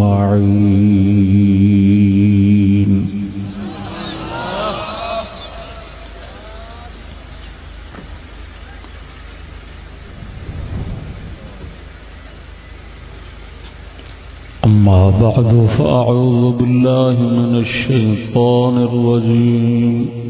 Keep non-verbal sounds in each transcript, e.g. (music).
أجمعين. أما بعد فأعوذ بالله من الشيطان الرجيم.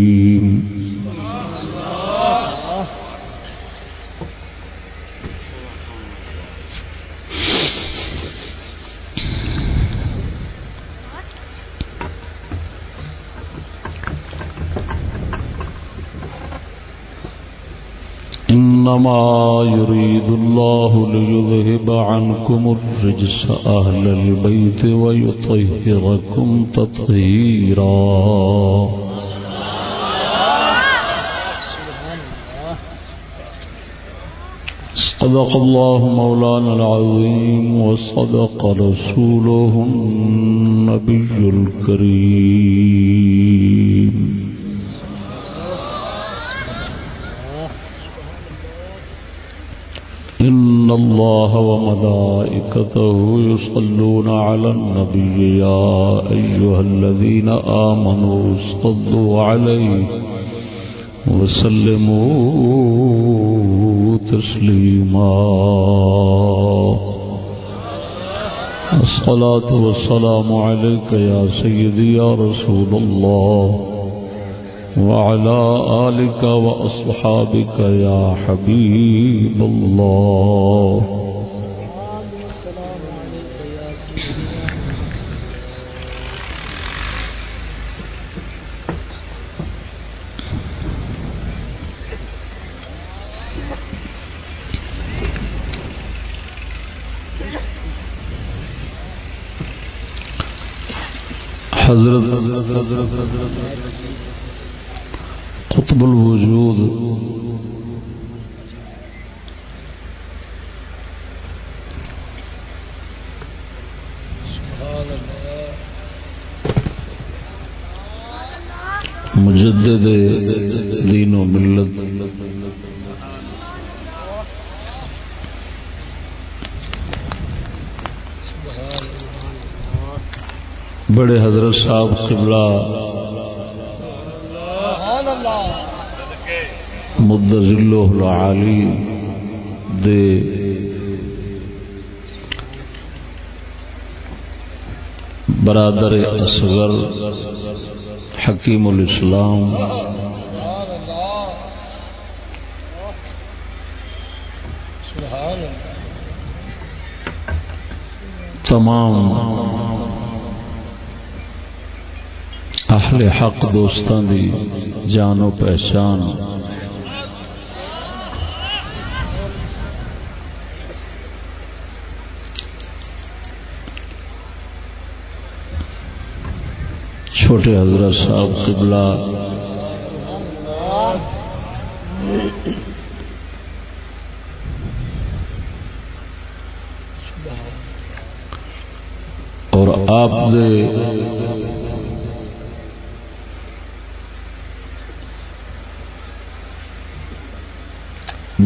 إنما يريد الله ليذهب عنكم الرجس أهل البيت ويطهركم تطهيرا. صدق الله مولانا العظيم وصدق رسوله النبي الكريم. إن الله وملائكته يصلون على النبي يا أيها الذين آمنوا صلوا عليه وسلموا تسليما الصلاة والسلام عليك يا سيدي يا رسول الله وعلى آلك وأصحابك يا حبيب الله. حضرت قطب الوجود. مجدد دین و ملت. بڑے حضرت صاحب قبلہ مدذلہ العالی دے برادر اصغر حکیم الاسلام تمام اہل حق دوستان دی جان و پہچان۔ چھوٹے حضرت صاحب قبلہ۔ اور آپ دے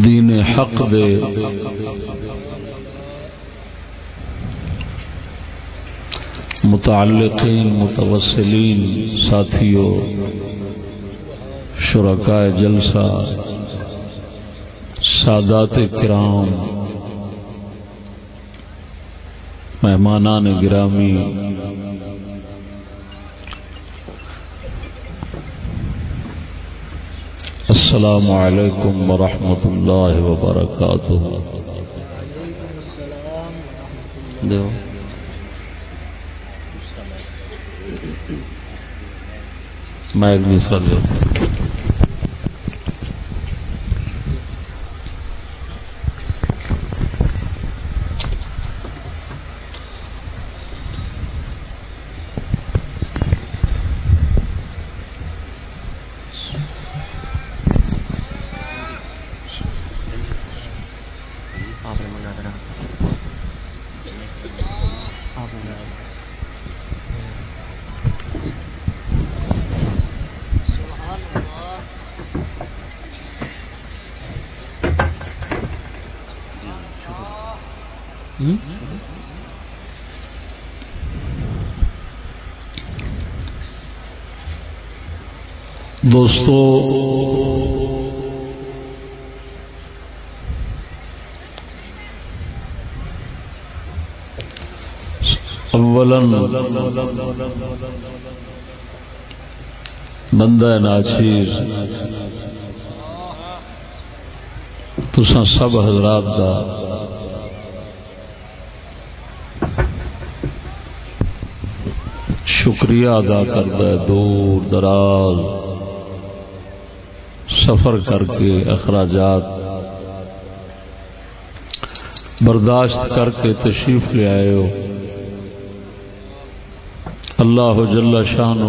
دین حق دے۔ متعلقین متوسلین ساتھیوں شرکائے جلسہ سادات کرام مہمانان گرامی السلام علیکم ورحمۃ اللہ وبرکاتہ۔ میں ایک دوسرا دیو آپ نے منگا کرا آپ نے منگا دوستو. اولا بندہ ناچیر. تسا سب حضرات دا شکریہ ادا کرتا ہے دور دراز. سفر کر کے اخراجات برداشت کر کے تشریف لے آئے ہو۔ اللہ جل شان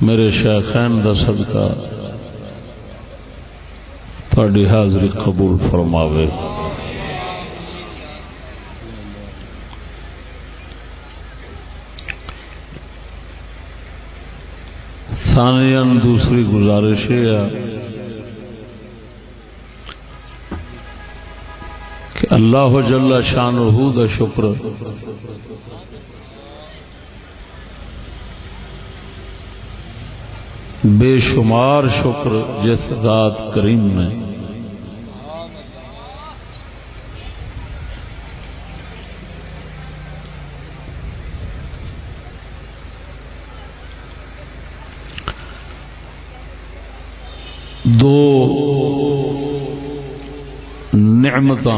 میرے شیخین دا صدقہ تھوڑی حاضری قبول فرماوے۔ ثانیا دوسری گزارش ہے کہ اللہ جل شان دا شکر بے شمار شکر جس ذات کریم نے دو نعمت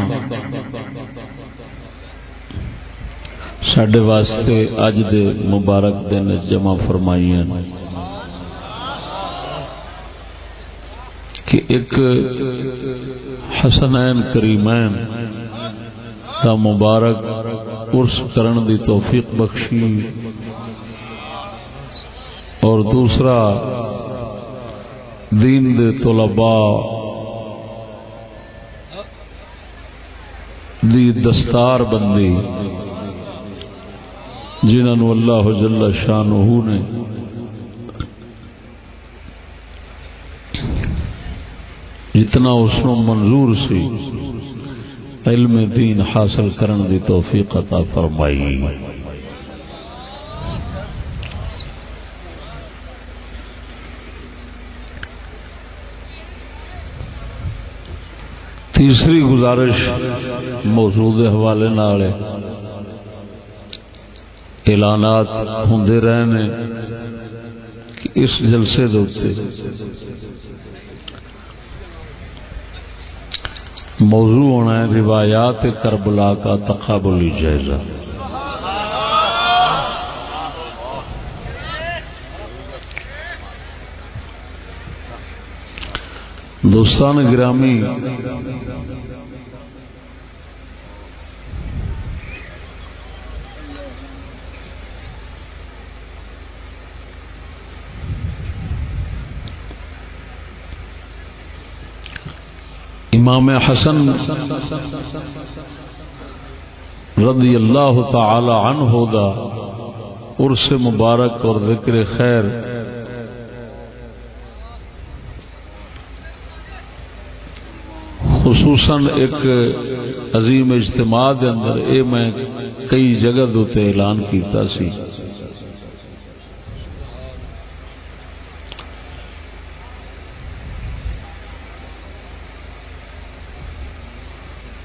سڈے واسطے اج دے مبارک دن جمع فرمائی کہ ایک حسنین کریمین دا مبارک عرس کرن دی توفیق بخشی۔ اور دوسرا دین دے طلباء دی دستار بندی جنہوں اللہ جل شاہ نے جتنا اس منظور سی، علم دین حاصل کرن دی توفیق عطا فرمائی۔ تیسری گزارش موضوع حوالے نالے اعلانات ہوں رہے کہ اس جلسے دوتے موضوع ہونا ہے روایات کربلا کا تقابلی جائزہ۔ دوستان گرامی امام حسن رضی اللہ تعالی عنہ دا عرس مبارک اور ذکر خیر خصوصاً ایک عظیم اجتماع دے اندر، اے میں کئی جگہ دوتے اعلان کیتا سی۔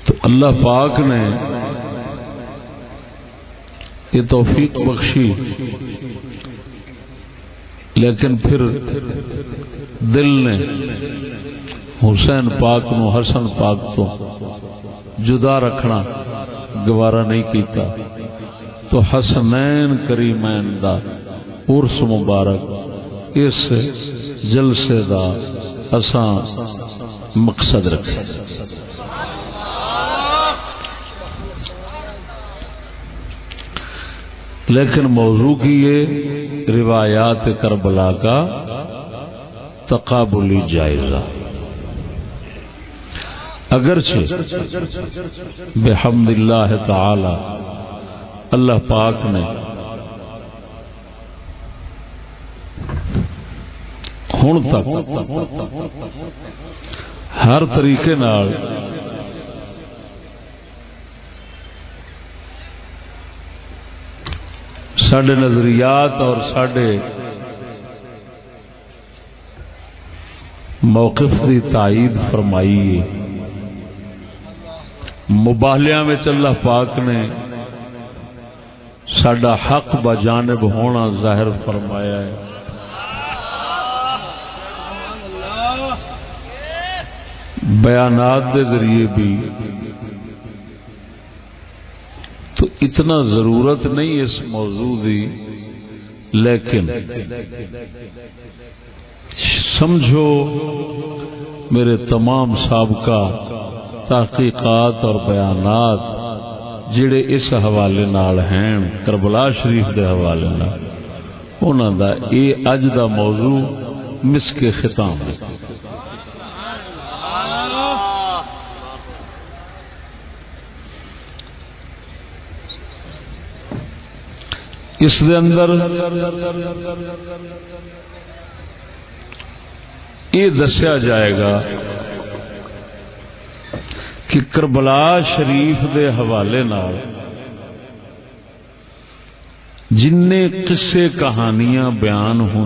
تو اللہ پاک نے یہ توفیق بخشی، لیکن پھر دل نے حسین پاک نو، حسن پاک تو جدا رکھنا گوارا نہیں کیتا۔ تو حسنین کریمین دا عرس مبارک اس جلسے دا اساں مقصد رکھے۔ لیکن موضوع کی یہ روایات کربلا کا تقابلی جائزہ۔ اگرچہ بحمد اللہ تعالی اللہ پاک نے ہن تک ہر طریقے نال سڈے نظریات اور سڈے موقف کی تائید فرمائی مباہلیاں میں اللہ پاک نے سڈا حق بجانب ہونا ظاہر فرمایا ہے۔ بیانات کے ذریعے بھی۔ تو اتنا ضرورت نہیں اس موضوع کی لیکن سمجھو میرے تمام سابقہ تحقیقات اور بیانات جڑے اس حوالے نال ہیں، کربلا شریف دے حوالے نال انہوں دا اے اج دا موضوع مس کے ختام۔ ہے اس دے اندر یہ دسیا جائے گا کہ کربلا شریف دے حوالے نال جن قصے کہانیاں بیان ہوں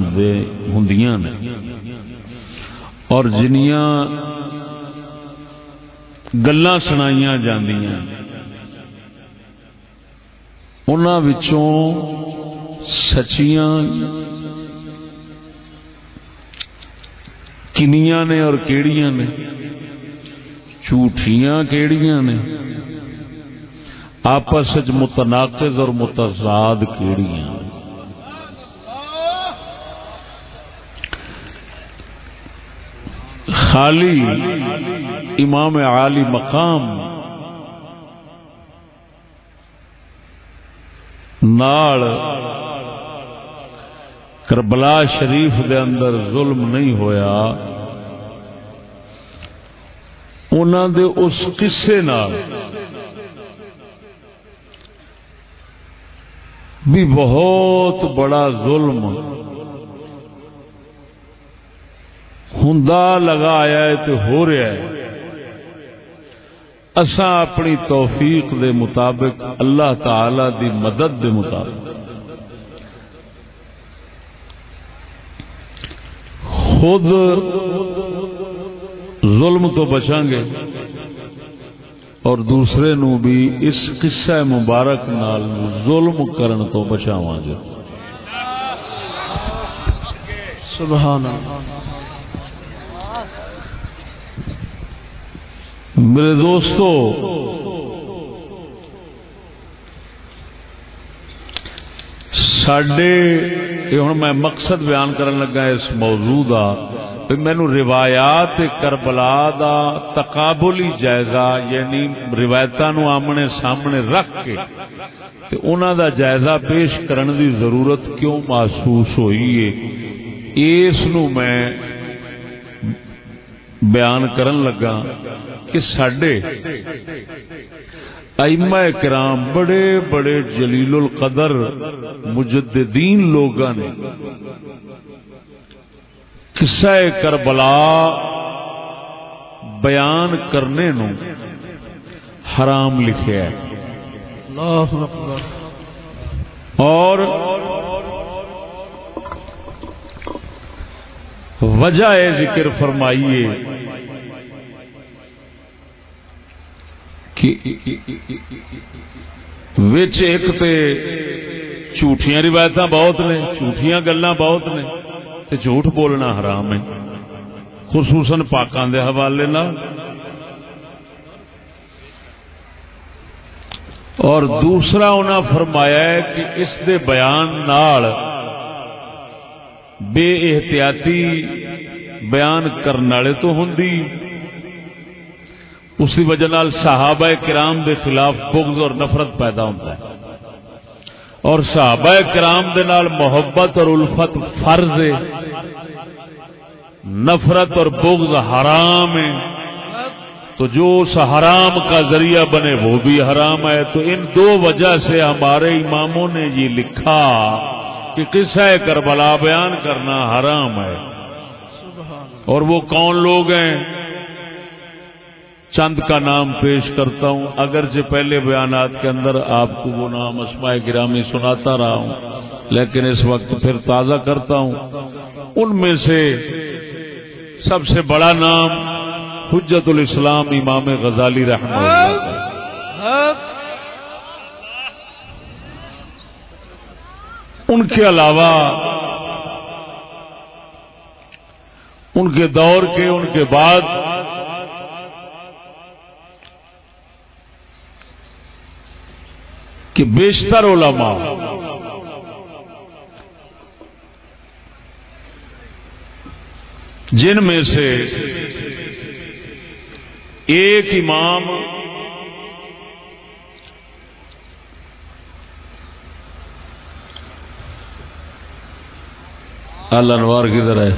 نے۔ اور جنیاں گلا سنائی جاندیاں۔ انہاں وچوں سچیاں کنیاں نے اور کیڑیاں نے جھوٹیاں کیڑیاں نے؟ آپس متناقض اور متضاد کیڑیاں خالی امام عالی مقام نال کربلا شریف دے اندر ظلم نہیں ہویا۔ انہوں دے اس قصے نال بھی بہت بڑا ظلم ہوں لگایا تو ہو رہا ہے۔ اساں اپنی توفیق دے مطابق اللہ تعالی دی مدد دے مطابق خود ظلم تو بچاں گے۔ اور دوسرے نو بھی اس قصہ مبارک نال ظلم کرن تو بچاواں گے۔ سبحان میرے دوستو سڈے ہوں میں مقصد بیان کرن لگا اس موضوع کا مینو روایات کربلا دا تقابلی جائزہ یعنی روایت نو آمنے سامنے رکھ کے تے انہاں دا جائزہ پیش کرن دی ضرورت کیوں محسوس ہوئی ہے؟ اس نو میں بیان کرن لگا کہ سڈے ائمہ کرام بڑے بڑے جلیل القدر مجددین لوگوں نے قصہ کربلا بیان کرنے نو حرام لکھے اور وجہ ذکر فرمائیے ایک تے جھوٹیاں روایت بہت نے جھوٹیاں گلا بہت نے۔ تے جھوٹ بولنا حرام ہے۔ خصوصاً پاکان دے حوالے اور دوسرا انہاں فرمایا ہے کہ اس دے بیان نال بے احتیاطی بیان کرنے والے تو ہوں اس کی وجہ نال صحابہ کرام دے خلاف بغض اور نفرت پیدا ہوتا ہے۔ اور صحابہ کرام دے نال محبت اور الفت فرض ہے۔ نفرت اور بغض حرام ہے۔ تو جو اس حرام کا ذریعہ بنے وہ بھی حرام ہے۔ تو ان دو وجہ سے ہمارے اماموں نے یہ لکھا کہ قصہ کربلا بیان کرنا حرام ہے۔ اور وہ کون لوگ ہیں؟ چند کا نام پیش کرتا ہوں۔ اگرچہ پہلے بیانات کے اندر آپ کو وہ نام اسماء گرامی سناتا رہا ہوں، لیکن اس وقت پھر تازہ کرتا ہوں۔ ان میں سے سب سے بڑا نام حجت الاسلام امام غزالی رحمہ اللہ۔ ان کے علاوہ، ان کے دور کے، ان کے بعد کہ بیشتر علماء جن میں سے ایک امام الانوار کدھر ہے۔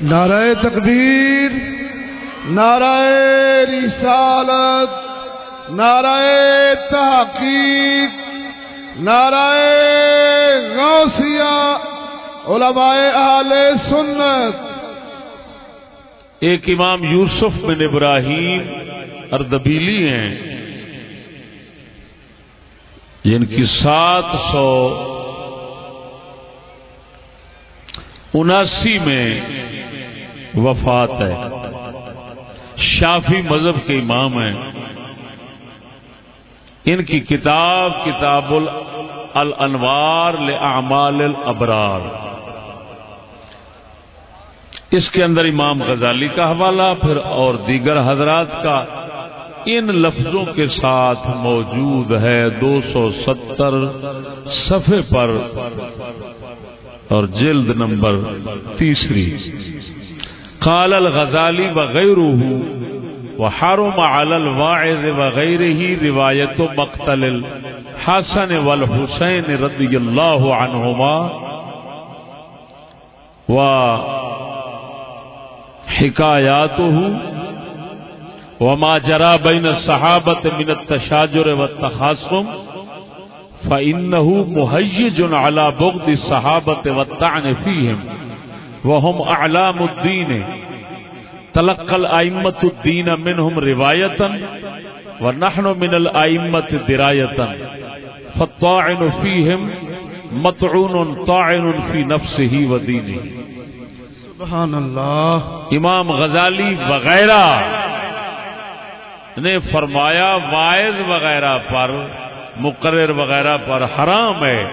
نعرہ تکبیر، نعرہ رسالت۔ نعرہ تحقیق، نعرہ غوثیہ، علماء اہل سنت۔ ایک امام یوسف بن ابراہیم اردبیلی ہیں۔ جن کی سات سو اناسی میں وفات ہے۔ شافی مذہب کے امام ہیں۔ ان کی کتاب کتاب الانوار لعمال الابرار۔ اس کے اندر امام غزالی کا حوالہ، پھر اور دیگر حضرات کا۔ ان لفظوں کے ساتھ موجود ہے دو سو ستر صفحے پر۔ اور جلد نمبر تیسری۔ قال الغزالی وغیرہ۔ وحرم على الواعظ وغيره روایت مقتل الحسن والحسین رضی اللہ عنہما و حکایاته وما جرى بين الصحابة من التشاجر والتخاصم فإنه مهيج على بغض الصحابة والطعن فيهم وهم أعلام الدين تلقى الأئمة الدين منهم رواية ونحن من الأئمة دراية فالطاعن فيهم مطعون طاعن في نفسه ودينه سبحان اللہ امام غزالی وغیرہ نے فرمایا وائز وغیرہ پر مقرر وغیرہ پر حرام ہے۔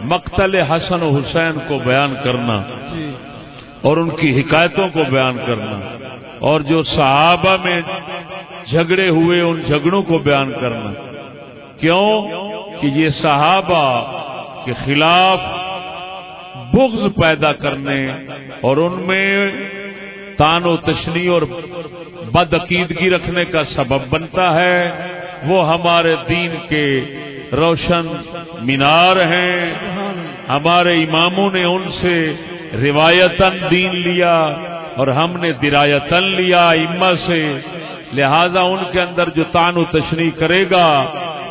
مقتل حسن و حسین کو بیان کرنا۔ اور ان کی حکایتوں کو بیان کرنا اور جو صحابہ میں جھگڑے ہوئے ان جھگڑوں کو بیان کرنا کیوں کہ یہ صحابہ کے خلاف بغض پیدا کرنے اور ان میں تان و تشنی اور بدعقیدگی رکھنے کا سبب بنتا ہے وہ ہمارے دین کے روشن مینار ہیں ہمارے اماموں نے ان سے روایتن دین لیا اور ہم نے درایتن لیا اما سے۔ لہذا ان کے اندر جو تان و تشریح کرے گا،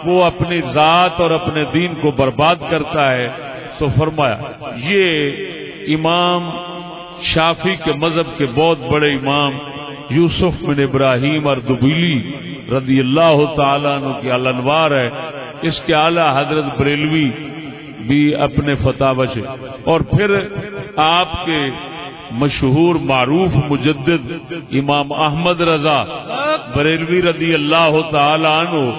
وہ اپنی ذات اور اپنے دین کو برباد کرتا ہے۔ تو فرمایا، یہ امام شافی کے مذہب کے بہت بڑے امام یوسف بن ابراہیم اور دبیلی رضی اللہ تعالیٰ عنہ کی الانوار ہے۔ اس کے اعلی حضرت بریلوی بھی اپنے فتح سے۔ اور پھر آپ کے مشہور معروف مجدد امام احمد رضا بریلوی رضی اللہ تعالی عنہ،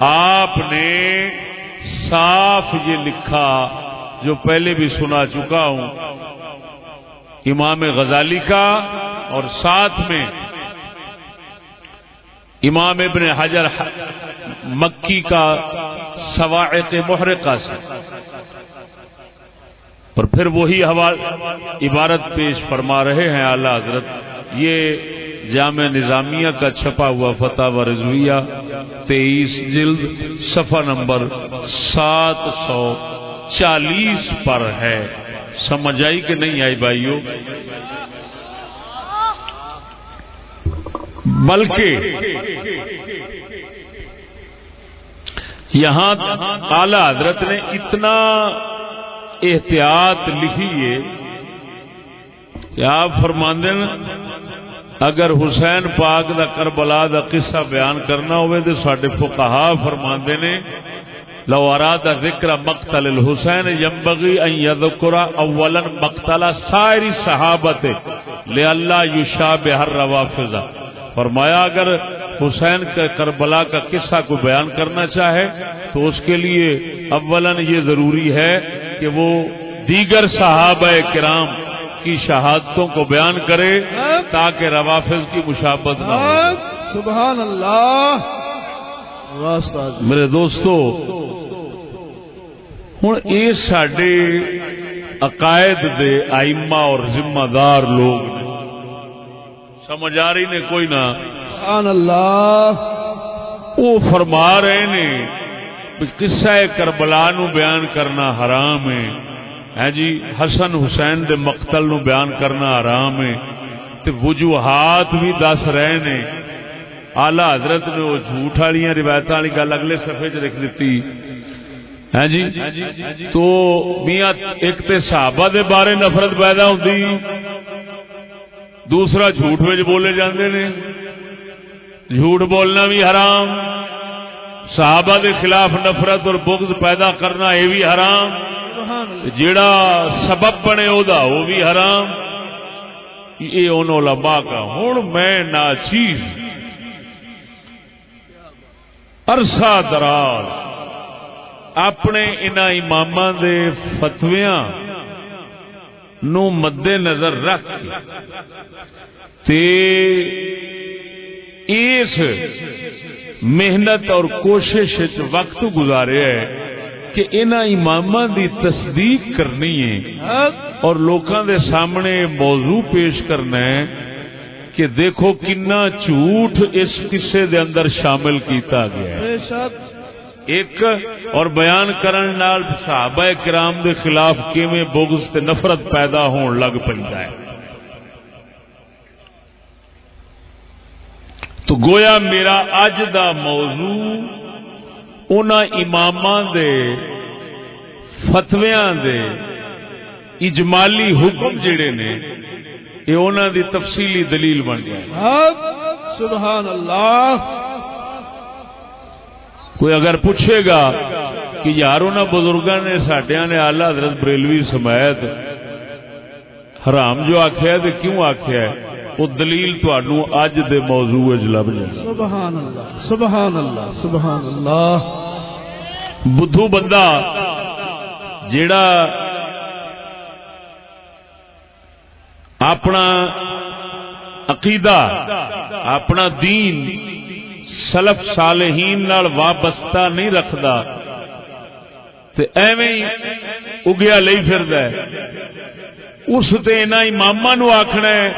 آپ نے صاف یہ لکھا جو پہلے بھی سنا چکا ہوں۔ امام غزالی کا اور ساتھ میں امام ابن حجر مکی کا سواعق محرقہ سے۔ اور پھر وہی عبارت پیش فرما رہے ہیں اعلی حضرت، یہ جامع نظامیہ کا چھپا ہوا فتح و رضویہ، تیئیس جلد، صفحہ نمبر سات سو چالیس پر ہے۔ سمجھ آئی کہ نہیں آئی بھائیو؟ بلکہ یہاں اعلی حضرت نے اتنا احتیاط لکھی ہے کہ آپ فرماندے اگر حسین پاک دا کربلا دا قصہ بیان کرنا ہوئے تو سڈے فقہا فرماندے نے، لو اراد ذکر مقتل الحسین ينبغي ان يذكر اولا مقتل سائر صحابت لے لئلا يشابه الروافض۔ فرمایا اگر حسین کے کربلا کا قصہ کو بیان کرنا چاہے تو اس کے لیے اولا یہ ضروری ہے کہ وہ دیگر صحابہ کرام کی شہادتوں کو بیان کرے تاکہ روافظ کی مشابت نہ ہو۔ سبحان اللہ۔ واسطہ میرے دوستو ہوں یہ سڈے عقائد دے آئمہ اور ذمہ دار لوگ سمجھ آ رہی نے کوئی نہ؟ سبحان اللہ۔ وہ فرما رہے نے قصہ کربلا نو بیان کرنا حرام ہے۔ ہے جی حسن حسین دے مقتل نو بیان کرنا حرام ہے۔ تے وجوہات بھی دس رہے نے۔ آلہ حضرت نے وہ جھوٹ والی روایت والی گل اگلے صفحے چ لکھ دیتی ہے ہاں جی تو میاں ایک تے صحابہ دے بارے نفرت پیدا ہوتی دوسرا جھوٹ وچ بولے جاندے نے۔ جھوٹ بولنا بھی حرام، صحابہ دے خلاف نفرت اور بغض پیدا کرنا یہ بھی حرام، جیڑا سبب بنے او دا وہ بھی حرام۔ یہ ان علماء کا ہوں میں ناچیز، عرصہ دراز اپنے ان امام دے فتویاں نو مد نظر رکھ تے اس محنت اور کوشش وقت گزارے ہے کہ ان امام دی تصدیق کرنی ہے اور لوکاں دے سامنے موضوع پیش کرنا ہے کہ دیکھو کنا جھوٹ اس قصے دے اندر شامل کیتا گیا ہے۔ ایک اور بیان کرن نال صحابہ کرام دے خلاف کیویں بغض تے نفرت پیدا ہون لگ پیندا ہے۔ تو گویا میرا اج دا موضوع انہاں اماماں دے فتویاں دے اجمالی حکم جڑے نے یہ انہاں دی تفصیلی دلیل بن گیا۔ سبحان اللہ۔ کوئی اگر پوچھے گا کہ یار انہوں بزرگوں نے سڈیا نے آلہ حضرت بریلوی سمایت حرام جو آخیا تو کیوں آخیا ہے؟ وہ دلیل تنوع اج دے موضوع لب جائے۔ سبحان اللہ سبحان اللہ سبحان اللہ بدھو بندہ جیڑا اپنا عقیدہ اپنا دین سلف صالحین نال وابستہ نہیں رکھدا تے ایویں اگیا لئی پھردا ہے۔ اس تے انہاں اماماں نو آکھنا ہے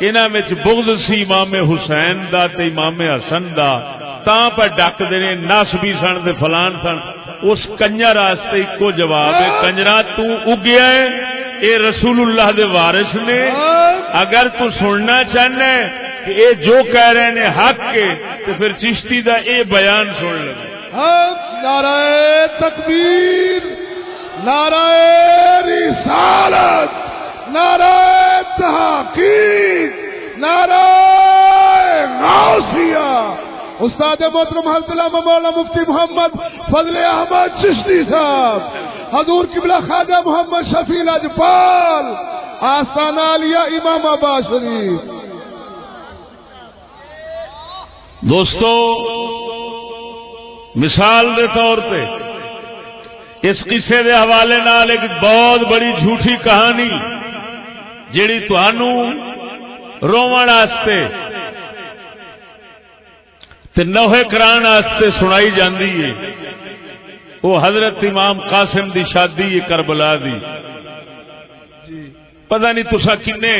انہاں وچ بغض سی امام حسین دا تے امام حسن دا۔ تاں پر ڈک دینے نس بھی سن تے فلان سن۔ اس کنجر واسطے اکو جواب ہے، کنجرا، تو اگیا ہے۔ اے رسول اللہ دے وارث نے، اگر تو سننا چاہنا ہے کہ اے جو کہہ رہے ہیں حق کے، تو پھر چشتی دا اے بیان سن لے۔ حق، نعرہ تکبیر، نعرہ رسالت۔ نعرہ تحقیق، نعرہ غوثیہ۔ استاد محترم حضرت علامہ مولانا مفتی محمد فضل احمد چشتی صاحب، حضور قبلہ خواجہ محمد شفیع اجپال آستانہ علیہ امام آباد شریف۔ دوستو، مثال دے طور پہ اس قصے دے حوالے نال ایک بہت بڑی جھوٹی کہانی جیڑی تھانو روون واسطے تے نوہے کران واسطے سنائی جاندی ہے۔ وہ حضرت امام قاسم دی شادی ہے کربلا دی۔ پتہ نہیں تسا کنے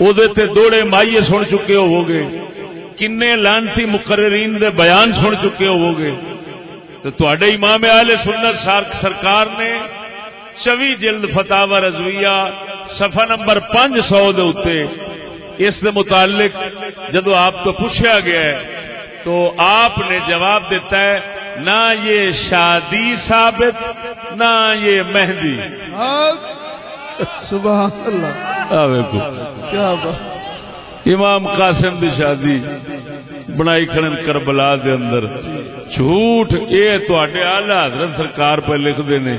او دے تے دوڑے مائیے سن چکے ہو گے کنے لانتی مقررین دے بیان سن چکے ہو گے تو تواڈے امام اہل سنت سرکار نے چوی جلد فتح رضویہ صفحہ نمبر پانچ سو دے اس دے متعلق جدو آپ تو پوچھا گیا ہے تو آپ نے جواب دیتا ہے نہ یہ شادی ثابت نہ یہ مہندی۔ سبحان اللہ۔ کیا امام قاسم دی شادی۔ بنائی کھڑن کربلا دے اندر۔ جھوٹ اے تواڈے اعلی حضرت سرکار پہ لکھ دے نے۔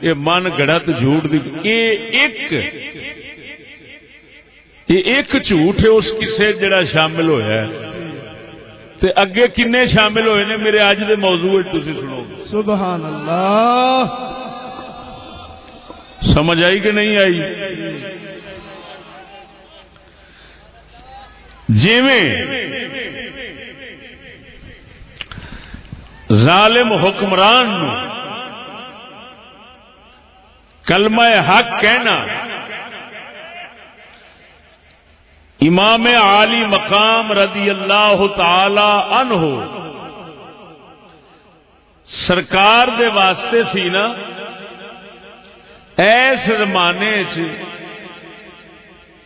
اے من گڑت جھوٹ دی۔ اے ایک۔ یہ ایک جھوٹ ہے اس کسے جڑا شامل ہویا ہے۔ تے اگے کنے شامل ہوئے نے؟ میرے اج دے موضوع تسی سنو۔ سبحان اللہ۔ سمجھ آئی کہ نہیں آئی؟ جیویں ظالم حکمران کلمہ حق کہنا، امام عالی مقام رضی اللہ تعالی عنہ سرکار دے واسطے سی نا، ایس زمانے چ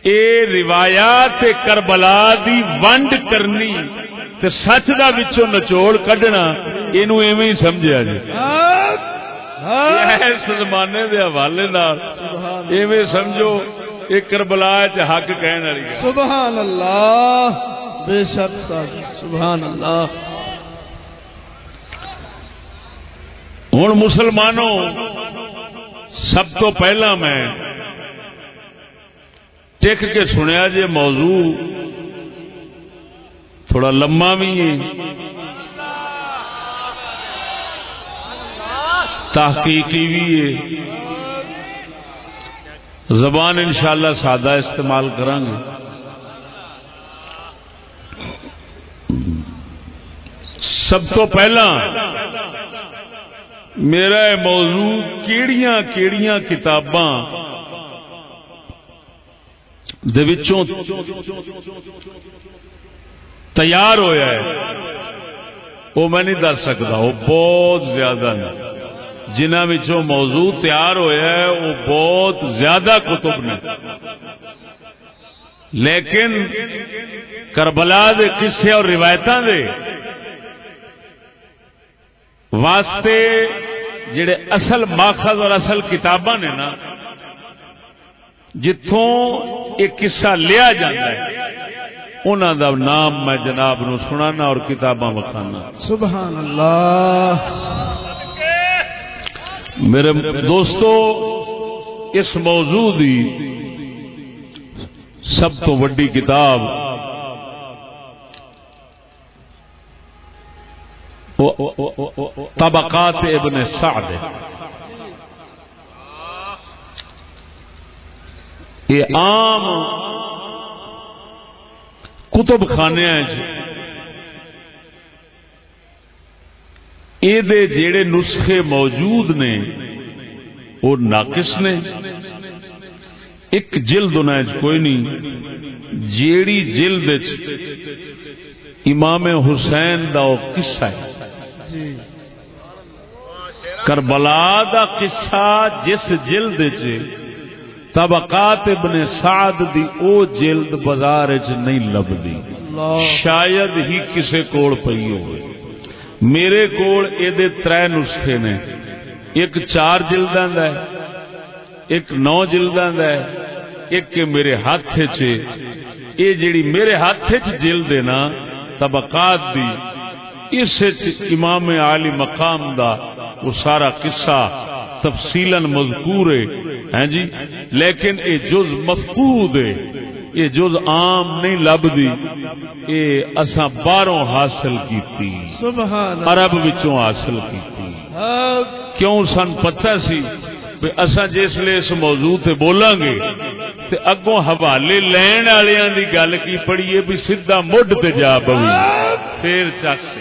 اے روایات کربلا دی ونڈ کرنی تے سچ دا وچوں نچوڑ کڈنا اینو ایویں ہی سمجھیا جی۔ ایس زمانے دے حوالے نال ایویں سمجھو یہ کربلا چ حق کہن والی سبحان اللہ بے شک سبحان اللہ۔ ہوں مسلمانوں سب تو پہلا میں ٹک کے سنیا جی موضوع تھوڑا لما بھی ہے۔ تحقیقی بھی ہے۔ زبان انشاءاللہ سادہ استعمال کریں گے۔ سب تو پہلا، میرا موضوع کیڑیاں کیڑیاں کتاباں دے وچوں تیار ہویا ہے۔ وہ میں نہیں دس سکتا، وہ بہت زیادہ نے جنہ وچوں موضوع تیار ہویا ہے، وہ بہت زیادہ کتب نے۔ لیکن کربلا دے قصے اور روایتاں دے واسطے جڑے اصل ماخذ اور اصل کتاباں نے نا جتوں ایک قصہ لیا جاتا ہے انہوں دا نام میں جناب نو سنانا اور کتاباں وکھانا سبحان اللہ میرے دوستو اس موضوع دی سب تو وڈی کتاب طبقات ابن سعد یہ عام کتب خانے یہ جڑے جی۔ نسخے موجود نے، وہ ناقص نے۔ ایک جلد انہیں کوئی نہیں، جیڑی جلد امام حسین دا وہ قصہ ہے۔ کربلا دا قصہ جس جلد چ طبقات ابن سعد دی او جلد بازار نہیں لبدی۔ شاید ہی کسے کوڑ پئی ہوئے۔ میرے کول یہ تر نسخے نے۔ ایک چار جلداں دا ہے۔ ایک نو جلداں دا ہے۔ ایک کہ میرے ہاتھ چ یہ جیڑی میرے ہاتھ چ جلد ہے نا طبقات دی اس امام عالی مقام دا وہ سارا قصہ تفصیلا مذکور ہے۔ ہیں جی؟ لیکن اے جز مفقود ہے یہ جز عام نہیں لبدی یہ اساں باہروں حاصل کیتی سبحان عرب وچوں حاصل کیتی۔ کیوں سن پتہ سی؟ کہ اساں جس لے اس موضوع تے بولاں گے تے اگوں حوالے لین والیاں دی گل کی پڑھیے بھی سیدھا مڈ تے جا پوی پھر چس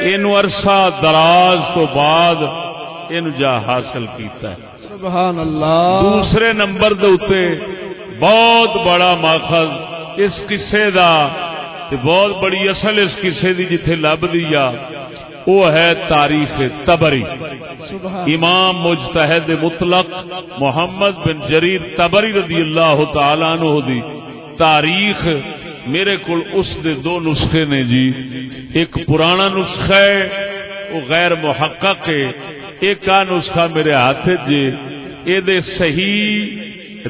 اینو عرصہ دراز تو بعد اینو جا حاصل کیتا ہے۔ سبحان اللہ۔ دوسرے نمبر دے اتے بہت بڑا ماخذ اس قصے دا تے بہت بڑی اصل اس قصے دی جتھے لب دیا وہ ہے تاریخ تبری۔ امام مجتہد مطلق محمد بن جریر تبری رضی اللہ تعالی عنہ دی تاریخ میرے کول اس دے دو نسخے نے جی۔ ایک پرانا نسخہ ہے وہ غیر محقق ہے۔ ایک کا نسخہ میرے ہاتھ جی۔ یہ دے صحیح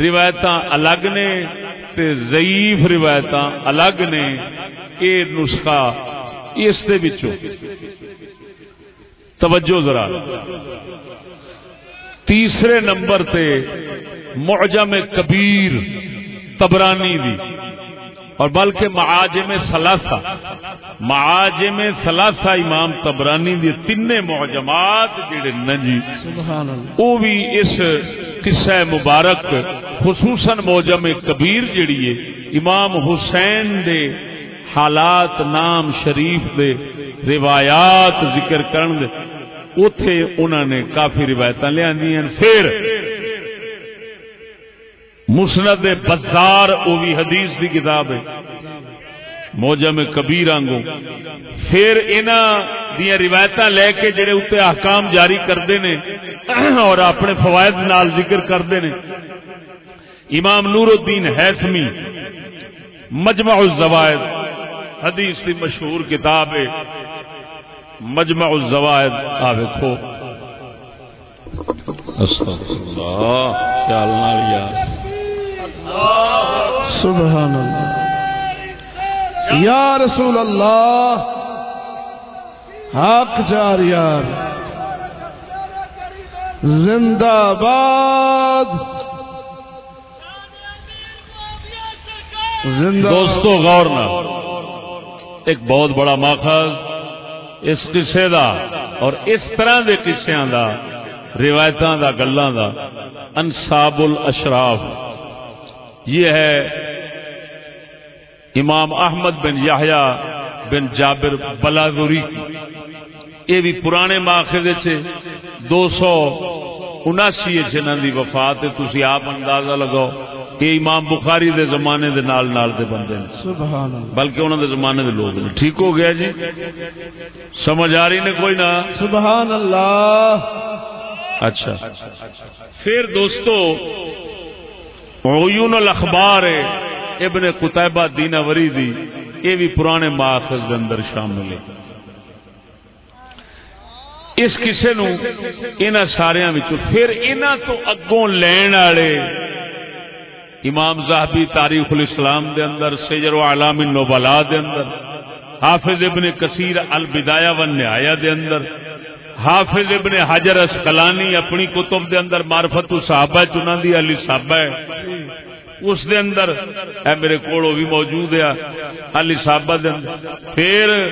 روایتاں الگ نے تے ضعیف روایتاں الگ نے۔ یہ نسخہ اس دے وچوں۔ توجہ ذرا۔ تیسرے نمبر تے معجم کبیر تبرانی دی۔ اور بلکہ معاجم سلاسا معاجم سلاسا امام تبرانی دی تین معجمات جڑے نجی وہ بھی اس قصہ مبارک خصوصاً موجم کبیر جڑی ہے امام حسین دے حالات نام شریف دے روایات ذکر کرن دے اتے انہوں نے کافی روایت لیا پھر مسند بزار وہ بھی حدیث دی کتاب ہے۔ موجم کبیر آنگو پھر دیا روایت لے کے جڑے اتنے احکام جاری کرتے ہیں اور اپنے فوائد نال ذکر کرتے ہیں امام نور الدین حیثمی مجمع الزوائد، حدیث کی مشہور کتاب ہے۔ مجمع الزوائد، آ ویکو سبحان اللہ۔ یا رسول اللہ، حق جار یار۔ زندہ باد۔ زندہ دوستو، غور نہ۔ ایک بہت بڑا ماخذ۔ اس قصے دا اور اس طرح دے قصیاں دا، روایتاں دا، گلاں دا۔ انصاب الاشراف۔ یہ ہے امام احمد بن یحییٰ بن جابر بلادری۔ یہ بھی پرانے ماخذ سے دو سو اناسی جنہوں کی وفات تھی آپ اندازہ لگاؤ یہ امام بخاری دے زمانے دے نال نال دے بندے سبحان بلکہ انہوں دے زمانے دے لوگ نے۔ ٹھیک ہو گیا جی؟ سمجھ آ رہی نے کوئی نہ؟ سبحان اللہ۔ اچھا۔ پھر دوستو عیون الاخبار ابن قطعبہ دینا وری دی یہ بھی پرانے ماخذ دے اندر شامل ہے۔ اس کسے نو انہاں سارے پھر انہاں تو اگوں لین والے امام زاہبی تاریخ الاسلام دے اندر سیجر و علام النبلا دے اندر، حافظ ابن کثیر البدایہ و نہایا دے اندر حافظ ابن حجر اسقلانی اپنی کتب دے اندر معرفت صحابہ چنا دی علی صحابہ ہے۔ اس دے اندر، اے میرے کوڑو بھی موجود ہے، علی صحابہ دے اندر۔ پھر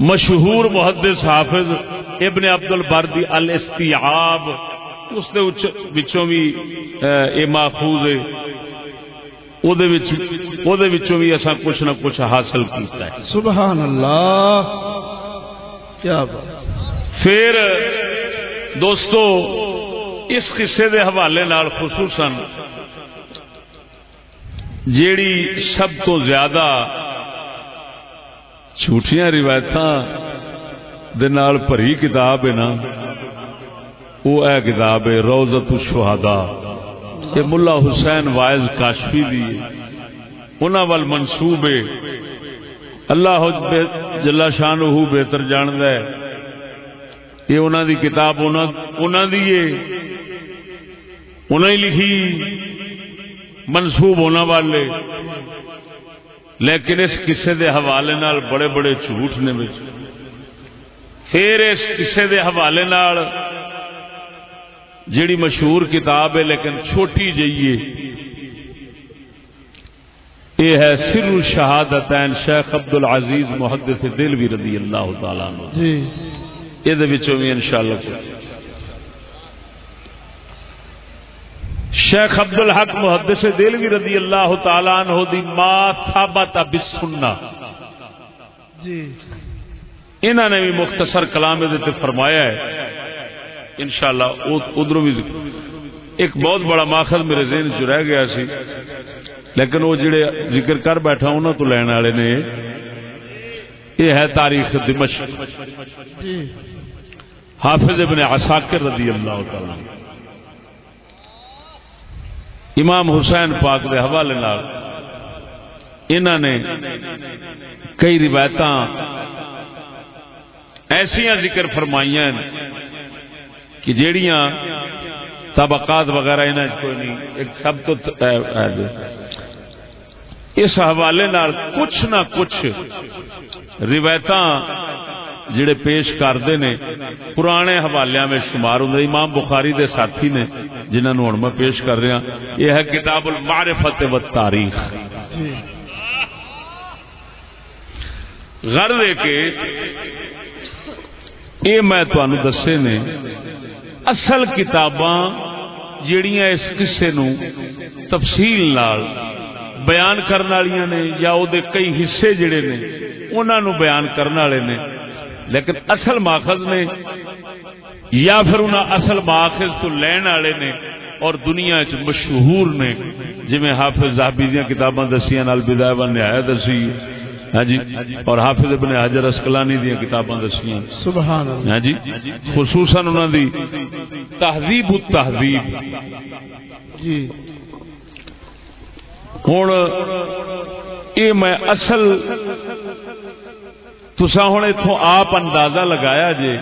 مشہور محدث حافظ ابن عبد البردی الاستیعاب، اس دے وچوں بھی یہ ماخوذ ہے۔ بھی ایسا کچھ نہ کچھ حاصل کیتا ہے۔ سبحان اللہ۔ کیا بات؟ پھر دوستو، اس قصے دے حوالے نال خصوصاً جیڑی سب تو زیادہ جھوٹیاں روایت بھری کتاب ہے نا وہ اے کتاب ہے روزت الشہداء۔ یہ ملا حسین وائز کاشفی دی انہاں وال منصوب ہے۔ اللہ جلا شان وہ بہتر جاند ہے۔ یہ انہاں دی کتاب انہاں دی ہے لکھی منصوب ہونا والے۔ لیکن اس قصے دے حوالے نال بڑے بڑے جھوٹ نے بچ پھر اس قصے دے حوالے نال جیڑی مشہور کتاب ہے، لیکن چھوٹی جئیے یہ ہے سر شہادتین شیخ عبد العزیز محدث دل بھی رضی اللہ تعالیٰ جی۔ یہ بھی ان شاء اللہ شیخ عبد الحق محدث دل بھی رضی اللہ تعالیٰ عنہ دی ما ثابت بسنہ جی۔ انہوں نے بھی مختصر کلام فرمایا ہے۔ انشاءاللہ ادھر بھی ایک بہت بڑا ماخذ میرے ذہن چ رہ گیا سی۔ لیکن وہ جڑے ذکر کر بیٹھا انہوں تو لین والے نے یہ ہے تاریخ دمشق۔ حافظ ابن عساکر رضی اللہ تعالی۔ امام حسین پاک دے حوالے نال انہوں نے کئی روایت ایسا ذکر فرمائیاں کہ جیڑیاں طبقات وغیرہ انہیں کوئی نہیں۔ ایک سب تو اس حوالے نال کچھ نہ کچھ روایت جڑے پیش کرتے نے، پرانے حوالے میں شمار ہوں۔ امام بخاری دے ساتھی نے جنہوں نے ہوں میں پیش کر رہا ہاں، یہ ہے کتاب المعرفت و تاریخ غرض ہے کہ یہ میں تمہیں دسے نے، اصل کتاباں جڑیاں اس قصے نو تفصیل نال بیان کرنے والی نے یا وہ کئی حصے جڑے نے انہوں نو بیان کرنے والے نے۔ لیکن اصل ماخذ نے یا پھر انہوں اصل ماخذ تو لین والے نے اور دنیا چ مشہور نے جی حافظ زابی دیا کتاباں دسیاں نال بدایا ون نہایا دسی۔ ہاں جی؟ اور حافظ ابن حجر اسکلانی دیا کتاباں دسیاں۔ سبحان اللہ۔ ہاں جی؟ خصوصاً دی تہذیب التہذیب۔ جی۔ ہوں یہ میں اصل تسا ہوں اتوں آپ اندازہ لگایا جے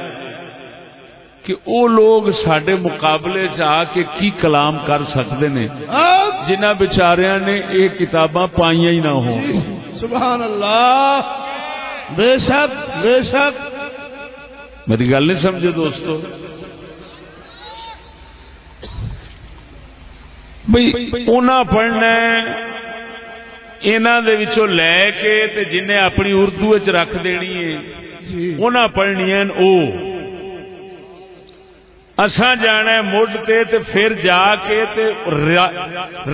کہ وہ لوگ سڈے مقابلے چ آ کے کی کلام کر سکتے نے۔ جنہ بچاریا نے یہ کتاباں پائیا ہی نہ ہو سبحان اللہ۔ بے شک بے شک۔ میری گل نہیں سمجھے دوستو۔ بھائی پڑھنا انہوں دے لے کے تے جنہیں اپنی اردو چ رکھ دینی ہے۔ انہیں پڑھنی او۔ اساں جانا ہے مڈ تے تے پھر جا کے تے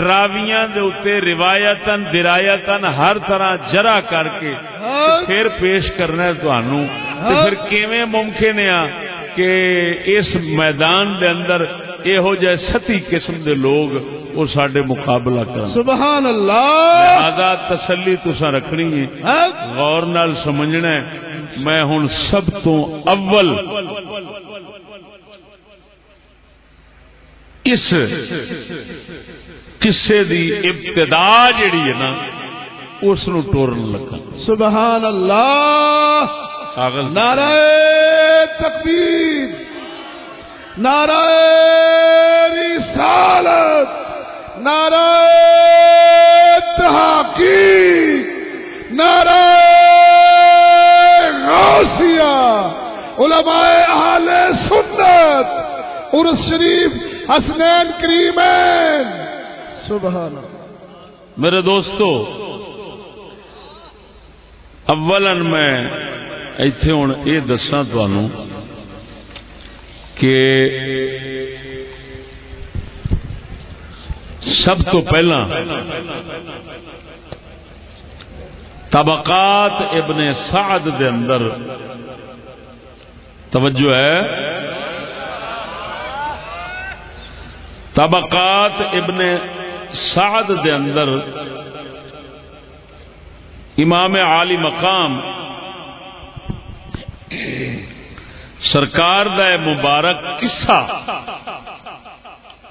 راویاں دے اتے روایتن درایتن ہر طرح جرا کر کے تے پھر پیش کرنا ہے تانوں تے پھر کیویں ممکن ہے کہ اس میدان دے اندر یہو جہ ستی قسم دے لوگ وہ سڈے مقابلہ کر سبحان اللہ۔ لہذا تسلی تسا رکھنی ہے۔ غور نال سمجھنا ہے۔ میں ہوں سب تو اول اس قصے دی ابتدا جڑی ہے نا اس نو ٹورن لگا۔ سبحان اللہ! نعرہ تکبیر! نعرہ رسالت! نعرہ تحقیق! نعرہ غوثیہ! علماء اہل سنت! عرس شریف حسنین کریمین۔ سبحان اللہ میرے دوستو اولن میں ایتھے ہوں یہ دساں تمہوں کہ سب تو پہلا طبقات ابن سعد دے اندر توجہ ہے۔ طبقات ابن سعد دے اندر امام عالی مقام سرکار دا مبارک قصہ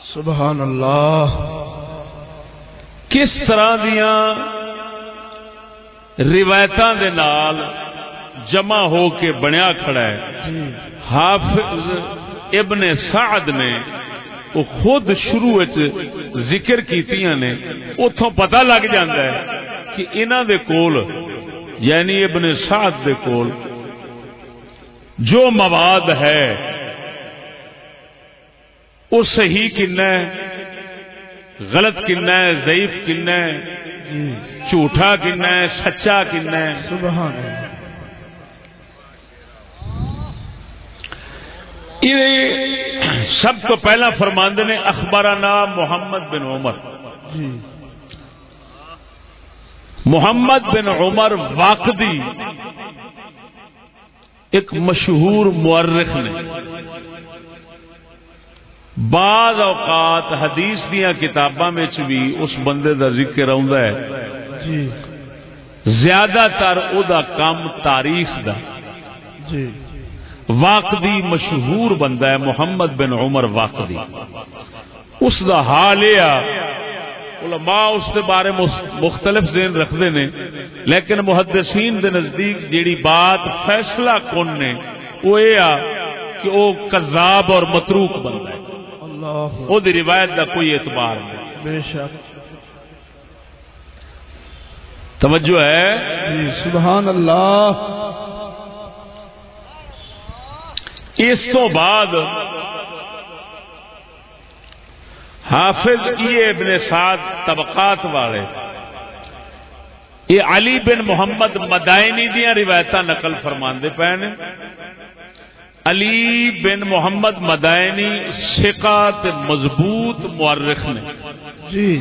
سبحان اللہ کس طرح دیا روایتاں دے نال جمع ہو کے بنیا کھڑا ہے۔ حافظ ابن سعد نے وہ خود شروع ذکر کیتیاں نے اتوں پتہ لگ جاندہ ہے کہ انہ دے کول یعنی ابن سعد دے کول، جو مواد ہے، وہ صحیح کن ہے، غلط کن ہے، ضعیف کن ہے، جھوٹا کن ہے، سچا کن ہے۔ سبحان اللہ۔ یہ سب تو پہلا فرماند نے اخبارانہ محمد بن عمر۔ محمد بن عمر واقدی ایک مشہور مورخ نے۔ بعض اوقات حدیث دیا کتاباں بھی اس بندے دا ذکر ہے۔ جی۔ زیادہ تر او دا کام تاریخ دا۔ جی۔ واقدی مشہور بندہ ہے محمد بن عمر واقدی۔ اس دا حال یہ علماء اس دے بارے مختلف ذہن رکھتے نے لیکن محدثین دے نزدیک جیڑی بات فیصلہ کن نے وہ یہ کہ وہ کذاب اور متروک بندہ ہے۔ وہ دی روایت دا کوئی اعتبار نہیں۔ بے شک۔ توجہ ہے۔ جی سبحان اللہ۔ اس تو بعد حافظ یہ ابن سعد طبقات والے یہ علی بن محمد مدائنی دیا روایت نقل فرما پے نے۔ علی بن محمد مدائنی سکا مضبوط مورخ نے۔ جی۔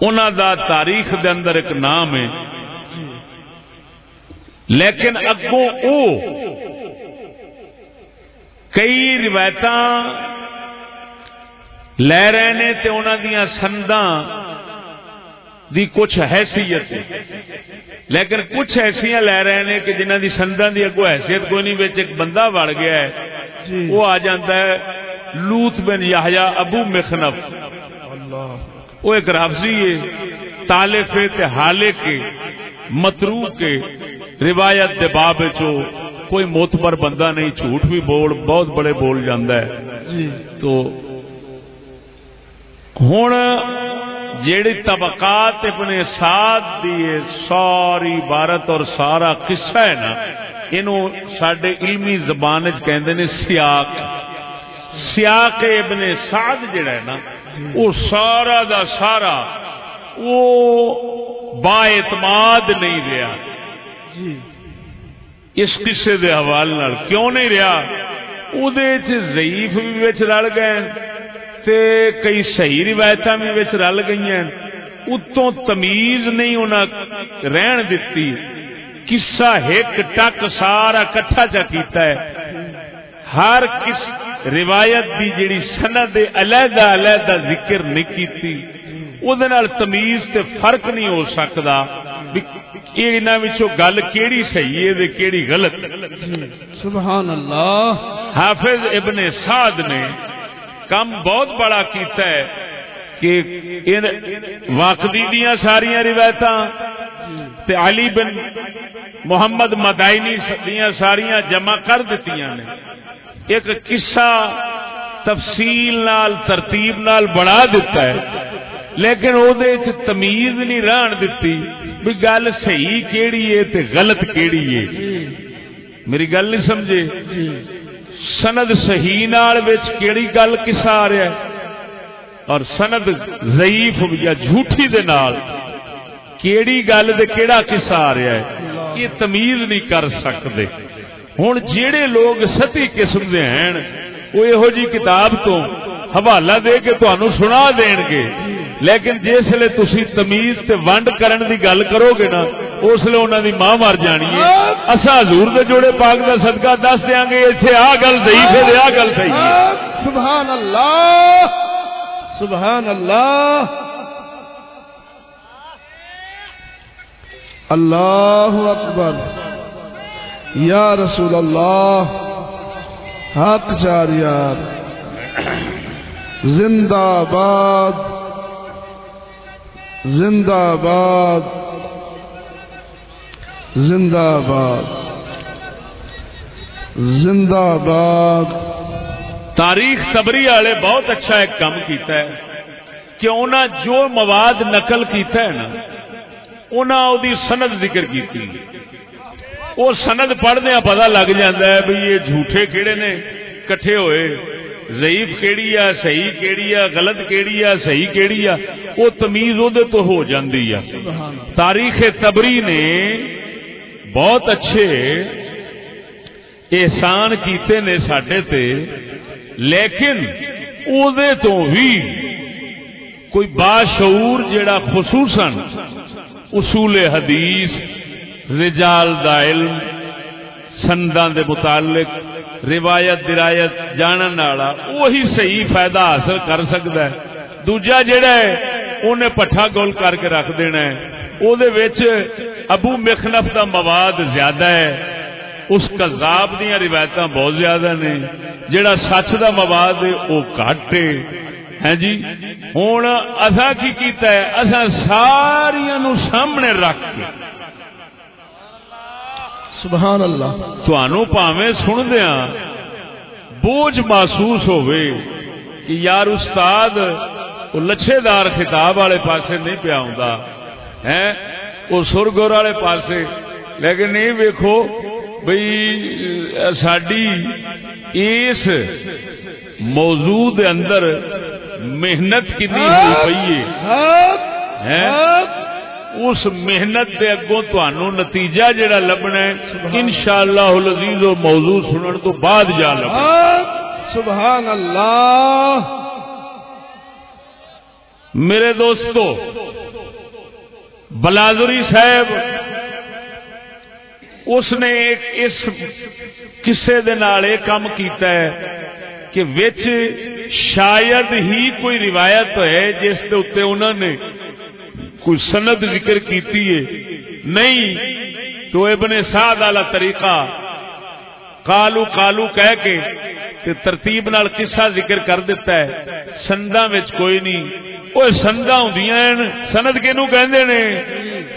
انہوں دا تاریخ دے اندر ایک نام ہے۔ لیکن اگوں او کئی روایت لے رہے نے تے انہوں دیا سنداں دی کچھ حیثیت لیکن کچھ ایسا لے رہے ہیں کہ جنہ دی سندان دی اگو حیثیت کوئی نہیں بچ ایک بندہ وڑ گیا ہے جی۔ وہ آ جاتا ہے لوت بن یحییٰ ابو مخنف۔ وہ ایک رافضی ہے تالف تے حالے کے مترو کے روایت دے باب چو کوئی موتبر بندہ نہیں جھوٹ بھی بول بہت بڑے بول جاندہ ہے۔ جی۔ تو ہوں جیڑی طبقات اپنے ساتھ دیے ساری عبارت اور سارا قصہ ہے نا انہوں سڈے علمی زبان چ سیاق۔ سیاق ابن سعد جڑا ہے نا وہ سارا دا سارا وہ با اعتماد نہیں رہا جی۔ اس قصے دے حوالے نال کیوں نہیں رہا؟ وہ ضعیف بھی رل گئے تے کئی صحیح روایت بھی رل گئی ہیں۔ اتوں تمیز نہیں انہیں رہن دتی۔ قصہ ایک ٹک سارا کٹھا چا کیتا ہے۔ ہر کس روایت دی جیڑی سند علیحدہ علیحدہ ذکر نہیں کیتی وہ تمیز تے فرق نہیں ہو سکتا انہاں وچوں گل کیڑی صحیح ہے کیڑی غلط سبحان اللہ حافظ ابن سعد نے کام بہت بڑا کیتا ہے کہ ان واقعی دیا ساریا روایت علی بن محمد مدائنی دیا ساریا جمع کر دیتی نے۔ ایک قصہ تفصیل نال ترتیب نال بڑھا دیتا ہے۔ لیکن وہ تمیز نہیں رہن دیتی بھی گل صحیح کیڑی ہے تے غلط کیڑی ہے۔ میری گل نہیں سمجھے؟ سند صحیح نال وچ کیڑی گل کسا آ رہا ہے۔ اور سند ضعیف یا جھوٹی دے نال کیڑی گل دے کیڑا کسا آ رہا ہے؟ یہ تمیز نہیں کر سکتے۔ ہوں جہے لوگ ستی قسم دے ہیں، وہ یہو جی کتاب تو حوالہ دے کے تمہوں سنا دین گے۔ لیکن جس لے تسی تمیز تے ونڈ کرن دی گل کرو گے نا اس لیے انہوں دی ماں مر جانی ہے۔ اصا حضور دے جوڑے پاک دا صدقہ دس دیا گے اتنے آ گل ضعیف ہے آ گل صحیح ہے۔ سبحان اللہ سبحان اللہ اللہ اکبر۔ یا رسول اللہ حق چار یار زندہ باد زندہ باد زندہ باد زندہ باد تاریخ تبری والے بہت اچھا ایک کام کیتا ہے کہ انہوں جو مواد نقل کیتا ہے نا انہوں دی سند ذکر کی وہ سند پڑھنے پتا لگ جاتا ہے بھی یہ جھوٹے کہڑے نے، کٹھے ہوئے۔ ضعیف کیڑی آ صحیح کیڑی آ غلط کیڑی آ صحیح کیڑی آ وہ تمیز وہ تو ہو جاندی آ تاریخ تبری نے بہت اچھے احسان کیتے نے سڈے تے لیکن او دے تو بھی کوئی باشعور جڑا خصوصاً اصول حدیث رجال دا علم سندان دے متعلق روایت درایت جانن والا، وہی صحیح فائدہ حاصل کر سکتا ہے۔ دوجا جڑا ہے، انہیں پٹھا گول کر کے رکھ دینا ہے۔ او دے وچ ابو مخنف دا مواد زیادہ ہے۔ اس کذاب دیا روایت بہت زیادہ نے۔ جڑا سچ دا مواد ہے، وہ گھٹ ہے۔ ہیں جی؟ ہوں اصا کی کیتا ہے؟ اصا ساریا نو سامنے رکھ کے۔ سبحان اللہ تنوع پاوے سن دیا بوجھ محسوس ہوئے کہ یار استاد وہ لچھے دار خطاب والے پاسے نہیں پیا ہوں ہے وہ سرگور والے پاسے۔ لیکن نہیں ویکو بھئی ساڈی اس موضوع دے اندر محنت کنی ہوئی پئی ہے اس محنت دے اگوں تانوں نتیجہ جڑا لبنا ہے انشاءاللہ العزیز و موضوع سنن تو بعد جا لبنا۔ سبحان اللہ۔ میرے دوستو بلادری صاحب اس نے ایک اس قصے دے نال ایک کام کیتا ہے کہ وچ شاید ہی کوئی روایت ہے جس دے اتنے انہوں نے کوئی سند ذکر کیتی ہے؟ نہیں. تو ابن سعد والا طریقہ کالو کالو کہہ کے تے ترتیب نال قصہ ذکر کر دیتا ہے. سندا وچ کوئی نہیں. وہ سندا ہوں سند کینو کہندے نے؟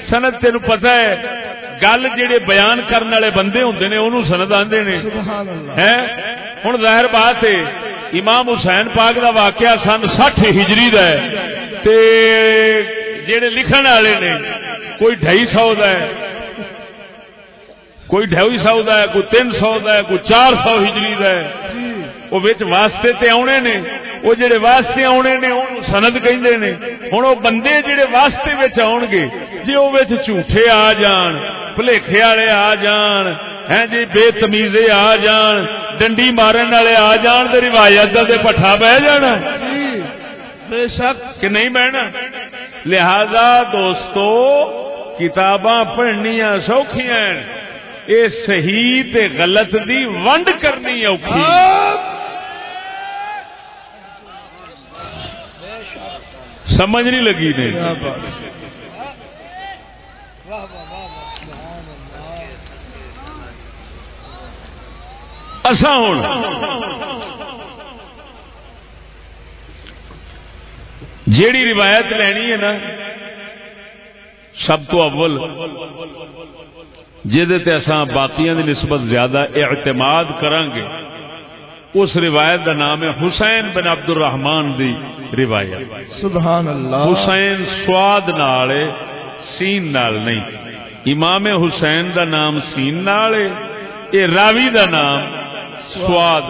سند تینو پتہ ہے گل جڑے بیان کرنے والے بندے ہوں نے انہوں سند نے. ہیں؟ ہن ظاہر بات ہے امام حسین پاک دا واقعہ سن 60 ہجری دا ہے. تے جڑے لکھن والے نے کوئی ڈھائی سو ہے کوئی ڈھائی سو ہے کوئی تین سو ہے کوئی چار سو ہجری دا ہے۔ وہ واسطے تے آنے نے وہ جڑے واسطے آنے نے سند کہندے نے۔ ہن وہ بندے جڑے واسطے وچ آن گے جی وہ جھوٹے آ جان بھلیکھے والے آ جان ہیں جی بے تمیزے آ جان ڈنڈی مارن والے آ جان تے روایت تے پٹھا بہ جانا۔ بے شک۔ کہ نہیں بہنا؟ لہذا دوستو، کتاباں پڑھنیا سوکھیاں، اے صحیح تے غلط دی ونڈ کرنی اوکھی۔ سمجھ نہیں لگی نے۔ اسا ہوں جیڑی روایت لینی ہے نا سب تو اول جہد باقیاں دی نسبت زیادہ اعتماد کریں گے اس روایت کا نام ہے حسین بن عبد الرحمان دی روایت۔ سبحان اللہ حسین سواد نال سین نال نہیں۔ امام حسین دا نام سین نال اے راوی دا نام سواد۔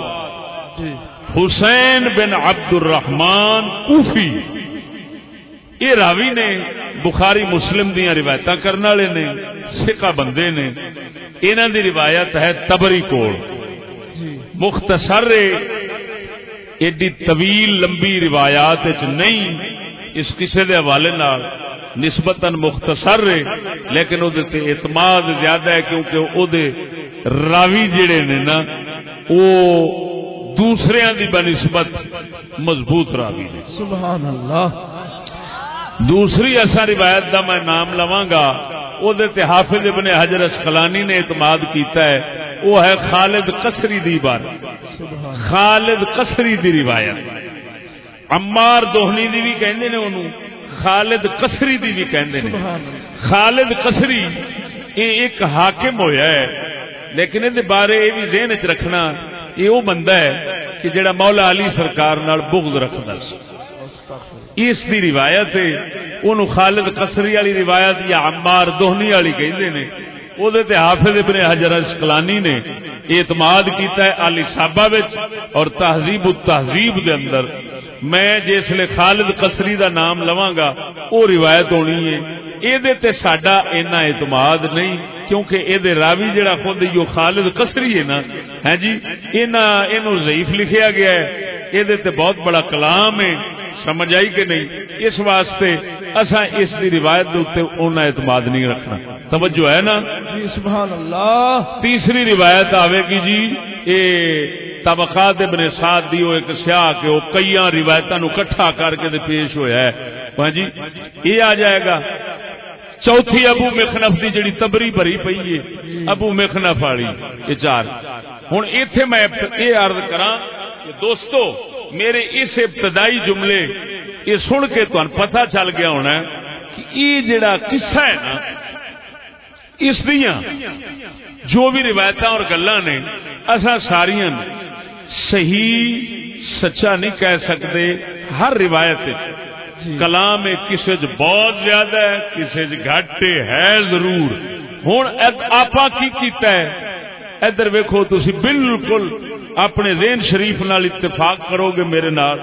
جی۔ حسین بن عبد الرحمان کوفی۔ یہ راوی نے بخاری مسلم دیا روایت کرنے والے نے سکا بندے نے۔ انہوں دی روایت ہے تبری کول۔ مختصر ایڈی طویل لمبی روایات نہیں اس کسی کے حوالے نسبتا مختصر رہے لیکن وہ اعتماد زیادہ ہے کیونکہ وہ راوی جڑے نے نا وہ دوسرے دی بنسبت مضبوط راوی نے۔ سبحان اللہ۔ دوسری ایسا روایت دا میں نام لواں گا وہ حافظ ابن حجر اسقلانی نے اعتماد کیتا ہے وہ ہے خالد قصری دی بار۔ خالد قصری دی روایت۔ عمار دوہنی دی بھی کہندے نے انہوں، خالد قصری دی بھی کہندے نے۔ خالد قصری یہ ایک حاکم ہویا ہے، لیکن یہ بارے یہ بھی ذہن چ رکھنا یہ وہ بندہ ہے کہ جڑا مولا علی سرکار نال بغض رکھتا سی اس دی روایت ہے انہوں خالد قصری والی روایت یا عمار دوہنی والی کہندے نے وہ حافظ ابن حجر اسقلانی نے اعتماد کیتا ہے علی صحابہ وچ اور تہذیب التہذیب دے اندر۔ میں جس لے خالد قصری دا نام لواں گا وہ روایت ہونی ہے۔ یہ تے ساڈا اینا اعتماد نہیں، کیونکہ یہ راوی جڑا خود یہ خالد قصری ہے نا۔ ہے ہاں جی یہ ضعیف لکھیا گیا ہے۔ یہ بہت بڑا کلام ہے۔ سمجھ آئی کہ نہیں؟ اس واسطے اصا اس کی روایت اُنہ اعتماد نہیں رکھنا۔ توجہ ہے نا؟ جی سبحان اللہ۔ تیسری روایت آئے گی جی یہ طبقات ابن ساتھ دی وہ ایک سیاح کے وہ کئی روایتوں کٹھا کر کے دے پیش ہویا ہے۔ ہاں جی یہ آ جائے گا۔ چوتھی ابو مخنف دی جڑی تبری بھری پئی ہے ابو مخنف والی یہ چار۔ ہوں ایتھے میں یہ عرض کراں کہ دوستو میرے اس ابتدائی جملے یہ سن کے تمہیں پتا چل گیا ہونا کہ یہ جڑا قصہ ہے نا اس دیا جو بھی روایت اور گلا نے اصا ساریا صحیح سچا نہیں کہہ سکتے ہر روایت کلام کسی چ بہت زیادہ ہے کسی چ گھٹ ہے ضرور۔ ہوں آپ کی کیتا ہے؟ ادھر ویکو تھی بالکل اپنے زین شریف نال اتفاق کرو گے میرے نال۔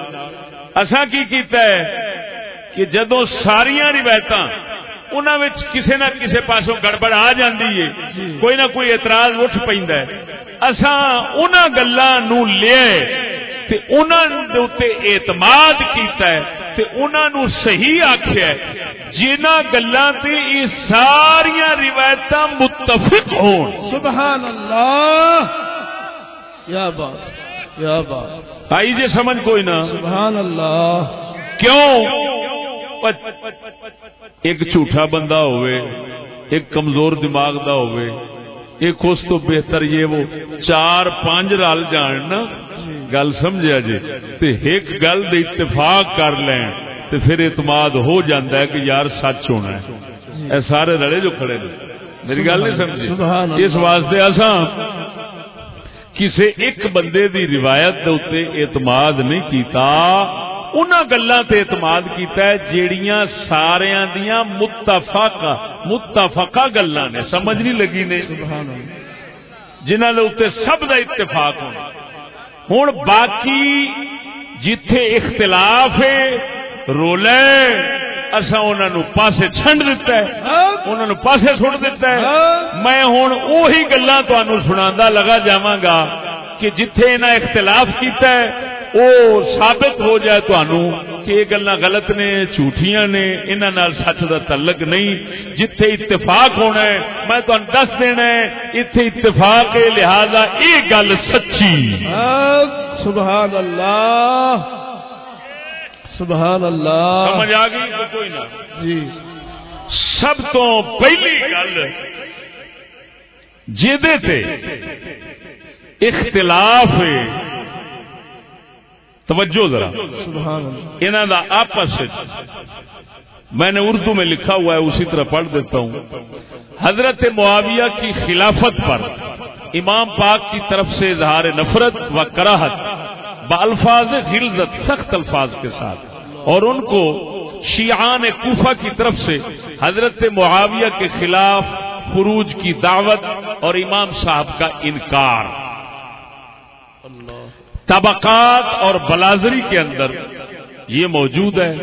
اسا کی کیتا ہے کہ جدو ساریا روایت کسے نہ کسی پاسوں گڑبڑ آ جاندی ہے، کوئی نہ کوئی اعتراض اٹھ پہ اسا ان گلوں لیا تے انہوں نے اعتماد کیتا ہے تے انہوں نے صحیح آخیا جنہ گلوں تے یہ ساریا روایت متفق ہون۔ سبحان اللہ یا بات یا بات۔ آئی جی سمجھ کوئی نہ۔ سبحان اللہ کیوں؟ ایک جھوٹا بندہ ہوئے ایک کمزور دماغ دا ہوئے ایک اس تو بہتر یہ وہ چار پانچ رل جان نا۔ گل سمجھا جی تے ایک گل دے اتفاق کر لین۔ تے پھر اعتماد ہو جاندہ ہے کہ یار سچ ہونا ہے۔ اے سارے رڑے جو کھڑے نے۔ میری گل نہیں سمجھی اس واسطے اساں کسی ایک بندے دی روایت دے اعتماد نہیں کیتا۔ ان گلوں تے اعتماد کیتا ہے جیڑیاں سارے دیا متفق متفقہ گلا نے۔ سمجھ نہیں لگی نے؟ جنہوں نے اتنے سب دا اتفاق ہونا۔ ہوں باقی جتھے اختلاف ہے رولے اصا انہوں پاسے چھنڈ دیتا ہے۔ انہوں نے پاسے سٹ دیتا ہے۔ میں ہوں اوہی گلا سنا لگا جاواں گا کہ جتھے انہیں اختلاف کیتا ہے وہ ثابت ہو جائے کہ یہ گلا غلط نے جھوٹیاں نے انہوں سچ کا تعلق نہیں۔ جتھے اتفاق ہونا ہے میں تمہیں دس دینا ہے اتے اتفاق ہے لہذا یہ گل سچی۔ سبحان اللہ۔ سبحان اللہ۔ سمجھ آ گئی؟ کوئی نہ۔ جی۔ سب تو پہلی گل جے اختلاف توجہ ذرا۔ انہوں دا آپس میں نے اردو میں لکھا ہوا ہے اسی طرح پڑھ دیتا ہوں۔ حضرت معاویہ کی خلافت پر امام پاک کی طرف سے اظہار نفرت و کراہت بالفاظ غلزت سخت الفاظ کے ساتھ۔ اور ان کو شیعان کوفہ کی طرف سے حضرت معاویہ کے خلاف خروج کی دعوت اور امام صاحب کا انکار۔ طبقات اور بلازری کے اندر یہ موجود ہے۔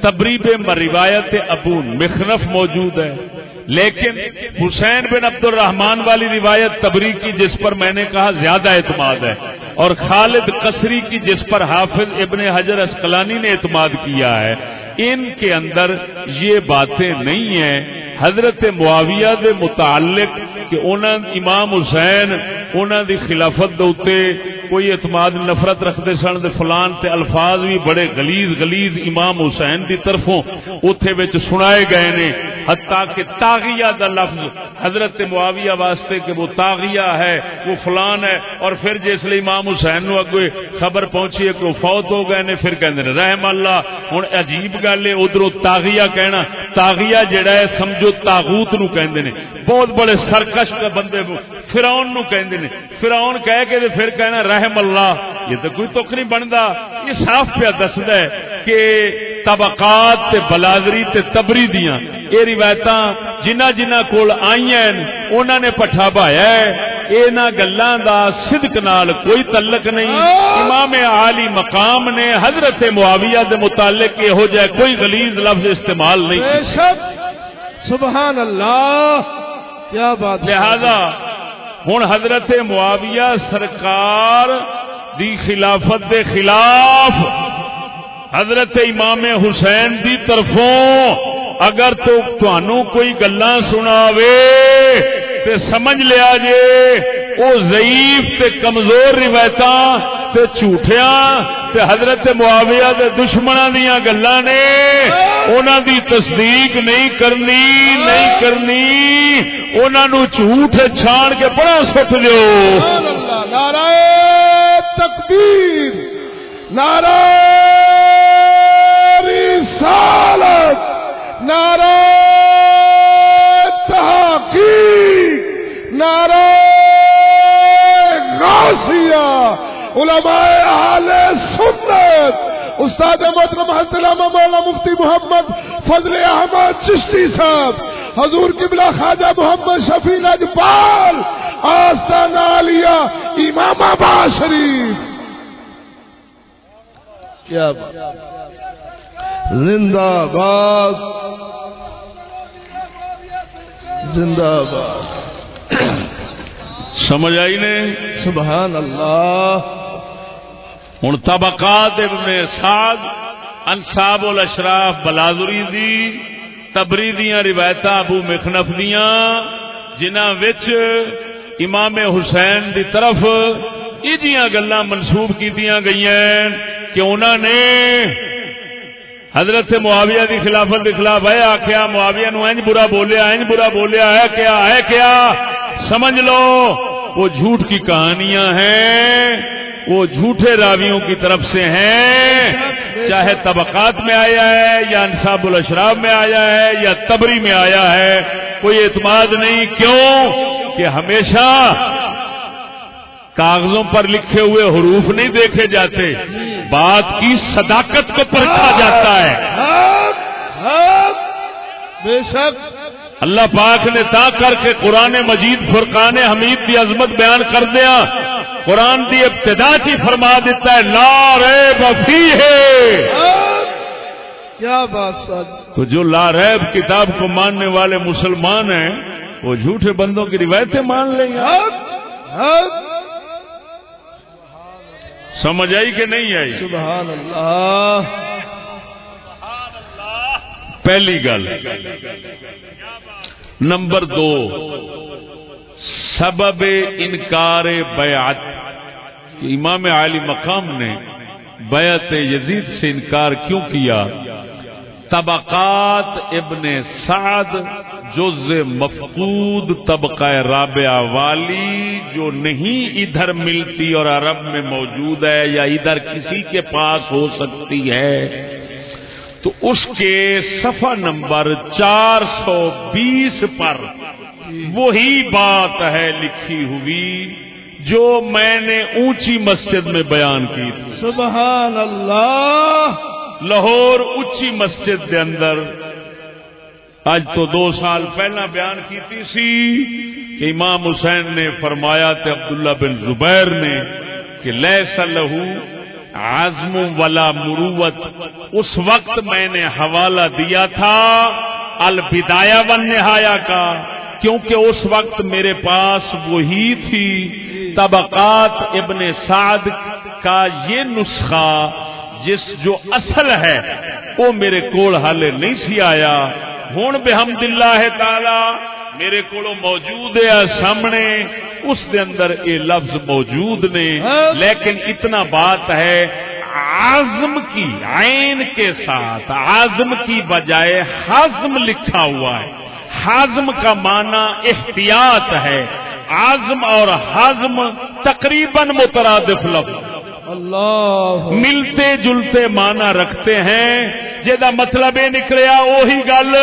تبریب روایت ابو مخنف موجود ہے۔ لیکن حسین بن عبد الرحمان والی روایت تبری کی جس پر میں نے کہا زیادہ اعتماد ہے۔ اور خالد قصری کی جس پر حافظ ابن حجر اسقلانی نے اعتماد کیا ہے۔ ان کے اندر یہ باتیں نہیں ہیں۔ حضرت معاویہ دے متعلق کہ انہوں امام حسین انہوں دی خلافت دے کوئی اعتماد نفرت رکھتے سن دے فلان تے الفاظ بھی بڑے گلیز گلیز امام حسین دی طرفوں اتے بچ سنائے گئے نے، حتیٰ کہ تاغیہ دا لفظ حضرت معاویہ واسطے کہ وہ تاغیہ ہے، وہ فلان ہے، اور پھر جس لیے امام حسین نو اگوے خبر پہنچی ہے کہ وہ فوت ہو گئے نے، پھر کہندے نے، رحم اللہ، ہن عجیب گل ہے ادھروں تاغیہ کہنا، تاغیہ جڑا ہے، سمجھو تاغوت نو کہندے نے۔ بہت بڑے سرکش بندے فرعون نو کہندے نے. فرعون کہہ کے پھر کہنا رحم اللہ. یہ تو کوئی تک نہیں بنتا یہ صاف پیا دسد ہے کہ طبقات تے بلادری تے تبری دیاں یہ روایت جنہ جنہ کول آئی انہوں نے پٹھا بھایا ہے. یہاں گلوں دا صدق نال کوئی تعلق نہیں. امام عالی مقام نے حضرت معاویہ دے متعلق یہو جہ کوئی غلیظ لفظ استعمال نہیں سبحان اللہ. کیا بات لہذا ہوں حضرت معاویہ سرکار دی خلافت دے خلاف حضرت امام حسین دی طرفوں اگر تو تنوع کوئی گلا سنا تے سمجھ لیا جے، او ضعیف تے کمزور روایت تے جھوٹیاں تے حضرت معاویہ دے دشمنوں دیا گلا نے انہوں دی تصدیق نہیں کرنی نہیں کرنی انہوں جھوٹ چھان کے بڑا سٹ دیو دو نعرہ تکبیر، نعرہ رسالت۔ نعرہ تحقیق، نعرہ غاسیہ علماء اہل سنت، استاد محترم حضرت علامہ مولانا مفتی محمد فضل احمد چشتی صاحب، حضور قبلہ خواجہ محمد شفیع لجپال آستان عالیہ امام آباد شریف۔ کیا بات؟ زندہ باد۔ زندہ باد۔ سمجھ آئی نے؟ سبحان اللہ۔ ہوں طبقات ابن سعد انصاب الاشراف بلادری دی تبری دیا روایت ابو مخنف دیا جنہ وچ امام حسین دی طرف یہ گلا منسوب کی گئی کہ انہوں نے حضرت سے معاویہ دی خلافت کے خلاف ہے آخیا معاویہ نو اینج برا بولیا، اینج برا بولیا، ہے کیا ہے کیا؟ سمجھ لو، وہ جھوٹ کی کہانیاں ہیں، وہ جھوٹے راویوں کی طرف سے ہیں، چاہے طبقات میں آیا ہے، یا انصاب الاشراب میں آیا ہے، یا تبری میں آیا ہے، کوئی اعتماد نہیں، کیوں؟ کہ ہمیشہ کاغذوں پر لکھے ہوئے حروف نہیں دیکھے جاتے۔ بات کی صداقت کو پرکھا جاتا ہے۔ بے شک اللہ پاک نے تا کر کے قرآن مجید فرقان حمید کی عظمت بیان کر دیا۔ قرآن کی ابتدا چی فرما دیتا ہے لا ریب فی ہے کیا بات سچ تو جو لا ریب کتاب کو ماننے والے مسلمان ہیں وہ جھوٹے بندوں کی روایتیں مان لیں۔ گے سمجھ آئی کہ نہیں آئی؟ سبحان اللہ پہلی گل نمبر دو سبب انکار بیعت۔ امام عالی مقام نے بیعت یزید سے انکار کیوں کیا؟ طبقات ابن سعد جز مفقود طبقہ رابعہ والی جو نہیں ادھر ملتی اور عرب میں موجود ہے یا ادھر کسی کے پاس ہو سکتی ہے تو اس کے صفحہ نمبر چار سو بیس پر وہی بات ہے لکھی ہوئی جو میں نے اونچی مسجد میں بیان کی تھی۔ سبحان اللہ! لاہور اونچی مسجد دے اندر اج تو دو سال پہلا بیان کی سی کہ امام حسین نے فرمایا تے عبداللہ بن زبیر نے کہ لیس لہو عزم ولا مروت، اس وقت میں نے حوالہ دیا تھا البدایا ون نہایا کا، کیونکہ اس وقت میرے پاس وہی تھی طبقات ابن سعد کا یہ نسخہ، جس جو اصل ہے، وہ میرے کول حالے نہیں سی آیا۔ ہوں بحمد اللہ تعالی میرے کو موجود ہے سامنے، اس دے اندر یہ لفظ موجود نے۔ لیکن اتنا بات ہے آزم کی، عین کے ساتھ آزم کی بجائے ہاضم لکھا ہوا ہے۔ ہاضم کا معنی احتیاط ہے۔ آزم اور ہاضم تقریباً مترادف لفظ۔ اللہ ملتے جلتے مانا رکھتے ہیں۔ جہاں مطلب یہ نکلیا وہی گل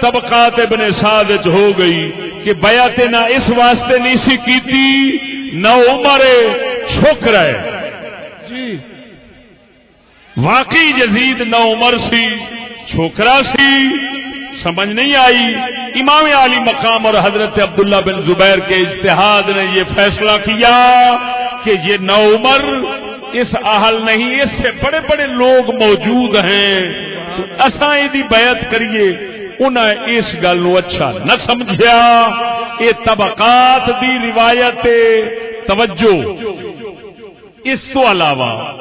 طبقات ابن سعد ہو گئی کہ بیعت نہ اس واسطے نہیں سی کیتی نہ عمر چھک رہے جی۔ واقعی جزید نہ عمر سی چھوکرا سی سمجھ نہیں آئی۔ امام علی مقام اور حضرت عبداللہ بن زبیر کے اجتہاد نے یہ فیصلہ کیا کہ یہ نو عمر اس اہل نہیں، اس سے بڑے بڑے لوگ موجود ہیں۔ تو اصا یہ بیعت کریے انہیں اس گل اچھا نہ سمجھیا۔ یہ طبقات دی روایت، توجہ۔ اس تو علاوہ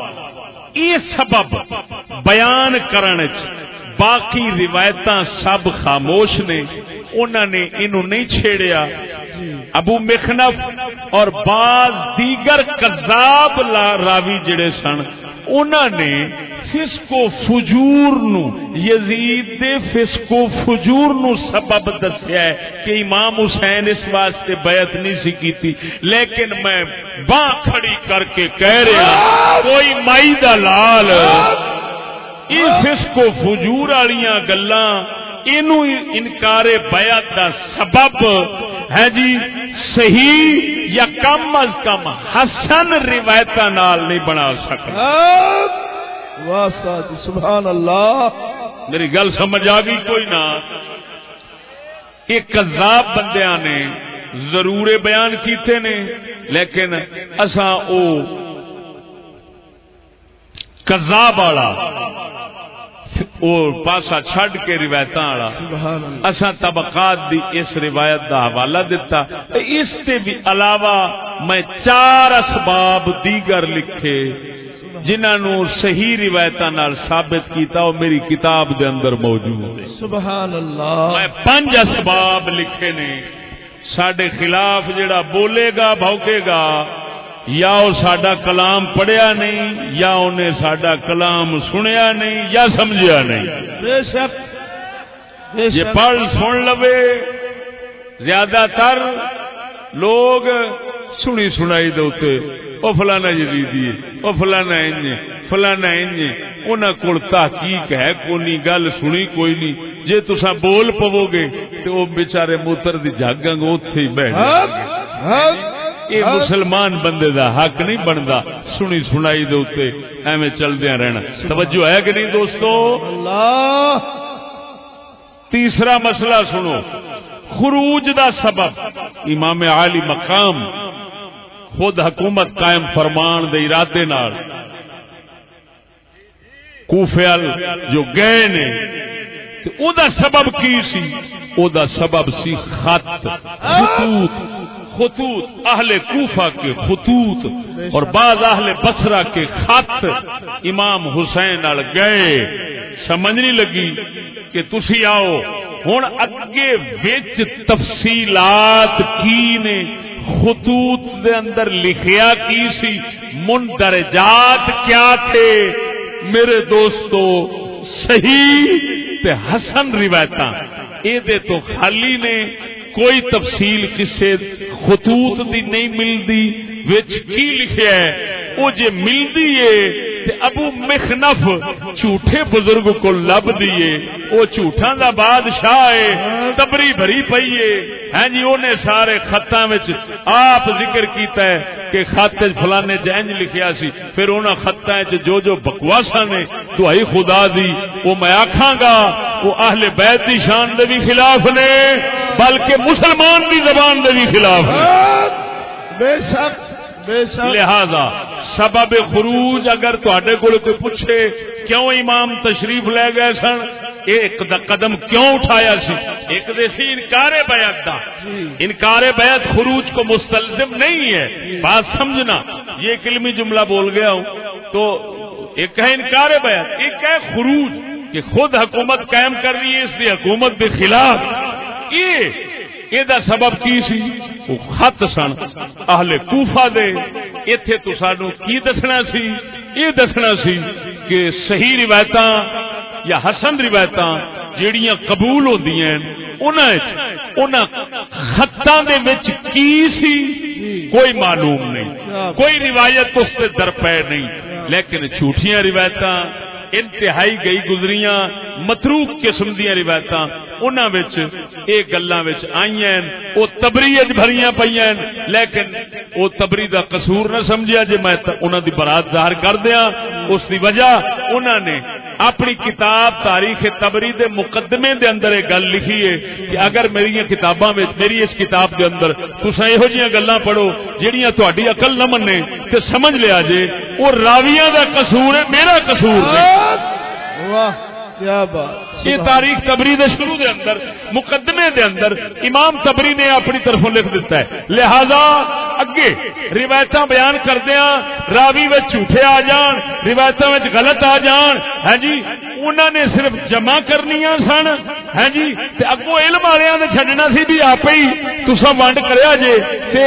یہ سبب بیان کرنے باقی روایت سب خاموش نے انہوں نے انہوں نہیں چھیڑیا۔ ابو مخنف اور بعض دیگر کذاب راوی جڑے سن انہوں نے فسکو فجور نو، یزید دے فسکو فجور نو سبب دسیا ہے کہ امام حسین اس واسطے بیعت نہیں سی کیتی، لیکن میں باں کھڑی کر کے کہہ رہا کوئی مائی دا لال یہ فسکو فجور والیاں گلاں، اینو انکار بیعت دا سبب ہے جی صحیح یا کم از کم حسن روایت نال نہیں بنا سکتا۔ جی، سبحان اللہ۔ میری گل سمجھ آ گئی کوئی نہ۔ یہ کذاب بندیاں نے ضرور بیان کیتے نے لیکن اساں او کذاب والا وہ پاسا چھڈ کے روایت والا۔ اساں طبقات دی اس روایت دا حوالہ دیتا اس تے بھی علاوہ میں چار اسباب دیگر لکھے۔ جنہوں صحیح روایت ثابت کیتا وہ میری کتاب دے اندر موجود ہے سبحان اللہ۔ میں پنج اسباب لکھے نے۔ سڈے خلاف جڑا بولے گا بھوکے گا یا وہ سڈا کلام پڑھیا نہیں یا انہیں سڈا کلام سنیا نہیں یا سمجھیا نہیں۔ بے شک بے یہ پڑھ سن لوے زیادہ تر لوگ سنی سنائی دے وہ فلانا جدیدی وہ فلانا انج فلانا انج انہوں کو تحقیق ہے کونی گل سنی کوئی نہیں۔ جے تسا بول پو گے تو وہ بےچارے موتر دی جاگنگ اتے ہی حق۔ یہ مسلمان بندے دا حق نہیں بنتا سنی سنائی دے اتنے ایویں چلدیا رہنا۔ توجہ ہے کہ نہیں دوستو؟ اللہ! تیسرا مسئلہ سنو۔ خروج دا سبب۔ امام عالی مقام خود حکومت قائم فرمان دے ارادے نال۔ کوفیل جو گئے نے او دا سبب کی سی؟ او دا سبب سی خط خطوط۔ خطوط، اہل کوفہ کے خطوط اور بعض اہل بسرا کے خط امام حسین نال گئے۔ سمجھ نہیں لگی کہ تسی آؤ۔ ہوں اگے وچ تفصیلات کی نے؟ خطوط دے اندر لکھیا کی سی؟ مندرجات کیا تھے؟ میرے دوستو، صحیح تے حسن روایت یہ تو خالی نے کوئی تفصیل کسے خطوط دی نہیں ملتی وچ کی لکھیا ہے؟ وہ جے ملتی ہے تے ابو مخنف جھوٹے بزرگ کو لب دیے وہ جھوٹاں دا بادشاہ ہے، تبری بھری پئی ہے۔ ہیں جی اونے سارے خطاں وچ آپ ذکر کیتا ہے کہ خط وچ فلانے جنج لکھیا سی۔ پھر انہاں خطاں وچ جو جو بکواساں نے دعائی خدا دی وہ میں آکھاں گا وہ اہل بیت دی شان دے بھی خلاف نے، بلکہ مسلمان دی زبان دے بھی خلاف نے۔ ہاں، بے شک۔ لہذا سبب خروج اگر تے کو کوئی پوچھے کیوں امام تشریف لے گئے سن؟ ایک دا قدم کیوں اٹھایا سی؟ ایک دے سی انکار بیعت دا۔ انکار بیعت خروج کو مستلزم نہیں ہے۔ بات سمجھنا۔ یہ ایک علمی جملہ بول گیا ہوں۔ تو ایک ہے انکار بیعت، ایک ہے خروج۔ کہ خود حکومت قائم کر رہی ہے، اس لیے حکومت کے خلاف۔ یہ یہ سبب کی سی وہ خط سن اہل کوفہ دے ایتھے تو سانو کی دسنا سی یہ دسنا سی کہ صحیح روایت یا حسن روایت جیڑیاں قبول ہوندیاں انہاں خطاں دے وچ کی سی کوئی معلوم نہیں کوئی روایت اس سے درپے نہیں لیکن جھوٹیاں روایت انتہائی گئی گزریاں، متروک قسم دیا روایت یہ گلوں آئی وہ تبری بھریاں پہ لیکن وہ تبری دا قصور نہ سمجھا جی میں انہوں دی برات ظاہر کر دیا اس دی وجہ انہوں نے اپنی کتاب تاریخ تبری دے مقدمے دے اندر ایک گل لکھی ہے کہ اگر میری کتاباں میری اس کتاب دے اندر تسا یہو جی گلا پڑھو جہاں تاری اقل نہ منے تو سمجھ لیا جے وہ راویہ دا قصور ہے، میرا قصور نہیں واہ کیا بات۔ یہ تاریخ تبری دے شروع دے اندر، مقدمے دے اندر امام تبری نے اپنی طرفوں لکھ دیتا ہے۔ لہذا اگے روایت بیان کردیا ہاں، راوی میں جھوٹے آ جان روایت غلط آ جان۔ ہے جی انہوں نے صرف جمع کرنی سن۔ ہے جی تے اگوں علم والوں نے چڈنا سی بھی آپ ہی۔ تسا ونڈ کریا جے، تے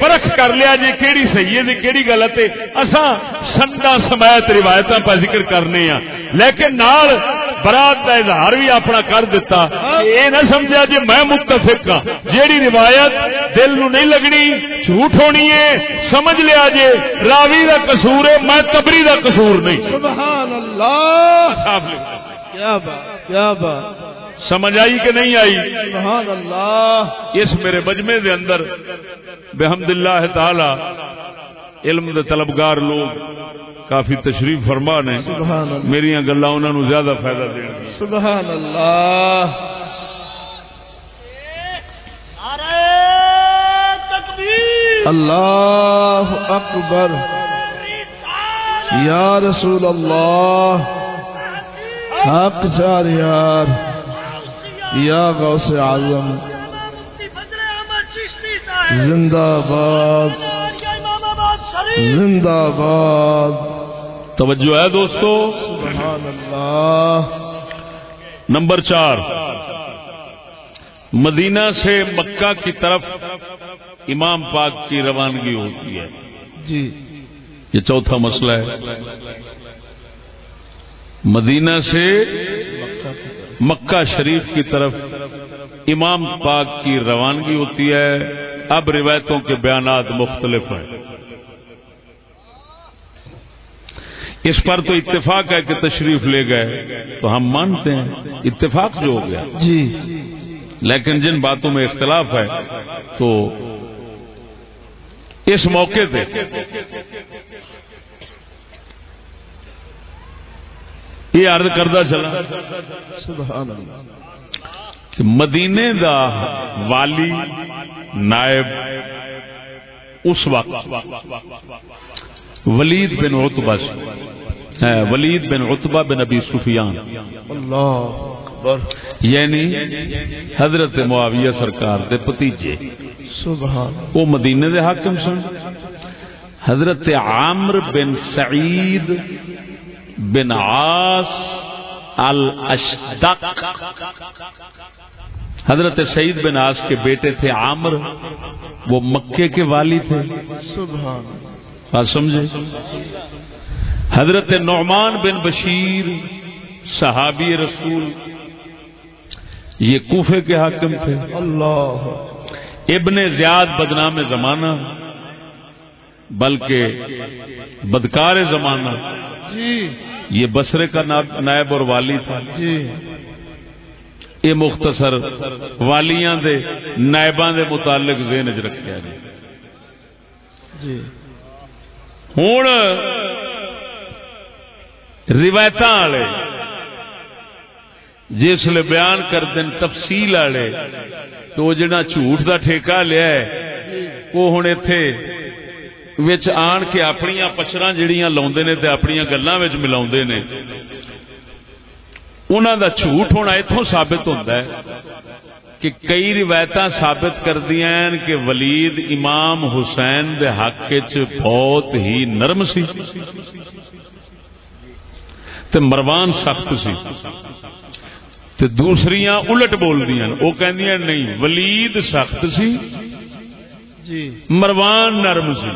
پرکھ کر لیا جے کیڑی صحیح ہے کیڑی غلط ہے۔ اساں سندا سمیت روایت پہ ذکر کرنے ہاں۔ لیکن نال برات کا اظہار بھی اپنا کر دیتا یہ نہ سمجھا جی میں متفق ہاں۔ جیڑی روایت دل نو نہیں لگنی جھوٹ ہونی ہے سمجھ لیا جے راوی دا قصور ہے میں تبری دا قصور نہیں۔ سبحان اللہ کیا بات کیا بات۔ سمجھ آئی کہ نہیں آئی؟ سبحان اللہ اس میرے مجمے دے اندر بحمد اللہ تعالی علم دے طلبگار لوگ کافی تشریف فرما نے۔ میری گلا انہوں زیادہ فائدہ گی سبحان اللہ۔ اللہ اکبر۔ یا رسول اللہ۔ حق چار یار۔ یا غوث اعظم۔ زندہ باد۔ زندہ باد توجہ ہے دوستو؟ سبحان اللہ نمبر چار۔ مدینہ سے مکہ کی طرف امام پاک کی روانگی ہوتی ہے۔ جی۔ یہ چوتھا مسئلہ ہے۔ مدینہ سے مکہ شریف کی طرف امام پاک کی روانگی ہوتی ہے۔ اب روایتوں کے بیانات مختلف ہیں۔ اس پر تو اتفاق ہے کہ تشریف لے گئے تو ہم مانتے ہیں اتفاق جو ہو گیا۔ جی۔ لیکن جن باتوں میں اختلاف ہے تو اس موقع پہ یہ عرض کردہ چلا سبحان اللہ کہ مدینے دا والی نائب اس وقت ولید بن عتبہ سے۔ ولید بن عتبہ بن ابی سفیان۔ اللہ یعنی حضرت معاویہ سرکار دے پتیجے۔ سبحان۔ وہ مدینے دے حاکم سن۔ حضرت عامر بن سعید بن عاص الاشدق۔ حضرت سعید بن عاص کے بیٹے تھے عامر۔ وہ مکے کے والی تھے۔ سبحان۔ بات سمجھے؟ حضرت نعمان بن بشیر صحابی رسول یہ کوفے کے حاکم تھے۔ اللہ۔ ابن زیاد بدنام زمانہ بلکہ بدکار زمانہ۔ جی۔ یہ بسرے کا نا- نائب اور والی تھا۔ جی۔ یہ مختصر والیاں دے نائباں دے متعلق ذہن چ رکھا جی۔ ہوں روایت والے جسل بیان کرتے ہیں تفصیل والے تو وہ جڑا جھوٹ دا ٹھیکہ لیا ہے وہ ہوں اتے وچ آن کے اپنی پچھرا جڑیاں لاؤندے نے تے اپنی گلاں وچ ملاوندے نے انہاں دا جھوٹ ہونا اتوں ثابت ہوتا ہے کہ کئی روایت ثابت کردیا کہ ولید امام حسین دے حق چ بہت ہی نرم سی تے مروان سخت سی تے دوسریاں الٹ بول دیا وہ کہندیاں نہیں ولید سخت سی جی۔ مروان نرم سی۔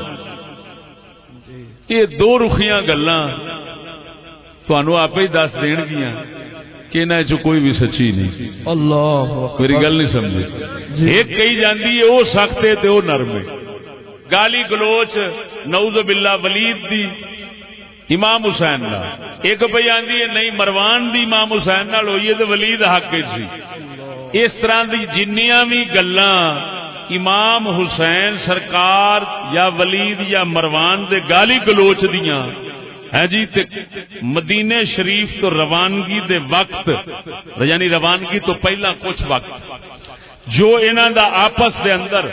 یہ دو رخیاں گلاں آپ ہی دس دین گیاں کہ کوئی بھی سچی نہیں۔ اللہ میری گل نہیں سمجھی ایک کہی جاندی ہے وہ سخت ہے وہ نرم ہے۔ گالی گلوچ نعوذ باللہ ولید دی امام حسین دا ایک پہ آندی ہے نہیں مروان دی امام حسین نال ہوئی ہے تے ولید حق سی اس طرح دی جنیاں بھی گلاں امام حسین سرکار یا ولید یا مروان دے گالی گلوچ دیاں۔ ہے جی تے مدینے شریف تو روانگی دے وقت یعنی روانگی تو پہلا کچھ وقت، جو انہاں دا آپس دے اندر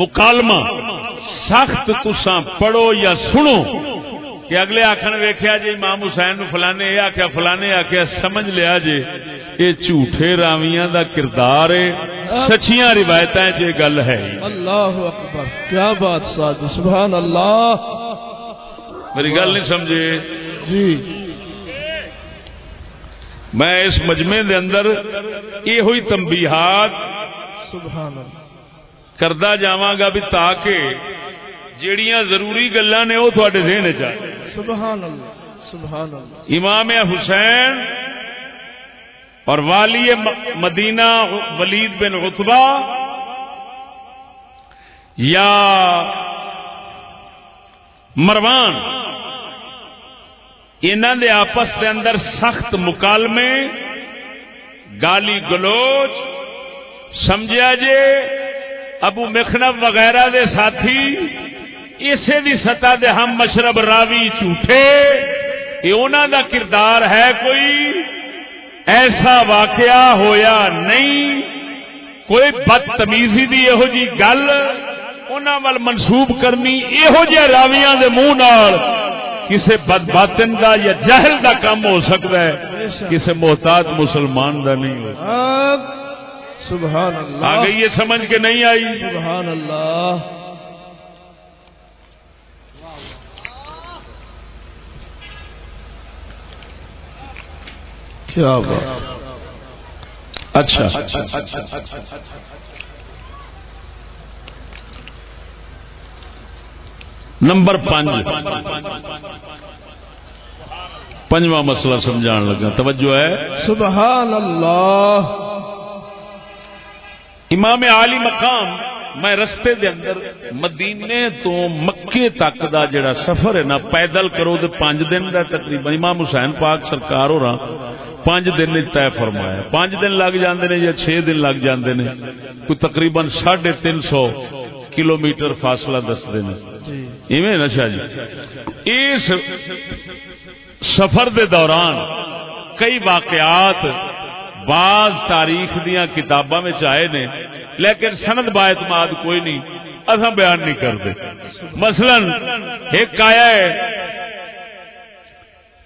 مکالمہ سخت تساں پڑھو یا سنو، کہ اگلے آخر ویخیا جی امام حسین نو فلانے یہ آخیا فلانے آخیا سمجھ لیا جی یہ جھوٹے راویاں دا کردار ہے، سچیاں روایت جی، یہ گل ہے۔ اللہ اکبر، کیا بات سبحان اللہ۔ میری گل نہیں سمجھے؟ جی۔ میں اس مجمع دے اندر یہ ہوئی تنبیہات سبحان اللہ۔ کردا جاواں گا بھی تاکہ جیڑیاں ضروری گلاں نے وہ تھوڑے ذہن چ آئے۔ سبحان اللہ سبحان اللہ۔ امام حسین اور والی مدینہ ولید بن عتبہ یا مروان انہوں دے آپس دے اندر سخت مکالمے، گالی گلوچ سمجھا جے، ابو مخنب وغیرہ دے ساتھی، اسے دی سطح دے ہم مشرب راوی جھوٹے یہ انہوں دا کردار ہے کوئی؟ ایسا واقعہ ہویا نہیں، کوئی بدتمیزی دی یہو جی گل انہوں وال منسوب کرنی یہو جہ راویاں دے منہ نال کسے بد باطن دا یا جہل دا کام ہو سکتا ہے کسے محتاط مسلمان دا نہیں ہو سکتا۔ سبحان اللہ۔ آگے یہ سمجھ کے نہیں آئی؟ سبحان اللہ۔ کیا بات۔ اچھا۔ نمبر پانچ۔ پنجواں مسئلہ سمجھان لگا۔ توجہ ہے۔ سبحان اللہ۔ امام عالی مقام میں رستے دے اندر مدینے تو مکے تک دا جڑا سفر ہے نا پیدل کرو تو پانچ دن دا تقریباً۔ امام حسین پاک سرکار ہو رہا پانچ دن طے فرمایا۔ پانچ دن لگ جاندے نے یا چھ دن لگ جاندے نے؟ کوئی تقریباً ساڑھے تین سو کلو میٹر فاصلہ دستے ہیں ایویں نشا جی۔ اس سفر دے دوران کئی واقعات بعض تاریخ دیا کتاباں آئے نے، لیکن سند با اعتماد کوئی نہیں، اصا بیان نہیں کرتے۔ مثلا ایک آیا ہے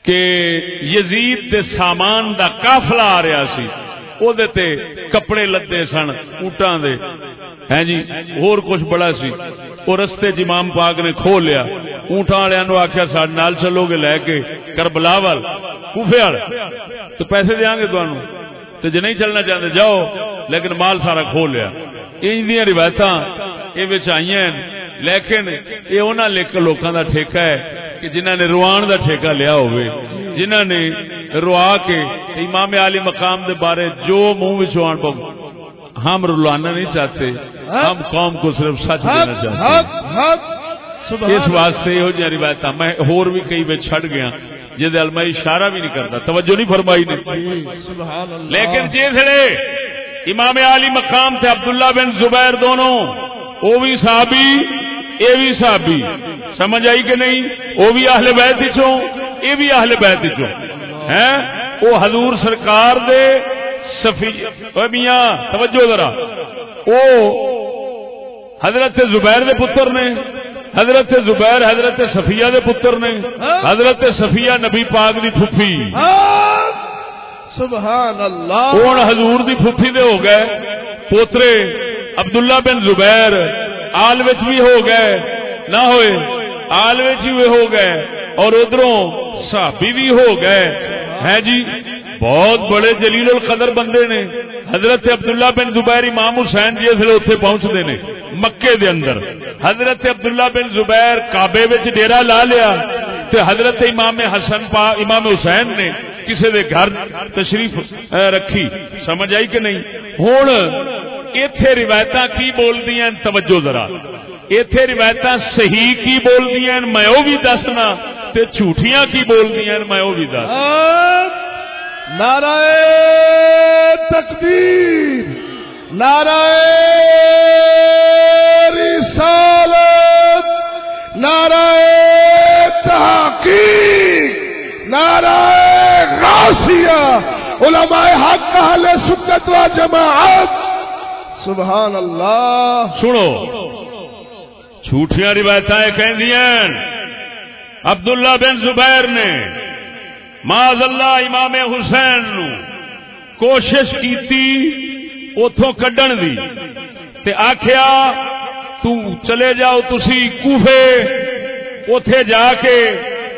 کہ یزید دے سامان دا کافلا آ رہا سی او دے تے کپڑے لدے سن، اونٹاں دے۔ ہیں جی اور کچھ بڑا سی۔ وہ رستے چ امام پاک نے کھو لیا، اونٹاں والے آخیا سڈ نال چلو گے لے کے کربلا وال، کوفے وال۔ تو پیسے دیاں گے تمہوں تو جی نہیں چلنا چاہتے جاؤ۔ لیکن مال سارا کھو لیا۔ ان روایت یہ آئی لیکن یہ انہوں لوگوں کا ٹھیکہ ہے کہ جنہ نے روان دا ٹھیکہ لیا ہوئے جنہ نے روا کے امام علی مقام دے بارے جو منہ آن پاؤ ہم رلانا نہیں چاہتے ہم قوم کو صرف سچ دینا چاہتے اس واسطے یہ جی روایت میں ہور بھی کئی بچ چھڑ گیا جہد میں اشارہ بھی نہیں کرتا۔ توجہ نہیں فرمائی نے۔ لیکن جسے امام علی مقام تھے عبداللہ بن زبیر دونوں وہ بھی صحابی یہ بھی صحابی۔ سمجھ آئی کہ نہیں؟ وہ بھی اہل بیت چوں یہ بھی اہل بیت چوں۔ ہیں؟ وہ حضور سرکار دے سفی میاں توجہ ذرا۔ وہ حضرت زبیر دے پتر نے حضرت زبیر حضرت صفیہ دے پتر نے حضرت صفیہ نبی پاک دی پھپھی سبحان اللہ ہوں حضور دی پھپھی دے ہو گئے پوترے عبداللہ بن زبیر آل وچ بھی ہو گئے نہ ہوئے آل وچ بھی ہو گئے اور ادھروں صحابی بھی ہو گئے۔ ہے جی؟ بہت بڑے جلیل القدر بندے نے۔ حضرت عبداللہ بن زبیر امام حسین جی اسلے اتنے پہنچتے ہیں مکے دے اندر۔ حضرت عبداللہ بن زبیر کابے ڈیرا لا لیا تے حضرت امام حسن پا امام حسین نے کسی دے گھر تشریف رکھی۔ سمجھ آئی کہ نہیں؟ ہوں اتے روایت کی بول دیا توجہ ذرا۔ اتے روایت صحیح کی بول دیا میں وہ بھی دسنا تے جھوٹیاں کی بول دیا میں وہ بھی دس۔ نعرہ تکبیر، نعرہ رسالت، نعرہ تحقیق، نعرہ غاسیہ علماء حق، اہل سنت و جماعت سبحان اللہ سنو، جھوٹیاں روایت کہ عبداللہ بن زبیر نے معذ اللہ امام حسین نو کوشش کیتی اتوں کڈن دی۔ تے آخیا تو چلے جاؤ تسی کوفے اتے جا کے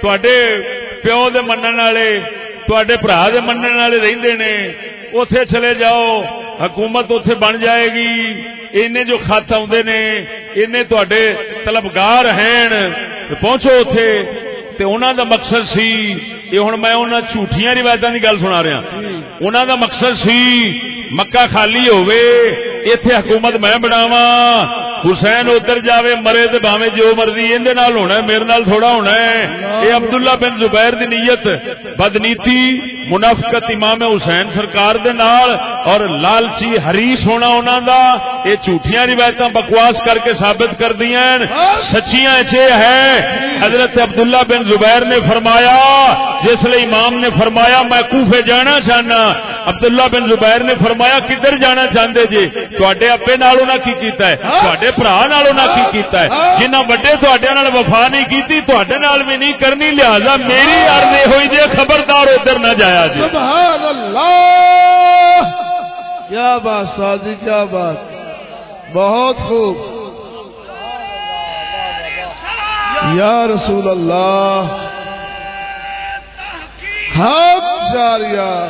تے پیو دے منن والے تے برا دے منن والے رہندے نے اتے چلے جاؤ، حکومت اتے بن جائے گی۔ اینے جو خط آدھے نے، اینے تے طلبگار ہیں، پہنچو اتے تے انہاں دا مقصد سی، یہ ہن میں انہاں جھوٹیاں روایتاں دی گل سنا رہا۔ انہاں دا مقصد سی، مکہ خالی ہووے، ایتھے حکومت میں بناواں۔ حسین ادھر جاوے، مرے تے بھاویں جو مرضی ایندے نال ہونا ہے، میرے نال تھوڑا ہونا ہے۔ اے عبداللہ بن زبیر دی نیت، بدنیتی منافقت امام حسین سرکار دے نال اور لالچی حریص ہونا انہوں دا یہ جھوٹیاں روایت بکواس کر کے ثابت کر دیا سچیاں چے ہے حضرت عبداللہ بن زبیر نے فرمایا، جس لیے امام نے فرمایا، میں کوفے جانا چاہنا۔ عبداللہ بن زبیر نے فرمایا، کدھر جانا چاہتے جی؟ تے ابے نال کی کیتا ہے؟ تے برا نال کی کیتا ہے؟ جنہ وڈے تے وفا نہیں کی تے بھی نہیں کرنی، لہذا میری عرض یہ ہوئی جی خبردار ادھر نہ جایا جی۔ سبحان اللہ کیا بات سازی کیا بات۔ بہت خوب۔ یا رسول اللہ۔ حق جار یار۔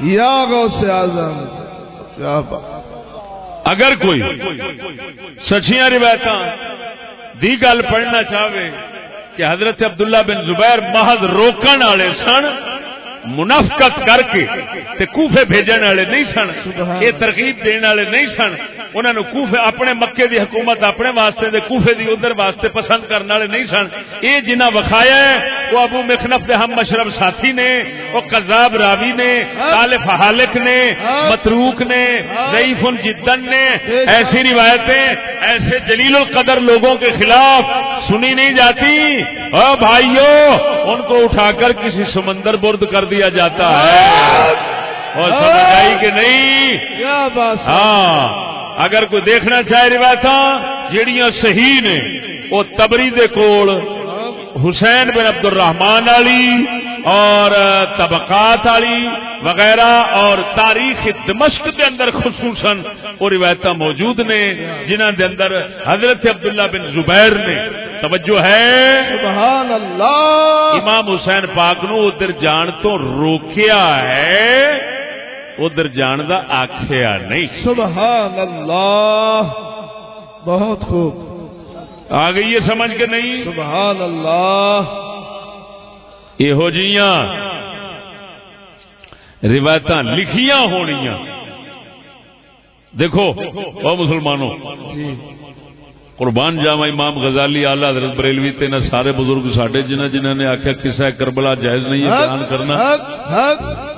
یا غوث اعظم۔ کیا بات۔ اگر کوئی سچیاں روایت دی گل پڑھنا چاہے کہ حضرت عبداللہ بن زبیر محض روکن والے سن منافقت کر کے تے کوفے بھیجن والے نہیں سن یہ ترغیب دین والے نہیں سن۔ انہوں نے کوفے اپنے مکے دی حکومت اپنے واسطے دے کوفے دی ادھر واسطے پسند کرنے والے نہیں سن۔ یہ جنہ وکھایا ہے وہ ابو مخنف دے ہم مشرب ساتھی نے وہ کذاب راوی نے طالف حالق نے متروک نے ضعیف جدن نے۔ ایسی روایتیں ایسے جلیل القدر لوگوں کے خلاف سنی نہیں جاتی۔ او بھائیو ان کو اٹھا کر کسی سمندر برد کر دیا جاتا ہے۔ اور سمجھ آئی کہ نہیں؟ ہاں۔ اگر کوئی دیکھنا چاہے روایت جہیا صحیح نے وہ تبری دے کول حسین بن عبد الرحمان علی اور طبقات علی وغیرہ اور تاریخ دمشق کے اندر خصوصاً وہ روایت موجود نے جنہ دے اندر حضرت عبداللہ بن زبیر نے توجہ ہے؟ سبحان اللہ۔ امام حسین پاک نو ادھر جان تو روکیا ہے ادھر جان دا آخیا نہیں۔ سبحان اللہ۔ بہت خوب۔ آ گئی یہ سمجھ کے نہیں؟ سبحان اللہ۔ یہو جیاں روایت لکھیاں ہونیاں۔ دیکھو وہ مسلمانوں۔ جی۔ قربان جاوا امام غزالی آلہ حضرت بریلوی تے نہ سارے بزرگ ساڈے جنہ جنہ نے آخیا کسا کربلا جائز نہیں ہے، بیان کرنا۔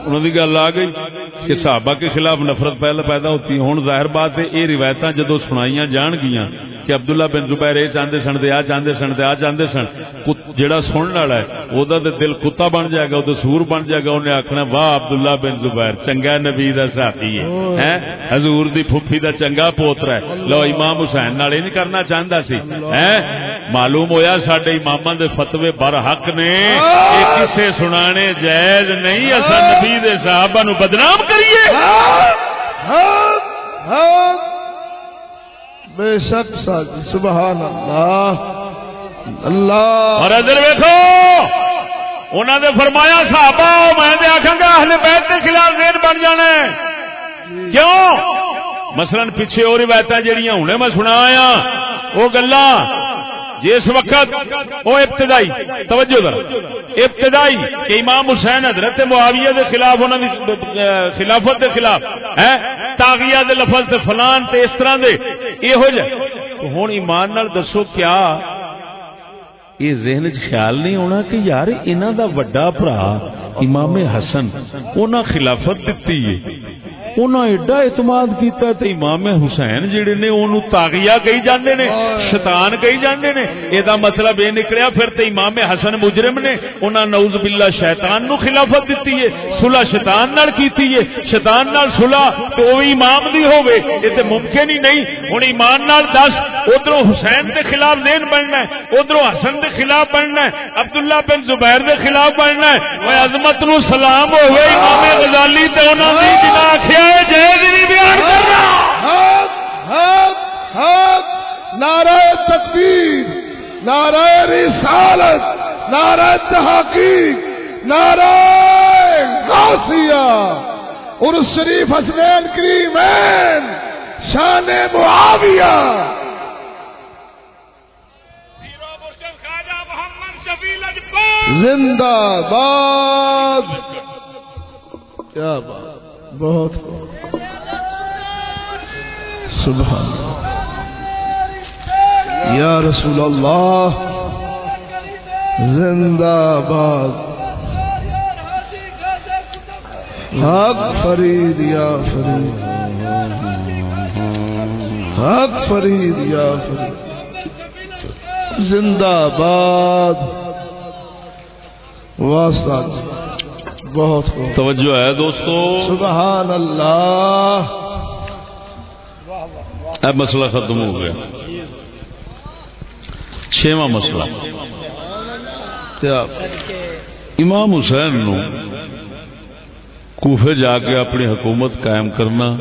انہوں کی گل آ گئی کہ صحابہ کے خلاف نفرت پہلے پیدا ہوتی ہے ہوں ظاہر بات ہے یہ روایت جدو سنائی جان گیا کہ عبداللہ بن زبیر یہ چاہتے سن دے آ چاہتے سن دے آ چاہتے سن۔ جڑا سننے والا ہے وہ دل کتا بن جائے گا وہ سور بن جائے گا انہیں آخنا واہ عبداللہ بن زبیر چنگا نبی دا ساتھی ہے۔ حضور دی پھوپھی دا چنگا پوتر ہے۔ لو امام حسین نال نہیں کرنا چاہتا سی۔ معلوم ہویا سڈے امام دے فتوے بر حق نے یہ کسے سنانے جائز نہیں اصا نبی دے صحابہ نو بدنام کریے۔ حق حق بے شک ساتھی سبحان اللہ۔ اللہ اور ادھر ویکو انہوں نے فرمایا صحابہ، میں دے آخا گا اہل بیت کے خلاف زیر بن جانا ہے۔ کیوں؟ مثلا پیچھے اور روایت جہیا ہوں میں سنا وہ گلا جس وقت وہ ابتدائی، توجہ در ابتدائی کہ امام حسین حضرت معاویہ دے خلاف انہوں دی خلافت دے خلاف، ہے، تاغیہ دے لفظ تے فلان تے اس طرح دے یہ ہو جائے تو ہوں ایمان نال دسو کیا یہ ذہن چ خیال نہیں ہونا کہ یار انہوں دا وڈا برا امام حسن، انہاں خلافت دیتی ہے۔ انہاں ایڈا اعتماد کیتا ہے تے امام حسین جڑے نے اونوں تاغیہ کہی جاندے نے شیطان کہی جاندے نے اے دا مطلب اے نکلیا پھر تے امام حسن مجرم نے انہاں نعوذ باللہ شیطان نو خلافت دتی ہے صلح شیطان نال کیتی ہے شیطان نال صلح تے او امام دی اے تے ممکن ہی نہیں ہن ایمان نال دس ادھروں حسین دے خلاف دین بننا ہے ادھروں حسن دے خلاف بننا ہے عبداللہ بن زبیر دے خلاف بننا ہے اوے عظمت نو سلام ہوے امام غزالی تے انہاں دی جنا آکھیا ہے جائز نہیں بیان کرنا حق حق حق نعرہ تکبیر، نعرہ رسالت، نعرہ تحقیق، نعرہ غوثیہ اور شریف حسنین کریمین شان معاویہ۔ زندہ باد۔ کیا بات۔ بہت۔ سبحان۔ یا رسول اللہ، زندہ باد۔ حق فرید یا فرید۔ حق فرید یا فرید۔ زندہ باد۔ واسطہ۔ بہت خوب۔ توجہ ہے دوستو۔ سبحان اللہ۔ اب مسئلہ ختم ہو گیا۔ چھواں مسئلہ۔ امام حسین نو کوفے جا کے اپنی حکومت قائم کرنا۔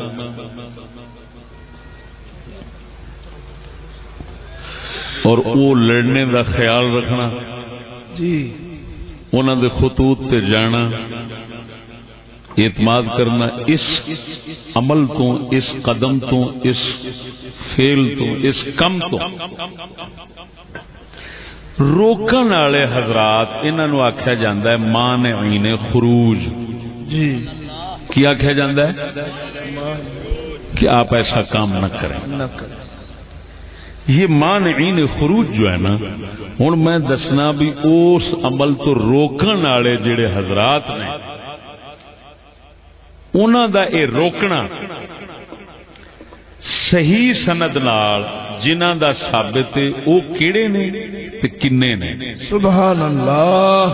اور وہ لڑنے کا خیال رکھنا۔ جی۔ انہوں دے خطوط تے جانا اعتماد کرنا اس عمل تو اس قدم تو اس فیل تو اس کم تو روکن والے حضرات انہوں آخیا جاندہ ہے مانعین خروج۔ جی۔ کی آخیا ہے؟ کہ آپ ایسا کام نہ کریں۔ یہ مانعین خروج جو ہے نا ہوں میں دسنا بھی اس عمل تو روکن والے جڑے حضرات نے۔ انہوں دا اے روکنا صحیح سند نال جنہ دا ثابت ہے وہ کیڑے نے تے کنے نے۔ سبحان اللہ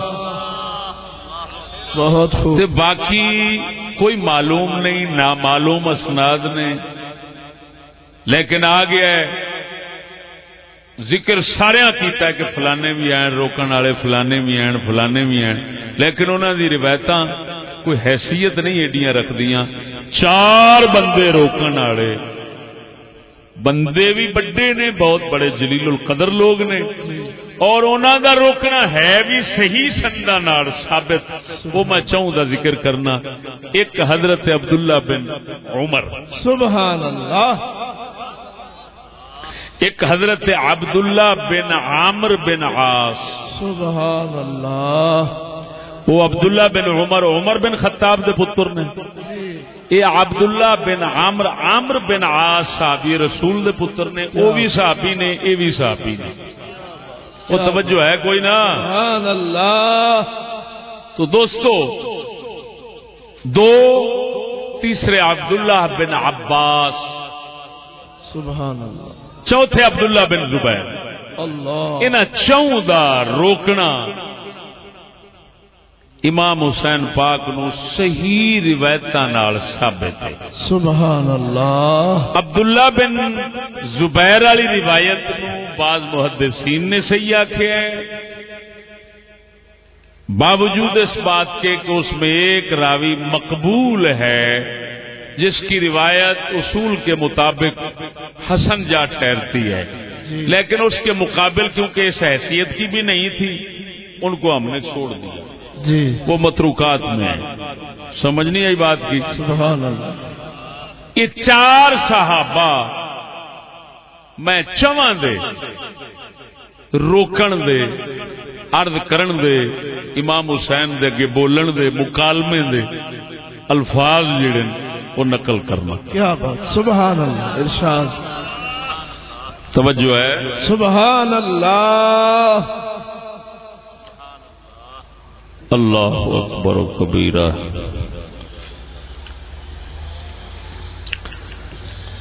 بہت خوب۔ تے باقی کوئی معلوم نہیں نامعلوم اسناد نے۔ لیکن آ گیا ہے ذکر سارے کیتا ہے کہ فلانے بھی ہیں، روکن والے فلانے بھی ہیں، فلانے بھی ہیں۔ لیکن انہوں دی روایت کوئی حیثیت نہیں ایڈیاں رکھ دیاں چار بندے روکن والے۔ بندے بھی بڑے نے، بہت بڑے جلیل القدر لوگ نے۔ اور انہوں دا روکنا ہے بھی صحیح سندا نال ثابت۔ وہ میں چاہوں دا ذکر کرنا۔ ایک حضرت عبداللہ بن عمر۔ سبحان اللہ۔ ایک حضرت عبداللہ بن عامر بن عاص۔ سبحان اللہ۔ وہ عبداللہ بن عمر عمر بن خطاب دے پتر نے۔ یہ عبداللہ بن عامر عامر بن عاص صحابی رسول دے پتر نے۔ وہ بھی صحابی نے یہ بھی صحابی نے۔ وہ توجہ ہے کوئی نہ سبحان اللہ۔ تو دوستو دو تیسرے عبداللہ بن عباس۔ سبحان اللہ۔ چوتھے عبداللہ بن زبیر۔ اللہ۔ ان چون دا روکنا امام حسین پاک نو صحیح روایت ثابت ہے۔ سبحان اللہ۔ عبداللہ بن زبیر والی روایت بعض محدثین نے صحیح آخیا ہے۔ باوجود اس بات کے کہ اس میں ایک راوی مقبول ہے۔ جس کی روایت اصول کے مطابق حسن جا ٹھہرتی ہے۔ لیکن اس کے مقابل کیونکہ اس حیثیت کی بھی نہیں تھی ان کو ہم نے چھوڑ دیا۔ جی۔ وہ متروکات میں سمجھ نہیں آئی بات کی؟ سبحان اللہ۔ یہ چار صحابہ میں چواں دے روکن دے عرض کرن دے امام حسین دے اگے بولن دے مکالمے دے الفاظ جڑے وہ نقل کرنا۔ کیا بات سبحان اللہ ارشاد۔ توجہ ہے۔ سبحان اللہ۔ اللہ اکبر و کبیرہ۔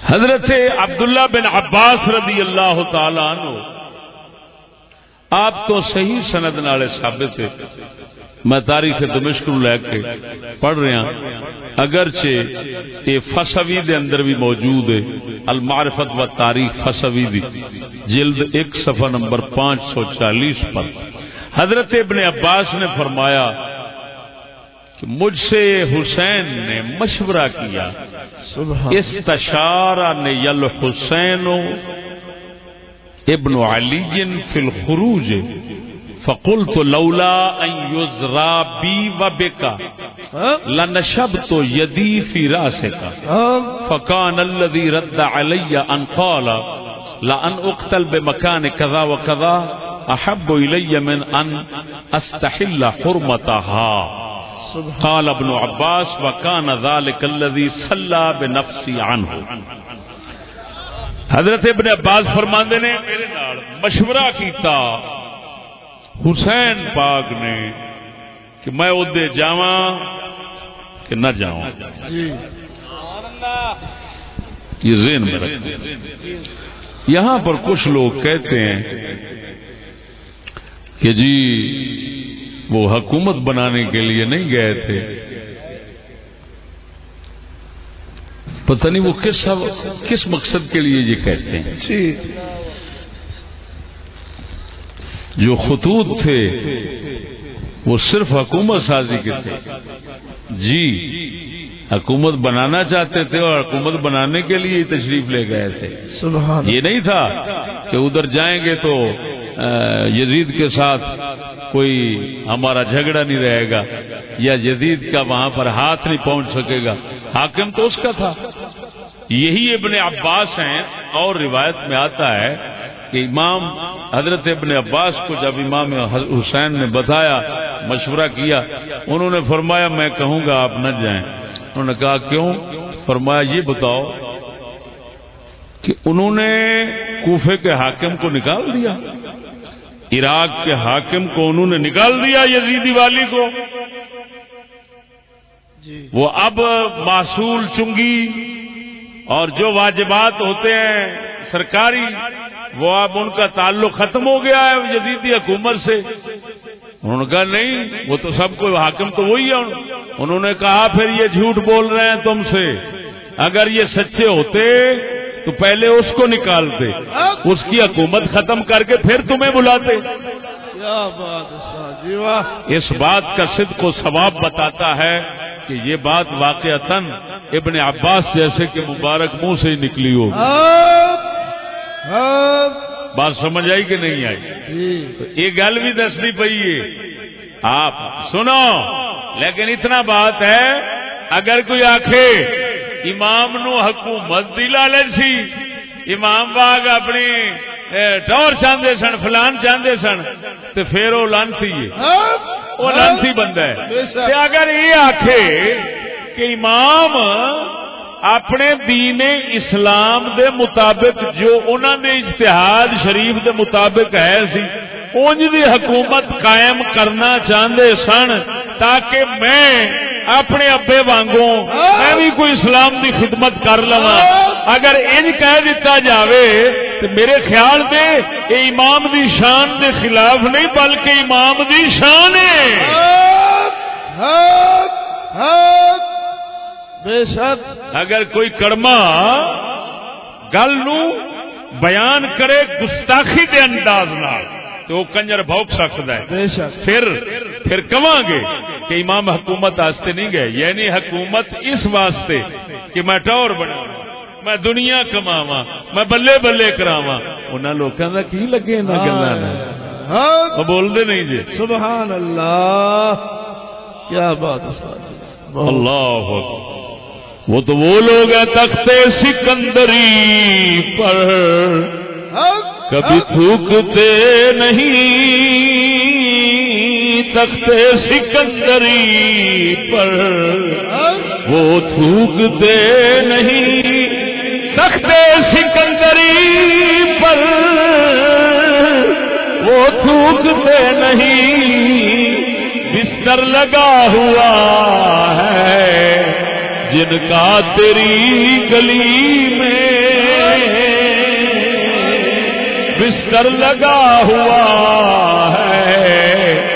حضرت عبداللہ بن عباس رضی اللہ تعالی عنہ آپ تو صحیح سند نالے ثابت ہے۔ میں تاریخ دمشق نو لے کے پڑھ رہا اگرچہ یہ فسوی دے اندر بھی موجود ہے المعرفت و تاریخ فسوی دی۔ جلد ایک صفحہ نمبر پانچ سو چالیس پر۔ حضرت ابن عباس نے فرمایا کہ مجھ سے حسین نے مشورہ کیا استشارہ نے یل حسین ابن علی فی الخروج فقلت لولا ان یزرا بی و بکا، لنشبت یدی فی راسک فکان الذي رد علی ان قال لان اقتل بمکان کذا و کذا، احب الی من ان استحل حرمتها قال ابن عباس وكان ذلك الذي صلى بنفسي عنه حضرت ابن عباس فرماندے نے میرے نال مشورہ کیتا حسین پاک نے کہ میں ادے جاواں کہ نہ جاؤں جی۔ یہ ذہن میں رکھ یہاں پر کچھ لوگ کہتے ہیں کہ جی وہ حکومت بنانے کے لیے نہیں گئے تھے۔ پتہ نہیں وہ کس کس مقصد کے لیے یہ کہتے ہیں۔ جی۔ جو خطوط تھے وہ صرف حکومت سازی کے تھے۔ جی حکومت بنانا چاہتے تھے اور حکومت بنانے کے لیے تشریف لے گئے تھے۔ سبحان یہ نہیں تھا کہ ادھر جائیں گے تو یزید کے ساتھ کوئی ہمارا جھگڑا نہیں رہے گا یا یزید کا وہاں پر ہاتھ نہیں پہنچ سکے گا۔ حاکم تو اس کا تھا۔ یہی ابن عباس ہیں اور روایت میں آتا ہے کہ امام حضرت ابن عباس کو جب امام حسین نے بتایا مشورہ کیا انہوں نے فرمایا میں کہوں گا آپ نہ جائیں۔ انہوں نے کہا کیوں؟ فرمایا یہ بتاؤ کہ انہوں نے کوفے کے حاکم کو نکال دیا۔ عراق کے حاکم کو انہوں نے نکال دیا یزیدی والی کو۔ وہ اب معصول چنگی اور جو واجبات ہوتے ہیں سرکاری وہ اب ان کا تعلق ختم ہو گیا ہے یزیدی حکومت سے۔ انہوں نے کہا نہیں وہ تو سب کو حاکم تو وہی ہے۔ انہوں نے کہا پھر یہ جھوٹ بول رہے ہیں تم سے۔ اگر یہ سچے ہوتے تو پہلے اس کو نکالتے۔ اس کی حکومت ختم کر کے پھر تمہیں بلاتے۔ اس بات کا صدق و ثواب بتاتا ہے کہ یہ بات واقع ابن عباس جیسے کہ مبارک منہ سے ہی نکلی ہو بات سمجھ آئی کہ نہیں آئی؟ یہ گل بھی دسنی پی ہے۔ آپ سنو لیکن اتنا بات ہے اگر کوئی آخے امام نو حکومت دی لالچ سی امام باغ اپنی ٹور چاہتے سن فلان چاہتے سن تو پھر وہ لانتی وہ لانتی بندہ ہے۔ اگر یہ آخے کہ امام اپنے دین اسلام دے مطابق جو انہوں دے اجتہاد شریف دے مطابق ہے سی، اونج دی حکومت قائم کرنا چاہتے سن تاکہ میں اپنے ابے وانگوں میں بھی کوئی اسلام دی خدمت کر لوا اگر ان کہہ دیتا جاوے تو میرے خیال دے یہ امام دی شان دے خلاف نہیں، بلکہ امام دی شان ہے۔ بے شک۔ اگر کوئی کڑما گل نو بیان کرے گستاخی دے انداز نال تو وہ کنجر بھوک سکتا ہے۔ بے شک۔ پھر پھر کہاں گے کہ امام حکومت واسطے نہیں گئے۔ یعنی حکومت اس واسطے کہ میں ٹور بنا میں دنیا کماوا میں بلے بلے کراوا انہوں لوگوں کا کی لگے ان گلوں بولتے نہیں جی۔ سبحان اللہ۔ کیا بات اللہ وہ تو وہ لوگ ہیں تختے سکندری پر۔ کبھی تھوکتے نہیں تختے سکندری پر۔ وہ تھوکتے نہیں تختے سکندری پر۔ وہ تھوکتے نہیں بستر لگا ہوا ہے۔ جن کا تیری گلی میں بستر لگا ہوا ہے،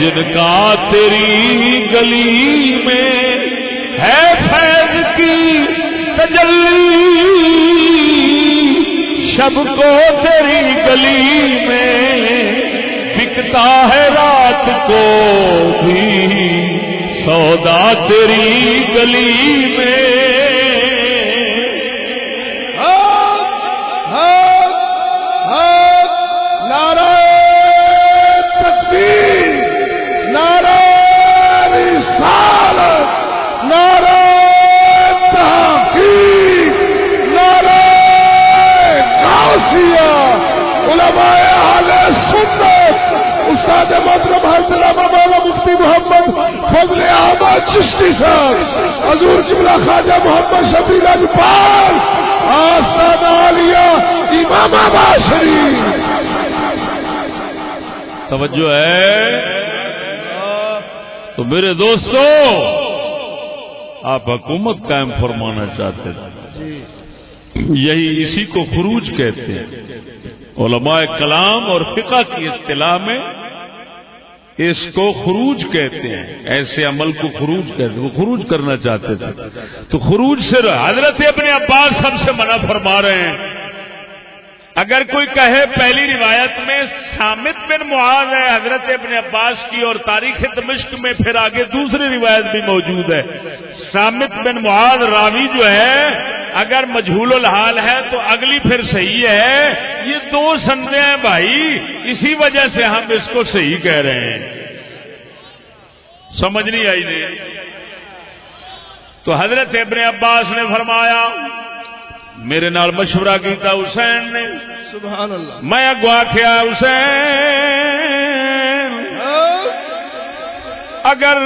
جن کا تیری گلی میں ہے فیض کی تجلی، شب کو تیری گلی میں بکتا ہے رات کو بھی۔ سودا تیری گلی میں فضل احمد چشتی صاحب، حضور جملہ خواجہ محمد شفیع اجپال آستان عالیہ، امام آباد شریف۔ توجہ ہے؟ تو میرے دوستو، آپ حکومت قائم فرمانا چاہتے تھے یہی اسی کو خروج کہتے ہیں۔ علماء کلام اور فقہ کی اصطلاح میں اس کو خروج کہتے ہیں۔ ایسے عمل کو خروج کہتے ہیں۔ وہ خروج کرنا چاہتے تھے۔ تو خروج سے حضرت اپنے عباس سب سے منع فرما رہے ہیں۔ اگر کوئی کہے پہلی روایت میں سامت بن معاذ ہے حضرت ابن عباس کی اور تاریخ دمشق میں پھر آگے دوسری روایت بھی موجود ہے۔ سامت بن معاذ راوی جو ہے اگر مجھول الحال ہے تو اگلی پھر صحیح ہے۔ یہ دو سندے ہیں بھائی اسی وجہ سے ہم اس کو صحیح کہہ رہے ہیں۔ سمجھ نہیں آئی نہیں؟ تو حضرت ابن عباس نے فرمایا میرے نال مشورہ کیتا حسین نے۔ سبحان اللہ۔ میں اگو آخیا حسین اگر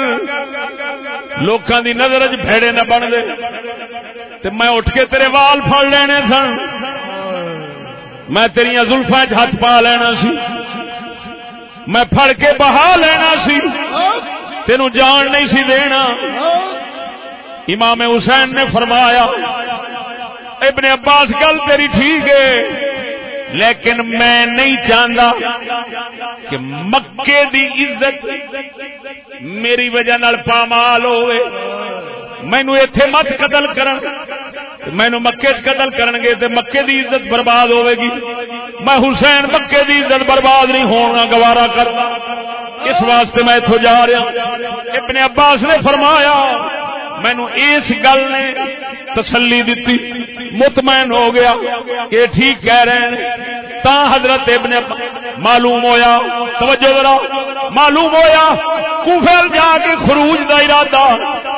لوکاں دی نظر چ بھڑے نہ بن دے۔ تے میں اٹھ کے تیرے وال پھڑ لینے سن۔ میں تیریاں زلفاں چ ہاتھ پا لینا سی۔ میں پھڑ کے بہا لینا سی۔ تینوں جان نہیں سی دینا۔ امام حسین نے فرمایا، ابن عباس گل تیری ٹھیک ہے، لیکن میں نہیں چاہتا کہ مکے دی عزت میری وجہ نال پامال ہوئے۔ مینو اتے مت قتل کرن۔ مینو مکے چ قتل کرن گے تے مکے دی عزت برباد ہوے گی۔ میں حسین مکے دی عزت برباد نہیں ہونا گوارا کرنا اس واسطے میں اتو جا رہا ابن عباس نے فرمایا، مینو اس گل نے تسلی دیتی مطمئن ہو گیا کہ ٹھیک کہہ رہے ہیں۔ تا حضرت ابن معلوم ہویا؟ توجہ ذرا، معلوم ہویا؟ کوفل جا کے خروج دا ارادہ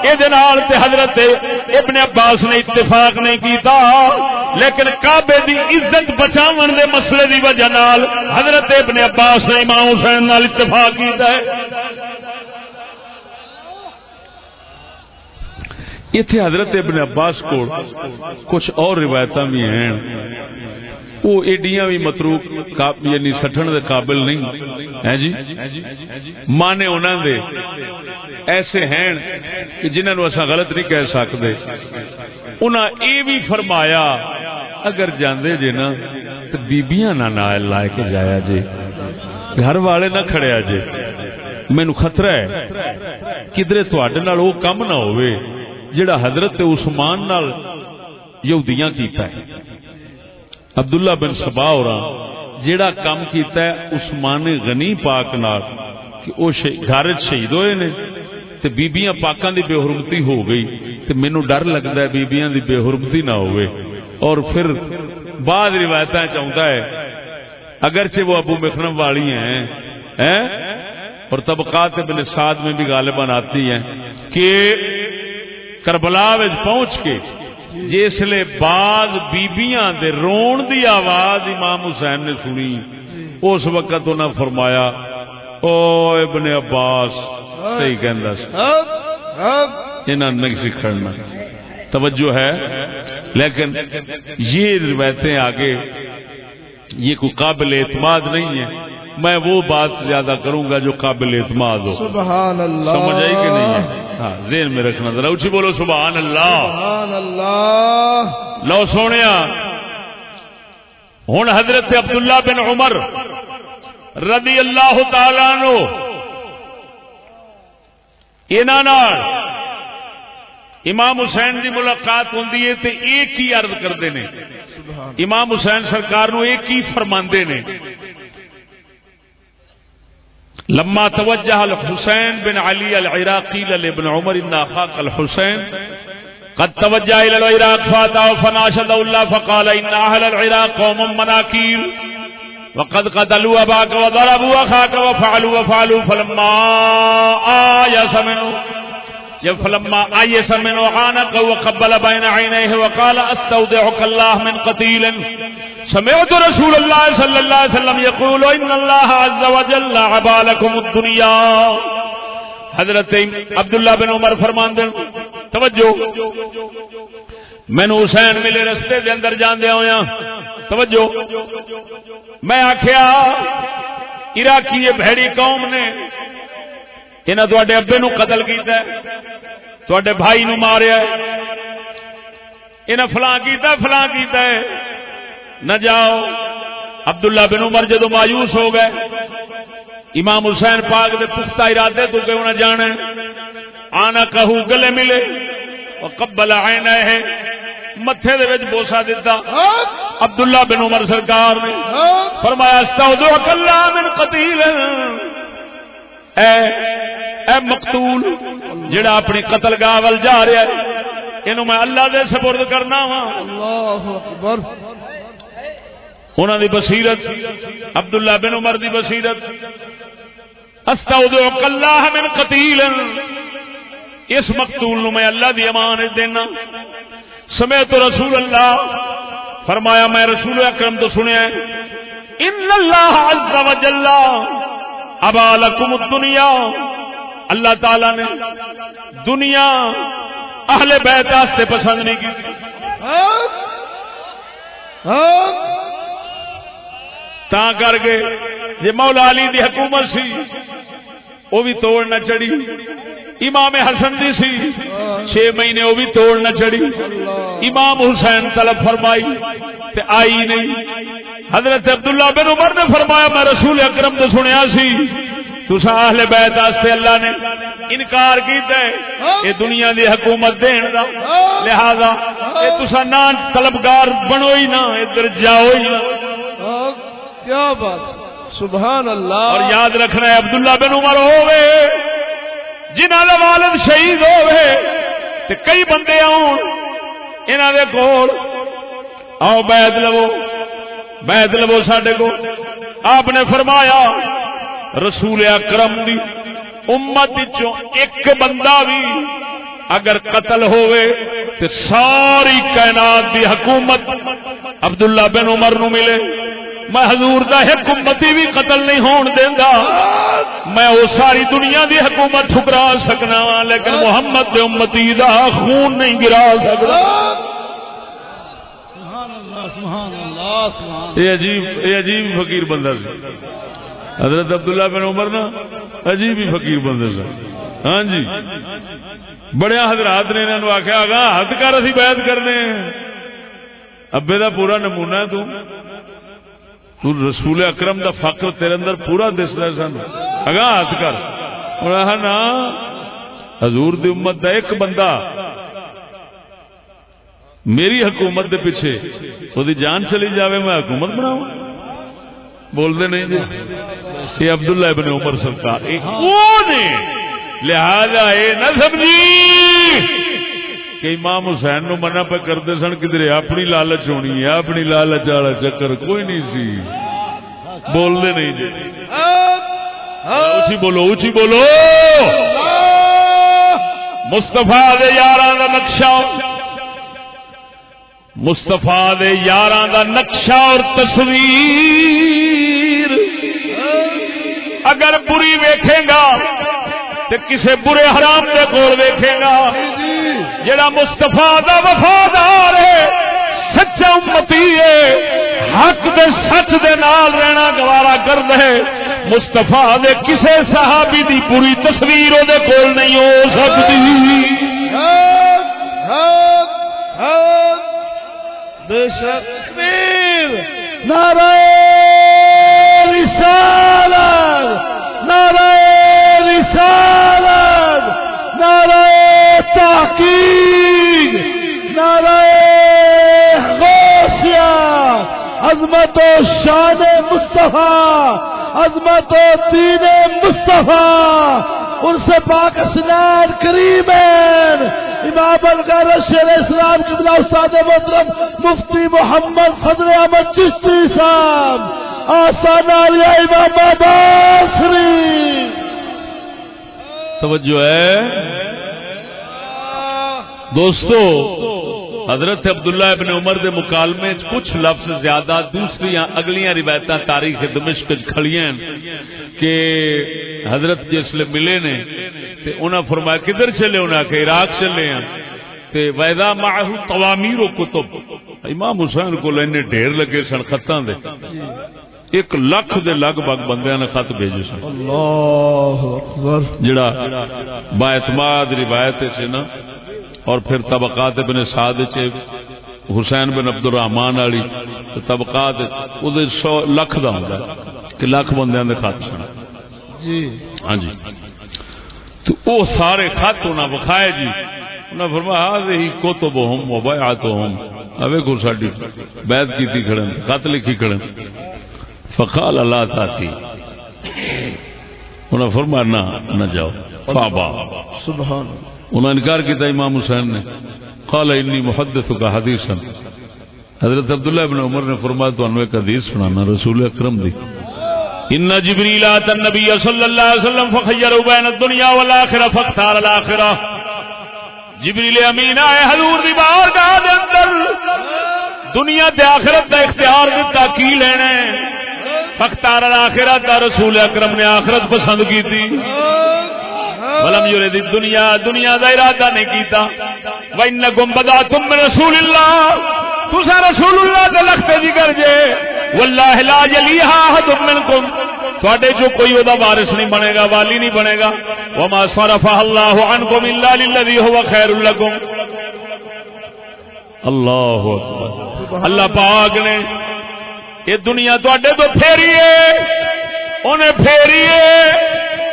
یہ حضرت ابن عباس نے اتفاق نہیں کیتا، لیکن کعبے دی عزت بچاون دے مسئلے دی وجہ نال حضرت ابن عباس نے امام حسین نال اتفاق کیتا ہے۔ اتنے حضرت ابن عباس کو کچھ اور روایت بھی ہیں۔ وہ ایڈیاں بھی متروک یعنی سٹن دے قابل نہیں۔ ہے جی؟ مانے انہوں دے۔ ایسے ہیں کہ جنہوں نے اصا غلط نہیں کہہ سکتے۔ انہیں یہ بھی فرمایا، اگر جاندے جے نا، تو بیبیاں نہ نائل لائے کے جایا جے۔ گھر والے نہ کھڑیا جے۔ مینو خطرہ ہے۔ کدھر تھوڑے وہ کم نہ ہوئے جڑا حضرت عثمان نال یہودیاں کیتا ہے۔ عبداللہ بن سبا اور جڑا کام کیتا ہے عثمان غنی پاک نال، کہ وہ گھر شہید ہوئے نے، تے بیبیاں پاکاں دی بے حرمتی ہو گئی، تے مینوں ڈر لگدا ہے بیبیاں دی بے حرمتی نہ ہوئے۔ اور پھر بعد روایتاں چاہتا ہے، اگرچہ وہ ابو مخرم والی ہیں اور طبقات ابن سعد میں بھی غالباً آتی ہیں، کہ کربلا پہنچ کے جسے بعد بیبیاں دے رون دی آواز امام حسین نے سنی۔ اس وقت انہیں فرمایا، او ابن عباس، صحیح کہ نہیں سکھڑنا۔ توجہ ہے۔ لیکن یہ روایتیں آگے، یہ کوئی قابل اعتماد نہیں ہے۔ میں وہ بات زیادہ کروں گا جو قابل اعتماد ہو۔ سبحان اللہ سمجھ آئی کہ نہیں ہے؟ ہاں ذہن میں رکھنا ذرا اچھی بولو سبحان اللہ سبحان اللہ لو سونے ہوں حضرت عبداللہ بن عمر رضی اللہ تعالی نو امام حسین کی ملاقات ہوں ایک ہی عرض کرتے ہیں امام حسین سرکار نو ایک ہی فرما نے۔ لما توجہ الحسین بن علی العراقی لابن عمر ان اخاق الحسین، قد توجہ الى العراق فاتاه فناشد الله فقال ان اهل العراق قوم مناكير وقد قتلوا اباك وضربوا اخاك وفعلوا وفعلوا فلما آيس منه جب فلما آيس منه عانق وقبل بين عينيه وقال استودعك الله من قتيل سمعت رسول اللہ صلی اللہ علیہ وسلم یقول ان اللہ عز وجل عبالکم الدنیا. حضرت عبداللہ بن عمر فرمان دیں توجہ. مینو حسین ملے رستے دے اندر جان دیا ہویا ہاں. توجہ. میں آخیا عراقی یہ بھڑی قوم نے انہیں تے ابے نو قتل کیتا ہے تے بھائی نو ماریا انہیں فلاں کیتا فلاں کیتا ہے۔ نہ جاؤ۔ عبداللہ بن عمر جدو مایوس ہو گئے، امام حسین پاک دے پختہ ارادے تو کہ انہیں جانا آنا کہو، گلے ملے۔ قبل آئنا ہے متے بوسا دتا۔ عبداللہ بن عمر سرکار نے فرمایا کلا من قتیل۔ اے اے مقتول جڑا اپنی قتل گاہ ول جا رہا ہے یہ میں اللہ دے سپرد کرنا وا اللہ اکبر۔ دی بصیرت عبداللہ بن عمر دی بصیرت۔ استودع اللہ من قتیل۔ اس مقتول نو میں اللہ دی امانت دینا۔ سمے تو رسول اللہ فرمایا میں رسول اکرم تو سنیا ان اللہ عز و جل ابا لکم دنیا اللہ تعالی نے دنیا اہل بیت واسطے پسند نہیں کی. تا کر کے جی مولا علی دی حکومت سی. وہ بھی توڑ نہ چڑی امام حسن دی سی۔ چھ مہینے وہ بھی توڑ نہ چڑی امام حسین طلب فرمائی تے آئی نہیں۔ حضرت عبداللہ بن عمر نے فرمایا میں رسول اکرم تو سنیا سی۔ تسا اہل بیت واسطے اللہ نے انکار کیتا ہے یہ دنیا دی حکومت دین دا۔ لہذا یہ تسا نہ طلبگار بنو ہی نہ ادھر جاؤ ہی نہ۔ کیا بات۔ سبحان اللہ. اور یاد رکھنا ہے عبداللہ بن عمر ہوئے جنہ کا والد شہید ہوئے تے کئی بندے آن انہوں دے کول، آؤ بیت لو بیت لو سڈے کو آپ نے فرمایا، رسول اکرم دی امت چوں ایک بندہ بھی اگر قتل ہوئے تو ساری کائنات دی حکومت عبداللہ بن عمر نو ملے۔ میں حضور دا ایک امتی بھی قتل نہیں ہون دینا میں وہ ساری دنیا دی حکومت ٹھکرا سکنا وا لیکن محمد دے امتی دا خون نہیں گرا سکتا یہ عجیب یہ عجیب فقیر بندہ سی۔ حضرت عبداللہ بن عمر نا عجیب ہی فقیر بندے سن ہاں جی۔ بڑے حضرات نے انہوں آخیا گا ہاتھ کر اسی بیعت کرنے۔ ابے دا پورا نمونہ ہے تو۔ تو رسول اکرم دا فقر تیرے اندر پورا دس رہا سن اگا ہاتھ کر۔ اور نا، حضور دی امت دا ایک بندہ میری حکومت دے پیچھے وہ دی جان چلی جاوے، میں حکومت بناؤں بول دے نہیں جی۔ یہ عبداللہ ابن عمر سرکار۔ لہذا یہ نہ سمجھی کہ امام حسین نو منع پہ کرتے سن کدھر اپنی لالچ ہونی ہے، اپنی لالچ والا چکر کوئی نہیں سی۔ بولتے نہیں جی۔ اچھی بولو اچھی بولو۔ مستفا یار نقشہ۔ مستفا دے یار نقشہ اور تصویر۔ اگر بری ویکھے گا تو کسے برے حرام دے کول ویکھے گا۔ جڑا مستفا دا وفادار ہے سچا امتی ہے حق دے سچ دے نال رہنا گوارا کر دے مستفا دے کسے صحابی دی پوری تصویر دے کول نہیں ہو سکتی۔ بے شک۔ تصویر نعرہ رسالت۔ نعرہ رسالت۔ نعرہ تحقیق، نعرہ غوثیہ، عظمت و شان مصطفیٰ، عظمت و دین مصطفیٰ، ان سے پاک اسنان کریم امام الغیر شیر اسلام کی بلا استاد محترم مفتی محمد فضل احمد چشتی صاحب، آسان علیہ امام آباد شریف۔ توجہ ہے۔ دوستو حضرت عبداللہ ابن عمر دے مکالمے کچھ لفظ زیادہ دوسری اگلیاں روایت تاریخ دمشق کھڑیاں کہ حضرت جسل ملے نے تے انہاں فرمایا کدھر چلے؟ انہاں کہ عراق چلے ہیں۔ تے ویدا معه توامیر و کتب امام حسین کو لینے ڈھیر لگے سن خطاں دے۔ ایک لکھ دے لگ بھگ بندیاں نے خط بھیجے سن۔ اللہ اکبر۔ جڑا با اعتماد روایت سے نا اور پھر طبقات ابن سعد چ حسین بن عبد الرحمان والی طبقات سو لکھ دا ہوندا ہے کہ لکھ بندیاں دے خط سن۔ جی۔ ہاں جی۔ تو او سارے خط انہاں وکھائے جی۔ انہاں فرمایا اوے کو ساڈی بیعت کیتی کھڑن خط لکھی کھڑن فقال اللہ تاتی۔ فرمایا نہ نہ جاؤ۔ فابا۔ سبحان انہوں نے انکار کیا امام حسین نے۔ قال انی محدث کا حدیثا۔ حضرت عبداللہ ابن عمر نے فرمایا تو انوے کا حدیث سنانا رسول اکرم دی۔ ان جبریل آتا النبی صلی اللہ علیہ وسلم فخیروا بین الدنیا والآخرہ فاختار الآخرہ۔ جبریل امین آئے حضور دی بارگاہ دے اندر۔ دنیا تے آخرت دا اختیار دیتا کی لینے فختار آخرت دا رسول اکرم نے آخرت پسند کی تھی ولم یرید دنیا دنیا دا ارادہ نہیں کیتا۔ وانکم بداتم من رسول اللہ تسا رسول اللہ دے لختے ذکر جے۔ واللہ لا یلیھا احد منکم تواڈے جو کوئی او دا وارث نہیں بنے گا، والی نہیں بنے گا۔ وما صرف اللہ عنکم الا للذی هو خیر لکم اللہ اکبر۔ اللہ پاک نے یہ دنیا تے تو پھیری انہیں پھیری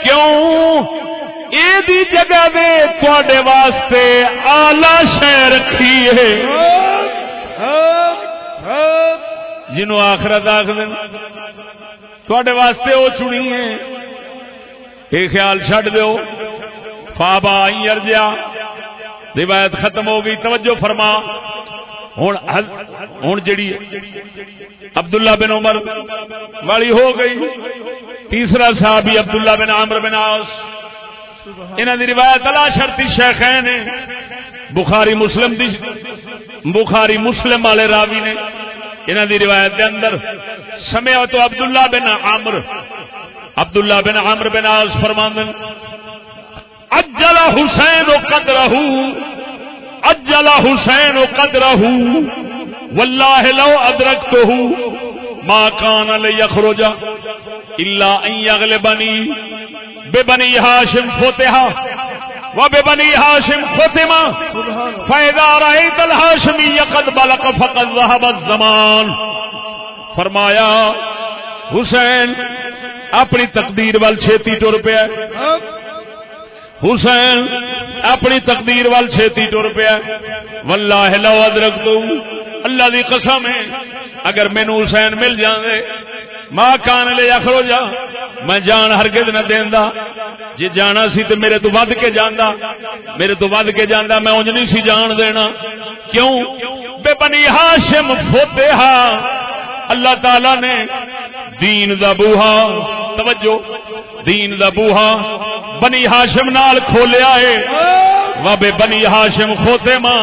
کیوں؟ یہ جگہ دے تے واسطے آلہ شہ رکھی ہے۔ جنہوں آخرت آخ دن تے واسطے وہ چنی ہے۔ یہ خیال چڈ دو فابا ارجیا۔ روایت ختم ہو گئی۔ توجہ فرما۔ ہوں جڑی عبداللہ بن عمر والی ہو گئی۔ تیسرا صحابی عبداللہ بن عامر بن آس انہوں دی روایت الا شرطی شیخین نے بخاری مسلم دی بخاری مسلم والے راوی نے انہوں دی روایت دے اندر سمع تو عبداللہ بن عامر عبداللہ بن عامر بن آس فرماندن اجل حسین و قدرہ اجل حسین و قدرہ واللہ لو ادرکتہ ما کان لیخرج الا ان یغلبنی ببنی ہاشم فتحا وببنی ہاشم فوتما ختما فاذا رأيت الهاشمی قد بلق فقد ذهب الزمان۔ فرمایا، حسین، اپنی تقدیر وال چھتی ٹر پیا۔ حسین، اپنی تقدیر وال چھتی ٹر پیا۔ واللہ لو ادرک اللہ دی قسم ہے، اگر مینو حسین مل جاندے ماں کان لے اخرو جا میں جان ہرگز نہ دیندا۔ جی جانا سی تو میرے تو ود کے جانا میرے تو ود کے جانا میں انج نہیں سی جان دینا۔ کیوں؟ بے بنی ہاشم فوتہا اللہ تعالی نے دین دا بوہا، توجہ، دین دا بوہا بنی ہاشم نال کھولیا ہے۔ وابے بنی ہاشم کھوتے ماں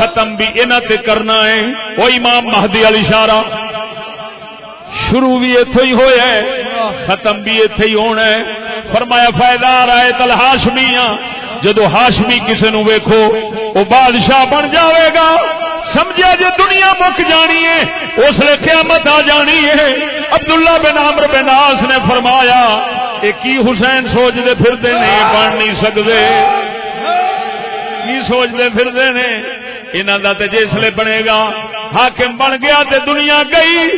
ختم بھی انہاں تے کرنا ہے۔ وہ امام مہدی علی شارہ شروع بھی ایتھے ہی ہویا ہے، ختم بھی ایتھے ہی ہونا ہے۔ فرمایا فائدہ آئے تل ہاشمیاں جدو ہاشمی کسی نو ویکھو وہ بادشاہ بن جاوے گا۔ سمجھا جی دنیا مک جانی ہے، اس لیے قیامت آ جانی ہے۔ عبداللہ بن عمر بن آس نے فرمایا یہ کی حسین سوچتے پھرتے نہیں بن نہیں سکتے کی سوچتے پھرتے نے؟ انہوں کا تو جسے بنے گا حاکم بن گیا تے دنیا گئی۔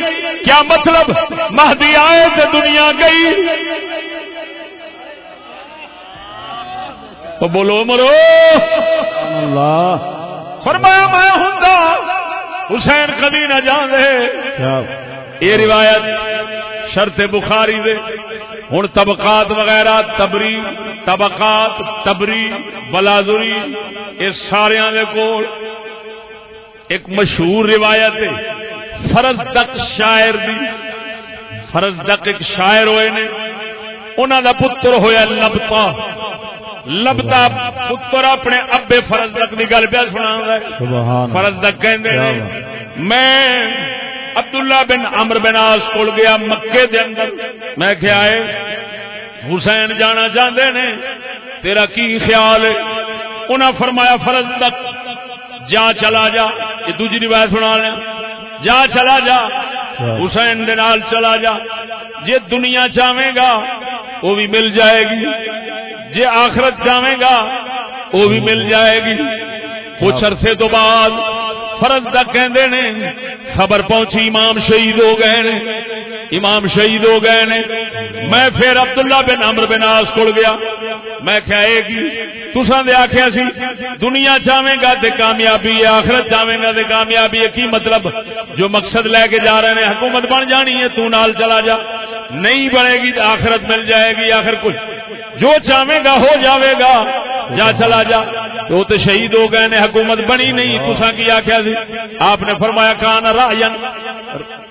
کیا مطلب؟ مہدی آئے تے دنیا گئی۔ تو بولو مرو اللہ۔ فرمایا میں ہوں حسین کدی نہ جان دے۔ یہ روایت شرط بخاری دے۔ ہوں طبقات وغیرہ تبری طبقات تبری بلازری یہ سارا دے کول۔ ایک مشہور روایت ہے فرض تک شاعر دی۔ فرض تک ایک شاعر ہوئے نے انہوں دا پتر ہویا لبتا۔ لبتا پتر اپنے ابے فرض تک کی گل پہ سنا فرض تک کہندے نے میں عبداللہ بن عمر بن آس کول گیا مکے دے اندر۔ میں کیا ہے حسین جانا چاہتے نے تیرا کی خیال ہے؟ انہاں فرمایا فرض تک جا چلا جا یہ دوجی روایت سنا لیا جا چلا جا حسین دے نال چلا جا۔ جے دنیا چاہے گا وہ بھی مل جائے گی۔ جے آخرت چاہے گا وہ بھی مل جائے گی۔ کچھ عرصے تو بعد فرض تک کہندے نے، خبر پہنچی، امام شہید ہو گئے نے۔ امام شہید ہو گئے نے۔ میں پھر عبداللہ بن عمر بن آس کول گیا۔ میں کیا گی تسان دے آخیا سی، دنیا چاہے گا تے کامیابی ہے، آخرت چاہے گا تے کامیابی ہے، کی مطلب؟ جو مقصد لے کے جا رہے ہیں، حکومت بن جانی ہے، تو نال چلا جا۔ نہیں بنے گی تو آخرت مل جائے گی، آخر کچھ۔ جو چاہے گا، ہو جاوے گا۔ جا چلا جا۔ تو تے شہید ہو گئے نے، حکومت بنی نہیں۔ تسا کی آخیا سی؟ آپ نے فرمایا، کان رائن۔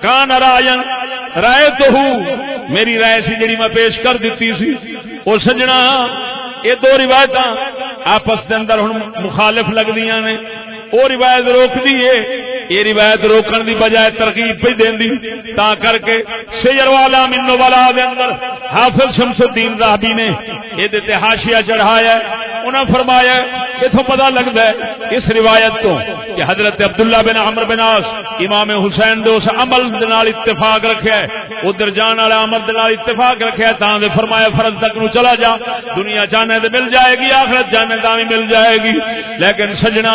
کان رائن۔ رائے تو ہوں میری رائے سی جڑی میں پیش کر دیتی سی۔ وہ سجنا۔ یہ دو روایت آپس دے اندر ہوں مخالف لگدیاں نے۔ وہ روایت روک دیے یہ روایت روکن دی بجائے ترغیب پہ دین دی، تا کر کے سیر والا منو والا دے اندر حافظ شمس الدین راہبی نے یہ دیتے حاشیہ چڑھایا انہاں فرمایا اتوں پتا لگتا ہے اس روایت تو کہ حضرت عبداللہ بن عمر بن آس امام حسین دے اس عمل نال اتفاق رکھیا ہے۔ ادھر جان والا عمل نال اتفاق رکھیا ہے، تاں دے فرمایا فرض تک نو چلا جا، دنیا چاہنے تے مل جائے گی، آخرت چاہنے تا بھی مل جائے گی۔ لیکن سجنا،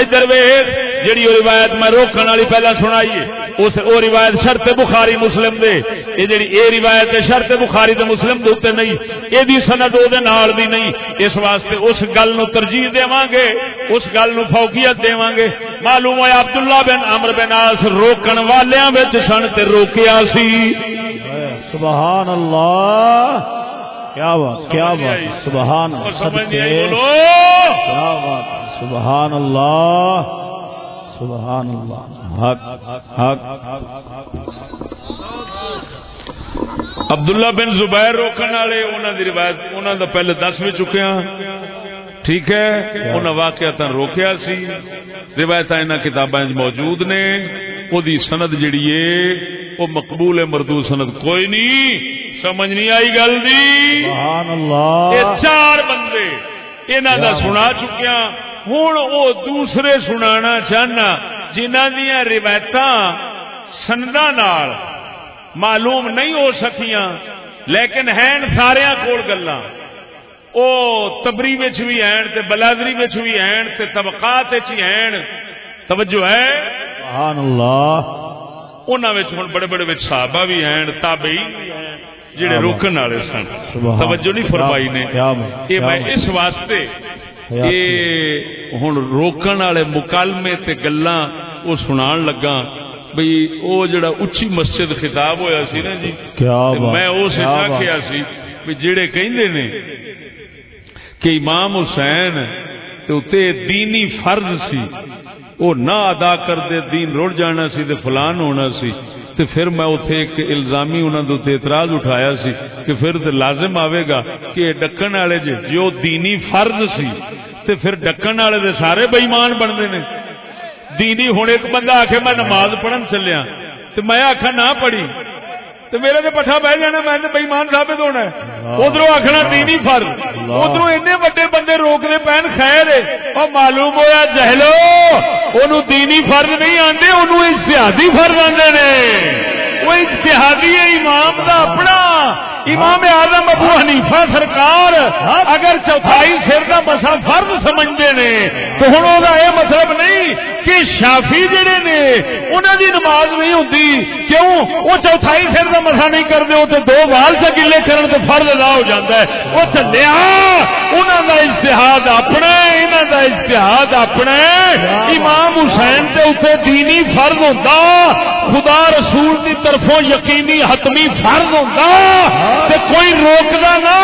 ادھر ویخ جیڑی وہ روایت میں روکن والی پہلا سنائی ہے اس او روایت شرط بخاری مسلم دے۔ یہ جیڑی اے روایت ہے شرط بخاری تے مسلم دے اوتے نہیں۔ اے دی سند او دے نال دی نہیں۔ اس واسطے اس گل نو ترجیح دیواں گے اس گل نو فوقیت دیواں گے معلوم ہے عبداللہ بن عمر بن عاص روکن والیاں وچ سن تے روکیا سی۔ سبحان اللہ کیا بات کیا بات سبحان بولو۔ کیا بات سبحان اللہ سبحان اللہ حق حق۔ عبداللہ بن زبیر روکن والے انہوں دی روایت انہوں دا پہلے دس بھی چکے ہیں ٹھیک ہے؟ انہوں واقعات روکیا سی۔ روایت انہوں کتابیں موجود نے۔ وہ دی سند جڑی ہے وہ مقبول مردو سند کوئی نہیں۔ سمجھ نہیں آئی گل دی۔ سبحان اللہ یہ چار بندے انہوں دا سنا چکیا ہوں وہ دوسرے سنانا چاہنا جنہ دیا روایت سندا معلوم نہیں ہو سکیاں لیکن ہیں سارے کول گلا او تبری بھی ہیں تے بلادری بھی ہیں تے طبقات ہیں۔ توجہ ہے؟ سبحان اللہ۔ انہاں وچ ہن بڑے بڑے صحابہ بھی ہیں ہیں جڑے روکن والے سن۔ توجہ نہیں فرمائی نے۔ یہ میں۔ اس واسطے یہ ہن روکن والے مکالمے تے گلاں وہ سنان لگا بھئی او جڑا اچھی مسجد خطاب ہویا سی نا جی کیا میں اس۔ آخیا سی بھی جڑے کہندے نے کہ امام حسین تے اتے دینی فرض سی وہ نہ ادا کرتے دین رڑ جانا سی تے فلان ہونا سی تے پھر میں اتے ایک الزامی انہوں نے اتنے اعتراض اٹھایا سی کہ پھر تے لازم آئے گا کہ ڈکن والے جی جو دینی فرض سی، تے پھر ڈکن والے دے سارے بئیمان بنتے ہیں دینی ہوں ایک بندہ آ کے میں نماز پڑھن چلیا تو میں آخا نہ پڑھی۔ تو میرے تو پٹھا بہ جانا میں تو بےمان ثابت ہونا ادھر آخنا دینی فرض ادھر اینے وڈے بندے روکنے پہن خیر ہے۔ اور معلوم ہوا جہلو دینی فرض نہیں آتے انہوں اشتہادی فرض آتے نے۔ وہ اشتہادی ہے امام دا اپنا۔ امام اعظم ابو حنیفہ سرکار اگر چوتھائی سر کا مسا فرض سمجھتے نے تو ہوں وہ یہ مطلب نہیں کہ شافی جڑے نے انہوں دی نماز نہیں ہوتی کیوں؟ وہ چوتھائی سر کا مسا نہیں کرتے تو دو بال سے گلے کرن تو فرض ادا ہو جاتا ہے۔ وہ چلیا انہوں کا اشتہاد اپنا انہوں کا اشتہاد اپنا امام حسین کے اتنے دینی فرض ہوتا خدا رسول کی طرفوں یقینی حتمی فرض ہوتا تے کوئی روکدا نہ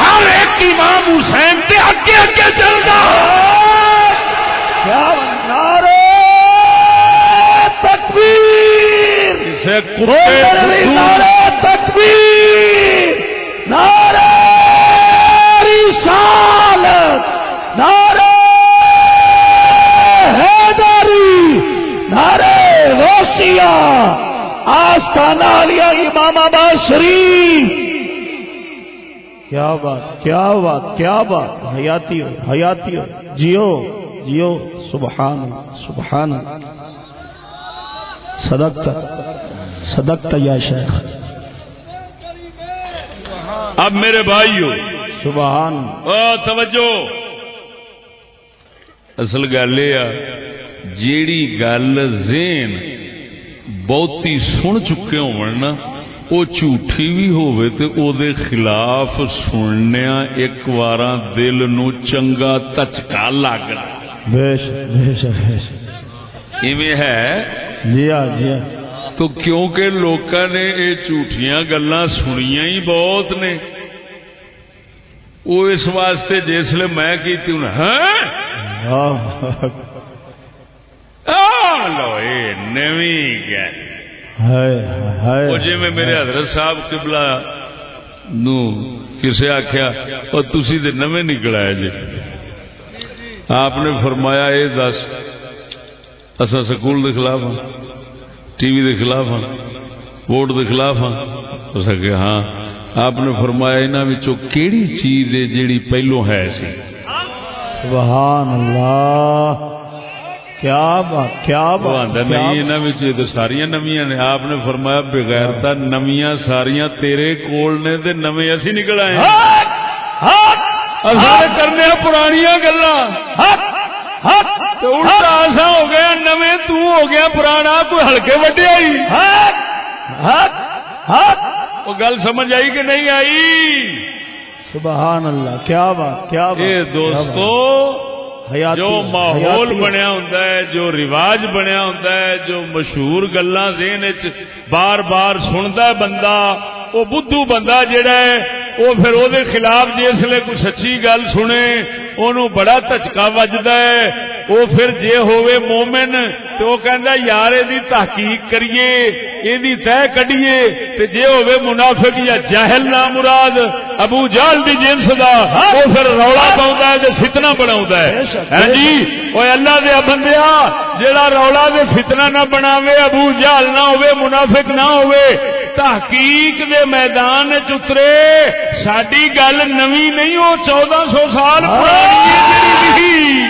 ہر ایک امام حسین تے اگے اگے چلدا۔ کیا تکبیر۔ اسے تکبیر۔ آستانہ لیا امام آباد شریف۔ کیا بات کیا بات کیا بات۔ حیاتی ہو حیاتی ہو۔ جیو جیو۔ سبحان سبحان۔ صدقت صدقت یا شیخ۔ اب میرے بھائیو۔ سبحان۔ او توجہ۔ اصل گل یہ جیڑی گل زین بہتی سن چکے ہون وہ جھوٹھی بھی ہوئے تے او دے خلاف سننیا ایک وارا دل نو چنگا تچکا لگنا شک بے شک ایویں ہے؟ جی ہاں جی ہاں۔ تو کیونکہ لوکاں نے یہ جھوٹیاں گلاں سنیاں ہی بہت نے۔ وہ اس واسطے جسل میں کیتی ہوں ہاں اللہ آ لو اے نویں گل ہے ہے وہ جی میں میرے حضرت صاحب قبلہ نو کسے آخیا اور تسی تے نویں نکل آئے جی آپ نے فرمایا اے دس اصا سکول دے خلاف ہاں ٹی وی دے خلاف ہاں ووٹ دے خلاف ہاں۔ اس کہ ہاں۔ آپ نے فرمایا انہاں وچوں کیڑی چیز ہے جیڑی پہلو ہے سی۔ سبحان اللہ۔ کیا بات کیا وہ بات آندا کیا نہیں انہاں وچ یہ تے ساریاں نویاں نے آپ نے فرمایا بغیر نویاں ساریاں تیرے کول نے تے نویں اسی نکل آئے ہیں۔ کرنے پرانیاں گلاں۔ تو الٹا ایسا ہو گیا نویں تو ہو گیا پرانا کوئی ہلکے حق وہ گل سمجھ آئی کہ نہیں آئی؟ سبحان اللہ کیا بات کیا بات اے دوستو جو ماحول بنیا ہے جو رواج بنیا ہے جو مشہور گلاں ذہن وچ بار بار سنتا ہے بندہ وہ بدھو بندہ جڑا ہے وہ پھر وہ خلاف جسے کوئی سچی گل سنے انہوں بڑا تچکا وجدا ہے۔ وہ پھر جے ہوئے مومن تو وہ کہندا یار دی تحقیق کریے یہ طے کڈیے تے جے ہوئے منافق یا جاہل نہ مراد ابو جہل دی جنس دا وہ پھر رولا پاؤندا ہے تے فتنہ بناوندا ہے۔ ہاں جی؟ او اللہ دے بندیا جیڑا رولا دے فتنہ نہ بناوے ابو جہل نہ ہوئے منافق نہ ہوئے تحقیق دے میدان چترے ساری گل نوی نہیں وہ چودہ سو سال لکھی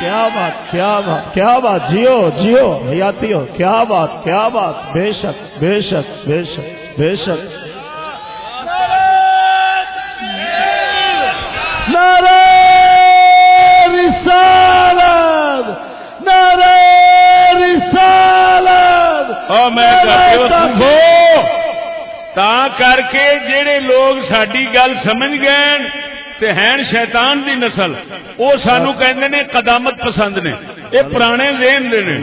کیا بات کیا بات کیا بات۔ جیو جیو حیاتی ہو کیا بات کیا بات۔ بے شک بے شک بے شک بے شک۔ نعرہ رسالت نعرہ رسالت۔ میں تا کر کے جڑے لوگ ساری گل سمجھ گئے تے ہیں شیطان دی نسل وہ سانو کہندے نے قدامت پسند نے یہ پرانے ذہن دے نے۔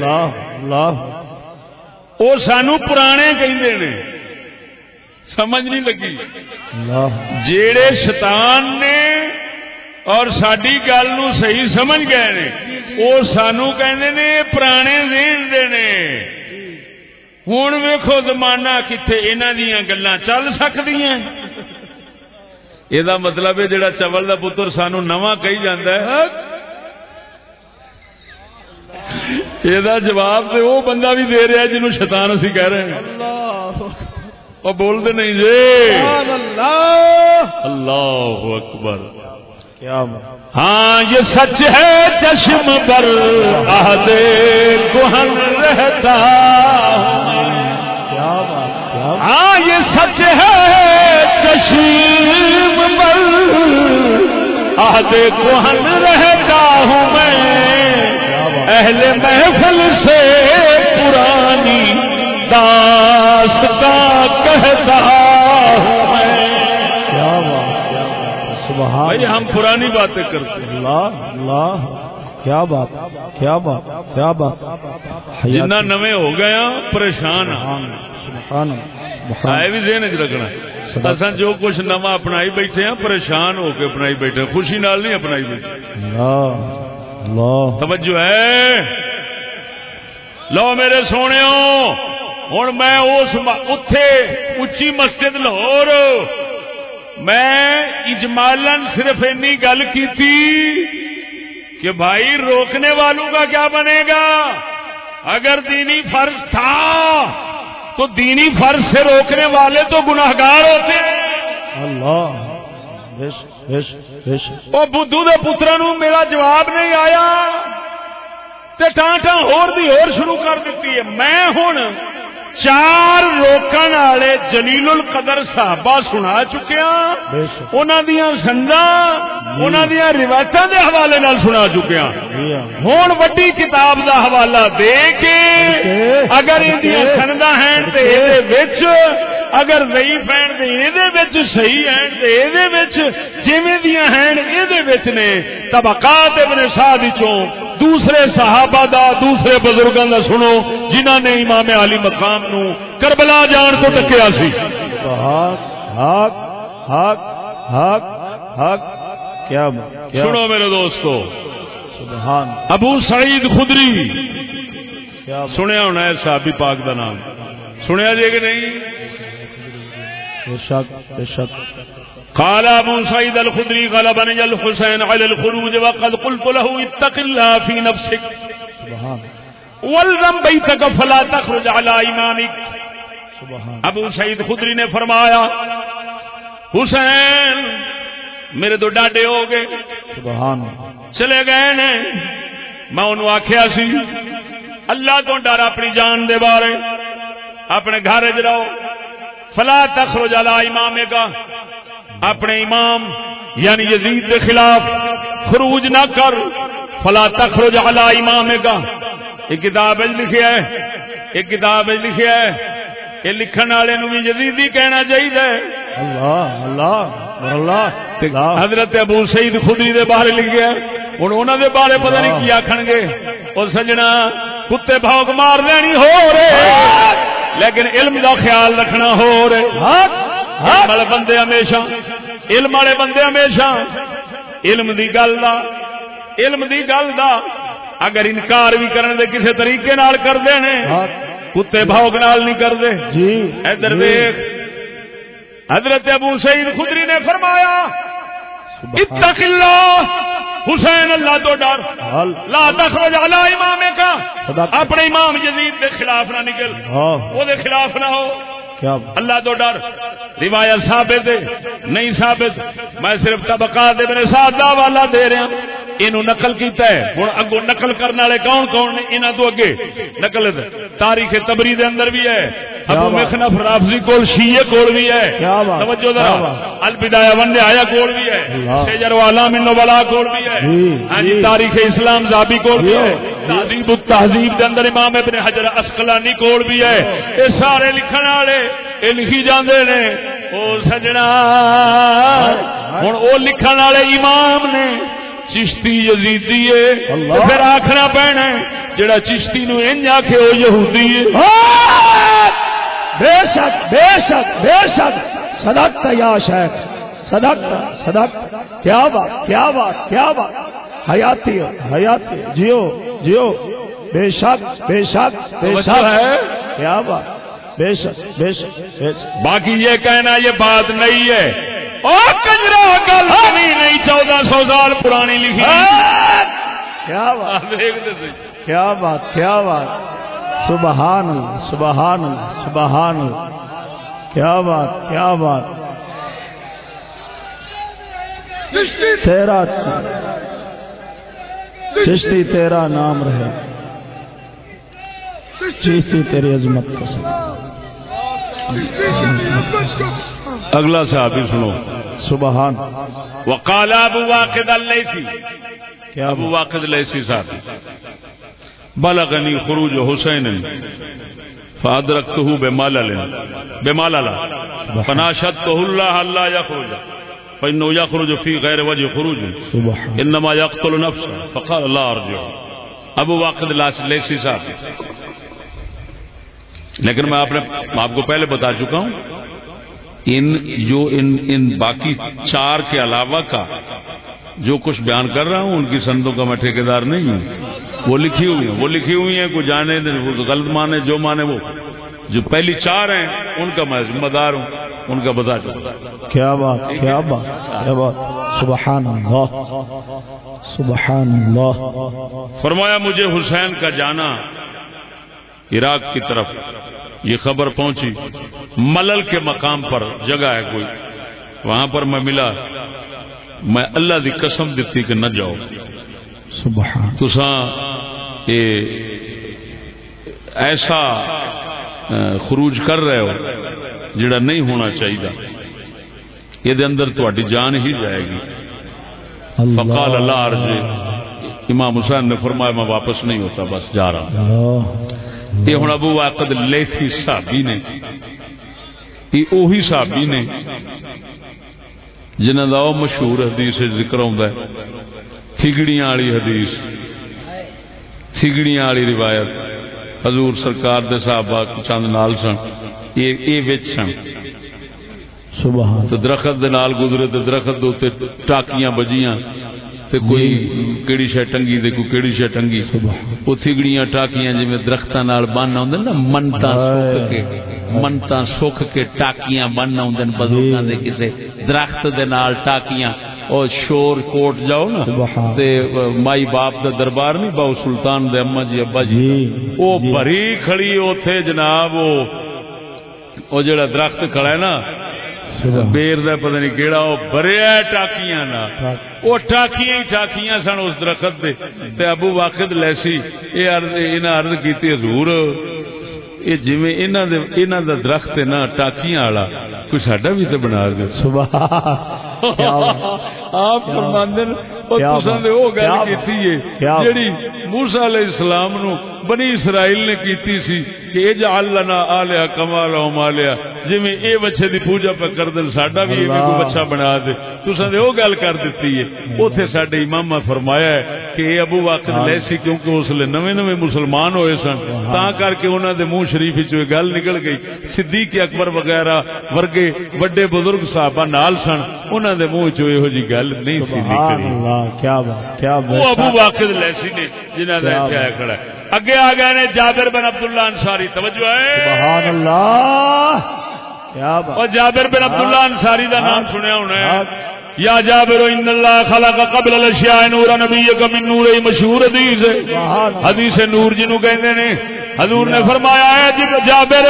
وہ سانو پرانے کہندے نے۔ سمجھ نہیں لگی۔ جیڑے شیطان نے اور ساری گل نو صحیح سمجھ گئے نے وہ سانو کہندے نے پرانے ذہن دے نے۔ ہوں ویکھو زمانہ کتنے انہوں دیا گلان چل سکتی یہ مطلب ہے جڑا چول دا پتر سانو نواں کہی جاندہ ہے یہ جواب تو وہ بندہ بھی دے رہا جنہوں شیطان اسی کہہ رہے ہیں وہ بولتے نہیں جی اللہ اکبر کیا ہاں یہ سچ ہے چشم پر آدے گہن رہتا ہاں یہ سچ ہے چشم پر آدھے کوہن رہتا ہوں میں۔ اہل محفل سے پرانی داستان بھائی ہم پرانی باتیں کرتے ہیں۔ اللہ اللہ کیا بات کیا بات کیا بات۔ جنہ نویں ہو گیا پریشان ہاں۔ سبحان آئے بھی ذہن چ رکھنا۔ اصل جو کچھ نواں اپنائی بیٹھے ہیں پریشان ہو کے اپنائی بیٹھے ہیں خوشی نال نہیں اپنائی بیٹھے۔ اللہ اللہ۔ توجہ ہے۔ لو میرے سونے ہوں میں اس اتے اچھی مسجد لاہور میں اجمالن صرف اینی گل کی کہ بھائی روکنے والوں کا کیا بنے گا؟ اگر دینی فرض تھا تو دینی فرض سے روکنے والے تو گناہگار ہوتے۔ ہیں اللہ وہ بدھو دے پترا نو میرا جواب نہیں آیا۔ تے ٹان ٹان ہور دی ہور شروع کر دیتی ہے۔ میں ہوں چار روکن والے جلیل القدر صحابہ سنا چکیا انہوں دیا سندا انہوں دیا روایتوں کے حوالے نال سنا چکیا جی ہاں۔ ہوں وڈی کتاب دا حوالہ دے کے اگر یہ سندا ہیں تو یہ اگر ضعیف ہیں تو یہ صحیح ہیں تو یہ دیا ہیں یہ طبقات ابن سعد چوں دوسرے صحابہ دا دوسرے بزرگوں دا سنو جنہ نے امام علی مقام نو کربلا جان کو ٹکیا سی۔ حق حق حق حق کیا سنو میرے دوستو۔ سبحان۔ ابو سعید خدری۔ سنیا ہونا ہے صحابی پاک دا نام۔ سنیا جی کہ نہیں؟ بے شک بے شک۔ قال ابو سعيد الخدري غلبني الحسين على الخروج وقد قلت له اتق الله في نفسك. سبحان. والزم بيتك فلا تخرج على امامك سبحان. ابو سعید خدری نے فرمایا حسین میرے تو ڈاڈے ہو گئے۔ سبحان. چلے گئے نے۔ میں انہوں آخیا سی اللہ تو ڈر اپنی جان دے بارے۔ اپنے گھر رہو۔ فلا تخرج على امام کا اپنے امام یعنی یزید کے خلاف خروج نہ کر فلا تخرج على امام کا یہ کتاب لکھیا ہے یہ کتاب لکھیا ہے یہ لکھن والے نو بھی یزیدی کہنا چاہیے اللہ اللہ اللہ حضرت ابو سعید خدری دے بارے لکھیا ہوں انہوں دے بارے پتہ نہیں کی آخن گے۔ اور سجنا کتے بھوک مار دینی ہو رہے لیکن علم دا خیال رکھنا ہو رہے۔ علم والے بندے ہمیشہ علم والے بندے ہمیشہ۔ علم دی گل دا علم دی گل دا اگر انکار بھی کرنے دے کسی طریقے نال کرتے ہیں کتے بھوک نال نہیں کرتے جی۔ ادھر جی۔ دیکھ حضرت ابو سعید خدری نے فرمایا اتق اللہ حسین اللہ تو ڈر۔ لا تخرج علی امام کا۔ اپنے امام یزید کے خلاف نہ نکل۔ ہاں۔ وہ دے خلاف نہ ہو۔ اللہ تو ڈر روایت ثابت ہے نہیں ثابت میں صرف طبقات ابن سعد دا والا دے رہا اینو نقل کیتا ہے ہن اگوں نقل کرنے والے کون کون نے انہاں تو اگے نقل۔ تاریخ تبری دے اندر بھی ہے ابو؟ مخنف رافضی کول شیعہ کول بھی ہے کیا بات؟ توجہ کیا ذرا بات؟ البدایہ ون نہایا کول بھی ہے۔ شجر والا من بلا کول بھی ہے جی، ہاں جی جی۔ تاریخ اسلام زابی کول بھی جی، ہے۔ تہذیب التہذیب دے اندر امام ابن حجر اسقلانی کول بھی ہے یہ سارے لکھن والے یہ لکھی جاندے نے۔ او سجنا۔ ہن او لکھن والے امام نے چشتی یزیدی ہے۔ پھر آکھنا پینا جڑا چشتی نو انج آکھے او یہودی ہے۔ بے شک بے شک بے شک۔ صدقت یا شیخ صدقت صدقت کیا بات کیا بات کیا بات۔ حیاتی حیاتی جیو جیو۔ بے شک بے شک بے شک۔ ہے۔ کیا بات۔ بے شک بے شک بے شک۔ باقی یہ کہنا یہ بات نہیں ہے۔ اور کنجرا گل نہیں چودہ سو سال پرانی لکھی۔ کیا بات۔ تھے کیا بات کیا بات۔ سبحان اللہ سبحان اللہ سبحان اللہ۔ کیا بات کیا بات۔ تیرا چشتی تیرا نام رہے۔ چشتی تیری عظمت ساتھ اگلا صحابی سنو۔ سبحان۔ وقال ابو واقد اللیثی۔ کیا ابو واقد اللیثی صحابی بلغنی خروج حسین۔ فادرکته بمالل۔ بمالل۔ فناشدته الله الله يخرج فانه يخرج في غير وجه خروج۔ سبحان۔ انما يقتل نفسه فقال لا ارجع۔ ابو واقد اللیثی صاحب۔ لیکن میں آپ نے آپ کو پہلے بتا چکا ہوں ان جو ان ان باقی چار کے علاوہ کا جو کچھ بیان کر رہا ہوں ان کی سندوں کا میں ٹھیکیدار نہیں ہوں۔ وہ لکھی ہوئی ہیں وہ لکھی ہوئی ہیں کوئی جانے غلط مانے جو مانے وہ۔ جو پہلی چار ہیں ان کا میں ذمہ دار ہوں ان کا بتا چکا کیا بات کیا بات کیا بات۔ سبحان اللہ سبحان اللہ فرمایا مجھے حسین کا جانا عراق کی طرف یہ خبر پہنچی ملل کے مقام پر جگہ ہے کوئی وہاں پر میں ملا میں اللہ دی قسم دیتی کہ نہ جاؤ۔ سبحان۔ تساں ایسا خروج کر رہے ہو جڑا نہیں ہونا چاہیے یہ اندر تھوڑی جان ہی جائے گی۔ فقال اللہ عرض امام حسین نے فرمایا میں واپس نہیں ہوتا بس جا رہا ہوں۔ یہ ہوں ابو واقد لیتھی صحابی نے۔ یہ اوہی صحابی نے جنہ کا وہ مشہور حدیث ذکر آتا ہے۔ تھگڑیاں والی حدیث۔ تھگڑیاں والی روایت۔ حضور سرکار دے صحابہ چند نال سن۔ یہ سن۔ سبحان تو درخت دے نال گزرے تو درخت دے ٹاکیاں بجیاں۔ تے کوئی کیڑی شے ٹنگی تے کوئی کیڑی شے ٹنگی۔ وہ تھگڑیاں ٹاکیاں جویں درختاں نال بن ہوندے نا منتا سوکھ کے منتا سوکھ کے ٹاکیاں بن ہوندے بزرگاں دے کسے درخت دے نال ٹاکیاں۔ او شور کوٹ جاؤ نا تے مائی باپ دا دربار نہیں باو سلطان دے اما جی ابا جی او بھری کھڑی اوتھے جناب او او جڑا درخت کھڑا ہے نا بیر دا پتہ نہیں کیڑا او بھریا ٹاکیاں نا۔ او ٹاکیاں ہی ٹاکیاں سن اس درخت دے۔ تے ابو واقد لیسی اے عرض انہاں عرض کیتی حضور اے جویں انہاں دے انہاں دا درخت ہے نا ٹاکیاں والا کوئی ساڈا بھی تے بنا دے۔ سبحان (laughs) آپ فرماندے او تساں نے او گل کیتی بات۔ جڑی موسی علیہ السلام نو بنی اسرائیل نے کیتی سی کہ مالیا جی بچے دی پوجا پہ کر ساڈا بھی بچہ بنا دے۔ گل کر ہے امام فرمایا ہے کہ ابو واقد ہاں۔ لیسی کیونکہ اس لیے نویں نویں مسلمان ہوئے سن ہاں۔ تا کر کے انہوں نے منہ شریف وچ گل نکل گئی۔ صدیق اکبر وغیرہ ورگے وڈے بزرگ صاحب نال سن انہوں نے منہ چی جی گل نہیں سی کیا بات کیا بات۔ وہ ابو واقد نے کھڑا ہے۔ اگے آ گئے نے جابر بن عبداللہ انصاری. توجہ ہے؟ سبحان اللہ کیا بات؟ اور جابر بن عبداللہ انصاری دا نام۔ سنیا ہونا ہے۔ یا جابر ان اللہ خلق قبل الاشیاء نور نبیک من نور مشہور حدیث ہے۔ حدیث نور جنوں کہندے نے. حضور نے فرمایا ہے جب جابر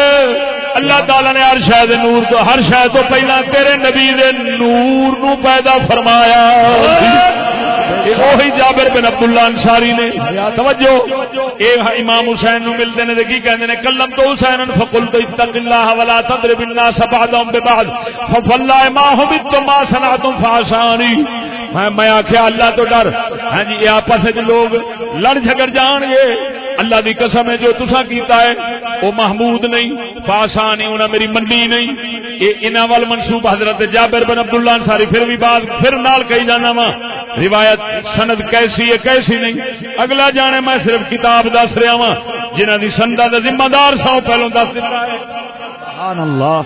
اللہ تعالی نے ہر دے نور تو ہر شے تو پہلا تیرے نبی دے نور نو پیدا فرمایا۔ وہی جابر بن عبداللہ انصاری نے۔ توجہ، اے ہاں امام حسین نو ملتے نے کی کہندے نے، کلم تو حسین فقلت اتق اللہ ولا تضرب الناس بعضهم ببعض ففلا ما هم ما صنعتم فاسانی ہاں، میں میں آخیا اللہ تو ڈر۔ ہاں جی یہ آپس وچ لوگ لڑ جھگڑ جان گے۔ اللہ دی قسم ہے جو تسا کیتا ہے، وہ محمود نہیں فاسانی انہیں میری منی نہیں۔ یہ انہاں وال منسوب حضرت جابر بن عبداللہ انصاری، پھر بھی بات پھر نال کہی جانا وا۔ روایت، سند کیسی ہے، کیسی نہیں۔ اگلا جانے میں صرف کتاب دس رہا وا جنہ دی سندا دا ذمہ دار سو پہلو دس دیتا ہے۔ سبحان اللہ۔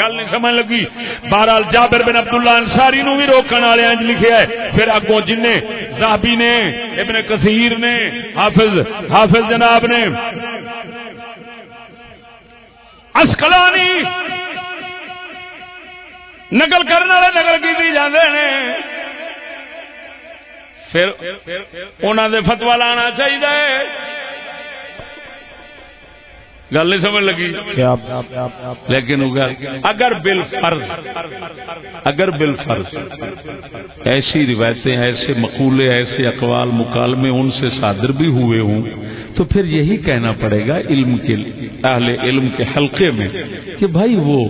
گل نہیں سمجھ لگی۔ بہرحال جابر بن عبداللہ انصاری نو بھی روکن والے انج لکھیا ہے۔ پھر اگوں جن نے زاہبی نے، ابن کثیر نے، حافظ حافظ جناب نے۔ اسکلانی نقل کرنے والے نقل کی جاندے نے۔ پھر انہوں دے فتوا لانا چاہیے گل نہیں سمجھ لگی؟ لیکن اگر بال فرض اگر بال فرض ایسی روایتیں، ایسے مقولے، ایسے اقوال، مکالمے ان سے صادر بھی ہوئے ہوں، تو پھر یہی کہنا پڑے گا علم کے اہل علم کے حلقے میں کہ بھائی وہ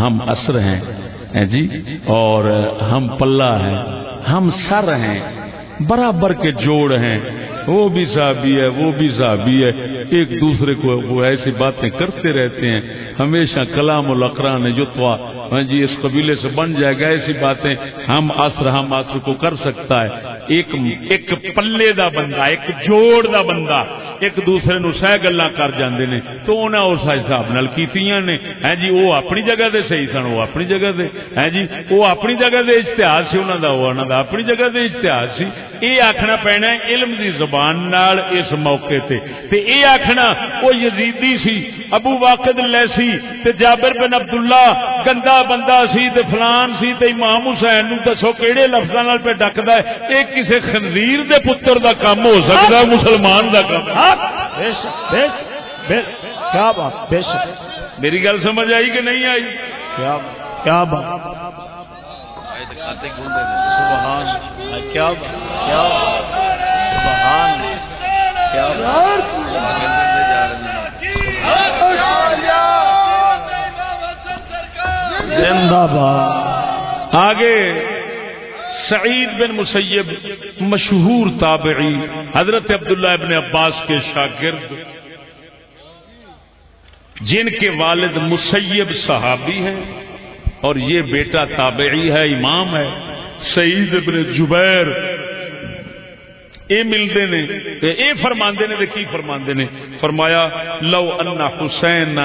ہم اثر ہیں ہیں جی؟ اور ہم پلہ ہیں، ہم سر ہیں، برابر کے جوڑ ہیں وہ بھی صحابی ہے، وہ بھی صحابی ہے۔ ایک دوسرے کو وہ ایسی باتیں کرتے رہتے ہیں۔ ہمیشہ کلام الاقران یتوا ہاں جی اس قبیلے سے بن جائے گا، ایسی باتیں ہم عصر ہم عصر کو کر سکتا ہے۔ ایک ایک پلے دا بندہ، ایک جوڑ دا بندہ، ایک دوسرے نو سہ گلاں کر جاندے نے۔ تو انہاں اس حساب نال کیتیاں نے۔ ہیں جی وہ اپنی جگہ دے صحیح سن، وہ اپنی جگہ دے۔ ہیں جی وہ اپنی جگہ دے اجتہاد سی، انہاں دا وہ انہاں دا اپنی جگہ دے اجتہاد سی۔ یہ آکھنا پینا ہے، علم دی زبان نال اس موقع تے۔ تے یہ آکھنا وہ یزیدی سی ابو واقد لیسی تے جابر بن عبداللہ گندا بندہ سی تے فلان سی تے امام حسین نو دسو کیڑے لفظاں نال پہ ڈکدا ہے۔ یہ کسے خنزیر دے پتر دا کام ہو سکدا ہے مسلمان دا کام بے شک بے شک بے کیا بات بے شک میری گل سمجھ آئی کہ نہیں آئی؟ کیا بات کیا بات۔ کیا سبحان زندہ باد۔ آگے سعید بن مسیب مشہور تابعی حضرت عبداللہ ابن عباس کے شاگرد جن کے والد مسیب صحابی ہیں۔ اور یہ بیٹا تابعی ہے امام ہے سعید ابن جبیر۔ اے ملتے نے اے فرماندے نے کی فرماندے نے فرمایا لو ان حسین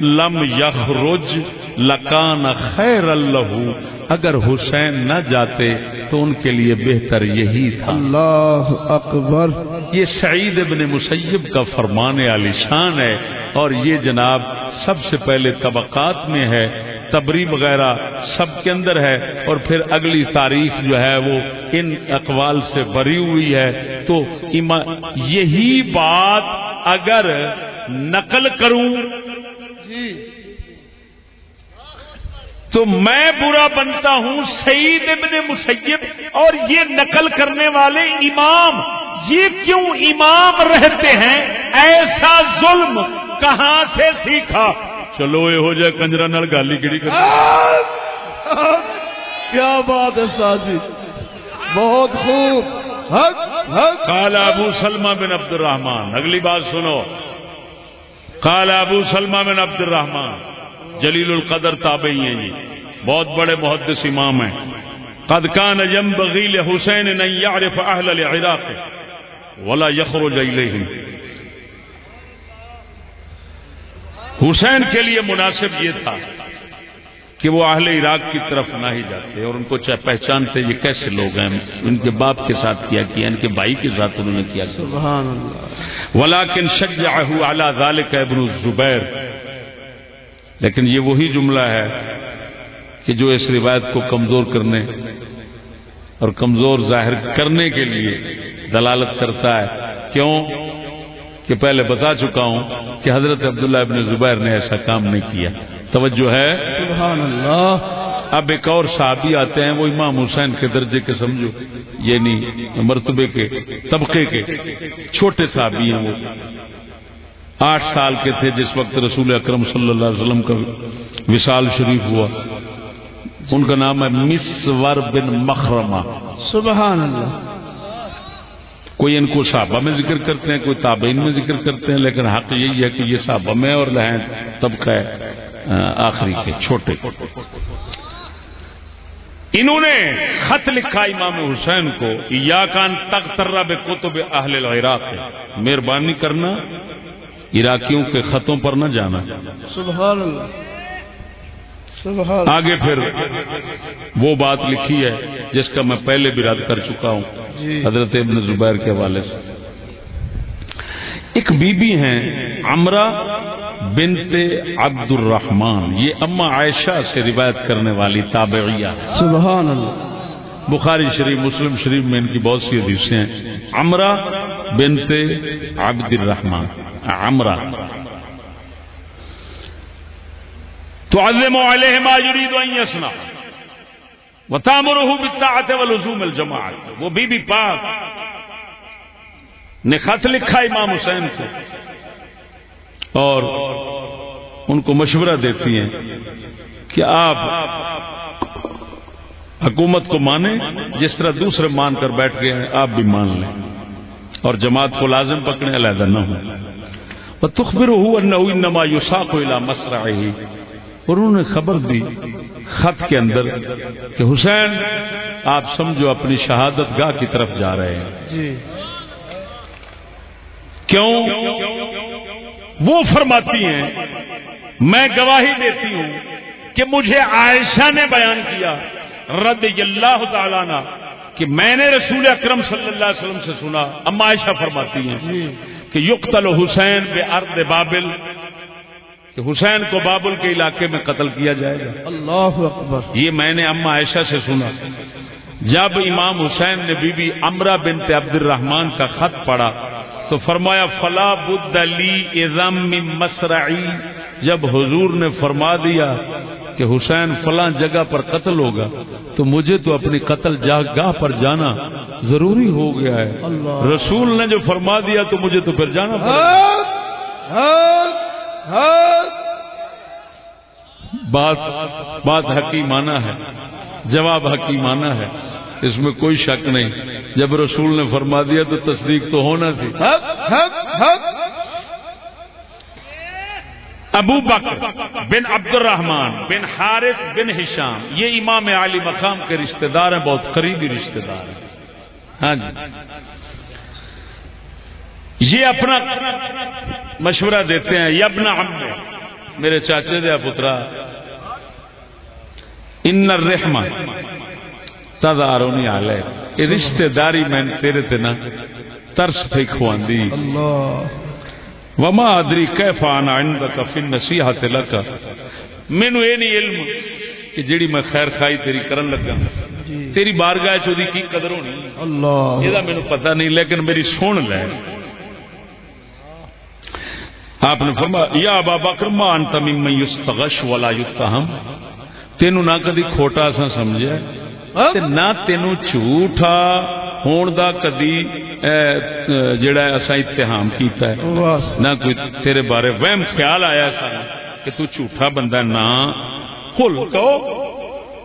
لم یخرج لکان خیر اللہ اگر حسین نہ جاتے تو ان کے لیے بہتر یہی تھا۔ اللہ اکبر۔ یہ سعید ابن مسیب کا فرمان علی شان ہے۔ اور یہ جناب سب سے پہلے طبقات میں ہے۔ تبری وغیرہ سب کے اندر ہے اور پھر اگلی تاریخ جو ہے وہ ان اقوال سے بری ہوئی ہے تو یہی بات اگر نقل کروں تو میں برا بنتا ہوں سعید ابن مسیب اور یہ نقل کرنے والے امام۔ یہ کیوں امام رہتے ہیں؟ ایسا ظلم کہاں سے سیکھا؟ چلو یہ ہو جائے کنجرا نال گالی کہڑی کیا بات ہے استاد جی؟ بہت خوب۔ قال ابو سلمہ بن عبد الرحمان اگلی بات سنو۔ قال ابو سلمہ بن عبد الرحمان جلیل القدر تابعی ہیں جی۔ بہت بڑے محدث امام ہیں۔ قد کان ينبغي لحسین ان يعرف اهل العراق ولا يخرج اليهم حسین کے لیے مناسب یہ تھا کہ وہ اہل عراق کی طرف نہ ہی جاتے اور ان کو چاہے پہچانتے یہ کیسے لوگ ہیں؟ ان کے باپ کے ساتھ کیا کیا ان کے بھائی کے ساتھ انہوں نے کیا سبحان اللہ۔ ولاکن شجعه على ذلك ابن الزبیر۔ لیکن یہ وہی جملہ ہے کہ جو اس روایت کو کمزور کرنے اور کمزور ظاہر کرنے کے لیے دلالت کرتا ہے۔ کیوں؟ کہ پہلے بتا چکا ہوں کہ حضرت عبداللہ ابن زبیر نے ایسا کام نہیں کیا۔ توجہ ہے؟ سبحان اللہ۔ اب ایک اور صحابی آتے ہیں وہ امام حسین کے درجے کے سمجھو یعنی مرتبے کے طبقے کے۔ چھوٹے صحابی ہیں وہ۔ آٹھ سال کے تھے جس وقت رسول اکرم صلی اللہ علیہ وسلم کا وصال شریف ہوا۔ ان کا نام ہے مسور بن مخرمہ۔ سبحان اللہ۔ کوئی ان کو صحابہ میں ذکر کرتے ہیں، کوئی تابعین میں ذکر کرتے ہیں، لیکن حق یہی ہے کہ یہ صحابہ میں اور لہن طبقہ ہے آخری کے چھوٹے۔ انہوں نے خط لکھا امام حسین کو یا کان تک ترا بے کتب اہل العراق مہربانی کرنا، عراقیوں کے خطوں پر نہ جانا۔ سبحان اللہ۔ آگے پھر وہ بات لکھی ہے جس کا میں پہلے بھی رد کر چکا ہوں جی۔ حضرت ابن زبیر کے حوالے سے۔ ایک بی بی ہیں امرا بنت عبد الرحمان یہ اما عائشہ سے روایت کرنے والی تابعیہ۔ سبحان اللہ۔ بخاری شریف مسلم شریف میں ان کی بہت سی حدیثیں ہیں۔ امرا بنت عبد الرحمان امرا تعلم عليه ما يريد ان يصنع وتامره بالطاعه ولزوم الجماعه وہ بی بی پاک نے خط لکھا امام حسین کو اور ان کو مشورہ دیتی ہیں کہ آپ حکومت کو مانیں جس طرح دوسرے مان کر بیٹھ گئے ہیں، آپ بھی مان لیں۔ اور جماعت کو لازم پکڑے علیحدہ نہ ہو تخبر ہو نما یوساق مسرا ہی اور انہوں نے خبر دی خط کے اندر کہ حسین آپ سمجھو اپنی شہادت گاہ کی طرف جا رہے ہیں۔ جی۔ کیوں؟ وہ فرماتی ہیں میں گواہی دیتی ہوں کہ مجھے عائشہ نے بیان کیا رد اللہ تعالیٰ نا کہ میں نے رسول اکرم صلی اللہ علیہ وسلم سے سنا اما عائشہ فرماتی ہیں کہ یقتل حسین بے ارد بابل کہ حسین کو بابل کے علاقے میں قتل کیا جائے گا۔ اللہ اکبر۔ یہ میں نے اما عائشہ سے سنا۔ جب امام حسین نے بی بی امرا بنت عبد الرحمان کا خط پڑھا تو فرمایا فلا بد لی ازم مسرعی۔ جب حضور نے فرما دیا کہ حسین فلاں جگہ پر قتل ہوگا تو مجھے تو اپنی قتل جاگاہ پر جانا ضروری ہو گیا ہے۔ رسول نے جو فرما دیا تو مجھے تو پھر جانا حق حق حق بات بات حکیمانہ ہے، جواب حکیمانہ ہے، اس میں کوئی شک نہیں۔ جب رسول نے فرما دیا تو تصدیق تو ہونا تھی۔ ابو بکر بن عبد الرحمان بن حارث بن ہشام، یہ امام علی مقام کے رشتہ دار ہیں، بہت قریبی رشتہ دار ہیں۔ ہاں جی۔ یہ اپنا مشورہ دیتے ہیں یبن عم میرے چاچے دیا پترا ان الرحمہ تدارونی آلے یہ رشتہ داری میں تیرے تے ترس پہ اللہ وما ادری کیف انا عندك في النصيحه لك مینو یہ نہیں علم کہ جیڑی میں خیر خائی تیری کرن لگا۔ تیری بارگاہ چ دی کی قدر ہونی؟ اللہ۔ یہ مینو پتہ نہیں لیکن میری سن لے۔ آپ نے فرمایا یا ابا بکر ما انت ممن یستغش ولا یتهم. تینو نہ کدی کھوٹا سا سمجھیا تے نہ تینو جھوٹا ہون دا کدی جڑا اسا اتہام کیتا ہے۔ نہ کوئی تیرے بارے وہم خیال آیا سن کہ تو جھوٹا بندہ۔ نہ۔ قل کہو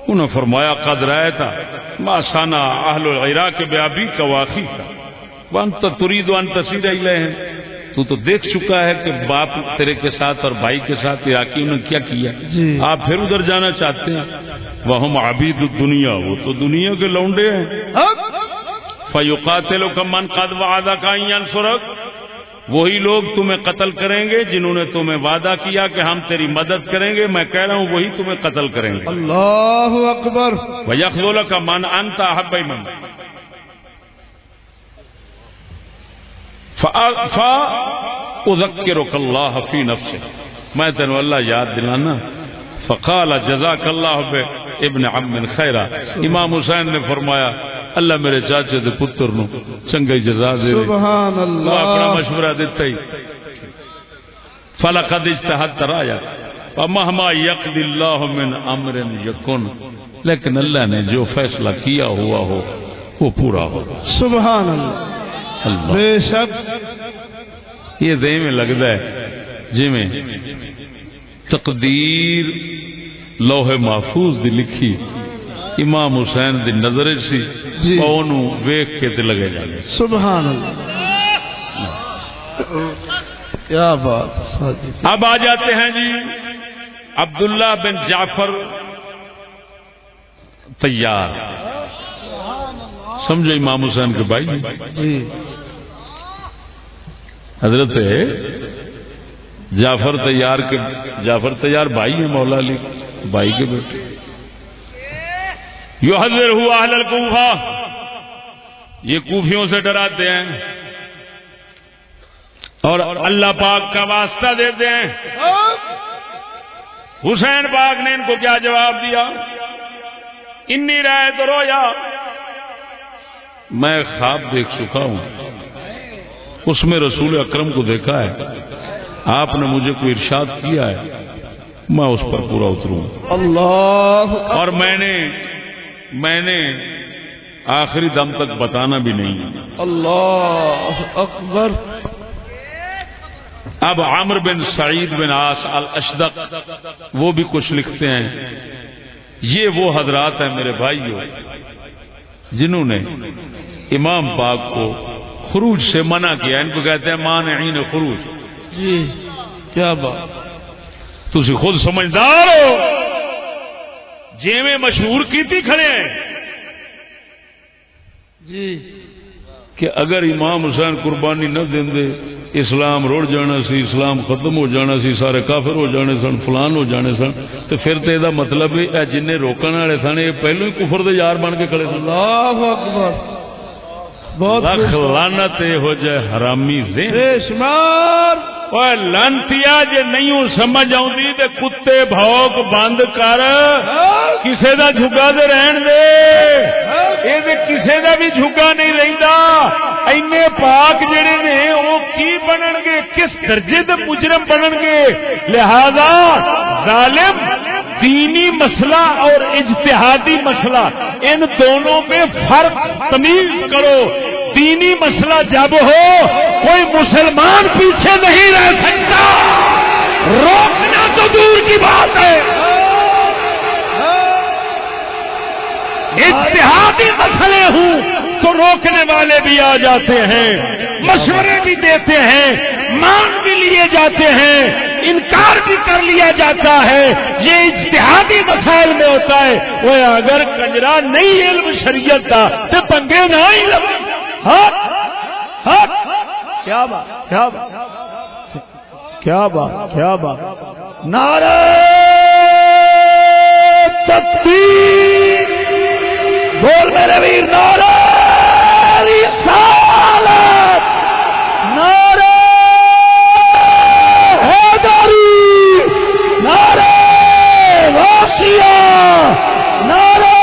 انہوں نے فرمایا قد رایتا ما سانا اہل العراق بیابی کا واقعی کا وانت ترید ان تصیر الیہم۔ تو تو دیکھ چکا ہے کہ باپ تیرے کے ساتھ اور بھائی کے ساتھ عراقیوں نے کیا کیا جی۔ آپ پھر ادھر جانا چاہتے ہیں۔ وہ عبید دنیا وہ تو دنیا کے لونڈے ہیں۔ کا من قد وعدہ کا سرک وہی لوگ تمہیں قتل کریں گے جنہوں نے تمہیں وعدہ کیا کہ ہم تیری مدد کریں گے۔ میں کہہ رہا ہوں وہی تمہیں قتل کریں گے۔ اللہ اکبر۔ ویخلول کا من انتا حب من فاذکرک اللہ فی نفس میں تینو اللہ یاد دلانا۔ فقال جزاک اللہ بے ابن عم خیرہ امام حسین نے فرمایا اللہ میرے چاچے دے پتر نو چنگی جزا دے۔ سبحان وہ اپنا اللہ مشورہ دیتا ہی۔ فلقد اجتہد رایا ومہما یقضی اللہ من امر یکن لیکن اللہ نے جو فیصلہ کیا ہوا ہو وہ پورا ہوگا سبحان اللہ اللہ۔ بے شک. یہ دے میں لگتا ہے. جی میں. تقدیر لوح محفوظ دی لکھی. امام حسین دی نظر سی. جی۔ ویکھ کے تے لگے جانے سبحان اللہ کیا بات اب آ جاتے ہیں جی. عبداللہ بن جعفر تیار. سمجھو امام حسین کے بھائی جی. حضرت جعفر تیار کے جعفر تیار بھائی ہیں مولا علی بھائی کے بیٹے۔ یو حضر ہوا اہل الکوفہ یہ کوفیوں سے ڈراتے ہیں۔ اور اللہ پاک کا واسطہ دیتے ہیں۔ حسین پاک نے ان کو کیا جواب دیا؟ انی رائے تو رویا۔ میں خواب دیکھ چکا ہوں۔ اس میں رسول اکرم کو دیکھا ہے۔ آپ نے مجھے کوئی ارشاد کیا ہے؟ میں اس پر پورا اتروں۔ اللہ اور میں نے میں نے آخری دم تک بتانا بھی نہیں۔ اللہ اکبر۔ اب عامر بن سعید بن آس الاشدق وہ بھی کچھ لکھتے ہیں۔ یہ وہ حضرات ہیں میرے بھائیوں جنہوں نے امام پاک کو خروج سے منع کیا۔ ان کو کہتے ہیں مانعین خروج۔ جی۔ کیا بات۔ تھی خود سمجھدار ہو۔ جی میں مشہور کیتی کھڑے ہیں۔ جی۔ کہ اگر امام حسین قربانی نہ دیں دے اسلام روڑ جانا سی اسلام ختم ہو جانا سی سارے کافر ہو جانے سن فلان ہو جانے سن تو پھر تو یہ مطلب ہے جن روکنے والے سن یہ پہلو ہی کفر دے یار بن کے کھڑے سن۔ اللہ اکبر۔ لکھ لانت ہو۔ جائے حرامی شمار۔ اوے لانتیا جے نہیں سمجھ آؤں تے کتے بھوک بند کر۔ کسے دا جھگا دے رہن دے۔ اے تے کسے دا بھی جھگا نہیں رہندا۔ اینے پاک جڑے نے او کی بنن گے؟ کس درجے دے مجرم بنن گے؟ لہذا ظالم دینی مسئلہ اور اجتہادی مسئلہ، ان دونوں میں فرق تمیز کرو۔ دینی مسئلہ جب ہو، کوئی مسلمان پیچھے نہیں رہ سکتا۔ روکنا تو دور کی بات ہے۔ اجتہادی مسئلے ہوں تو روکنے والے بھی آ جاتے ہیں، مشورے بھی دیتے ہیں مان بھی لیے جاتے ہیں، انکار بھی کر لیا جاتا ہے۔ یہ اجتہادی مسائل میں ہوتا ہے۔ وہ اگر کنجرا نہیں علم شریعت کا تو پنگے نہ ہی ہاں، ہاں۔ کیا بات کیا بات۔ کیا بات کیا بات۔ نعرہ تکبیر۔ بول میرے ویر، نعرہ رسالت! نعرہ حیدری! نعرہ واسیہ! نعرہ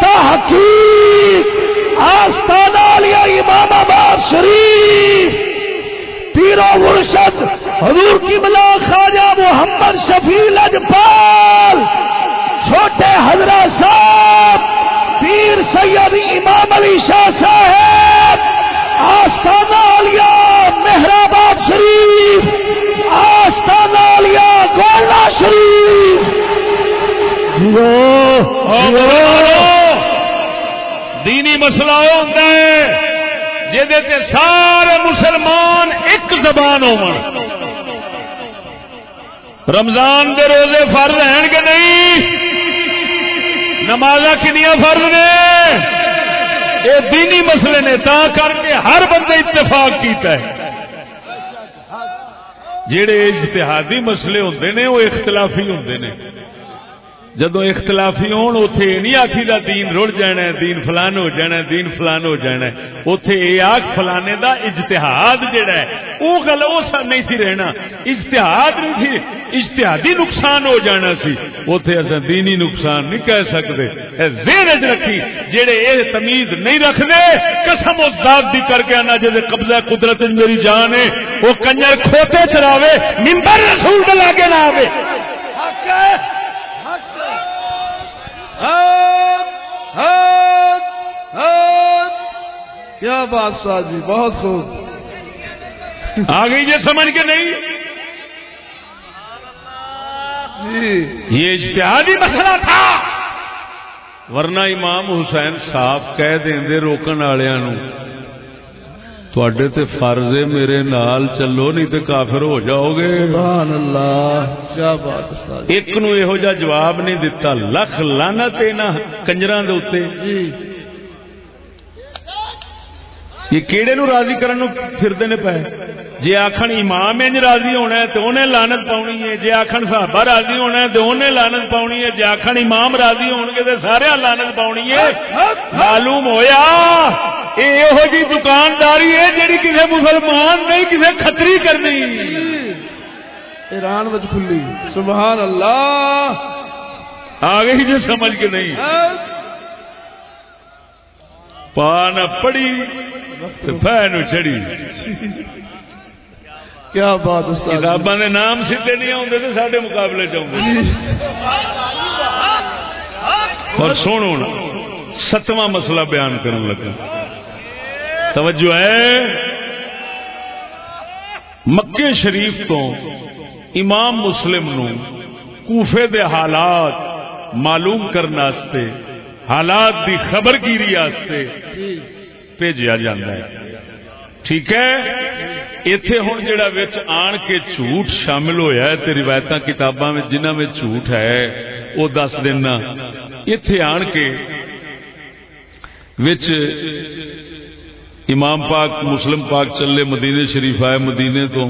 تحقیق! آستانہ علیہ امام آباد شریف! پیرو مرشد حضور کی بلا خواجہ محمد شفیع لجپال چھوٹے حضرت صاحب! پیر سید امام علی شاہ صاحب، آستانہ علیہ مہرآباد شریف، آستانہ علیہ گولڈا شریف۔ دینی مسئلہ ہوتا ہے، جہد سارے مسلمان ایک زبان ہو رمضان دے روزے فرض ہیں کہ نہیں؟ نماز کنیا فرض نے؟ یہ دینی مسئلے نے، تا کر کے ہر بندے اتفاق کیتا ہے۔ جڑے اجتہادی مسئلے ہوندے نے، وہ اختلافی ہوندے نے۔ جدو اختلافی ہون اتے نہیں آخی دا دین رڑ جانا ہے، دین فلان ہو جانا ہے، دین فلان ہو جانا ہے۔ اتے یہ آخ فلانے دا اجتہاد جڑا ہے وہ گل وہ نہیں سی رہنا۔ اجتہاد نہیں تھی، اجتہادی نقصان ہو جانا سی۔ اتے اصا دینی نقصان نہیں کہہ سکتے۔ زیر چ رکھی جہے یہ تمیز نہیں رکھتے قسم اس ذات دی کر کے آنا جی قبضہ قدرت میری جان ہے۔ وہ کنجر کھوتے چلاوے ممبر رسول کے لاگے نہ آئے کیا بات شاہ جی بہت خوب۔ آ گئی یہ سمجھ کے نہیں؟ جی۔ یہ اجتہادی مسئلہ تھا۔ ورنہ امام حسین صاحب کہہ دیں روکن والوں تے فرض ہے میرے نال چلو نہیں تو کافر ہو جاؤ گے سبحان اللہ کیا بات استاد۔ ایک نو یہو جا جواب نہیں دتا لکھ لانا تینا کنجران دے اتے جی یہ کیڑے نو راضی کرن نو پھردے نے پے۔ جے آکھن امام انج راضی ہونا ہے تو انہیں لعنت پاونی ہے جے آکھن صحابہ راضی ہونا ہے تو انہیں لعنت پاونی ہے جے آکھن امام راضی ہون گے تے سارے لعنت پاونی ہے۔ معلوم ہویا؟ اے یہو جی دکانداری ہے جیڑی کسے مسلمان نہیں کسے کھتری کرنی۔ ایران وچ کھلی۔ سبحان اللہ۔ آ گئی جو سمجھ کے نہیں۔ پان پڑی تو چڑی کیا بات۔ کتاباں دے نام سیدھے نہیں آتے تو سارے مقابلے چاہتے اور سنو نا ستواں مسئلہ بیان کرن لگا۔ توجہ ہے؟ مکے شریف تو امام مسلم نو کوفے دے حالات معلوم کرنے حالات دی خبر گیری بھیجا جاتا ہے۔ ٹھیک ہے؟ اتے ہوں جڑا بچ آن کے جھوٹ شامل ہویا ہے تے روایت کتاباں میں میں جھوٹ ہے وہ دس دینا۔ اتے آن کے وچ امام پاک، مسلم پاک چلے مدینے شریف آئے مدینے تو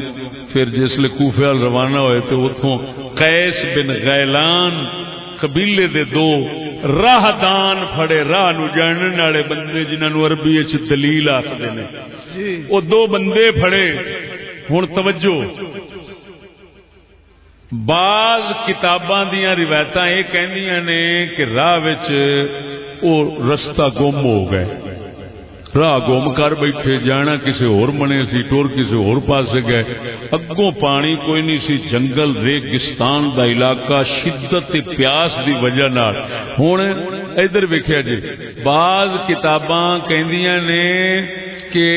پھر جسل کوفے روانہ ہوئے تو اتوں قیس بن غیلان قبیلے دے دو راہ دان فڑے راہ نو جاننے والے بندے جنہوں عربی چ دلیل آخر نے۔ وہ دو بندے فڑے ہوں توجہ۔ بعض کتاباں دیا روایت یہ کہندیاں نے کہ راہ رستہ گم ہو گئے۔ راہ گم کر بیٹھے جانا کسی اور منے سی ٹور کسی اور پاس گئے۔ اگوں پانی کوئی نہیں سی جنگل ریگستان دا علاقہ شدت پیاس دی وجہ نال۔ ہوں ادھر ویکیا جی بعض کتاباں کہندیاں نے کہ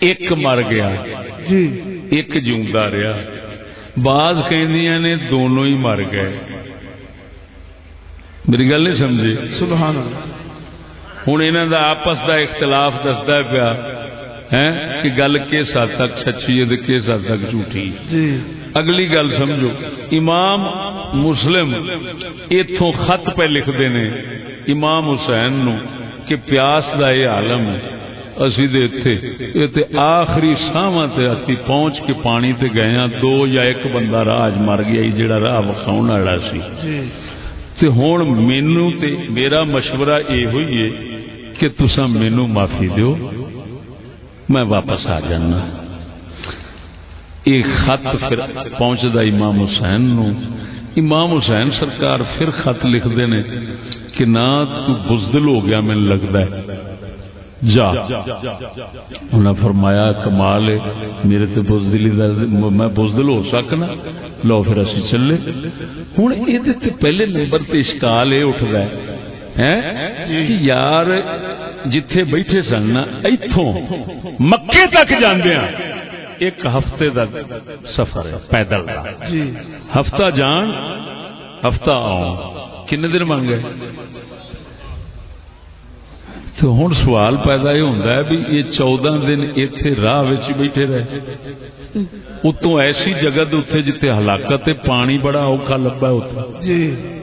ایک مر گیا جی۔ ایک جیوندا رہا بعض کہندیاں نے دونوں ہی مر گئے۔ میری گل نہیں سمجھی؟ سبحان اللہ۔ ہوں انہوں دا آپس دا اختلاف دستا پیا۔ ہے کہ گل کس حد تک سچی ہے کس حد تک جھوٹھی جی۔ اگلی گل سمجھو۔ امام مسلم اتوں خط پہ لکھتے نے امام حسین نو کہ پیاس دا یہ عالم ہے۔ اسی دے اتھے تے آخری ساواں تے اسی پہنچ کے پانی تے گئے ہاں۔ دو یا ایک بندہ راہ اج مر گیا جڑا راہ وکھاؤن والا سی۔ جی۔ تے ہن مینوں تے میرا مشورہ اے ہوئی ہے کہ تساں مینوں معافی دیو، میں واپس آ جانا۔ ایک خط پھر پہنچدا امام حسین نو امام حسین سرکار پھر خط لکھتے نے کہ نہ تو بزدل ہو گیا میں لگتا ہے۔ جا۔ انہوں نے فرمایا، کمال ہے، میرے تے بزدلی میں بزدل ہو سکنا۔ لو پھر اسی چلے۔ ہوں یہ پہلے نمبر تے اشکال یہ اٹھتا ہے۔ کہ یار جتھے بیٹھے سن نا ایتھوں مکے تک جاندے ہیں ایک ہفتے دا سفر ہے پیدل دا۔ جی۔ ہفتہ جان ہفتہ آؤں کنے دن بن گئے تو ہوں سوال پیدا یہ ہوتا ہے بھی یہ چودہ دن اتے راہ وچ بیٹھے رہے۔ اتوں ایسی جگہ دے اتنے جتنے ہلاکت ہے پانی بڑا اوکھا لبا ہے اتنے جی۔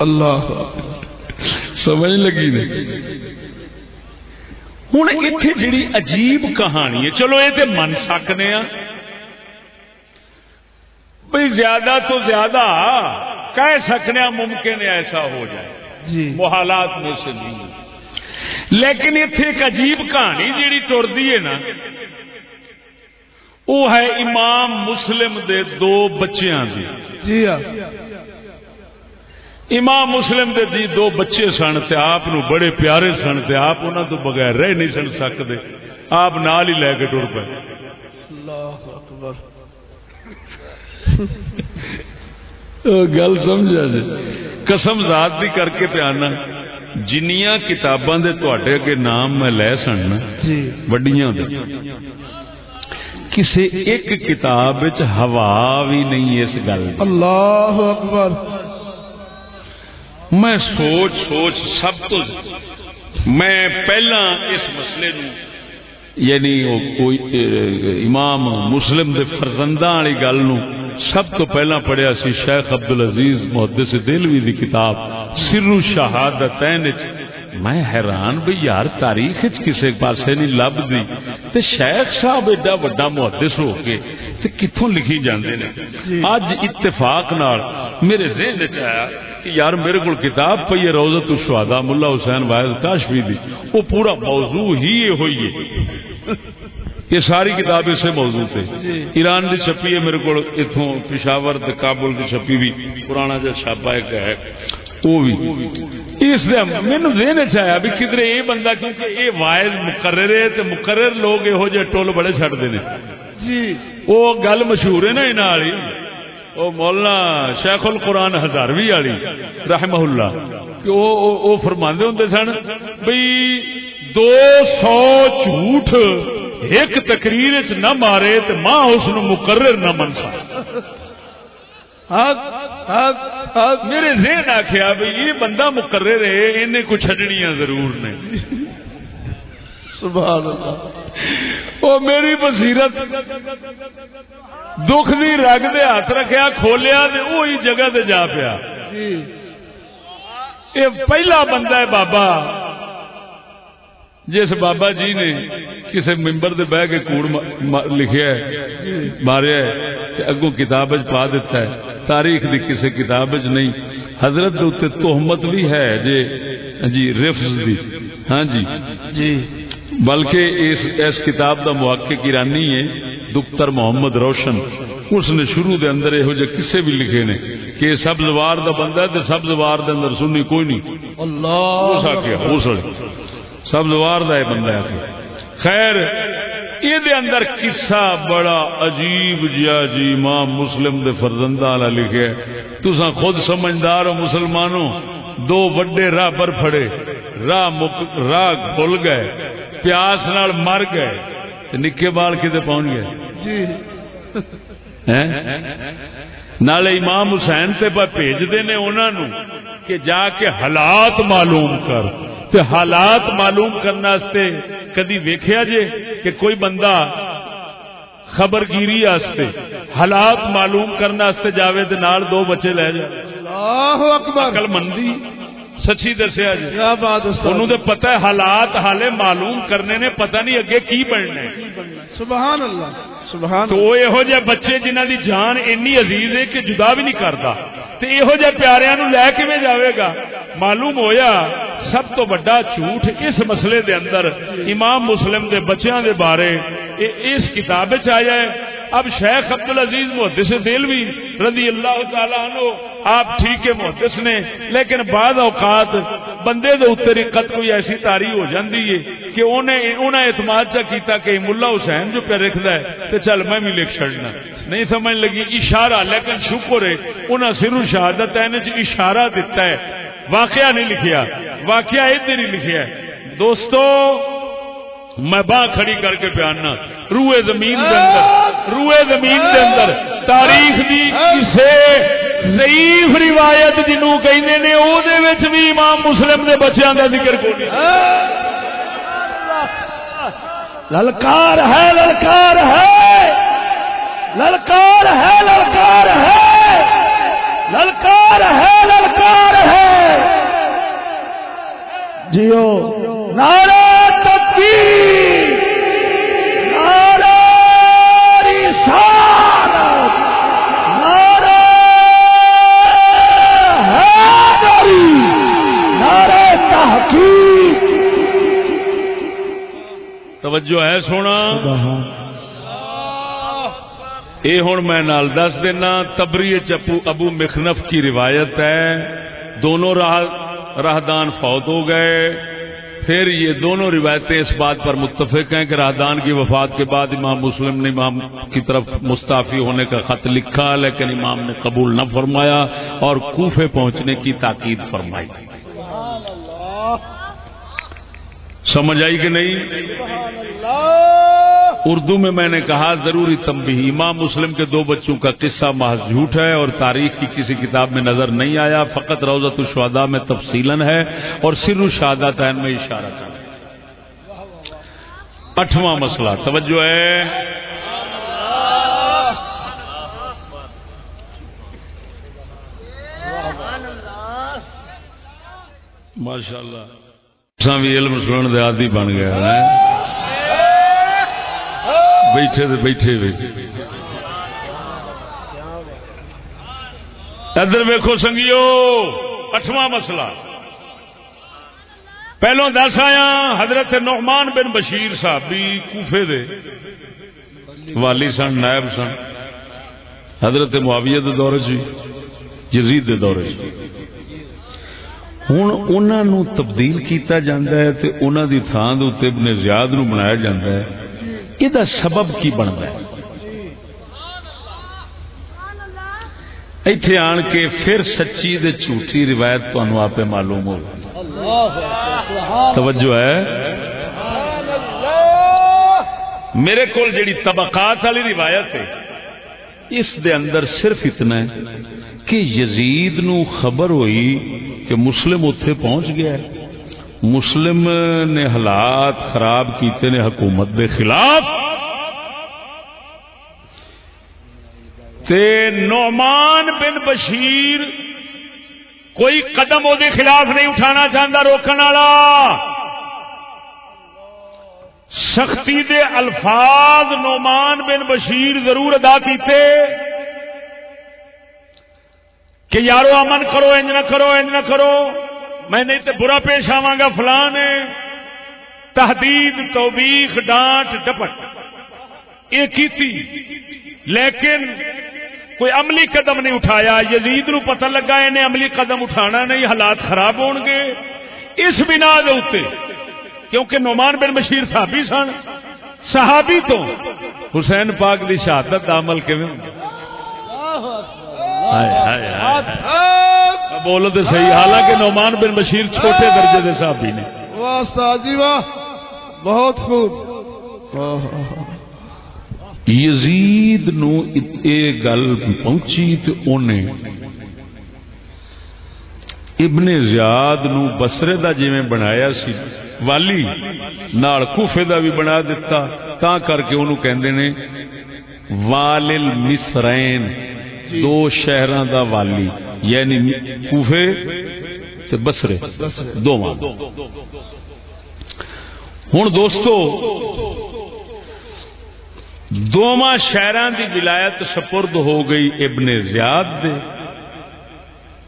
اللہ سمجھ لگی نہیں ہوں اتنے جڑی عجیب کہانی ہے۔ چلو یہ تو من سکنے ہاں۔ بھئی زیادہ تو زیادہ کہہ سکنے ہاں ممکن ہے ایسا ہو جائے۔ جی۔ محالات میں سے نہیں۔ لیکن اتنے ایک عجیب کہانی جیڑی ٹردی ہے نا۔ وہ ہے امام مسلم دے دو بچیاں دی۔ جی ہاں۔ امام مسلم دے دی دو بچے سن تے آپ نو بڑے پیارے سن تے آپ انہاں تو بغیر رہ نہیں سن سکتے۔ آپ نال ہی لے کے ٹر پے۔ اللہ اکبر۔ گل سمجھا جی۔ قسم ذات دی کر کے پیانا جنیاں کتاباں دے تواڈے اگے نام میں لے سن نا۔ جی۔ وڈیاں دے۔ کسے ایک کتاب وچ ہوا بھی نہیں اس گل اللہ اکبر۔ میں سوچ سوچ سب تو میں پہلا اس مسئلے نو یعنی کوئی امام مسلم دے فرزنداں والی گل نو سب تو پہلا پڑھیا سی شیخ عبد العزیز محدث دلوی دی کتاب سر شہادتین۔ میں حیران بھی یار تاریخ کسے پاسے نہیں لبدی تے شیخ صاحب ایڈا بڑا محدث ہو کے تے کتھوں لکھی جاندے نے۔ اج اتفاق نال میرے ذہن وچ آیا کہ یار میرے کو کتاب پئی ہے روزت الشہداء ملا حسین واحد کاشفی دی۔ وہ پورا موضوع ہی یہ ہوئی ہے۔ یہ ساری کتاب اسے موضوع تھے ایران دی چھپی ہے میرے کو اتوں پشاور کابل دی چھپی بھی۔ پرانا جا چھاپا ایک ہے۔ وہ بھی۔ اس مینو دین چاہیا بھی کدھر یہ بندہ کیونکہ یہ واحد مقرر ہے مقرر لوگ یہو جہ ٹول بڑے چھڑتے ہیں جی۔ وہ گل مشہور ہے نا یہاں وہ مولانا شیخ القرآن ہزاروی والی رحمہ اللہ کہ وہ وہ- فرماندے ہوں سن، بھئی دو سو جھوٹ ایک تقریر چ نہ مارے تو ماں اس مقرر نہ من سکے میرے ذہن آخیا بھئی یہ بندہ مقرر ہے انہیں کو چھڈنیاں ضرور نے۔ سبحان اللہ۔ وہ میری بصیرت۔ دکھ دی رگ دے ہاتھ رکھیا کھولیا تے وہی جگہ تے جا پیا۔ جی۔ یہ پہلا بندہ ہے بابا۔ جس بابا جی نے کسی ممبر دے بہ کے کوڑ لکھیا ہے ماریا ہے تے اگوں کتاب وچ پا دیتا ہے۔ تاریخ دی کسی کتاب وچ نہیں۔ حضرت دے اوتے تہمت بھی ہے جے جی رفض دی۔ ہاں جی۔ جی۔ بلکہ اس اس کتاب دا محقق ایرانی ہے۔ دکتر محمد روشن۔ اس نے شروع دے اندر یہو جہ کسے بھی لکھے نے کہ یہ سبز وار دا بندہ ہے تے سبز وار دے اندر سنی کوئی نہیں۔ اللہ اس آکھیا اس نے سبز وار دا یہ بندہ ہے خیر یہ دے اندر قصہ بڑا عجیب جیا جی امام مسلم دے فرزندہ والا لکھے تساں خود سمجھدار ہو مسلمانوں دو وڈے راہ پر پھڑے راہ مک راہ کھل گئے پیاس نال مر گئے تے نکے بال کتے پہنچ گئے؟ نالے امام حسین تے بھیجتے نے انہوں کہ جا کے حالات معلوم کر۔ تے حالات معلوم کرنے کدی ویکھیا جے کہ کوئی بندہ خبر گیری حالات معلوم کرنے جاوے تے نال دو بچے لے جائے اللہ اکبر۔ عقل مندی۔ سچی دسیا جی۔ انہوں تو پتہ ہے حالات حالے معلوم کرنے نے پتہ نہیں اگے کی بننا سبحان اللہ سبحان تو یہو جہ بچے جنہ دی جان اینی عزیز ہے کہ جدا بھی نہیں کرتا تو یہو جہ پیاریا نو لے کے جاوے گا؟ معلوم ہویا سب تو بڑا جھوٹ اس مسئلے دے اندر امام مسلم دے بچیاں دے بارے اس کتاب آیا ہے۔ اب شیخ عبد العزیز محدث دلوی رضی اللہ تعالیٰ عنہ، آپ ٹھیک ہے محدث نے، لیکن بعض اوقات بندے دے اتر رقت کوئی ایسی تاری ہو جاندی ہے کہ انہیں انہیں اعتماد چا کیتا کہ ملا حسین جو پہ رکھدا ہے تو چل میں بھی لکھ چھڑنا۔ نہیں سمجھ لگی، اشارہ، لیکن شکر ہے انہیں سر شہادت ہے اشارہ دیتا ہے۔ واقعہ نہیں لکھیا، واقعہ ادھر ہی لکھیا ہے۔ دوستو میں باہ کھڑی کر کے پیانا روئے زمین دے اندر، روئے زمین دے اندر۔ تاریخ دی کسے ضعیف روایت جنوں کہندے نے، او دے وچ بھی امام مسلم دے بچیاں دا ذکر کوئی للکار ہے للکار ہے۔ للکار ہے للکار ہے۔ للکار ہے للکار ہے۔ جیو۔ نعرہ تکبیر نعرہ رسالت۔ نعرہ حیدری۔ نعرہ تحقیق۔ توجہ ہے سونا۔ یہ ہوں میں نال دس دینا تبری چپو ابو مخنف کی روایت ہے۔ دونوں راہ راہدان فوت ہو گئے۔ پھر یہ دونوں روایتیں اس بات پر متفق ہیں کہ راہدان کی وفات کے بعد امام مسلم نے امام کی طرف مستعفی ہونے کا خط لکھا لیکن امام نے قبول نہ فرمایا اور کوفے پہنچنے کی تاکید فرمائی۔ سمجھ آئی کہ نہیں؟ اردو میں میں نے کہا، ضروری تمبی امام مسلم کے دو بچوں کا قصہ محض جھوٹ ہے اور تاریخ کی کسی کتاب میں نظر نہیں آیا، فقط روزت الشہداء میں تفصیل ہے اور سر الشہداء تعین میں اشارہ تھا اٹھواں مسئلہ، توجہ ہے۔ ماشاء اللہ بھی علم سنن دے آدھی بن گیا ہے۔ بیٹھے تو بیٹھے ادھر ویکو سنگیو، اٹھواں مسئلہ۔ پہلو دس آیا حضرت نعمان بن بشیر صاحب کوفے دے۔ والی سن، نائب سن۔ حضرت معاویہ دے دور چ جی، یزید دے دور چ جی۔ ہوں انہوں تبدیل کیتا جاندہ ہے تے انہوں دی تھان دے ابن زیاد نو بنایا جاندہ ہے۔ یہ سبب کی بنتا ہے؟ ایتھے آن کے پھر سچی دے جھوٹھی روایت تمہیں آپ معلوم ہو۔ توجہ ہے؟ میرے کو جڑی طبقات والی روایت ہے، اس دے اندر صرف اتنا ہے کہ یزید نو خبر ہوئی کہ مسلم اتے پہنچ گیا ہے۔ مسلم نے حالات خراب کیتے نے حکومت دے خلاف۔ تے نعمان بن بشیر کوئی قدم وہ خلاف نہیں اٹھانا چاہتا روکن والا۔ سختی دے الفاظ نعمان بن بشیر ضرور ادا کیتے۔ کہ یارو امن کرو، انج نہ کرو، انج نہ کرو۔ میں نہیں تو برا پیش آوا گا فلان تحدید توبیخ ڈانٹ ڈپٹ یہ کی لیکن کوئی عملی قدم نہیں اٹھایا۔ یزید نو پتہ لگا انہیں عملی قدم اٹھانا نہیں حالات خراب ہون گے۔ اس بنا دے کیونکہ نعمان بن بشیر صحابی سن۔ صحابی تو حسین پاک دی شہادت عمل کیون بولو تو صحیح حالانکہ نعمان بن بشیر چھوٹے درجے دے صحابی نے۔ واہ جی واہ۔ بہت خوب۔ یزید نو گل پہنچی تو انہیں ابن زیاد نو بسرے دا جی بنایا سی والی نال کوفے دا بھی بنا دیتا تا کر کے انہوں کہندے نے والل مصرین دو شہراں دا والی۔ یعنی کوفے تے بسرے دو ماں ہوں دوستو دونوں شہراں دی ولایت سپرد ہو گئی ابن زیاد دے۔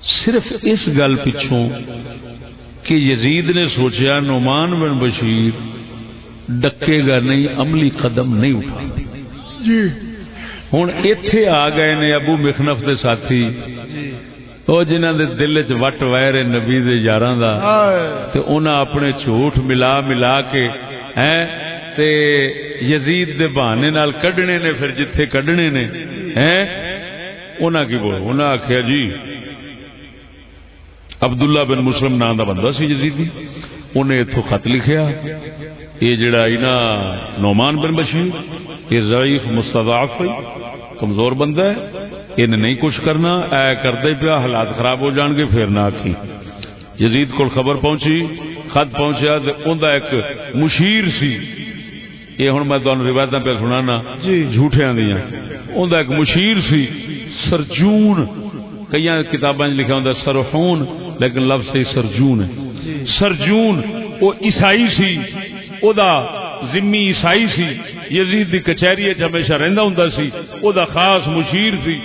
صرف اس گل پچھوں کہ یزید نے سوچا نعمان بن بشیر ڈکے گا نہیں عملی قدم نہیں اٹھا۔ ہوں اتے آ گئے نے ابو مخنف دے ساتھی۔ وہ جنہ دے دل چ وٹ وائر نبی دے یاراں دا تے انہاں اپنے جھوٹ ملا ملا کے ہیں تے یزید دے بہانے نال کڈنے نے پھر جتھے کڈنے نے ہیں۔ انہاں کی بول انہاں آکھیا جی عبداللہ بن مسلم نام دا بندہ سی یزیدی انہیں اتو خط لکھیا یہ جڑا اینا نعمان بن بشیر یہ ضعیف مستضعف کمزور بندہ ہے۔ یہ نہیں کچھ کرنا اے کردے پیا حالات خراب ہو جان گے پھر نہ آخی یزید کو خبر پہنچی خط پہنچیا تو ایک مشیر سی۔ یہ ہوں میں تمہیں روایت پہ سنا جھوٹیا دیا انہیں ایک مشیر سی سرجون۔ کئی کتابیں لکھا ہوں سرحون لیکن لفظ سے سرجون ہے۔ سرجون وہ عیسائی سی او دا ذمی عیسائی سی۔ یزید دی کچہری ہمیشہ رہندا ہوندا سی او دا خاص مشیر سی۔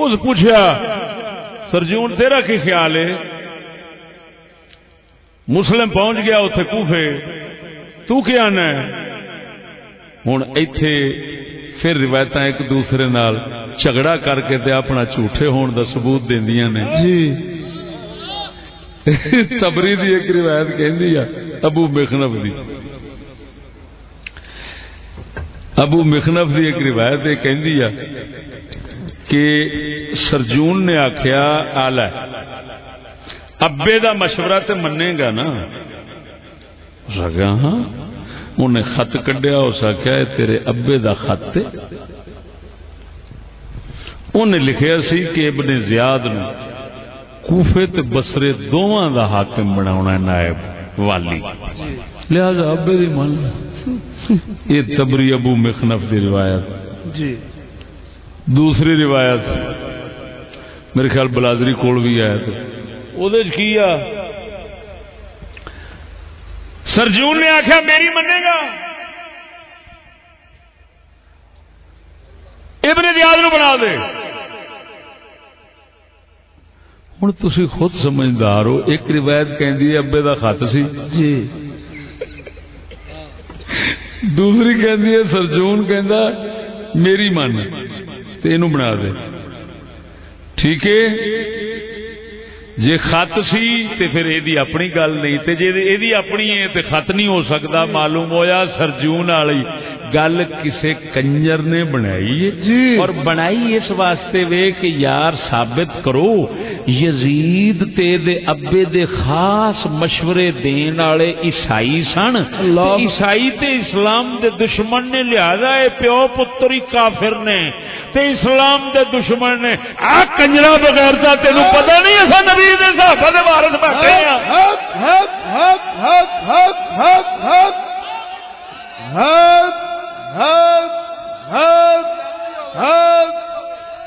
اس پوچھا سرجون تیرا کی خیال ہے؟ مسلم پہنچ گیا اتنے کوفے۔ تو کیا آنا ہوں ایتھے پھر روایت ایک دوسرے نال جھگڑا کر کے تے اپنا جھوٹے ہون دا ثبوت دیندیاں نے۔ جی۔ (laughs) تبری دی ایک روایت کہندی ہے ابو مخنف دی۔ ابو مخنف دی ایک روایت کہندی ہے کہ سرجون نے آخیا آلہ ابے دا مشورہ تے منے گا نا۔ سکیا ہاں انہیں خط کڈیا، اس آخیا تیرے ابے دا خط انہیں لکھیا سی کہ ابن زیاد نو کوفے تے بسرے دونوں دا حاکم بنا نائب والی۔ لہذا ابے دی مان یہ تبری ابو مخنف دی روایت۔ جی۔ دوسری روایت میرے خیال بلادری کول بھی آیا تو وہ سرجون نے آخیا میری منے گا۔ ابن دیاد نو بنا دے۔ ہوں تھی خود سمجھدار ہو ایک روایت کہ ابے دا خط سی۔ جی۔ دوسری کہ سرجون کہ میری من۔ تو یہ بنا دے۔ ٹھیک ہے؟ جے خط سی تے پھر یہ اپنی گل نہیں، تے جے یہ اپنی ہے تے خط نہیں ہو سکتا، معلوم ہویا سرجون والی گل کسے کنجر نے بنائی ہے جی اور بنائی اس واسطے وے کہ یار ثابت کرو یزید تے دے ابے دے خاص مشورے دین والے عیسائی سن عیسائی تے اسلام دے دشمن نے لہذا اے پیو پتر ہی کافر نے تے اسلام دے دشمن نے آ کنجرا بغیر دا تینوں پتہ نہیں اسا نبی دے صحابہ دے وارث بیٹھے ہیں حق حق حق حق حق حق حق حق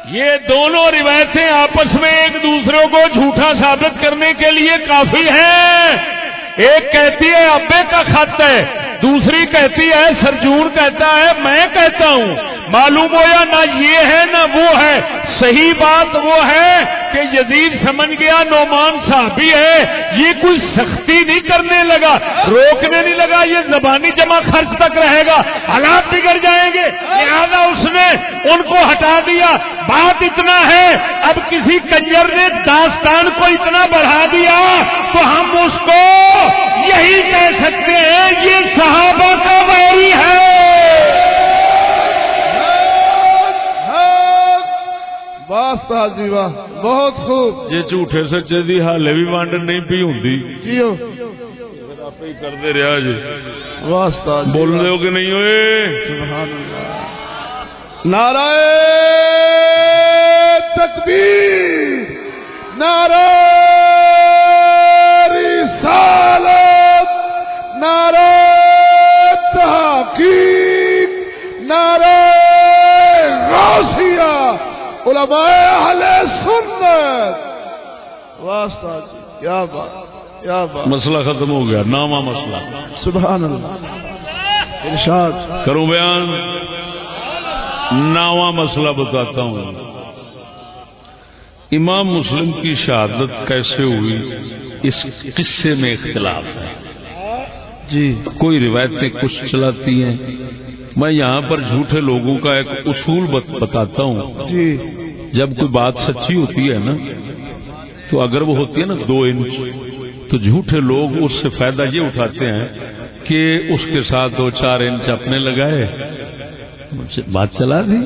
یہ دونوں روایتیں آپس میں ایک دوسرے کو جھوٹا ثابت کرنے کے لیے کافی ہیں۔ ایک کہتی ہے ابے کا خط ہے۔ دوسری کہتی ہے، سرجون کہتا ہے، میں کہتا ہوں، معلوم ہوا نہ یہ ہے نہ وہ ہے۔ صحیح بات وہ ہے کہ یزید سمجھ گیا، نعمان صاحبی ہے، یہ کوئی سختی نہیں کرنے لگا، روکنے نہیں لگا، یہ زبانی جمع خرچ تک رہے گا، حالات بگڑ جائیں گے۔ لہذا اس نے ان کو ہٹا دیا۔ بات اتنا ہے، اب کسی کنجر نے داستان کو اتنا بڑھا دیا تو ہم اس کو یہی کہہ سکتے ہیں، یہ صحابہ کا ویری ہے۔ واسطہ جی واہ بہت خوب۔ یہ جھوٹے سچے دی حالے بھی وانڈ نہیں پی ہوں ہی کرتے رہا جی واسطہ جی بول رہے ہو کہ نہیں ہوئے؟ سبحان اللہ۔ نعرہ تکبیر نعرہ رسالت نعرہ تحقیق نعرہ غوثیہ علماء اہل سنت۔ واسطہ جی کیا بات کیا بات۔ مسئلہ ختم ہو گیا نامہ مسئلہ۔ سبحان اللہ ارشاد۔ کروں بیان؟ ناواں مسئلہ بتاتا ہوں۔ امام مسلم کی شہادت کیسے ہوئی؟ اس قصے میں اختلاف ہے۔ جی۔ کوئی روایتیں کچھ چلاتی ہیں؟ میں یہاں پر جھوٹے لوگوں کا ایک اصول بت- بتاتا ہوں۔ جی۔ جب کوئی بات سچی ہوتی ہے نا تو اگر وہ ہوتی ہے نا دو انچ تو جھوٹے لوگ اس سے فائدہ یہ اٹھاتے ہیں کہ اس کے ساتھ دو چار انچ اپنے لگائے بات چلا دی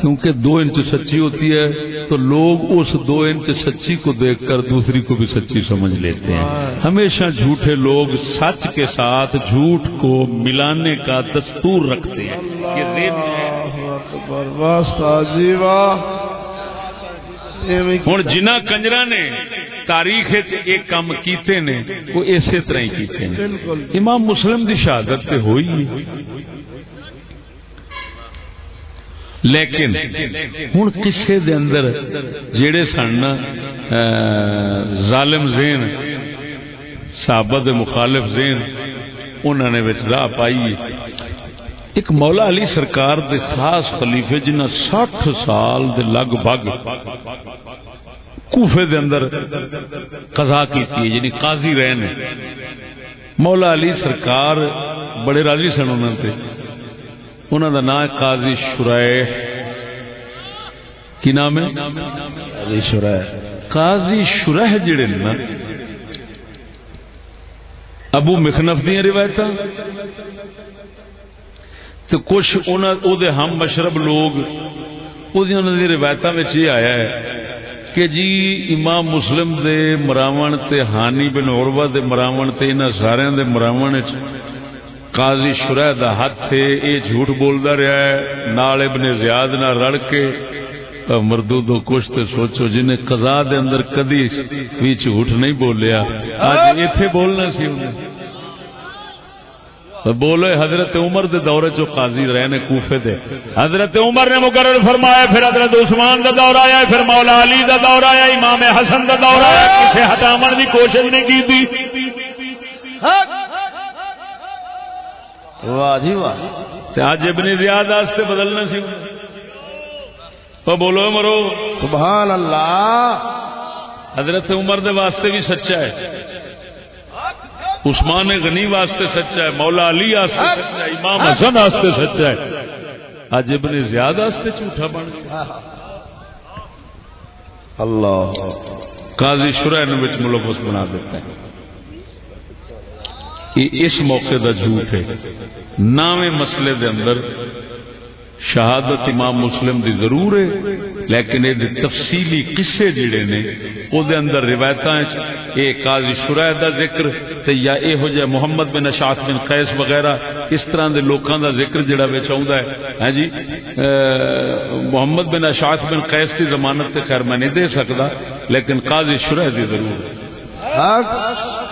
کیونکہ دو انچ سچی ہوتی ہے تو لوگ اس دو انچ سچی کو دیکھ کر دوسری کو بھی سچی سمجھ لیتے ہیں۔ ہمیشہ جھوٹے لوگ سچ کے ساتھ جھوٹ کو ملانے کا دستور رکھتے ہیں۔ ہوں جنہ کنجرا نے تاریخ ایک کام کیتے نے وہ اسی طرح ہی کیتے بالکل۔ امام مسلم دی شہادت ہوئی۔ لیکن ہوں کسے دے اندر جڑے سن ظالم زین صحابہ دے مخالف زین انہوں نے راہ پائی۔ ایک مولا علی سرکار دے خاص خلیفے جنہ سٹھ سال دے لگ بھگ کوفے دے اندر قضا کیتی ہے یعنی قاضی رہے نے مولا علی سرکار بڑے راضی سن انہوں تے۔ انہوں دا نام ہے قاضی شرائح کی نام ہے؟ علی شرح قاضی شرح جڑے نا ابو مخنف دیا روایت تو کچھ او دے ہم مشرب لوگ او دی روایتاں وچ یہ آیا ہے کہ جی امام مسلم دے مراون تے ہانی بن عروہ دے مراون تے انہاں سارے دے مراون وچ قاضی شرح دا ہاتھ تھے اے جھوٹ بولدا رہا ہے۔ نال ابن زیاد نہ رل کے اے مردودو کچھ تے سوچو، جنہیں قضا دے اندر کدی بھی جھوٹ نہیں بولیا۔ آج ایتھے بولنا سی انہیں بولے حضرت عمر دے دورے چو قاضی رہے نے کوفے دے۔ حضرت عمر نے مقرر فرمایا، پھر حضرت عثمان دا دور آیا، پھر مولا علی دا دور آیا، امام حسن دا دور آیا۔ کسے ہٹاون دی کوشش نہیں کی تھی۔ واہ جی واہ۔ تے اج ابن زیاد واسطے بدلنا سی۔ تو بولو مرو۔ سبحان اللہ حضرت عمر دے واسطے بھی سچا ہے۔ عثمان غنی واسطے سچا ہے مولا علی واسطے سچا ہے امام حسن واسطے سچا ہے۔ اج ابن زیاد واسطے جھوٹا بن گیا۔ اللہ۔ قاضی شرح نے وچ ملوث بنا دیتا ہے۔ یہ اس موقع دا جھوٹ ہے۔ ناویں مسئلے دے اندر شہادت امام مسلم دی ضرور ہے، لیکن یہ تفصیلی قصے جڑے نے، او دے اندر روایتاں اے قاضی شرح دا ذکر تے یا اے ہو جائے محمد بن اشعث بن قیس وغیرہ، اس طرح دے لوکاں دا ذکر جڑا وچ آوندا ہے۔ ہاں جی؟ محمد بن اشعث بن قیس دی ضمانت تے خیر میں نہیں دے سکدا، لیکن قاضی شرح دی ضرور ہے۔ حق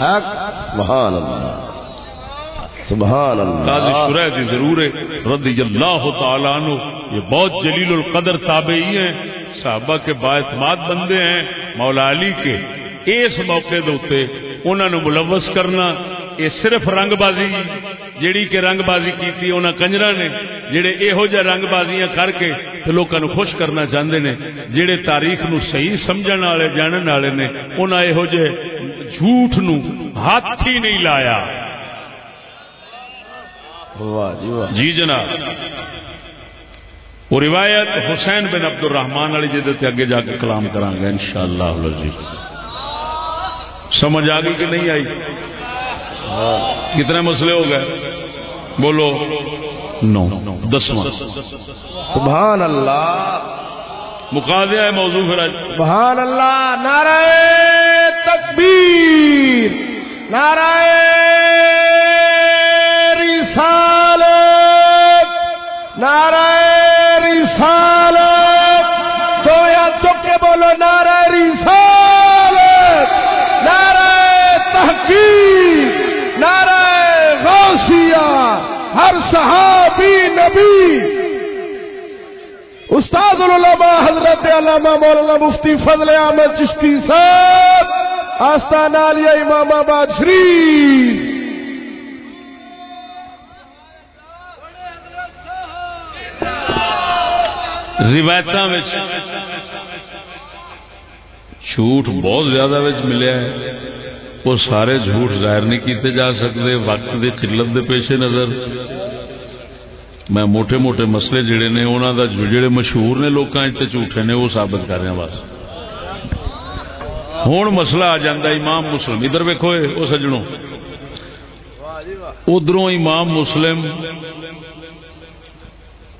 حق، سبحان اللہ۔ سبحان قاضی اللہ شرح جی ضرور ہے رضی اللہ تعالیٰ عنہ، یہ بہت جلیل القدر تابعی ہیں، صحابہ کے باعتماد بندے ہیں، مولا علی کے۔ اس موقع دے انہوں نے ملوث کرنا، یہ صرف رنگ بازی جیڑی کہ رنگ بازی کی انہوں کنجرا نے جڑے یہو جہ رنگ بازیاں کر کے تے لوکاں نو خوش کرنا چاہتے نے جڑے تاریخ نو صحیح سمجھن والے، جانن والے نے، انہاں یہو جہ جھوٹ نو ہاتھ ہی نہیں لایا۔ واہ جی جی جناب۔ وہ روایت حسین بن عبد الرحمان والی جہد اگے جا کے کلام کرا گا ان شاء اللہ سمجھ آ گئی کہ نہیں آئی؟ کتنے مسئلے ہو گئے؟ بولو۔ نو دسواں۔ سبحان اللہ دیا ہے موضوع پھر آج۔ سبحان اللہ نعرہ تکبیر۔ نعرہ نعرہ رسالت۔ تو یا چکے کے بولو نعرہ رسالت۔ نعرہ تحقیق۔ نعرہ غوثیہ۔ ہر صحابی نبی۔ استاد العلماء حضرت علامہ مولانا مفتی فضل احمد چشتی صاحب، آستانہ علیہ امام آباد شریف۔ روایت جھوٹ بہت زیادہ ملیا ہے۔ وہ سارے جھوٹ ظاہر نہیں کیتے جا سکتے، وقت کی قلت دے پیش نظر۔ میں موٹے موٹے مسئلے جڑے نے انہوں دا جڑے مشہور نے لوگ جھوٹے نے، وہ ثابت کر رہے ہیں بس۔ ہوں مسئلہ آ جا امام مسلم۔ ادھر ویکو وہ سجنوں۔ ادھر امام مسلم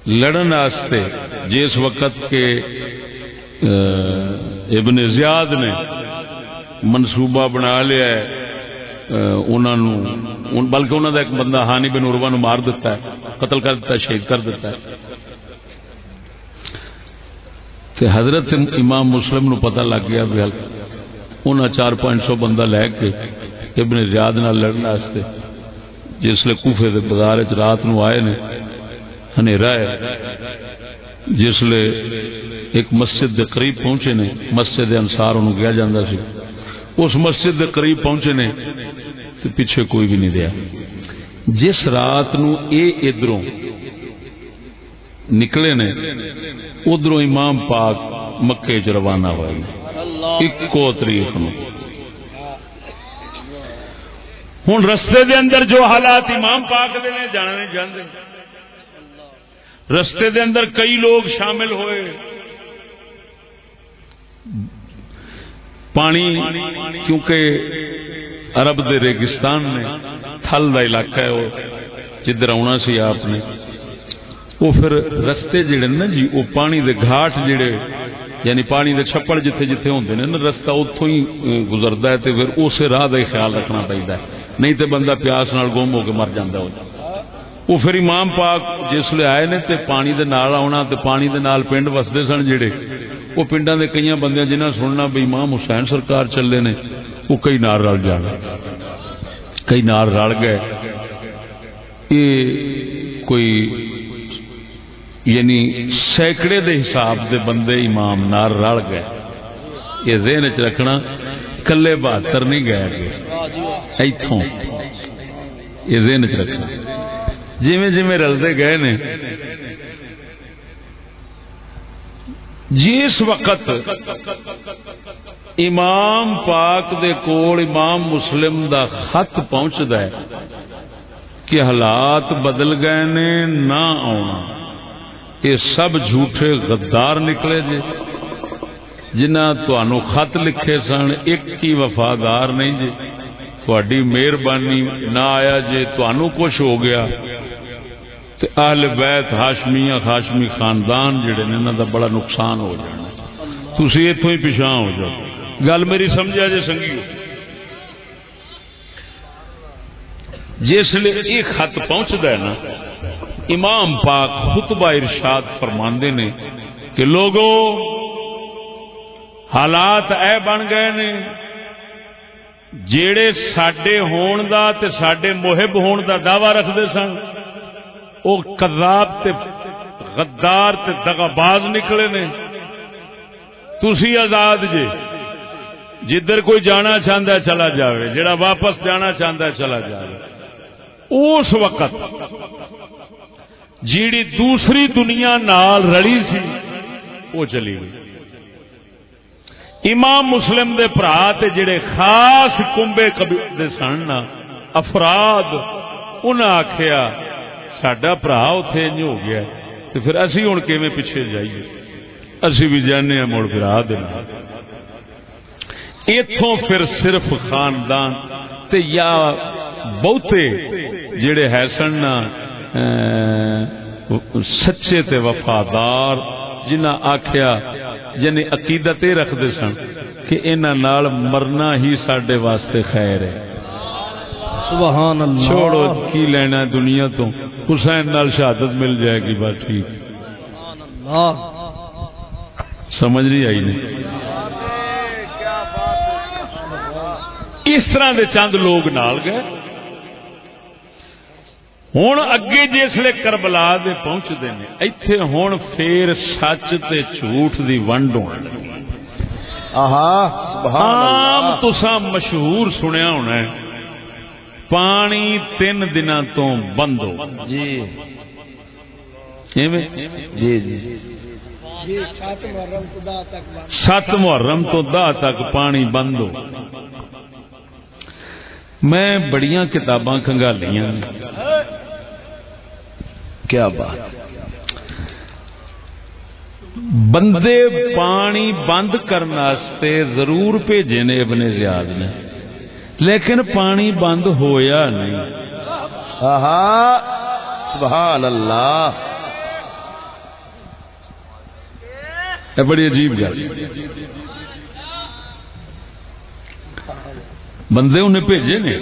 لڑن واسطے جس وقت کے ابن زیاد نے منصوبہ بنا لیا ہے بلکہ انہوں نے ایک بندہ ہانی بن اروا نو مار دیتا ہے، قتل کر دیتا ہے، شہید کر دیتا ہے۔ تے حضرت امام مسلم نو پتہ لگ گیا بھی انہوں چار پانچ سو بندہ لے کے ابن زیاد نہ لڑنے واسطے جسے کوفے دے بازار رات نو آئے نے ہے جسے ایک مسجد دے قریب پہنچے نے، مسجد انسار انہوں گیا جاندہ سی۔ اس مسجد دے قریب پہنچے نے تو پیچھے کوئی بھی نہیں دیا جس رات نو اے ادھروں نکلے نے، ادھروں امام پاک مکے چ روانہ ہوئے ایکو تاریخ نو۔ ہوں رستے دے اندر جو حالات امام پاک دے نے جانا نہیں جانتے رستے دے اندر کئی لوگ شامل ہوئے۔ پانی، کیونکہ عرب دے ریگستان نے تھل دا علاقہ ہے، وہ جدھر آنا سی آپ نے۔ وہ پھر رستے جڑے نا جی وہ پانی دے گھاٹ جڑے یعنی پانی دے چھپڑ جتھے جتھے ہوندے نے نا، رستہ اتوں ہی گزرتا ہے تو پھر اسے راہ کا خیال رکھنا پہنتا ہے۔ نہیں تو بندہ پیاس نال گم ہو کے مر جاتا ہو۔ وہ پھر امام پاک جس لے آئے نے تے پانی دے نال آنا تے پانی دے نال پنڈ وسدے سن جڑے، وہ پنڈا دے کئی بندے جنہیں سننا بھی امام حسین سرکار چلے نے، وہ کئی نار رل جان کئی نار رل گئے۔ یہ کوئی یعنی سینکڑے دے حساب دے بندے امام نار رل گئے۔ یہ ذہن چ رکھنا، کلے بہتر نہیں گئے اتوں یہ ذہن چ رکھنا۔ جی جی رلتے گئے نے۔ جس وقت امام پاک دے کول امام مسلم دا خط پہنچتا ہے کہ حالات بدل گئے نے، نہ آنا یہ سب جھوٹے غدار نکلے جی جنہ تو خط لکھے سن، ایک ہی وفادار نہیں جی تھوڑی مہربانی نہ آیا جی تو کچھ ہو گیا تے اہل بیت ہاشمیاں ہاشمی خاندان جڑے نے انہاں دا بڑا نقصان ہو جانا تسی ایتھوں ہی پیشاں ہو جاؤ گل میری سمجھا جے سنگیو جس لیے یہ خط پہنچتا ہے نا امام پاک خطبہ ارشاد فرماندے نے کہ لوگوں حالات اے بن گئے نے جیڑے سڈے ہون دا تے سڈے محب ہون دا دعوی رکھتے سن وہ کذاب تے غدار تے دغاباز نکلے نے۔ تسی آزاد جے، جدھر کوئی جانا چاہتا چلا جاوے جڑا واپس جانا چاہتا چلا جاوے۔ اس وقت جیڑی دوسری دنیا نال رلی سی وہ چلی گئی۔ امام مسلم دے برا تے جڑے خاص کمبے دے سن افراد انہیں آخیا سڈا برا اتے ہو گیا تو پھر اسی ہوں کی پیچھے جائیے؟ اسی بھی جانے ہیں مڑ برا دینا اتوں پھر صرف خاندان تے یا بہتے جڑے ہے سن سچے تے وفادار جنہ آخیا جن عقیدت یہ رکھتے سن کہ انہوں مرنا ہی سڈے واسطے خیر ہے۔ سبحان اللہ چھوڑو کی لینا دنیا تو حسین نال شہادت مل جائے گی بات ٹھیک۔ سمجھ نہیں آئی نہیں اس طرح دے چند لوگ نال گئے۔ ہوں اگے جسے کربلا دے پہنچتے ہیں ایتھے ہوں پھر سچ تے جھوٹ دی ونڈ عام اللہ۔ تسا مشہور سنیا ہونا ہے پانی تین دنوں تو بند ہو۔ جی؟ جی جی۔ سات محرم تو دہ تک پانی بند ہو۔ میں بڑیاں کتاباں کنگالیاں کیا بات؟ بندے پانی بند کرنے ضرور بھیجے نے ابن زیاد نے لیکن پانی بند ہویا نہیں۔ آہا سبحان اللہ۔ بڑی عجیب گل۔ بندے انہیں بھیجے نے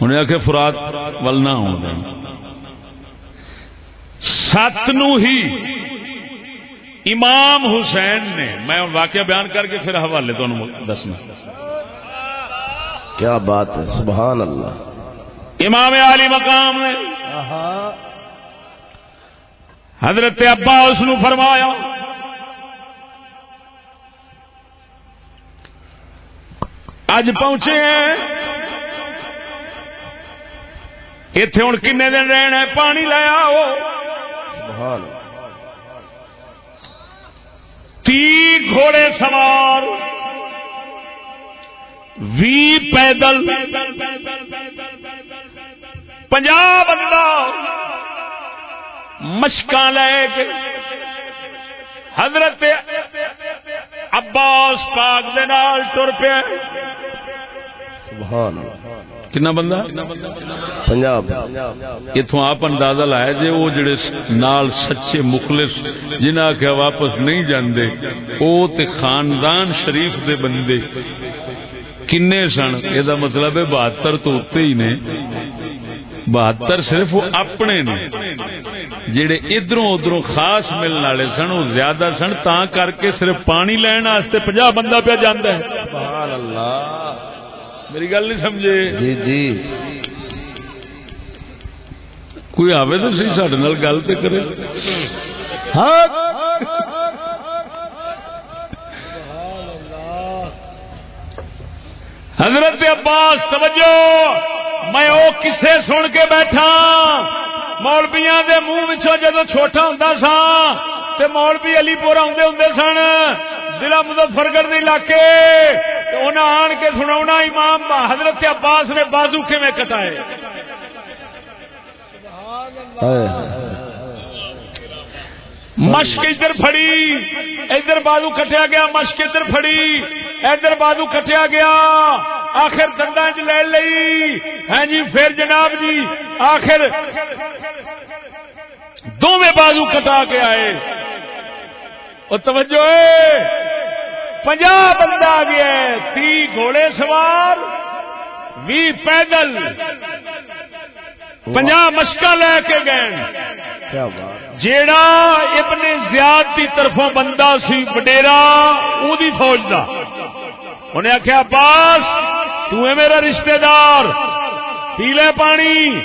انہیں آخیا فرات ول نہ ہو سات نو ہی امام حسین نے میں واقعہ بیان کر کے پھر حوالے تو دسنا۔ کیا بات ہے؟ سبحان اللہ۔ امام علی مقام نے حضرت عباس نو فرمایا اج پہنچے ہیں۔ اتے ہوں کن دن رہنا ہے؟ پانی لے آؤ۔ سبحان تی گھوڑے سوار وی پیدل پنجاب بندہ مشکا لے کے حضرت عباس پاک دے نال ٹر پیا۔ سبحان اللہ۔ کنا بندہ؟ پنجاب۔ اتوں آپ اندازہ لایا جی وہ جڑے نال سچے مخلص جنہیں آخیا واپس نہیں جاندے او تے خاندان شریف دے بندے۔ کنے سن؟ یہ مطلب ہے بہتر تو اتنے ہی نے۔ بہتر صرف وہ اپنے نے۔ جڑے ادھروں ادھروں خاص ملنے والے سن وہ زیادہ سن تا کر کے صرف پانی لین واسطے بندہ پہ جانا ہے۔ سبحان اللہ۔ میری گل نہیں سمجھے۔ جی جی۔ کوئی آوے تو سی سڈے نال گل تو کرے۔ حضرت عباس توجہ! میں او کسے سن کے بیٹھا۔ مولبیاں دے منہ وچوں جدو چھوٹا ہوندا سا تے مولوی علی پور آندے ہوندے سن ضلع مظفرگڑھ دے علاقے تے انہاں آن کے سناونا امام حضرت عباس نے بازو کیویں کٹائے؟ مشک ادھر پھڑی ادھر بازو کٹیا گیا مشک ادھر پھڑی ادھر بازو کٹیا گیا۔ آخر دندا چ لے لئی۔ ہاں جی پھر جناب جی آخر دونوں بازو کٹا کے آئے۔ اور توجہ پنجا بندہ آ گیا تی گھوڑے سوار بھی پیدل۔ پنجا مشکا لے کے گئے۔ جیڑا ابن زیاد دی طرفوں بندہ سی وڈیرا دی فوج دا۔ انہیں آخیا عباس تو ہے میرا رشتہ دار پی لے پانی۔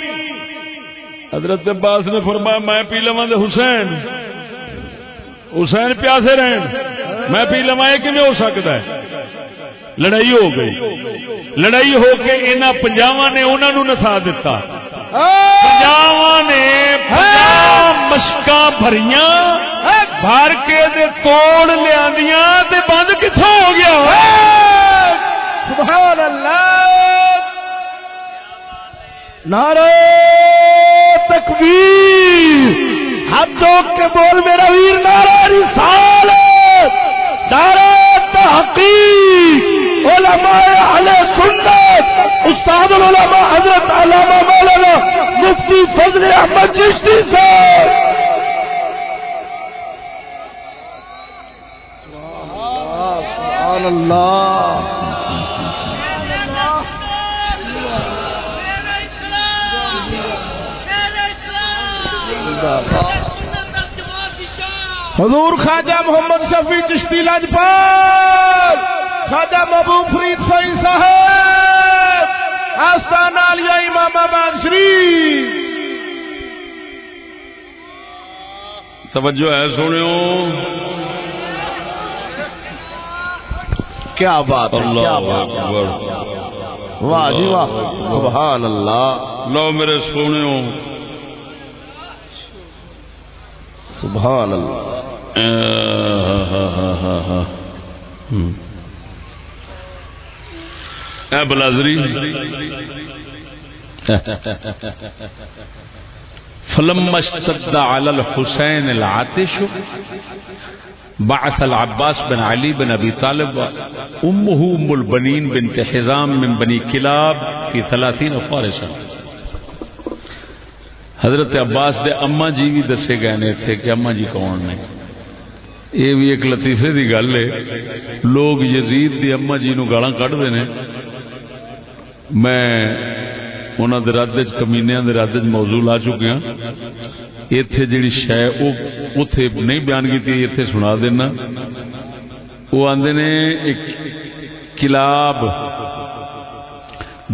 حضرت عباس نے فرمایا میں پی لوا حسین۔ حسین پیاسے رہن۔ میں پی لوا یہ کیون ہو سکتا ہے؟ لڑائی ہو گئی۔ لڑائی ہو کے انہوں پنجاواں نے انہوں نے نسا دیتا پنجاواں نے مشکا بھریاں۔ بھر کے دے توڑ لیا بند کتوں ہو گیا؟ سبحان اللہ۔ نعرہ تکبیر۔ ہاتھ چوک کے بول میرا ویر نعرہ۔ رسالت نعرہ تحقیق، علماء اہل سنت، استاد العلماء حضرت علامہ مولانا مفتی فضل احمد چشتی صاحب۔ سبحان اللہ۔ حضور خواجہ محمد شفیع چشتی لاجپال خواجہ مبو فرید سائی صاحب آستان علیہ امام آباد شریف۔ توجہ ہے سنو کیا بات اللہ واہ جی واہ۔ سبحان اللہ۔ لو میرے سونے سبحان اللہ۔ اے بلازری، فلما اشتد على الحسين العاتش، بعث العباس بن علي بن ابي طالب امه ام البنين بنت حزام من بني كلاب في ثلاثين فارسا. حضرت عباس دے اما جی بھی دسے گئے نے تھے کہ اما جی کون نے یہ بھی ایک لطیفے دی گل ہے۔ لوگ یزید دی اما جی نو گالاں کڈدے نے۔ میں انہوں دے رد چ کمینیاں دے رد چ موضوع لا چکے ہاں۔ ایتھے جڑی شے او اوتھے نہیں بیان کیتی ایتھے سنا دینا۔ وہ آندے نے، ایک کلاب،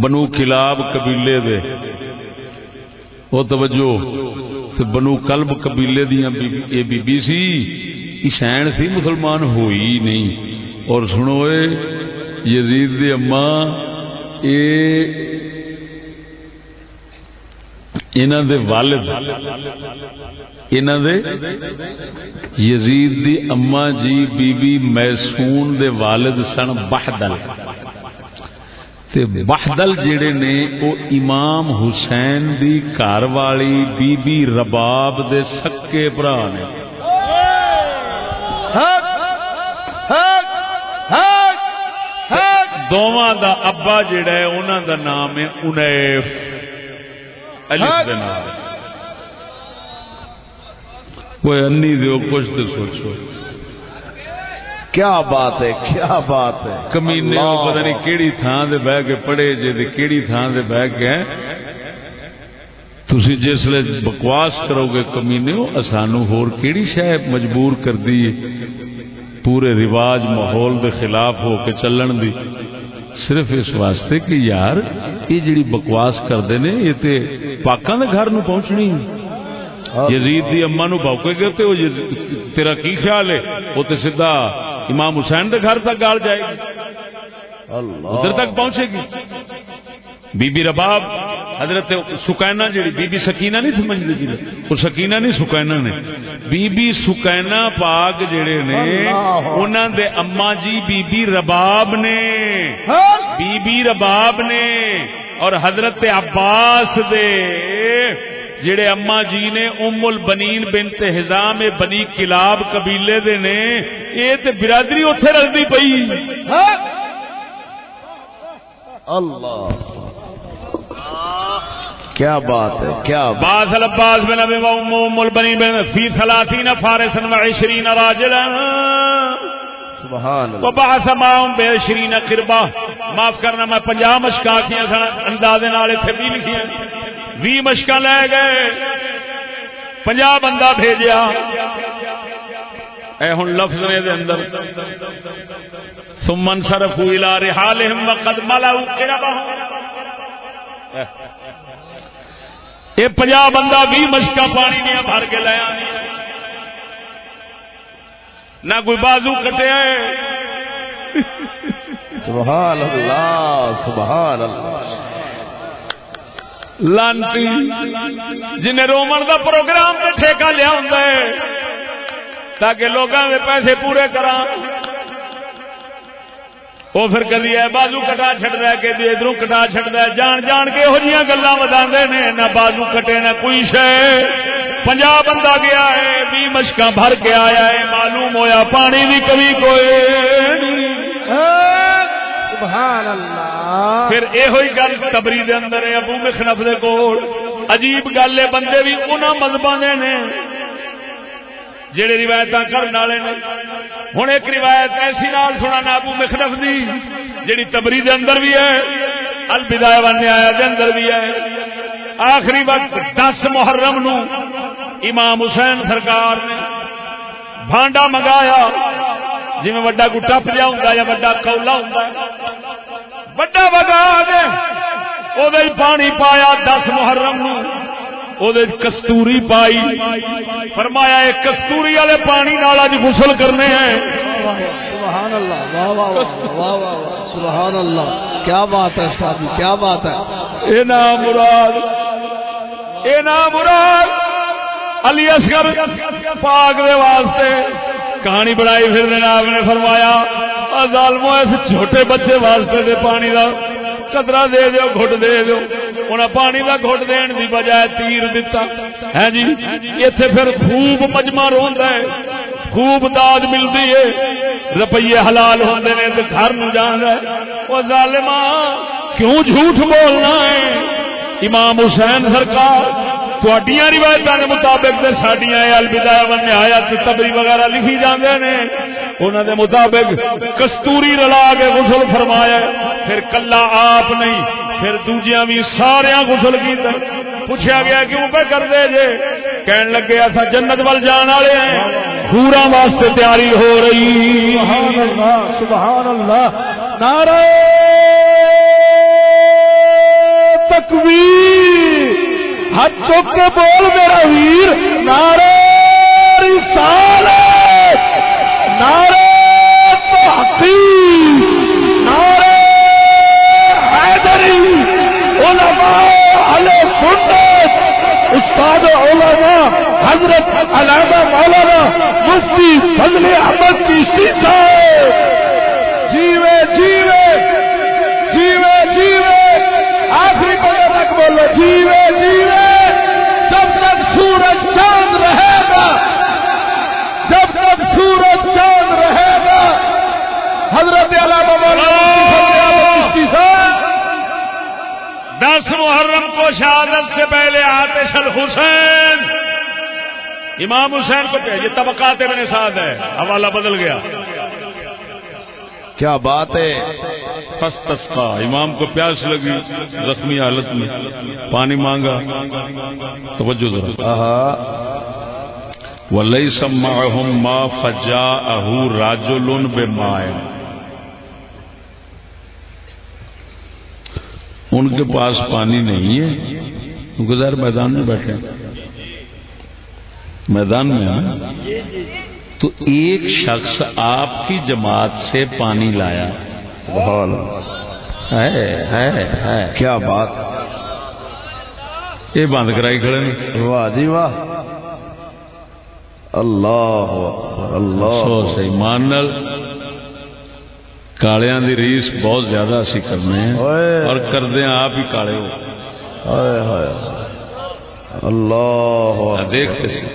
بنو کلاب قبیلے دے۔ وہ توجہ، تے بنو کلب قبیلے دیاں بی، اے بی بی سی۔ ایسین سی مسلمان ہوئی نہیں۔ اور سنو اے، یزید دی اما اے انہاں دے والد، انہاں دے یزید دی اما جی بی بی میسون دے والد سن بحدل تے بحدل جڑے نے، او امام حسین دی گھر والی بی بی رباب دے سکے بھرا نے۔ دوواں دا ابا جڑا ہے انہاں دا نام ہے انیف الف دے نال کوئی انی دیو کچھ تے سوچو کیا بات ہے کیا بات ہے کمینے پتہ نہیں کیڑی تھان دے بہ کے پڑے جے تے کیڑی تھان دے بہ کے تسی جسلے بکواس کرو گے کمینے ہو اسانو ہور کیڑی شے مجبور کر دی پورے رواج ماحول دے خلاف ہو کے چلن دی صرف اس واسطے کہ یار یہ جڑی بکواس کردے نے یہ تے پاکاں دے گھر نو پہنچنی یزید دی اما نو بوکے گے تے یز- تیرا کی خیال ہے؟ وہ تے سیدھا امام حسین دے گھر تک گال جائے گی۔ ادھر تک پہنچے گی۔ بی بی رباب حضرت سکینہ جڑی بی بی سکینہ نہیں سمجھدی جی؟ وہ سکینہ نہیں سکینہ نے۔ بی بی سکینہ پاک جڑے نے انہاں دے اما جی بی بی رباب نے۔ بی بی رباب نے۔ اور حضرت عباس دے جڑے اما جی نے ام البنین بنت حزام بنی کلاب قبیلے دے نے۔ اے تے برادری اوتھے رلدی پئی۔ اللہ۔ کیا بات ہے کیا بات باس العباس بن ابي ام البنين بن في 30 فارسا و20 راجلا. سبحان اللہ۔ وبعث معهم ب20 قربا معاف کرنا میں 50 مشکاں کیاں سن اندازے نال ایتھے بھی لکھیاں۔ 20 مشکاں لے گئے۔ 50 بندہ بھیجیا۔ اے ہن لفظ نے دے اندر۔ ثم انصرفوا الى رحالهم وقد ملأوا قربهم۔ یہ پنجا بندہ بھی مشکا پانی دیا بھر کے لیا نہ کوئی بازو کٹیا سبحان اللہ سبحان اللہ۔ لانتی جنہیں رومن کا پروگرام ٹھیکہ لیا ہوں تاکہ لوگوں کے پیسے پورے کرا وہ پھر کدی ہے بازو کٹا چڑھتا ہے کہ ادھر کٹا چڑھتا ہے۔ جان جان کے یہو گلا ودا نے نہ بازو کٹے نہ کوئی شے۔ پنجا بندہ گیا ہے بھی مشکا بھر کے آیا ہے معلوم ہویا پانی کی کمی کوئی۔ سبحان اللہ۔ پھر یہ گل تبری دے اندر ہے ابو مخنف دے کول۔ عجیب گل ہے بندے بھی انہاں مذہباں دے نے۔ جڑے روایت کرنے والے نے۔ ہوں ایک روایت ایسی نال سنا ابو مخنف دی جڑی تبری دے اندر بھی ہے، البدایہ والنہایہ دے اندر بھی ہے۔ آخری وقت دس محرم نو امام حسین سرکار نے بھانڈا منگایا۔ جی میں وڈا کوئی ٹپ جا ہوں یا وڈا کولا ہوں وڈا وگا دے وہ پانی پایا دس محرم نو۔ وہ کستوری پائی فرمایا کستوری والے پانی نال اج غسل کرنے ہیں۔ سبحان اللہ واہ واہ واہ واہ واہ سبحان اللہ کیا بات ہے استاد جی کیا بات ہے؟ اے نام مراد اے نام مراد علی اصغر پاک دے واسطے کہانی بنائی پھر جناب نے فرمایا آ ظالمو اس چھوٹے بچے واسطے دے پانی دا قطرہ دے دیو گھٹ دے دیو انہاں پانی دا گھٹ دین دی بجائے تیر دتا ہے جی ایتھے پھر خوب مجمع روندا ہے خوب داد ملدی ہے روپیے حلال ہوندے نے تے گھر نو جاندا ہے او ظالما کیوں جھوٹ بولنا ہے امام حسین سرکار تھوڑیاں روایتوں کے مطابق تے ساڈیاں الوداع و نہایت تبری وغیرہ لکھی جاندے نے۔ انہوں دے مطابق کستوری رلا کے غسل فرمایا پھر کلا آپ نہیں، پھر دوجیاں بھی سارے غسل کیتے پوچھا گیا کیوں پہ کر دے جے؟ کہن لگے ایسا جنت وال جان والے ہیں۔ پورا واسطے تیاری ہو رہی۔ سبحان اللہ سبحان اللہ نعرہ تکبیر۔ ہاتھ چوک کے بول میرا ویر، نعرہ رسالت، نعرہ تحقیق، نعرہ حیدری، علماء علیہ سنت، استاد علماء حضرت علامہ مولانا مفتی فضل احمد چیشتی صاحب۔ جیوے جیوے جیوے جیوے، آخری بجے تک بولو۔ جیوے جیوے جب تک سورج چاند رہے گا جب تک سورج چاند رہے گا حضرت دس محرم کو شہادت سے پہلے آتش الحسین امام حسین کو کہ یہ طبقات ابن سعد ہے حوالہ بدل گیا۔ کیا بات ہے؟ فستس کا امام کو پیاس لگی زخمی حالت میں پانی مانگا۔ توجہ ذرا۔ ولیس معهم ما فجاءه رجل بماء۔ ان کے پاس پانی نہیں ہے گزار میدان میں بیٹھے میدان میں ہیں۔ تو ایک شخص آپ کی جماعت سے پانی لایا۔ ہے کیا بات۔ یہ بند کرائی کھڑے نے واہ جی واہ۔ اللہ اللہ سو صحیح مان نال۔ کالیاں دی ریس بہت زیادہ اسی کرنے ہیں۔ اور کردے آپ ہی کالے ہو۔ اللہ دیکھتے سی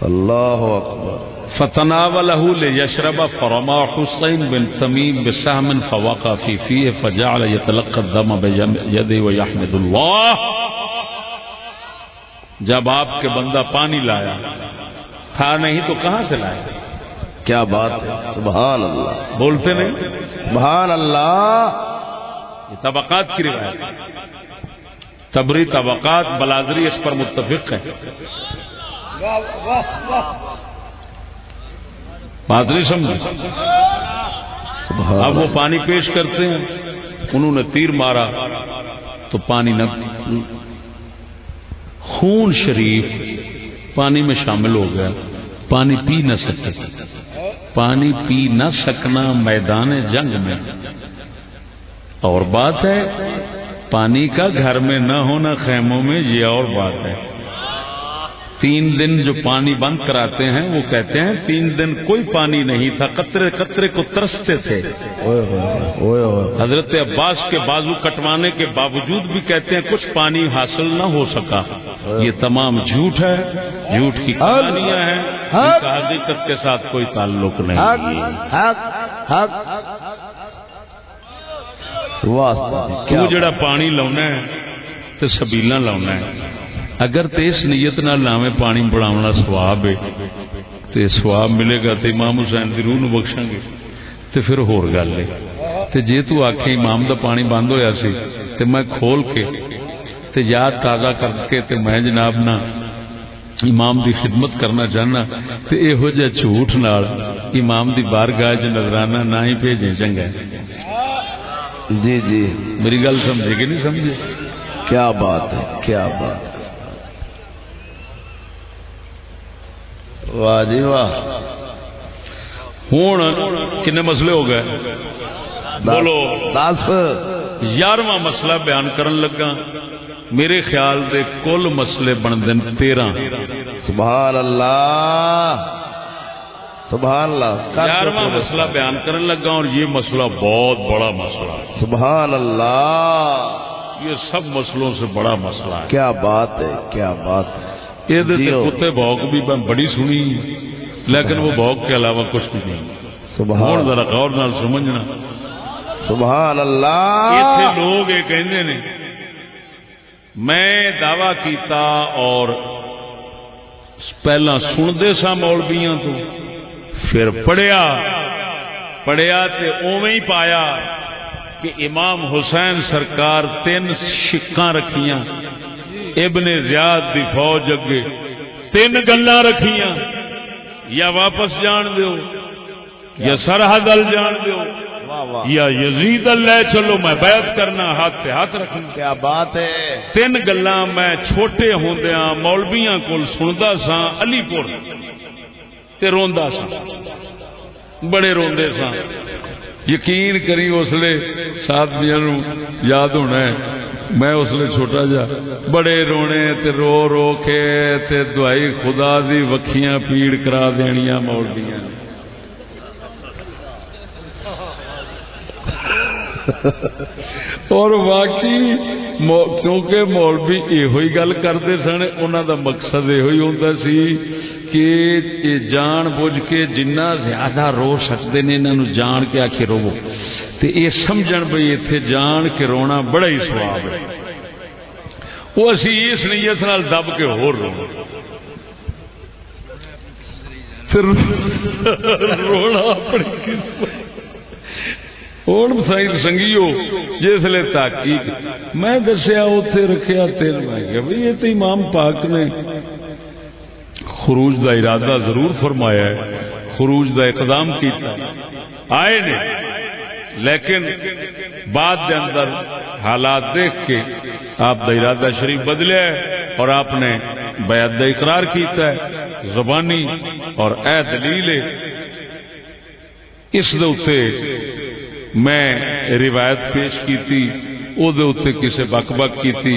اللہ اکبر۔ فتناوله ليشرب فرما حسين بن تميم بسهم فوقع في فيه فجعل يتلقى الدم بيده ويحمد الله جب آپ کے بندہ پانی لایا تھا نہیں تو کہاں سے لایا؟ کیا بات ہے؟ سبحان اللہ۔ بولتے نہیں؟ سبحان اللہ۔ یہ طبقات کی روایت تبری طبقات بلادری اس پر متفق ہے بات نہیں سمجھ اب وہ پانی پیش کرتے ہیں۔ انہوں نے تیر مارا تو پانی نہ خون شریف پانی میں شامل ہو گیا۔ پانی پی نہ سکے۔ پانی پی نہ سکنا میدان جنگ میں۔ اور بات ہے، پانی کا گھر میں نہ ہونا خیموں میں، یہ اور بات ہے۔ تین دن جو پانی بند کراتے ہیں وہ کہتے ہیں تین دن کوئی پانی نہیں تھا قطرے قطرے کو ترستے تھے۔ حضرت عباس کے بازو کٹوانے کے باوجود بھی کہتے ہیں کچھ پانی حاصل نہ ہو سکا۔ یہ تمام جھوٹ ہے جھوٹ کی کہانیاں ہیں حقیقت کے ساتھ کوئی تعلق نہیں۔ تو جڑا پانی لاؤنا ہے تو سبیلا لاؤنا ہے۔ اگر تے اس نیت نال لاویں پانی بڑھاونا سواب ہے تے سواب ملے گا تے امام حسین دی روح نو بخشاں گے تے پھر ہور گل ہے۔ تے جے تو آکھے امام دا پانی بند ہویا سی تے میں کھول کے تے یاد تازہ کر کے تے میں جناب نا امام دی خدمت کرنا چاہنا تے اے ہو جا جھوٹ نال امام دی بارگاہ چ نظرانہ نہ ہی بھیجے چنگا۔ جی جی۔ میری گل سمجھے کہ نہیں سمجھے؟ کیا بات ہے کیا بات۔ ہے واہ جی واہ۔ ہوں کنے مسئلے ہو گئے؟ بولو۔ دس یارواں مسئلہ بیان کرن لگا میرے خیال دے کل مسئلے بن دن تیرہ۔ سبحان اللہ۔ سبحان اللہ۔ یارواں۔ مسئلہ۔ بیان کرن لگا اور یہ مسئلہ بہت بڑا مسئلہ ہے۔ سبحان اللہ۔ یہ سب مسئلوں سے بڑا مسئلہ ہے۔ کیا بات ہے کیا بات۔ ہے یہ جیو۔ کتے بھوک بھی میں بڑی سنی لیکن وہ بھوک کے علاوہ کچھ بھی نہیں۔ سبحان ذرا غور نال سمجھنا۔ سبحان اللہ۔ لوگ یہ کہندے نے میں دعوی کیتا اور پہلا سنتے سا مولویاں تو پھر پڑھیا۔ پڑھیا تے اوویں ہی پایا کہ امام حسین سرکار تین شکاں رکھیاں۔ ابن زیاد دی فوج اگے تین گلاں رکھیاں۔ یا واپس جان دیو یا سرحد ال جان دیو یا یزید اللہ چلو میں بیعت کرنا ہاتھ پہ ہاتھ رکھنا۔ کیا بات ہے؟ تین گلاں میں چھوٹے ہوندیاں مولویاں کول سندا سا علی پور تے روندا سا بڑے روندے سا یقین کری اسلے ساتھیاں نو یاد ہونا ہے۔ میں اسلے چھوٹا جا۔ بڑے رونے تے رو رو کے تے دعائی خدا دی وکھیاں پیڑ کرا دینیاں موڑ دیاں۔ اور واقعی مو- کیونکہ مولوی یہ گل کرتے سن انہوں دا مقصد یہ ہوتا سی کہ یہ جان بوجھ کے جنہ زیادہ رو سکتے نے انہوں جان کے آخر رو تے یہ سمجھن بھئی اتنے جان کے رونا بڑا ہی سواب ہے۔ وہ اسی اس نیت نال دب کے ہور رو۔ رونا اپنی قسمت۔ ہوں سائن سنگیو جسے تحقیق میں دسیا اتے رکھیا تین میں کیا بھئی یہ تو امام پاک نے خروج دا ارادہ ضرور فرمایا ہے، خروج دا اقدام کیتا۔ آئے نے، لیکن بعد دے اندر حالات دیکھ کے آپ دا ارادہ شریف بدلیا ہے اور آپ نے بیعت دا اقرار کیتا ہے۔ زبانی اور اے دلیل اس دے میں روایت پیش کیتی او دے اتے کسے بک بک کیتی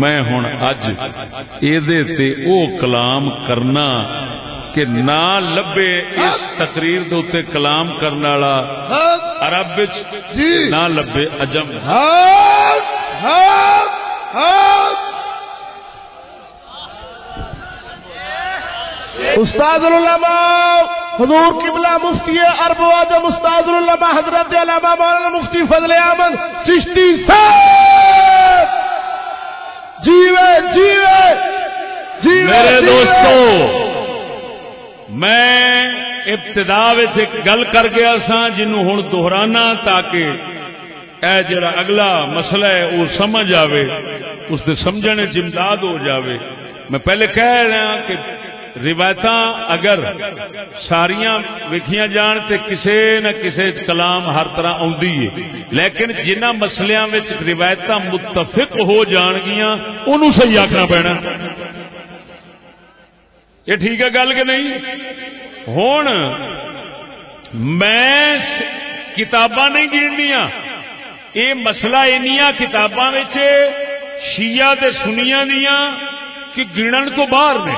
میں ہن اج اے دے تے او کلام کرنا کہ نہ لبے اس تقریر دے اتے کلام کرنے والا عرب وچ جی۔ نہ لبے عجم۔ حق حق حق استاد العلماء! حضور قبلہ مفتی عرب وادم استاد العلماء حضرت علامہ مولانا مفتی فضل احمد چشتی صاحب! جیوے جیوے! جیوے میرے۔ دوستو میں ابتدا ایک گل کر گیا سا جنوں ہن دہرانا تاکہ اے جڑا اگلا مسئلہ ہے وہ سمجھ آوے اس دے سمجھنے چ امداد ہو جاوے۔ میں پہلے کہہ رہا کہ روایت اگر ساریاں وکھیاں جان تے کسے نہ کسے کلام ہر طرح آندی ہے، لیکن جنہ مسلیاں وچ روایت متفق ہو جان گیاں انہوں صحیح آکھنا پینا۔ یہ ٹھیک ہے گل کہ نہیں؟ ہوں میں کتاباں نہیں گننیا یہ مسئلہ اینیا کتاباں شیعہ تے سنیاں دیاں کہ گنن تو باہر نے۔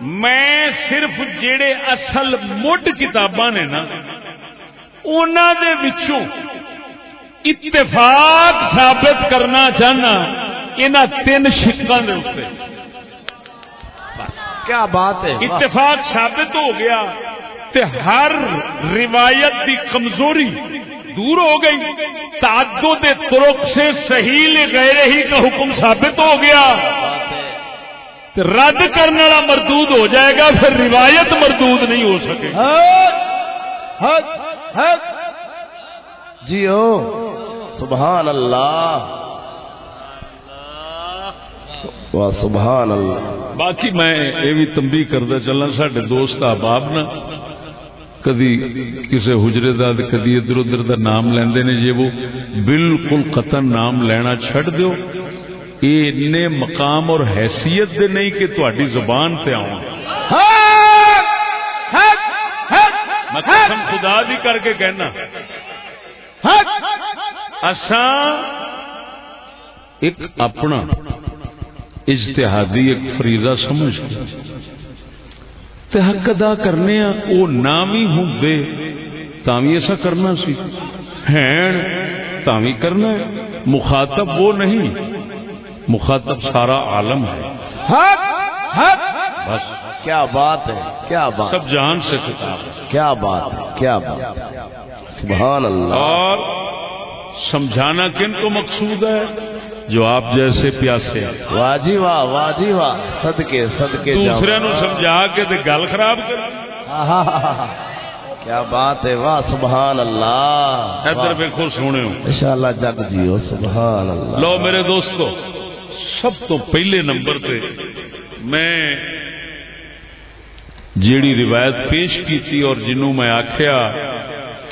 میں صرف جڑے اصل مڈ کتاباں نے نا دے وچوں اتفاق ثابت کرنا چاہنا انہاں تین شکاں دے اوپر۔ کیا بات ہے۔ اتفاق ثابت ہو گیا تے ہر روایت کی کمزوری دور ہو گئی۔ تعدد ترک سے صحیح لے گئے ہی کا حکم ثابت ہو گیا۔ رد کرنے والا مردود ہو جائے گا پھر روایت مردود نہیں ہو سکے جیو سبحان اللہ۔ سبحان اللہ۔ باقی میں یہ بھی تنبیہ کرتا چلنا سڈے دوست احباب نا کدی کسی حجرے دا کدی ادھر ادھر دا نام لیندے نے جے وہ بالکل قطن نام لینا چھڈ دیو یہ اتنے مقام اور حیثیت دے نہیں کہ تہاڈی زبان تے آؤں میں قسم خدا دی کر کے کہنا۔ اساں ایک اپنا اجتہادی ایک فریضہ سمجھ کے تے حق ادا کرنے او نام ہی ہوں دے تاوی ایسا کرنا سی۔ ہین تاوی کرنا ہے۔ مخاطب وہ نہیں۔ مخاطب سارا عالم ہے۔ حق حق۔ بس۔ کیا بات ہے کیا بات۔ سب جہان سے خطاب ہے۔ کیا بات ہے کیا بات۔ سبحان اللہ۔ اور سمجھانا کن کو مقصود ہے؟ جو آپ جیسے پیاسے واہ جی واہ واہ جی واہ۔ صدقے صدقے جاؤ۔ دوسرے نو سمجھا کے تے گل خراب کر۔ کیا بات ہے واہ سبحان اللہ۔ ادھر ویکھو سونے ہو۔ انشاءاللہ جگ جیو سبحان اللہ۔ لو میرے دوستو۔ سب تو پہلے نمبر تے میں جیڑی روایت پیش کی تھی اور جنوں میں آخیا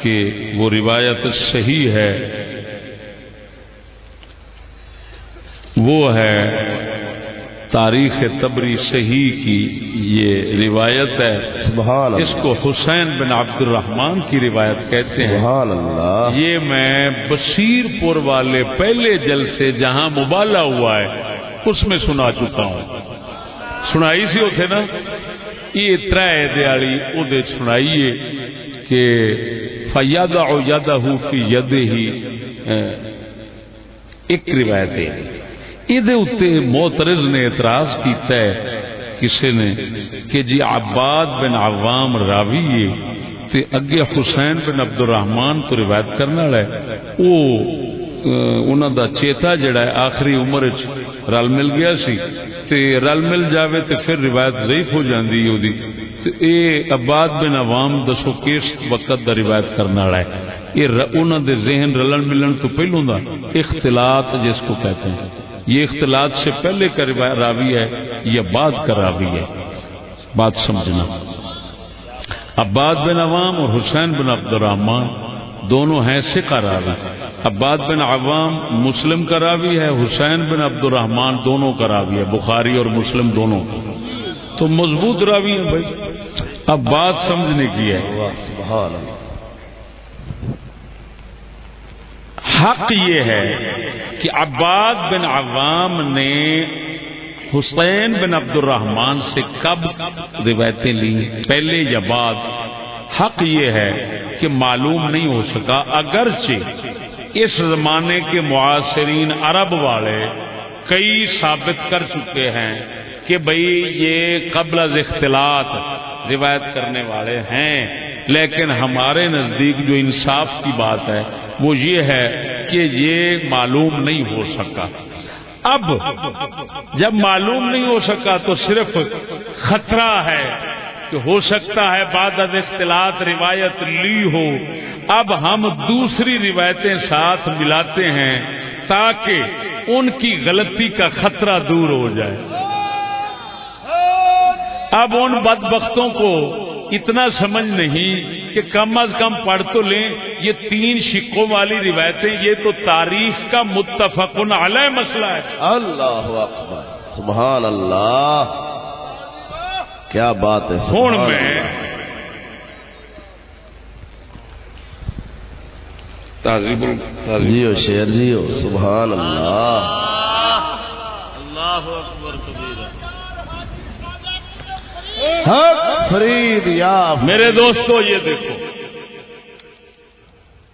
کہ وہ روایت صحیح ہے، وہ ہے تاریخ تبری صحیح کی یہ روایت ہے۔ سبحان اس کو حسین بن عبد الرحمان کی روایت کہتے ہیں۔ سبحان اللہ۔ یہ میں بشیر پور والے پہلے جلسے جہاں مبالہ ہوا ہے اس میں سنا چکا ہوں۔ سنائی سی اتنے نا؟ یہ تر دیالی وہ سنائیے کہ فیادہ او یادہ فی ید ہی ایک روایت ہے۔ یہ موترز نے اعتراض کیتا ہے کسی نے کہ جی عباد بن عوام راوی تے اگے حسین بن عبد الرحمان تو روایت کرنے والا ہے وہ انہوں دا چیتا جڑا ہے، آخری عمر رل مل گیا سی۔ تے رل مل جاوے تے پھر روایت ضعیف ہو جاندی ہے دی۔ تے اے عباد بن عوام دسو کس وقت دا روایت کرنے والا ہے۔ یہ انہوں دے ذہن رلن ملن تو پہلوں دا اختلاط جس کو کہتے ہیں۔ یہ اختلاط سے پہلے کا راوی ہے یا بعد کا راوی ہے؟ بات سمجھنا۔ عباد بن عوام اور حسین بن عبد الرحمان دونوں ہیں سکا راوی۔ عباد بن عوام مسلم کا راوی ہے، حسین بن عبد الرحمان دونوں کا راوی ہے، بخاری اور مسلم دونوں۔ کا تو مضبوط راوی ہے بھائی۔ اب بات سمجھنے کی ہے واہ سبحان اللہ حق یہ ہے کہ عباد بن عوام نے حسین بن عبد الرحمان سے کب روایتیں لی پہلے یا بعد۔ حق یہ ہے کہ معلوم نہیں ہو سکا، اگرچہ اس زمانے کے معاصرین عرب والے کئی ثابت کر چکے ہیں کہ بھئی یہ قبل از اختلاط روایت کرنے والے ہیں۔ لیکن ہمارے نزدیک جو انصاف کی بات ہے، وہ یہ ہے کہ یہ معلوم نہیں ہو سکا۔ اب جب معلوم نہیں ہو سکا تو صرف خطرہ ہے کہ ہو سکتا ہے بعد از اختلاط روایت لی ہو۔ اب ہم دوسری روایتیں ساتھ ملاتے ہیں تاکہ ان کی غلطی کا خطرہ دور ہو جائے۔ اب ان بدبختوں کو اتنا سمجھ نہیں کہ کم از کم پڑھ تو لیں یہ تین شکوں والی روایتیں یہ تو تاریخ کا متفق علیہ مسئلہ ہے۔ اللہ اکبر سبحان اللہ۔ کیا بات ہے سبحان میں۔ اللہ۔ تہذیب جیو شیر جیو سبحان اللہ۔ حق فرید یا میرے دوستو یہ دیکھو۔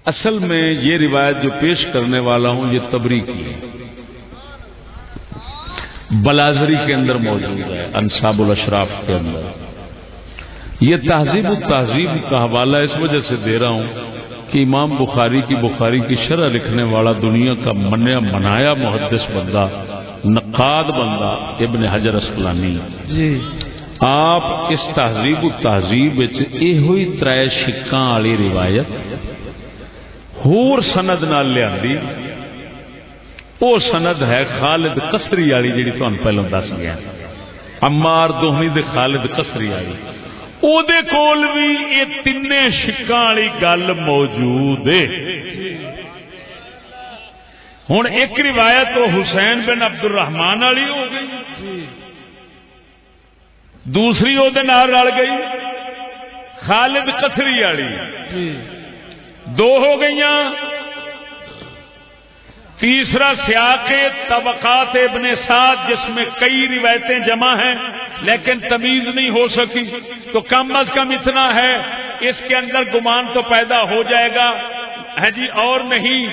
اصل میں یہ روایت جو پیش کرنے والا ہوں یہ تبری کی ہے۔ بلازری کے اندر موجود ہے انصاب الاشراف کے اندر۔ یہ تہذیب التہذیب کا حوالہ اس وجہ سے دے رہا ہوں کہ امام بخاری کی بخاری کی شرح لکھنے والا دنیا کا منیا منایا محدث بندہ نقاد بندہ ابن حجر اسقلانی۔ جی۔ آپ اس تہذیب تہذیب یہ ہوئی تر شکاں والی روایت ہور سند نال لیا وہ سند ہے خالد کسری والی جی تمہیں پہلو دس گیا۔ امار دوہنی دے خالد کسری والی۔ او دے کول بھی یہ تین شکاں والی گل موجود ہے۔ ہوں ایک روایت تو حسین بن عبد الرحمان والی ہو گئی۔ دوسری وہ رل گئی خالد کسری والی۔ جی۔ دو ہو گئی تیسرا سیاق طبقات ابن سعد جس میں کئی روایتیں جمع ہیں لیکن تمیز نہیں ہو سکی۔ تو کم از کم اتنا ہے اس کے اندر گمان تو پیدا ہو جائے گا۔ ہے جی اور نہیں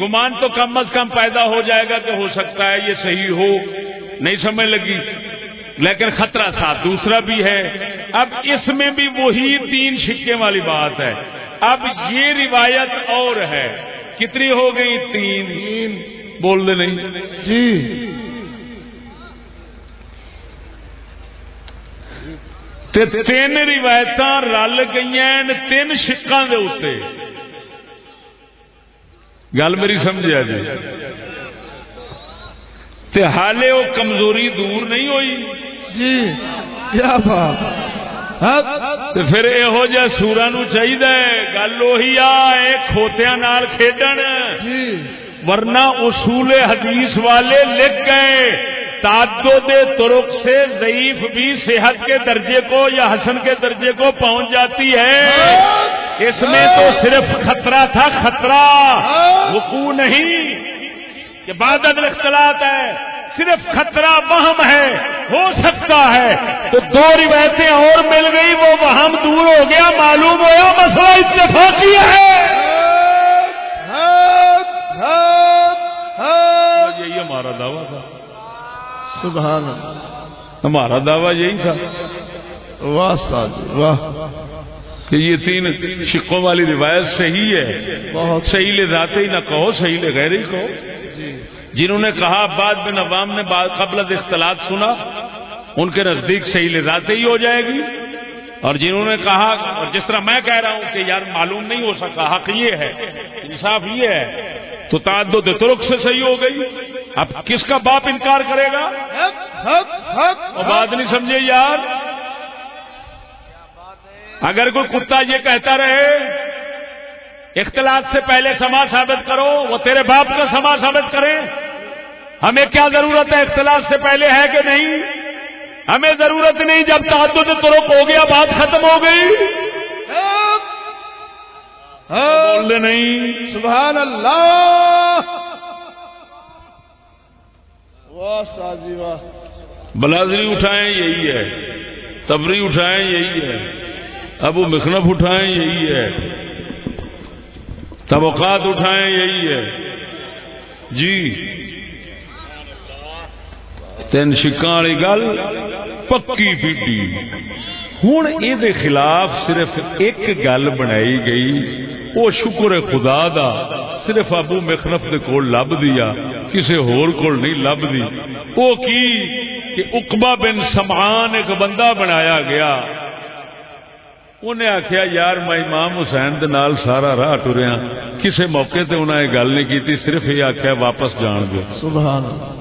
گمان تو کم از کم پیدا ہو جائے گا کہ ہو سکتا ہے یہ صحیح ہو۔ نہیں سمجھ لگی۔ لیکن خطرہ ساتھ دوسرا بھی ہے۔ اب اس میں بھی وہی تین شکے والی بات ہے۔ اب یہ روایت اور ہے۔ کتنی ہو گئی؟ تین۔ بول دے نہیں۔ جی۔ تے تین روایت رل گئی تین شکاں دے اتنے گل میری سمجھا جی۔ تے حالے وہ کمزوری دور نہیں ہوئی۔ جی کیا بات؟ تے پھر یہو جہ سورا نو چاہیے گل وہی آ کھوتیا نال کھیڈن۔ جی۔ ورنہ اصول حدیث والے لکھ گئے تعدد دے ترک سے ضعیف بھی صحت کے درجے کو یا حسن کے درجے کو پہنچ جاتی ہے۔ اس میں تو صرف خطرہ تھا خطرہ۔ وقوع نہیں کہ بعد اختلاط ہے صرف خطرہ وہم ہے ہو سکتا ہے۔ تو دو روایتیں اور مل گئی وہ وہم دور ہو گیا معلوم ہوا مسئلہ اتفاقی ہے۔ یہی ہمارا دعویٰ تھا۔ سبحان اللہ۔ ہمارا دعویٰ یہی تھا۔ واہ استاد جی، واہ۔ کہ یہ تین شکوں والی روایت صحیح ہے۔ بہت۔ صحیح لے ذاتے ہی نہ کہو صحیح لے غیر ہی کہو۔ جنہوں نے کہا بعد بن عوام نے قبل اختلاط سنا، ان کے نزدیک صحیح لے ذاتے ہی ہو جائے گی۔ اور جنہوں نے کہا، اور جس طرح میں کہہ رہا ہوں کہ یار معلوم نہیں ہو سکا، حق یہ ہے، انصاف یہ ہے، تو تعدد ترک سے صحیح ہو گئی۔ اب کس کا باپ انکار کرے گا؟ اور بات نہیں سمجھے یار۔ اگر کوئی کتا یہ کہتا رہے اختلاط سے پہلے سما ثابت کرو وہ تیرے باپ کا سما ثابت کرے ہمیں کیا ضرورت ہے اختلاط سے پہلے ہے کہ نہیں؟ ہمیں ضرورت نہیں جب تعدد ترک ہو گیا بات ختم ہو گئی۔ بول نہیں۔ سبحان اللہ۔ جی واہ۔ بلازری اٹھائیں یہی ہے۔ تبری اٹھائیں یہی ہے۔ ابو مخنف اٹھائیں یہی ہے۔ طبقات اٹھائیں، یہی ہے۔ جی۔ تین شکاں والی گل، پکی پیٹی۔ ہوں یہ خلاف صرف ایک گل بنائی گئی وہ شکر خدا دا، صرف ابو مخنف دے کول لب دیا کسی ہور کول نہیں لب دی۔ وہ کی؟ کہ اقبا بن سمان ایک بندہ بنایا گیا۔ انہیں آخیا یار میں امام حسین دے نال سارا راہ ٹریا کسی موقع تے انہیں یہ گل نہیں کی صرف یہ آخیا واپس جان دو۔ سبحان اللہ۔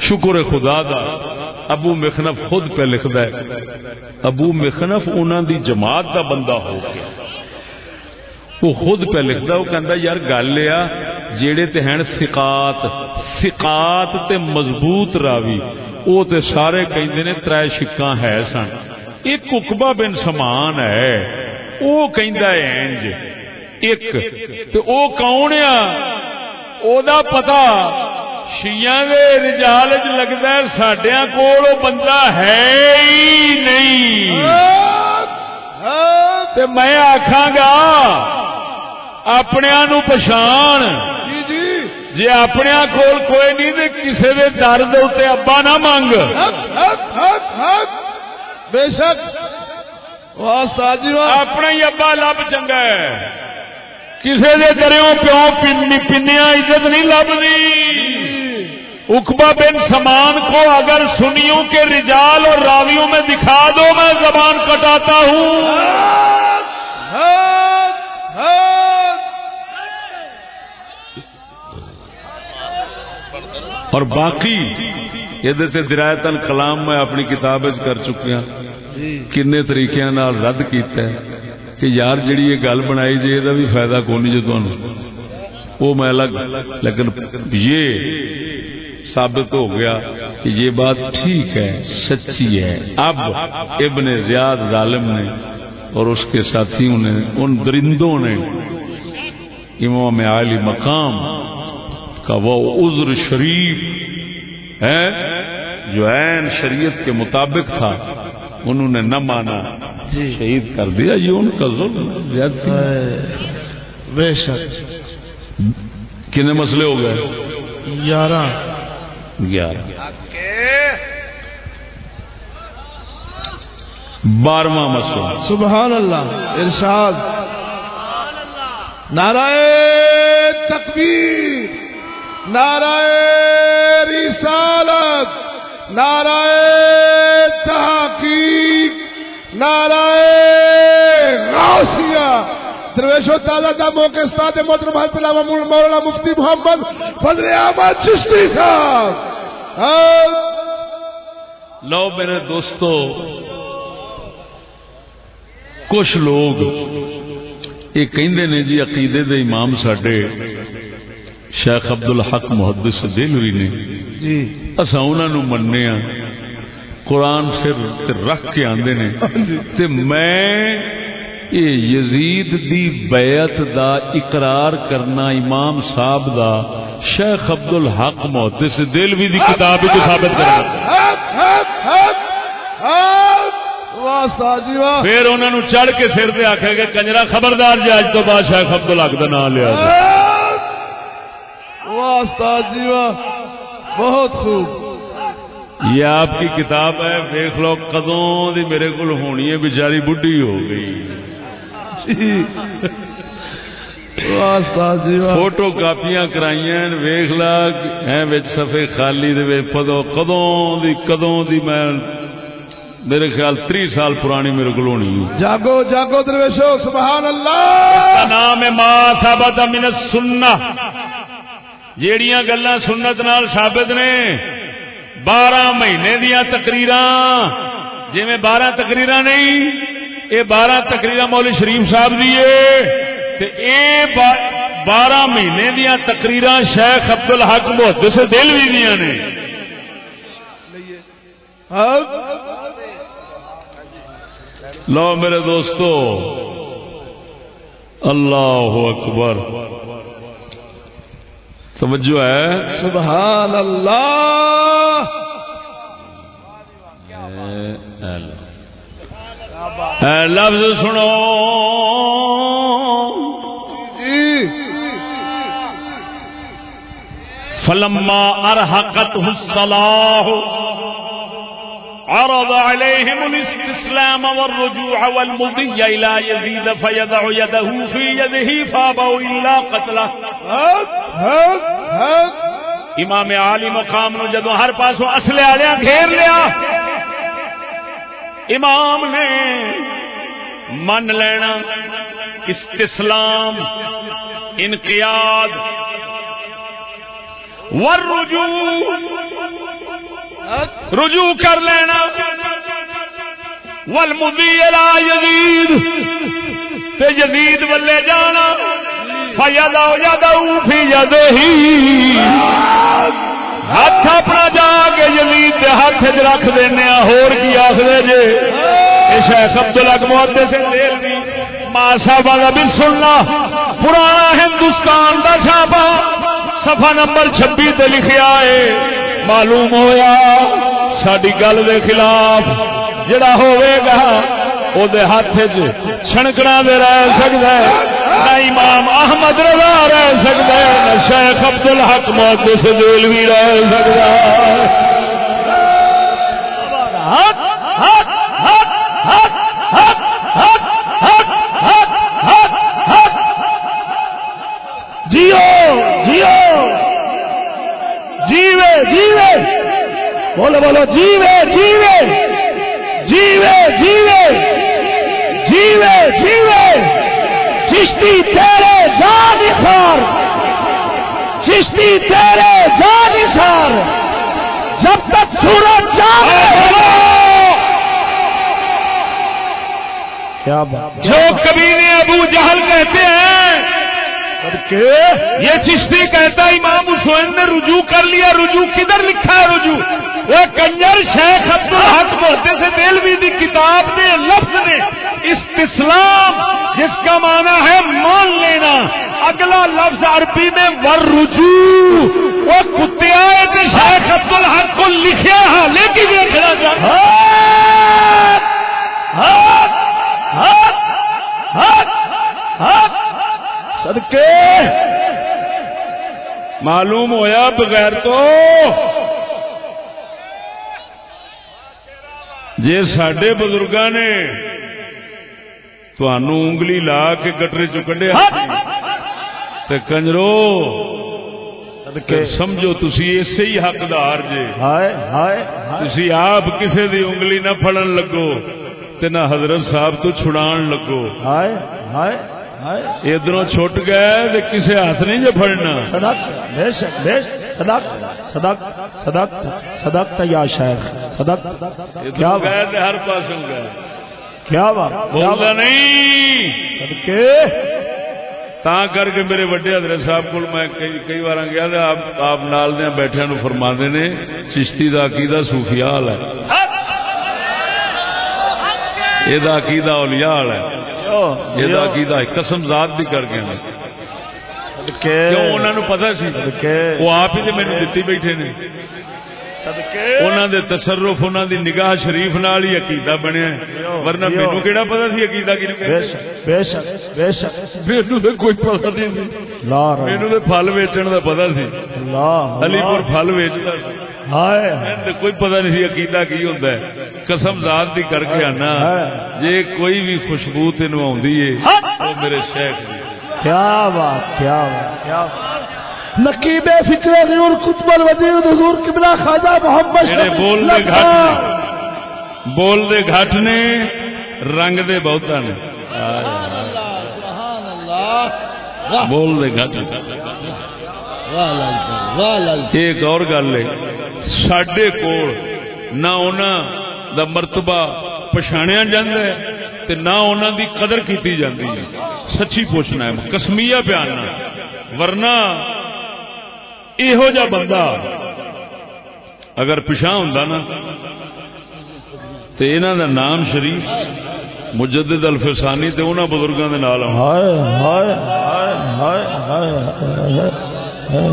شکر خدا دا ابو مخنف خود پہ لکھد ہے ابو مخنف انہوں دی جماعت دا بندہ ہو گیا۔ وہ خود پہ لکھتا وہ کہندا یار گل یہ جیڑے تے ہیں ثقات ثقات تے مضبوط راوی او تے سارے کہندے نے ترے شکاں ہے سن۔ ایک اقبا بن سمان ہے۔ او کہندا ہے انج ایک۔ تے او کون آ او دا پتہ شیعہ دے رجال وچ لگدا ہے ساڈیاں کول او بندہ ہے ہی نہیں۔ تے میں آکھاں گا اپنے نو پچھان جی جی۔ اپنے کول کوئی نہیں تو کسی کے در دے ابا نہ منگ۔ حق حق حق حق۔ بے شک۔ جی اپنا ہی ابا لب چنگا ہے۔ کسی دے دروں پیو پنیا عزت نہیں لبنی۔ اکبا بن سمان کو اگر سنیوں کے رجال اور راویوں میں دکھا دو میں زبان کٹاتا ہوں۔ اور باقی یہ درایت کلام میں اپنی کتاب کر چکیا کنے طریقے نال رد کیتا ہے کہ یار جڑی یہ گل بنائی جی یہ بھی فائدہ کون نہیں جو تمہیں وہ میں الگ لیکن یہ ثابت ہو گیا کہ یہ بات ٹھیک ہے سچی ہے۔ اب ابن زیاد ظالم نے اور اس کے ساتھیوں نے ان درندوں نے امام عالی مقام کا وہ عذر شریف جو عین شریعت کے مطابق تھا انہوں نے نہ مانا۔ شہید کر دیا یہ ان کا ظلم ہے، زیادتی۔ ہے۔ بے شک۔ کتنے مسئلے ہو گئے؟ یارہ۔ گیارہ۔ بارہواں مسئلہ۔ سبحان اللہ ارشاد۔ نعرہ تکبیر۔ نعرہ رسالت، نعرہ تحقیق، نعرہ غوثیہ درویش و تعالیٰ دا موقع استاد محترم حضرت علامہ مولانا مفتی محمد فضل احمد چشتی صاحب۔ ہاں۔ لو میرے دوستو، کچھ لوگ یہ کہندے نے جی عقیدے دے امام ساڈے۔ شیخ عبد الحق محدث دلوی نے۔ جی۔ انہاں نو مننے ہاں قرآن سر رکھ کے آندے نے۔ تے میں یہ یزید دی بیعت دا اقرار کرنا امام صاحب دا شیخ عبد الحق محدث دلوی دی کتاب وچ ثابت کرنا۔ واہ استاد جی پھر انہوں نے چڑھ کے سر دے آخے کہ کنجرا خبردار جی اج تو بعد شیخ عبد الحق کا نام لیا۔ واہ استاد جی واہ بہت خوب۔ یہ آپ کی کتاب ہے دیکھ لو کدوں دی میرے کو ہونی ہے بیچاری بڈھی ہو گئی۔ جی۔ جی فوٹو کاپیاں کرائیاں ویخ لا صفحے خالی دے پدو کدوں دی کدوں دی میں میرے خیال تری سال پرانی میرے کو ہونی جاگو جاگو درویشو سبحان اللہ! نام ما ثبت من السنہ جیڑیاں گلاں سنت نال ثابت نے، بارہ مہینے دیا تقریر جی بارہ تقریر نہیں یہ بارہ تقریر مولی شریف صاحب دیے تے اے بارہ مہینے دیا تقریر شیخ عبد الحق محدث دلوی دیا نے۔ لو میرے دوستو، اللہ اکبر۔ توجہ ہے۔ سبحان اللہ اے لفظ سنو۔ جی۔ فلما ارحقته الصلاح۔ عرض عليهم الاستسلام والرجوع والمضي الى يزيد فيضع يده في يده فابوا الا قتله. حق حق حق امام عالی مقام نو جدو ہر پاسوں اصلے والے گھیر لیا. امام نے من لینا استسلام، انقیاد، والرجوع رجوع رجوع کر لینا۔ والمضی الی یزید تے یزید ولے جانا۔ فیدا یدو فی یدہی ہاتھ اپنا جا کے یزید دے ہاتھ چ رکھ دینا ہور کی آخر جے؟ یہ شیخ عبد الحق محدث سے دل بھی ماں صاحب کا بھی سننا۔ پرانا ہندوستان دا چھاپا صفحہ نمبر چھبی تے لکھیا ہے۔ معلوم ہویا ساری گل دے خلاف جڑا ہوئے گا او دے ہاتھ چھنکنا دے رہ سکتا ہے، نہ امام احمد رضا رہ سکتا ہے، نہ شیخ عبد الحق محدث دل بھی رہ سکتا ہے۔ ہاتھ جیوے جیوے۔ بولو بولو، جیوے جیوے۔ جیوے جیوے۔ جیوے جیوے۔ چشتی تیرے جان نثار چشتی تیرے جان نثار جب تک سورج جانے کیا جو کبھی نے ابو جہل کہتے ہیں یہ چشتی کہتا امام حسین نے رجوع کر لیا۔ رجوع کدھر لکھا ہے رجوع؟ وہ کنجر شیخ عبد الحق بولتے سے دلوی دی کتاب نے لفظ نے استسلام، جس کا معنی ہے مان لینا۔ اگلا لفظ عربی میں ور رجوع وہ کتیا شیخ عبد الحق کو لکھیا ہے، لیکن دیکھنا چاہتا صدقے۔ معلوم ہویا بغیر تو جے سڈے بزرگ نے انگلی لا کے کٹرے چ کڈیا تے کنجرو صدقے۔ سمجھو تسی اسی ہی حقدار جے۔ ہائے ہائے۔ تسی آپ کسے دی انگلی نہ پھڑن لگو تے نہ حضرت صاحب تو چھڑان لگو۔ ہائے ہائے۔ ادھروں چھٹ گئے تے کسے ہاتھ نہیں صدق صدق صدق یا شیخ صدق۔ کیا گئے ہر گئے۔ کیا نہیں۔ صدقے؟ تا کر کے میرے وڈے حضرت صاحب کو میں کئی بار گیا آپ آپ نال دے بیٹھے نو فرما نے چشتی دا عقیدہ صوفیاء ہے۔ یہ عقیدہ اولیاء والا ہے۔ ہے قسم ذات بھی کر گئے کیوں پتا سی وہ آپ ہی تے مینوں دتی بیٹھے نے دے تصرف دی نگاہ شریف نال ہی عقیدہ بنیا۔ ورنہ۔ مینوں کیڑا پتا سی عقیدہ کی بے شک بے شک بے شک مینوں تے کوئی پتہ نہیں سی لا مینوں تے پھل ویچن دا پتا سی اللہ علی پور پھل ویچدا سی کوئی پتہ نہیں عقیدہ کی ہوندا ہے قسم ذات دی کر کے آنا جے کوئی بھی خوشبو او میرے شیخ کیا بات کیا بات کیا بات نقیب فکر غیور قطب الودید حضور قبلہ خواجہ محمد میرے بول دے۔ گھٹ بول دے گھٹ نے رنگ دے بہتا نے بول دے گھٹ ایک اور گل ہے سڈے کول نہ انہاں دا مرتبہ پچھاڑیا جاندہ ہے تے نہ انہاں دی قدر کیتی جاندی ہے سچی پوچھنا ہے کسمیا پیاننا ورنہ یہو جا بندہ اگر پچھا ہوں نا تو انہوں دا نام شریف مجدد الفسانی تے انہوں بزرگوں کے نال ہائے ہائے ہائے ہائے ہائے ہائے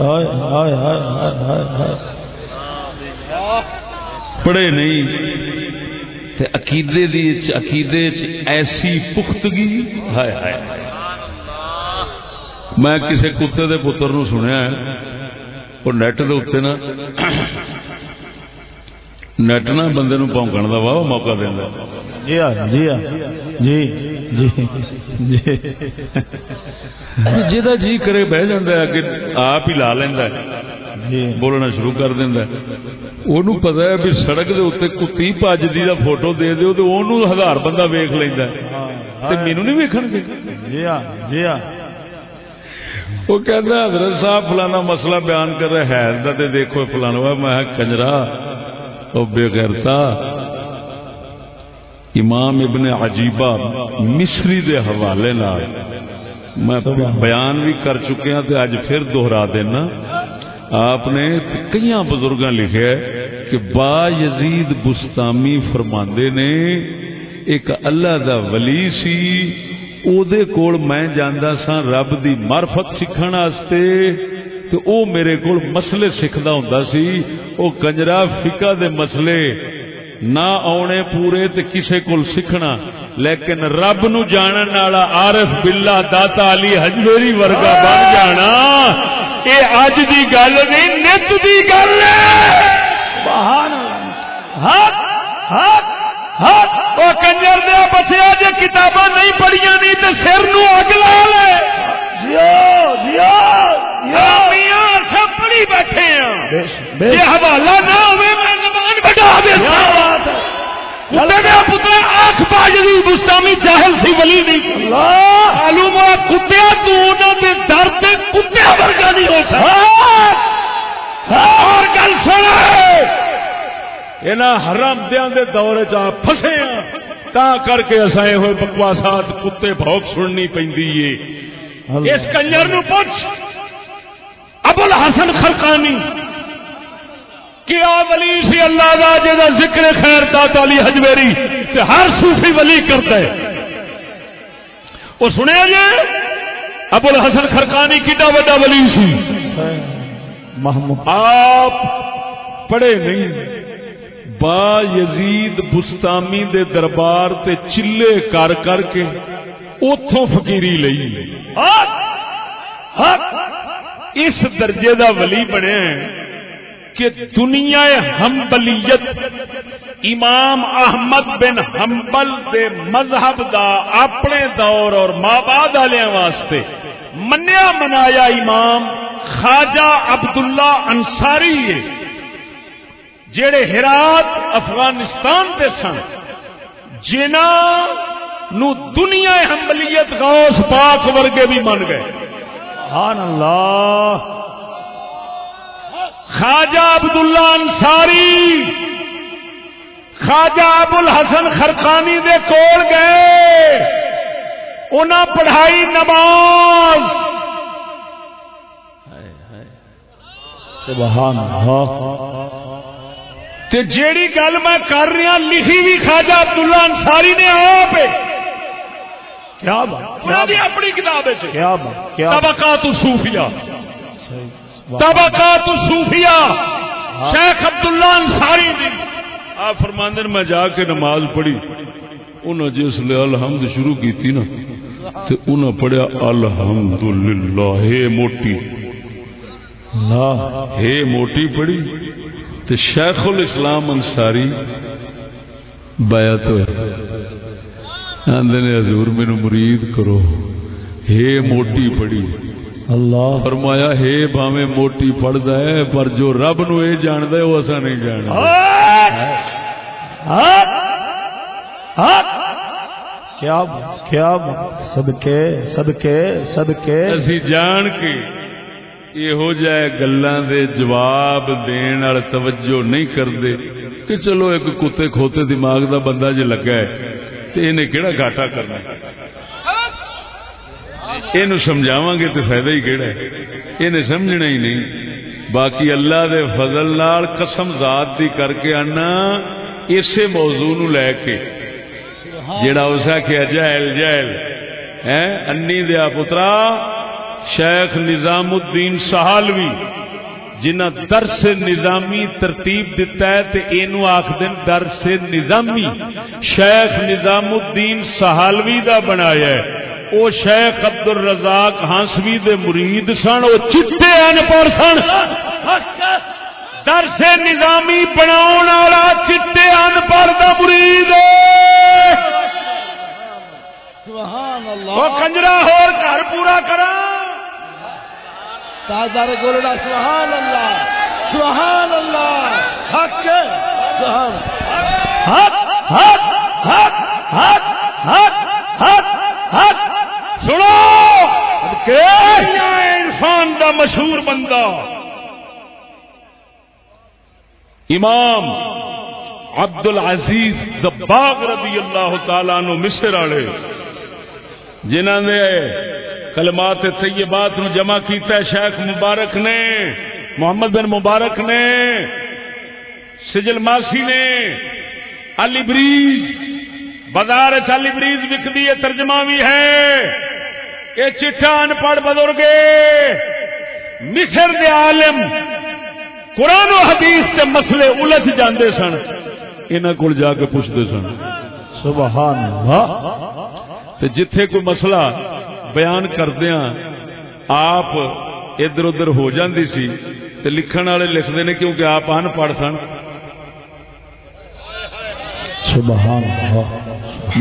ہائے ہائے ہائے ہائے پڑھے نہیں۔ تے عقیدے دی چ- عقیدے چ ایسی پختگی۔ ہائے ہائے۔ میں کسی کتے دے پتر نو سنیا ہے، وہ نیٹ دے اتنے نا نیٹ نا بندے نو پونکن دا واہ موقع دینا جی ہاں جی ہاں جی جی جی جہاں جی کرے بہ جاندہ ہے کہ آپ ہی لا لینا ہے بولنا شروع کر دینا وہ پتا ہے بھی سڑک دے اتنے کتی پجدی دا فوٹو دے دیو تو انہوں ہزار بندہ ویخ لینا تے مینو نہیں ویکھن گے جی ہاں جی ہاں وہ کہتا حضرت صاحب فلانا مسئلہ بیان کر رہے ہے دا تے دیکھو فلانا میں کنجرا او بے غیرتا امام ابن عجیبہ مصری دے حوالے نال میں بیان بھی کر چکے ہیں تے اج پھر دوہرا دینا۔ آپ نے کئی بزرگاں لکھے کہ با یزید بستامی فرماندے نے، ایک اللہ دا ولی سی، او دے کول میں جاندا سا رب دی معرفت سیکھن واسطے تے او میرے کول مسئلے سکھدا ہوندا سی، او کنجرا فقہ دے مسئلے، نہ آنے پورے تے کسے کول سیکھنا۔ لیکن رب نو جانن والا عارف باللہ داتا علی حجویری ورگا بن جانا، اے اج دی گل نہیں، نت دی گل ہے۔ سبحان اللہ۔ حق حق حق۔ او کنجر دیا بچیا جے کتاباں نہیں پڑھیاں، نہیں تے سر نو اگ لا لے۔ میاں سب پڑھی بیٹھے ہیں۔ یہ حوالہ نہ ہوئے میں زبان بٹا دیتا بات ہے؟ کتے میں پتر آنکھ باجری بستامی جاہل سی ولی نہیں سی اللہ! معلوم ہوا کتیا تو انہوں دے در تے کتیا ورگا نہیں ہو سکتا۔ اور گل سنا یہاں حرام دیاں دے دور چ پھسے ہاں تا کر کے اساں یہ ہوئے بکواسات کتے بھوک سننی ہے۔ اس کنجر نو پوچھ ابو الحسن خرقانی کیا ولی سی اللہ دا جا ذکر خیر داتا علی حجویری تے ہر صوفی ولی کرتا ہے۔ وہ سنیا جی ابو الحسن خرکانی کڈا وا ولی سی۔ محمود. آپ پڑھے نہیں با یزید بستامی دے دربار تے چلے کر کر کے اتوں فقیری لئی۔ حق اس درجے دا ولی بنے کہ دنیا ہمبلیت امام احمد بن حنبل دے مذہب دا اپنے دور اور ماباد والوں واسطے منیا منایا امام خواجہ عبداللہ انصاری ہے، جڑے ہرات افغانستان دے سن، جنہاں نو دنیا ہمبلیت غوث پاک ورگے بھی من گئے۔ سبحان اللہ۔ خواجہ عبداللہ انصاری، خواجہ ابو الحسن خرخانی دے کول گئے۔ انہاں پڑھائی نماز۔ سبحان اللہ۔ تے جیڑی گل میں کر رہا، لکھی بھی خواجہ عبداللہ انصاری نے آپ۔ کیا بات؟ انہاں اپنی کتاب ہے کیا بات؟ کیا بات؟ طبقات صوفیہ طبقات صوفیہ شیخ عبداللہ انصاری دی۔ فرماندن میں جا کے نماز پڑھی۔ انہوں جس لیے الحمد شروع کی تھی نا تے انہوں پڑھیا الحمدللہ ہے موٹی۔ اللہ۔ ہے موٹی پڑھی۔ تے شیخ الاسلام انصاری بیعت ہوئے نے حضور مینو مرید کرو ہے موٹی پڑھی اللہ فرمایا ہے باویں موٹی پڑھدا ہے پر جو رب نو اے جاندا ہے وہ اسا نہیں جاندا حق کیا صدقے صدقے صدقے اسی جان کے یہو دین وال توجہ نہیں کردے کہ چلو ایک کتے کھوتے دماغ دا بندہ جے لگا ہے تے انہیں کیڑا گھاٹا کرنا یہ سمجھاواں گے تو فائدہ ہی کہڑا ہے؟ یہ سمجھنا ہی نہیں۔ باقی اللہ دے فضل نال قسم ذات دی کر کے آنا، اسی موضوع نو لے کے۔ جڑا اس آخیا جہل جہل ہے انی دیا پترا، شیخ نظام الدین سہالوی۔ جنہ درس نظامی ترتیب دیتا ہے تے اینو آخ دن درس نظامی۔ شیخ نظام الدین سہالوی دا بنایا ہے۔ او شیخ عبد الرزاق ہانسوی دے مرید سن او چٹے ان پڑھ سن۔ درس نظامی بناون والا چٹے ان پڑھ دا مرید۔ سبحان او اللہ کنجرا ہور گھر پورا کراں تاجدار گولڈا سبحان اللہ سبحان اللہ، حق، سبحان حق حق حق حق حق حق حق، سنو کہ انسان دا مشہور بندہ۔ امام عبد العزیز زباغ رضی اللہ تعالی نو مصر والے۔ جنہوں نے کلمات طیبات نو جمع کیتا ہے، شیخ مبارک نے، محمد بن مبارک نے، سجل ماسی نے، علی بریز، بازار چالی بریز وکدی ہے، ترجمہ بھی ہے۔ یہ چٹا ان پڑھ بزرگ، مصر دے عالم، قرآن و حدیث کے مسئلے الجھ جاندے سن، انہاں کول جا کے پوچھتے سن۔ سبحان اللہ۔ تے جتھے کوئی مسئلہ بیان کردیا آپ ادھر ادھر ہو جاندی سی تے لکھن والے لکھتے نے کیونکہ آپ ان پڑھ سن۔ سبحان اللہ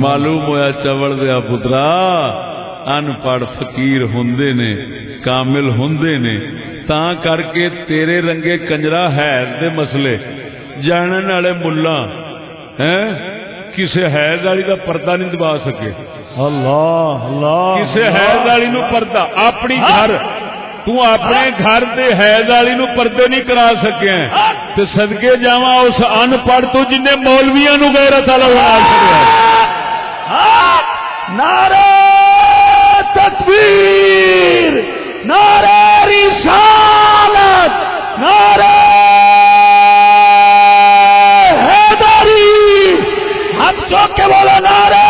معلوم ہویا چوڑ دیا پترا ان پڑھ فقیر ہوندے نے کامل ہوندے نے۔ تا کر کے تیرے رنگے کنجرا حیض دے مسئلے۔ جانن والے ملا ہیں؟ کسے حیض والی دا پردہ نہیں دبا سکے۔ اللہ اللہ. کسی حیض والی نو پردہ اپنی گھر۔ تو اپنے گھر دے حیض والی نو پردے نہیں کرا سکے۔ ہیں تے صدقے جاواں اس ان پڑھ تو جن نے مولویاں نو غیرت والا بنا سکیا نعرہ تکبیر نعرہ رسالت نعرہ حیداری ہم چوک کے بولو نعرہ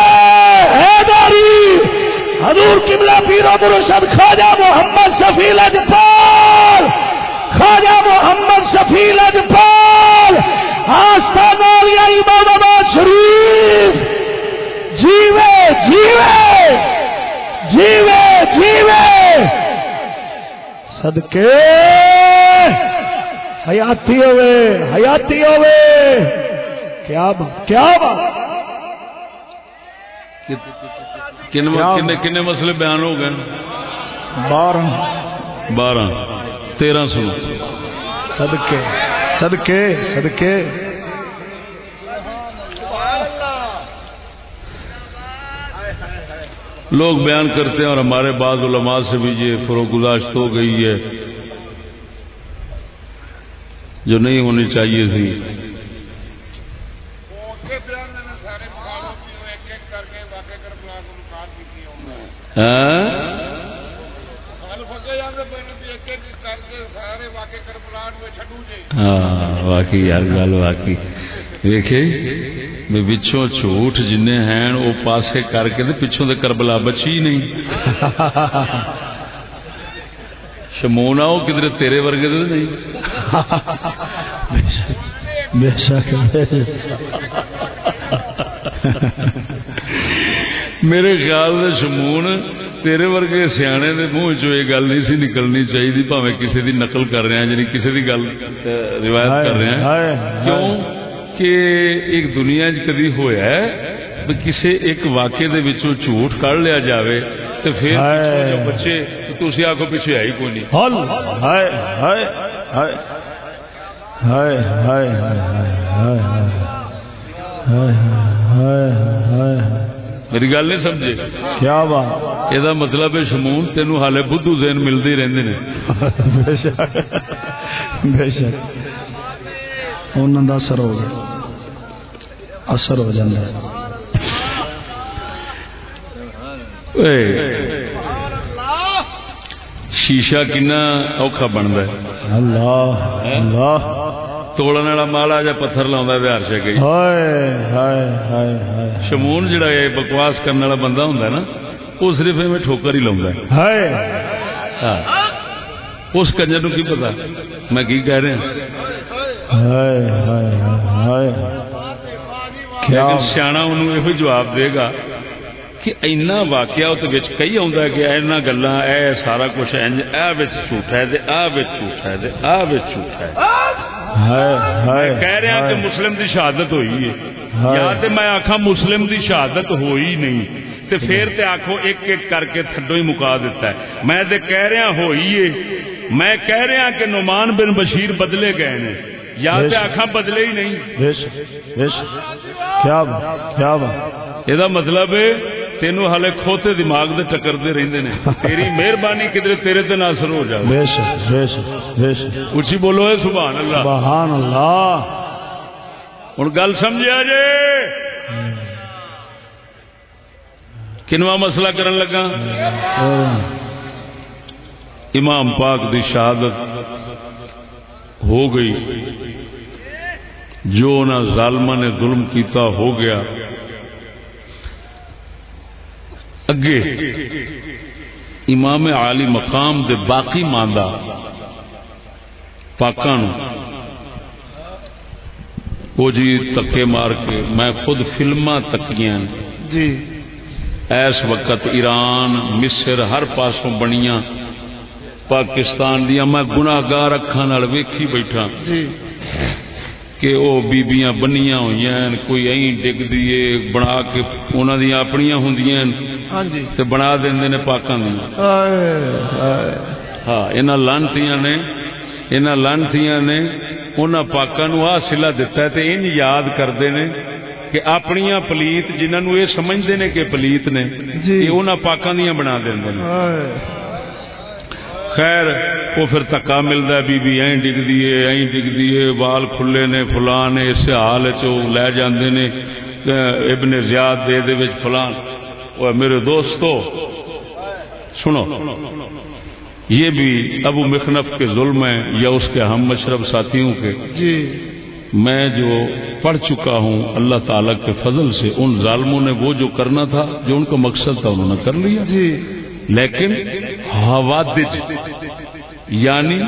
حضور قبلہ پیرو مرشد خواجہ محمد شفیع اجپال خواجہ محمد شفیع اجپال آستان والی امام آباد شریف۔ جیوے جیوے جیوے جیوے۔ صدقے، حیاتی ہوئے حیاتی ہوئے۔ کیا بات کیا بات۔ کنے کنے مسئلے بیان ہو گئے بارہ۔ بارہ۔ تیرہ سنو صدقے۔ صدقے۔ صدقے۔ لوگ بیان کرتے ہیں اور ہمارے بعض علماء سے بھی یہ فروغ گزاشت ہو گئی ہے۔ جو نہیں ہونی چاہیے تھی۔ ہاں؟ واقعی یار گل واقعی۔ ویکھے، میں پچھوں جھوٹ جن ہیں، وہ پاسے کر کے تے پچھوں دے کربلا بچی نہیں۔ شمونا وہ کدھر تیرے ورگے تو نہیں۔ بے شک۔ میرے خیال سے شمون تیرے ورگے سیانے دے منہ یہ گل نہیں سی نکلنی چاہیے پاوے کسی دی نقل کر رہے ہیں یعنی کسی دی گل روایت کر رہے ہیں۔ کیوں کہ ایک دنیا چ کدی ہے کسی ایک واقعے دے وچوں جھوٹ کڑ لیا جاوے تو پھر بچے تھی آخو پیچھے آئی کوئی نہیں۔ ہل ہائے۔ ہائے ہائے ہائے ہائے ہائے ہائے ہائے ہائے۔ میری گل نہیں سمجھے؟ کیا بات؟ یہ مطلب ہے شمون تینو حالے بدھو ذہن ملتے ہی رہندے نے۔ بے شک۔ بے شک۔ انہوں دا اثر ہو اثر ہو جاتا ہے۔ شیشہ کنا اوکھا بنتا ہے۔ اللہ اللہ۔ توڑن والا مالا جا پتھر لاؤں ہر شے گئی شمون جڑا بکواس کرنے والا بندہ ہوں نا وہ صرف ٹھوکر ہی لاؤں اس کنجر نو کی پتا میں کی کہہ رہا لیکن سیاح انہوں یہ جواب دے گا کہ اینا واقعہ وہ کئی آتا ہے کہ اینا گلا اے سارا کچھ انج اے وچ جھوٹا ہے تے آ وچ جھوٹا ہے تے آ وچ جھوٹا ہے۔ ہائے ہائے کہہ رہا کہ مسلم دی شہادت ہوئی ہے۔ یا تے میں آخا مسلم دی شہادت ہوئی نہیں۔ تے پھر تے آخو ایک ایک کر کے تھڈو ہی مکا دیتا ہے۔ میں تے کہہ رہا ہوئی ہے۔ میں کہہ رہا کہ نعمان بن بشیر بدلے گئے نے۔ یا تے آخا بدلے ہی نہیں۔ بے شک بے شک۔ کیا بات کیا بات۔ یہ مطلب ہے تینو ہالے کھوتے دماغ دے ٹکرتے رہندے نے۔ تیری مہربانی کدھر تیرے تے ناصر ہو جائے بے شک بے شک بے شک۔ اچھی بولو ہے سبحان اللہ۔ سبحان اللہ۔ ہوں گل سمجھا جے؟ کنواں مسئلہ کرن لگا امام پاک دی شہادت ہو گئی۔ جو نہ ظالمہ نے ظلم کیتا ہو گیا۔ اگے۔ امام عالی مقام دے باقی ماندہ۔ پاکاں نو وہ جی تکے مار کے میں خود فلما تکیاں جی۔ اس وقت ایران مصر ہر پاسوں بنیاں۔ پاکستان دیا میں گناگار اکھان ویکھی بیٹھا۔ جی۔ کہ وہ بیبیاں بنیاں ہوئی ہیں کوئی ائی ڈگ دیے بنا کے انہوں دیا اپنی ہوں ہاں جی۔ بنا دیں نے پاکوں دیا ہاں یہاں لانتیاں نے یہاں لانتیاں نے انہوں پاکوں آ سلا دتا ہے تو ان یاد کرتے ہیں کہ اپنی پلیت جنہوں یہ سمجھتے ہیں کہ پلیت نے جی۔ یہ انہوں پاکوں دیا بنا دیں خیر وہ پھر تکا ملتا ہے بی بی این ڈگ دیے این ڈگ دیے بال کھلے نے فلان نے اس حال چ لے جاندے نے ابن زیاد دے دے وچ فلان۔ وہ میرے دوستو سنو یہ بھی ابو مخنف کے ظلم ہے یا اس کے ہم مشرب ساتھیوں کے؟ جی۔ میں جو پڑھ چکا ہوں اللہ تعالی کے فضل سے ان ظالموں نے وہ جو کرنا تھا جو ان کا مقصد تھا انہوں نے کر لیا۔ جی۔ لیکن حوادج یعنی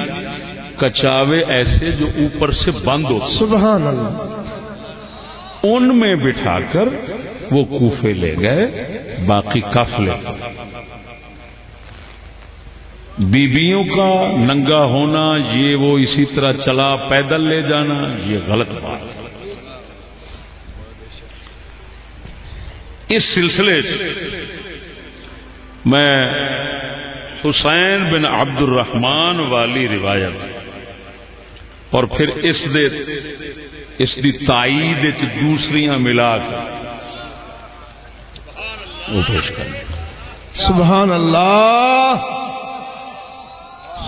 کچاوے ایسے جو اوپر سے بند ہو۔ سبحان اللہ۔ ان میں بٹھا کر وہ کوفے لے گئے باقی کف لے۔ بیبیوں کا ننگا ہونا یہ وہ اسی طرح چلا پیدل لے جانا یہ غلط بات۔ ہے اس سلسلے سے میں حسین بن عبد الرحمان والی روایت اور پھر اس دے اس دی تائید دوسریاں ملا پیش کرنا سبحان اللہ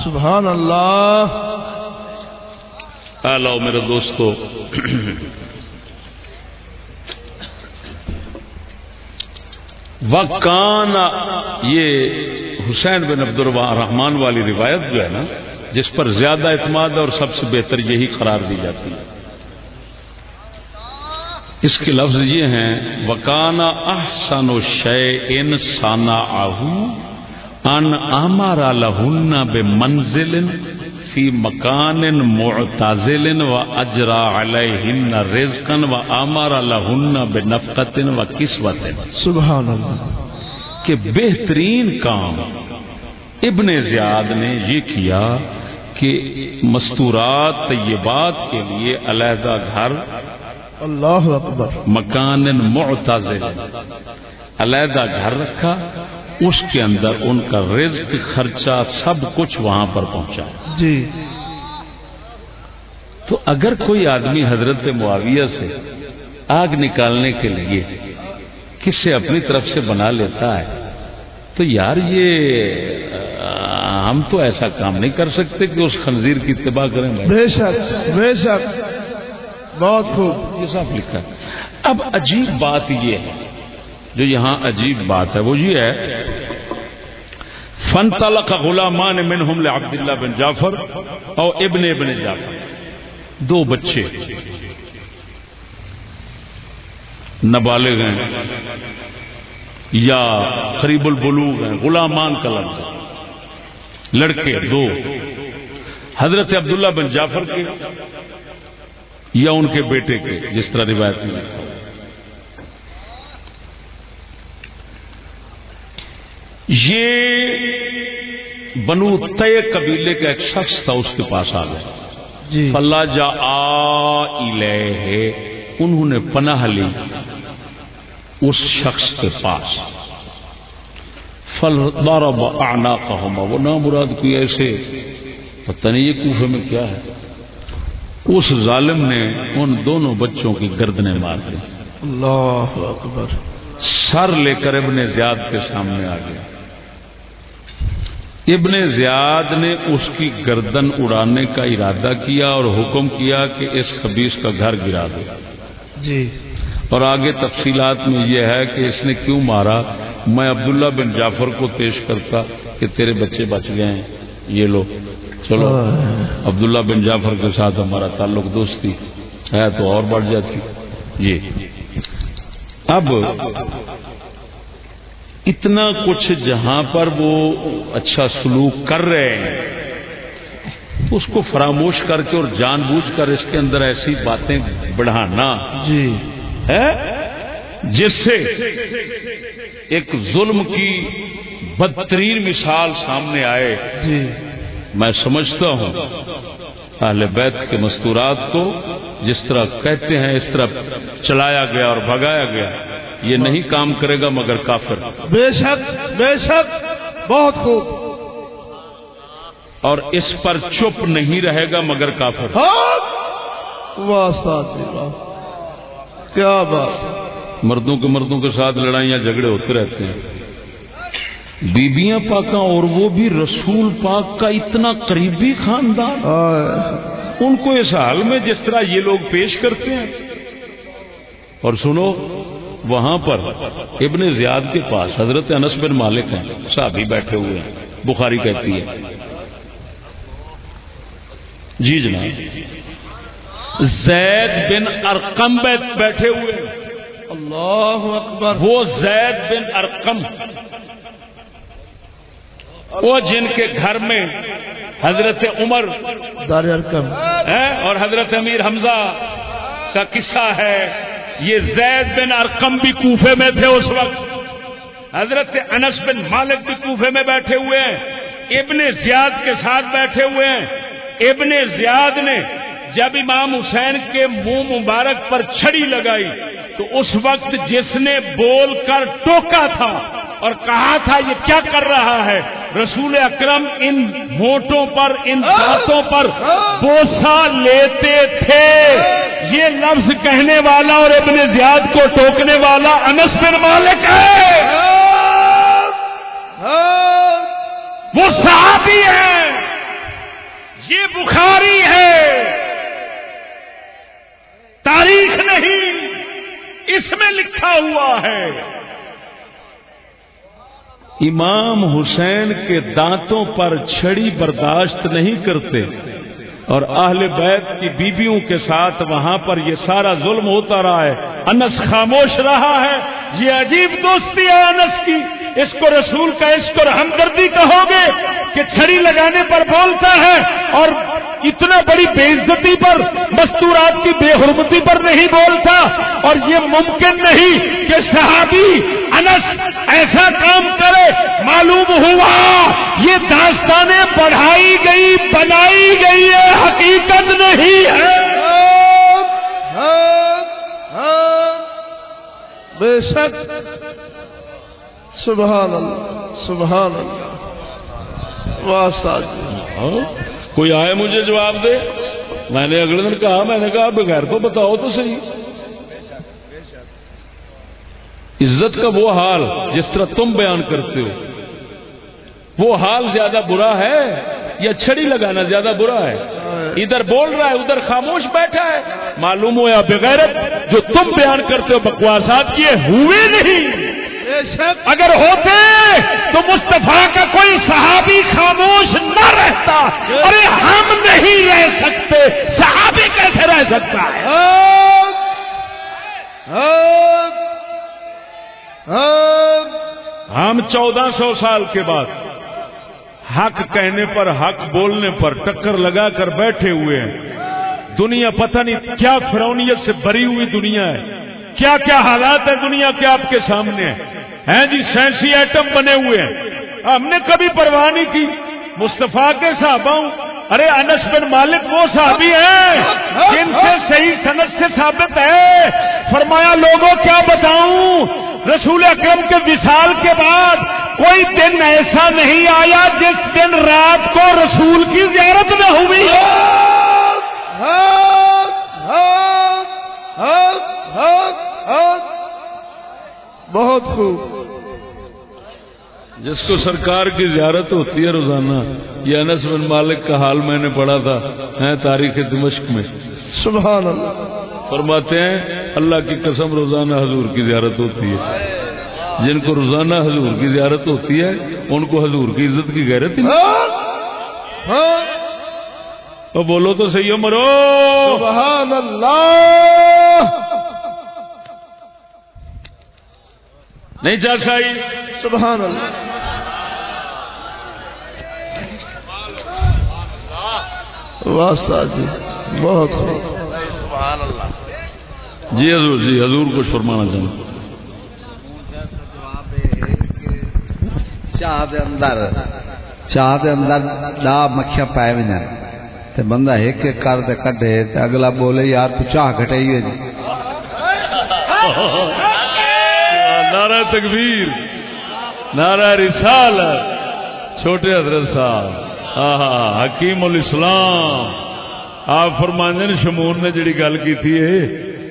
سبحان اللہ لو میرے دوستو وکان یہ حسین بن عبد الرحمان والی روایت جو ہے نا، جس پر زیادہ اعتماد اور سب سے بہتر یہی قرار دی جاتی ہے۔ اس کے لفظ یہ ہیں، وکانا احسن و شے ان سانا آہو ان امارا لہن بے منزل فی مکان معتازل و اجرا علیہن رزقن و امارا لہن بے نفقت و کسوت سبحان اللہ کہ بہترین کام ابن زیاد نے یہ کیا کہ مستورات طیبات کے لیے علیحدہ گھر اللہ اکبر. مکان معتزل علیحدہ گھر رکھا اس کے اندر ان کا رزق خرچہ سب کچھ وہاں پر پہنچا۔ جی۔ تو اگر کوئی آدمی حضرت معاویہ سے آگ نکالنے کے لیے کس سے اپنی طرف سے بنا لیتا ہے تو یار یہ ہم تو ایسا کام نہیں کر سکتے کہ اس خنزیر کی اتباع کریں۔ بے شک بے شک۔ بہت خوب۔ یہ صاف لکھا۔ اب عجیب بات یہ ہے جو یہاں عجیب بات ہے، وہ یہ ہے فن طلق غلامان منہم لعبداللہ بن جعفر اور ابن ابن جعفر۔ دو بچے نابالغ ہیں یا قریب البلوغ ہیں، غلامان کا لفظ لڑکے دو۔ حضرت عبداللہ بن جعفر کے یا ان کے بیٹے کے، جس طرح روایت میں لکھا ہوا ہے۔ یہ بنو تے قبیلے کا ایک شخص تھا اس کے پاس آ گیا۔ جی۔ فلا جا آ انہوں نے پناہ لی اس شخص کے پاس۔ فل ضرب اعناقهما وہ نام مراد کوئی ایسے پتہ نہیں یہ کوفے میں کیا ہے۔ اس ظالم نے ان دونوں بچوں کی گردنیں مار دی۔ اللہ اکبر۔ سر لے کر ابن زیاد کے سامنے آ گیا۔ ابن زیاد نے اس کی گردن اڑانے کا ارادہ کیا اور حکم کیا کہ اس خبیص کا گھر گرا دو جی۔ اور آگے تفصیلات میں یہ ہے کہ اس نے کیوں مارا؟ میں عبداللہ بن جعفر کو پیش کرتا کہ تیرے بچے بچ گئے ہیں۔ یہ لو چلو۔ عبداللہ بن جعفر کے ساتھ ہمارا تعلق دوستی ہے تو اور بڑھ جاتی۔ یہ۔ اب اتنا کچھ جہاں پر وہ اچھا سلوک کر رہے ہیں اس کو فراموش کر کے اور جان بوجھ کر اس کے اندر ایسی باتیں بڑھانا۔ جی۔ ہے؟ جس سے ایک ظلم کی بدترین مثال سامنے آئے۔ جی۔ میں سمجھتا ہوں اہل بیت کے مستورات کو جس طرح کہتے ہیں اس طرح چلایا گیا اور بھگایا گیا۔ یہ نہیں کام کرے گا مگر کافر۔ بے شک بے شک بہت خوب۔ اور اس پر چپ نہیں رہے گا مگر کافر۔ ہاں؟ واسطہ جی کیا بات۔ مردوں کے مردوں کے ساتھ لڑائیاں جھگڑے ہوتے رہتے ہیں۔ بیبیاں پاکاں اور وہ بھی رسول پاک کا اتنا قریبی خاندان۔ ان کو اس حال میں جس طرح یہ لوگ پیش کرتے ہیں۔ اور سنو وہاں پر ابن زیاد کے پاس حضرت انس بن مالک ہیں صحابی بیٹھے ہوئے ہیں بخاری کہتی ہے۔ جی جناب زید بن ارقم بیٹھ- بیٹھے ہوئے ہیں۔ اللہ اکبر۔ وہ زید بن ارقم وہ جن کے گھر میں حضرت عمر دار ارکم ہے اور حضرت امیر حمزہ کا قصہ ہے۔ یہ زید بن ارقم بھی کوفے میں تھے اس وقت۔ حضرت انس بن مالک بھی کوفے میں بیٹھے ہوئے ہیں۔ ابن زیاد کے ساتھ بیٹھے ہوئے ہیں۔ ابن زیاد نے جب امام حسین کے منہ مبارک پر چھڑی لگائی تو اس وقت جس نے بول کر ٹوکا تھا اور کہا تھا یہ کیا کر رہا ہے؟ رسول اکرم ان ہوٹوں پر، ان باتوں پر بوسا لیتے تھے۔ یہ لفظ کہنے والا اور ابن زیاد کو ٹوکنے والا انس بن مالک ہے۔ وہ صحابی ہے یہ بخاری ہے۔ تاریخ نہیں، اس میں لکھا ہوا ہے۔ امام حسین کے دانتوں پر چھڑی برداشت نہیں کرتے اور اہل بیت کی بیبیوں کے ساتھ وہاں پر یہ سارا ظلم ہوتا رہا ہے۔ انس خاموش رہا ہے۔ یہ عجیب دوستی ہے انس کی۔ اس کو رسول کا عشق اور ہمدردی کہو گے کہ چھڑی لگانے پر بولتا ہے اور اتنا بڑی بے عزتی پر، مستورات کی بے حرمتی پر نہیں بولتا۔ اور یہ ممکن نہیں کہ صحابی انس ایسا کام کرے، معلوم ہوا، یہ داستانیں پڑھائی گئی، بنائی گئی ہے حقیقت نہیں ہے۔ بے شک۔ سبحان اللہ سبحان اللہ۔ واسطہ کوئی آئے مجھے جواب دے؟ میں نے اگلے دن کہا، میں نے کہا، بغیر تو بتاؤ تو صحیح۔ عزت کا وہ حال جس طرح تم بیان کرتے ہو۔ وہ حال زیادہ برا ہے یا چھڑی لگانا زیادہ برا ہے؟ ادھر بول رہا ہے، ادھر خاموش بیٹھا ہے۔ معلوم ہو یا بغیر جو تم بیان کرتے ہو بکواسات کیے ہوئے نہیں۔ اگر ہوتے تو مصطفیٰ کا کوئی صحابی خاموش نہ رہتا۔ ارے ہم نہیں رہ سکتے۔ صحابی کیسے رہ سکتا ہے؟ ہم چودہ سو سال کے بعد حق کہنے پر حق بولنے پر ٹکر لگا کر بیٹھے ہوئے ہیں۔ دنیا پتہ نہیں کیا فرونیت سے بری ہوئی دنیا ہے۔ کیا کیا حالات ہیں دنیا کے آپ کے سامنے؟ ہیں جی سینسی ایٹم بنے ہوئے ہیں ہم نے کبھی پرواہ نہیں کی مستفا کے صحابہ ارے انس بن مالک وہ صحابی ہیں جن سے صحیح صنعت سے ثابت ہے فرمایا لوگوں کیا بتاؤں رسول اکرم کے وصال کے بعد کوئی دن ایسا نہیں آیا جس دن رات کو رسول کی زیارت نہ ہوئی بہت خوب۔ جس کو سرکار کی زیارت ہوتی ہے روزانہ یہ انس بن مالک کا حال میں نے پڑھا تھا ہے تاریخ دمشق میں۔ سبحان اللہ۔ فرماتے ہیں اللہ کی قسم روزانہ حضور کی زیارت ہوتی ہے۔ جن کو روزانہ حضور کی زیارت ہوتی ہے ان کو حضور کی عزت کی غیرت ہی تو بولو تو صحیح مرو۔ سبحان اللہ۔ نہیں چاہ سائی۔ سبحان اللہ۔ واسطہ جی بہت سبحان اللہ جی حضور جی حضور کچھ فرمانا چاہوں چاہ دے اندر چاہ دے اندر ڈا مکھیاں پائے وجن تے بندہ ایک ایک کر تے کڈے تے اگلا بولے یار تو چاہ گھٹائی ہوئی جی۔ (laughs) نعرہ تکبیر، نعرہ رسال چھوٹے حضرت صاحب۔ ہاں،, ہاں حکیم الاسلام۔ آپ فرماندے نے شمون نے جڑی گل کی تھی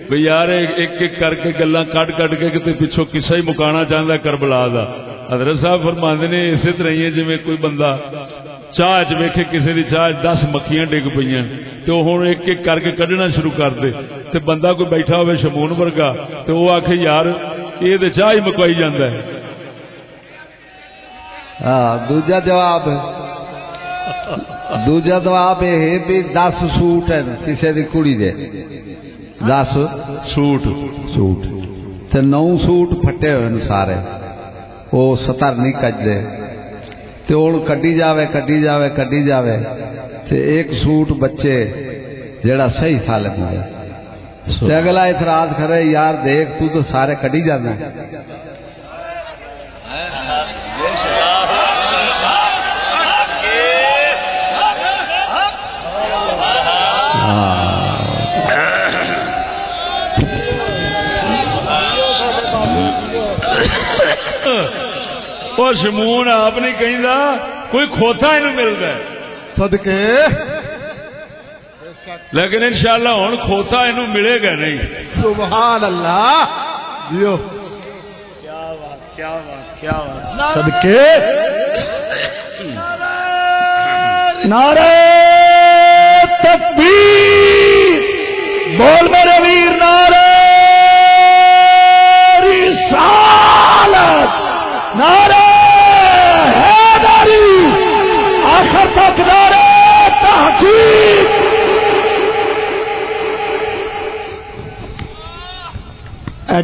بھئی یار، ایک ایک کر کے گلا کٹ کٹ کے کتے پیچھو کسا ہی مکانا چاہتا کربلا دا۔ حضرت صاحب فرماندے نے اسی طرح ہی ہے جی کوئی بندہ چاہ چ ویکھے کسی دی چاہ دس مکھیاں ڈگ پہ تو ہوں ایک ایک کر کے کڈنا شروع کر دے۔ تے بندہ کوئی بیٹھا ہوئے شمون ورگا، تو وہ آخ یار یہ تو چاہ ہی مکوائی جانا ہے۔ ہاں دوجا جواب۔ دوجا جواب یہ ہے بھی دس سوٹ ہیں کسی دی کڑی دے۔ دس؟ سوٹ۔ سوٹ۔ تے نو سوٹ پھٹے ہوئے سارے۔ وہ ستر نہیں کجدے۔ تے ہوں کڈی جاوے کڈی جاوے کڈی جاوے۔ تے ایک سوٹ بچے جڑا صحیح سالم ہوئے تے اگلا اعتراض کرے یار دیکھ تو تو سارے کڈی جانا وہ شمون آپ نہیں کہیں کوئی کھوتا یہ ملتا ہے۔ صدقے۔ لیکن انشاءاللہ ہوں کھوتا یہ ملے گا نہیں۔ سبحان اللہ جیو صدقے۔ نعرہ تکبیر۔ بول میرے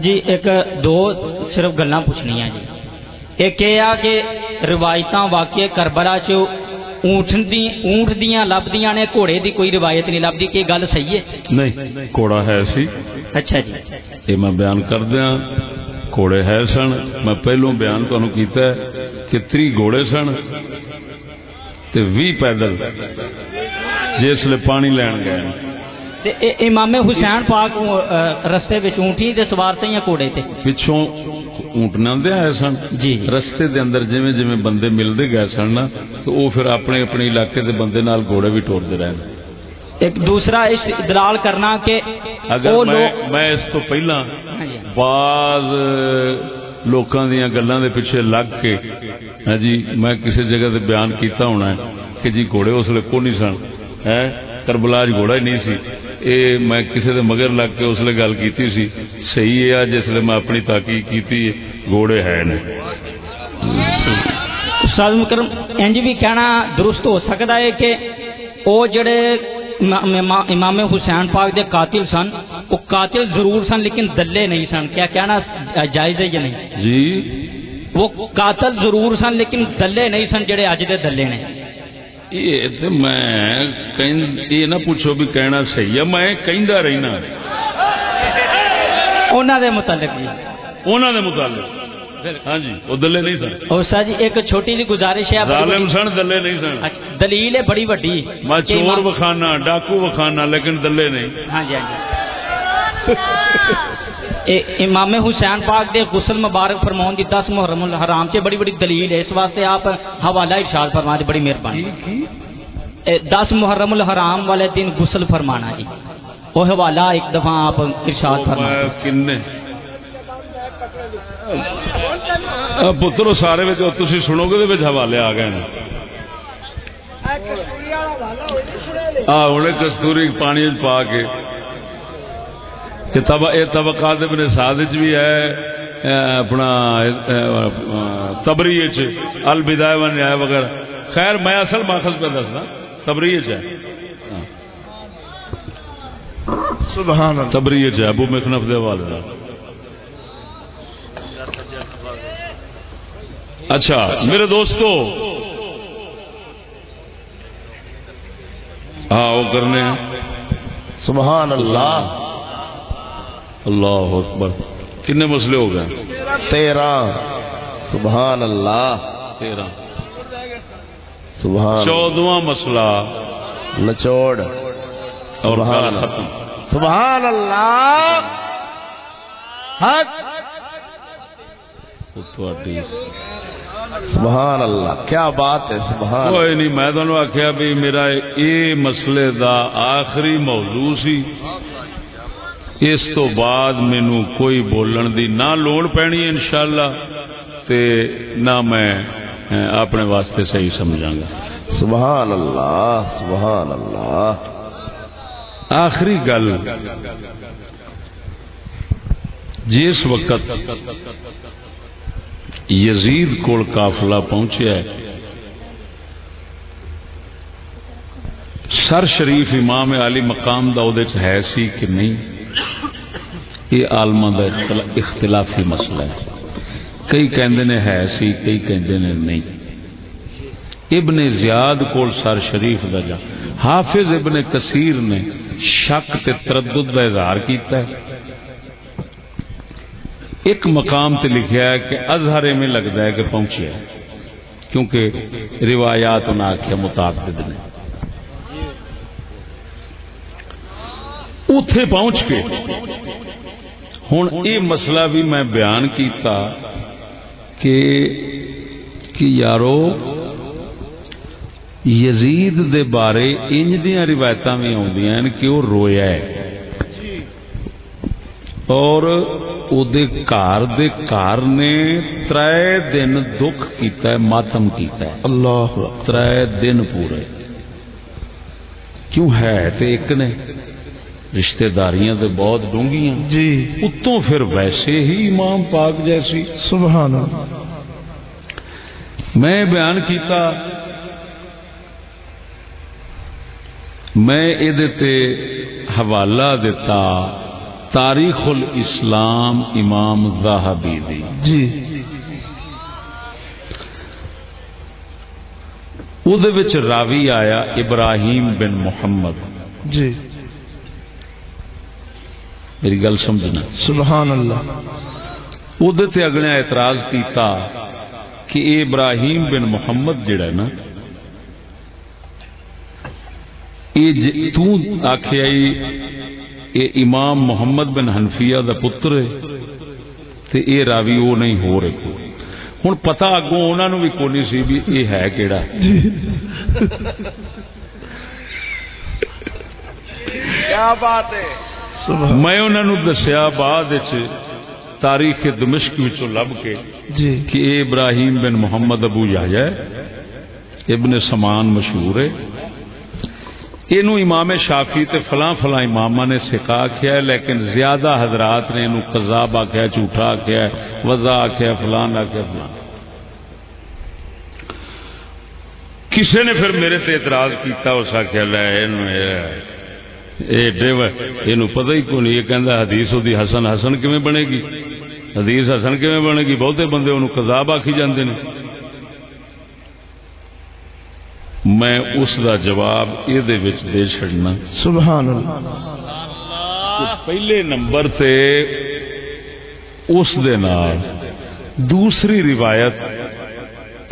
جی ایک دو صرف گلا پوچھنیا جی ایک یہ آ کہ روایت واقع کربلا چ اونٹ دی اونٹ دیاں لبدیاں نے گھوڑے دی کوئی روایت نہیں لبدی کہ گل صحیح ہے نہیں کوڑا ہے سی اچھا جی یہ میں بیان کر دیا گھوڑے ہے سن میں پہلو بیان تمہیں کیتا ہے کہ تری گھوڑے سن تے وی پیدل جسے پانی لین گئے تے امام حسین پاک رستے وچ اونٹی دے سوار سے یا گھوڑے تے پچھوں اونٹنا دے آئے سن جی رستے دے اندر جویں جویں بندے ملتے گئے سن نا تو وہ پھر اپنے اپنے علاقے دے بندے نال گھوڑے بھی ٹورتے رہے ایک دوسرا اس دلال کرنا کہ اگر میں میں اس تو پہلا۔ بعض لوکاں دیاں گلاں دے پیچھے لگ کے ہاں جی میں کسی جگہ تے بیان کیتا ہونا ہے کہ جی گھوڑے اس لیے کو نہیں سن ہے کربلا گھوڑا ہی نہیں سی اے میں کسی دے مگر لگ کے اس لیے گل کیتی سی صحیح ہے جس لیے میں اپنی تحقیق کیتی ہے گھوڑے ہے نے۔ استاد مکرم انج بھی کہنا درست ہو سکتا ہے کہ وہ جڑے امام- حسین پاک دے قاتل سن وہ قاتل ضرور سن لیکن دلے نہیں سن۔ کیا کہنا جائز ہے یا نہیں؟ جی۔ وہ قاتل ضرور سن لیکن دلے نہیں سن جڑے اج دے دلے نے۔ یہ تے میں یہ نہ پوچھو بھی کہنا صحیح ہے میں کہندا رہنا انہوں دے متعلق جی انہوں نے متعلق ہاں جی وہ دلے نہیں سن اور سر جی ایک چھوٹی جی گزارش ہے ظالم سن دلے نہیں سن اچھا، دلیل ہے بڑی وڈی میں چور وکھانا ڈاکو وکھانا لیکن دلے نہیں ہاں جی ہاں جی امام حسین پاک دے غسل مبارک فرماؤں دی دس محرم الحرام سے بڑی بڑی دلیل ہے۔ اس واسطے آپ حوالہ ارشاد فرما دے بڑی مہربانی۔ دس محرم الحرام والے دن غسل فرمانا جی وہ حوالہ ایک دفعہ آپ ارشاد فرما پترو سارے وچ او تسی سنو گے دے وچ حوالے آ گئے نے۔ آ ہن کستوری پانی وچ پا کے۔ کہ اے طبقات ابن سعد بھی ہے اپنا تبری البدایہ و نہایہ وغیرہ۔ خیر میں اصل ماخذ پہ دسنا تبری ہے۔ سبحان تبری ہے ابو مخنف دے حوالے نال۔ اچھا میرے دوستو ہاں وہ کرنے سبحان اللہ۔ اللہ اکبر۔ کتنے مسئلے ہو گئے؟ تیرہ۔ سبحان اللہ۔ تیرہ۔ سبحان چودواں مسئلہ۔ نچوڑ اور سبحان ختم۔ سبحان اللہ۔ حق۔ سبحان اللہ۔ کیا بات ہے؟ سبحان کوئی نہیں میں تمہیں آخیا بھی میرا یہ مسئلے دا آخری موضوع سی۔ اس تو بعد مینو کوئی بولن دی نہ لوڑ پینی انشاءاللہ تے نہ میں اپنے واسطے صحیح سمجھاں گا۔ سبحان اللہ سبحان اللہ آخری گل جس وقت یزید کول قافلہ پہنچیا ہے سر شریف امام علی مقام دا ہے سی کہ نہیں؟ یہ عالماں اختلافی مسئلہ ہے۔ کئی کہندے نے ہے سی، کئی کہندے نے نہیں۔ ابن زیاد کول سر شریف دا جا۔ حافظ ابن کثیر نے شک تے تردد کا اظہار کیتا ہے۔ ایک مقام تے لکھیا ہے کہ اظہر میں لگتا ہے کہ پہنچیا کیونکہ روایات انہیں آخیا متعدد نے۔ اتے پہنچ کے۔ ہوں یہ مسئلہ بھی میں بیان کیتا کہ کہ یارو یزید دے بارے انج دیا روایت بھی آدی کہ وہ رویا ہے۔ اور او دے کار دے کار نے ترائے دن دکھ کیتا ہے ماتم کیتا ہے۔ اللہ ترائے دن پورے۔ کیوں ہے تے ایک نے؟ رشتہ داریاں تے بہت ڈونگیاں۔ جی۔ اتوں پھر ویسے ہی امام پاک جیسی۔ سبحان اللہ۔ میں بیان کیتا۔ میں یہ حوالہ دیتا۔ تاریخ الاسلام امام زاہبی دی۔ جی۔ وہ راوی آیا ابراہیم بن محمد۔ جی۔ میری گل سمجھنا۔ سبحان اللہ وہ اگلے اعتراض کیتا کہ اے ابراہیم بن محمد جڑا ہے نا یہ تو آخیا یہ امام محمد بن حنفیہ دا پتر ہے تے اے راوی وہ نہیں ہو رہے۔ ہوں پتا اگوں انہوں بھی کونی سی بھی یہ ہے کیڑا۔ کیا بات ہے؟ میں انہوں نے دسیا بعد تاریخ دمشق لب کے جی۔ کہ اے ابراہیم بن محمد ابو یحییٰ ابن سمان مشہور ہے۔ اینو امام شافی تے فلاں فلاں امام نے سکھا کیا ہے لیکن زیادہ حضرات نے اینو قذاب آخیا جھوٹا آخیا وزا آخیا فلان آخیا فلان۔ کسی نے پھر میرے تے اعتراض کیتا اس آخیا لے اے ڈرائیور یہ پتہ ہی کون یہ کہندا حدیث دی حسن حسن کیویں بنے گی؟ حدیث حسن کیویں بنے گی؟ بہتے بندے انہوں قذاب آکھی جاندے نے۔ میں اس دا جواب یہ دے چڑنا سبحان اللہ پہلے نمبر تے اس دے نال دوسری روایت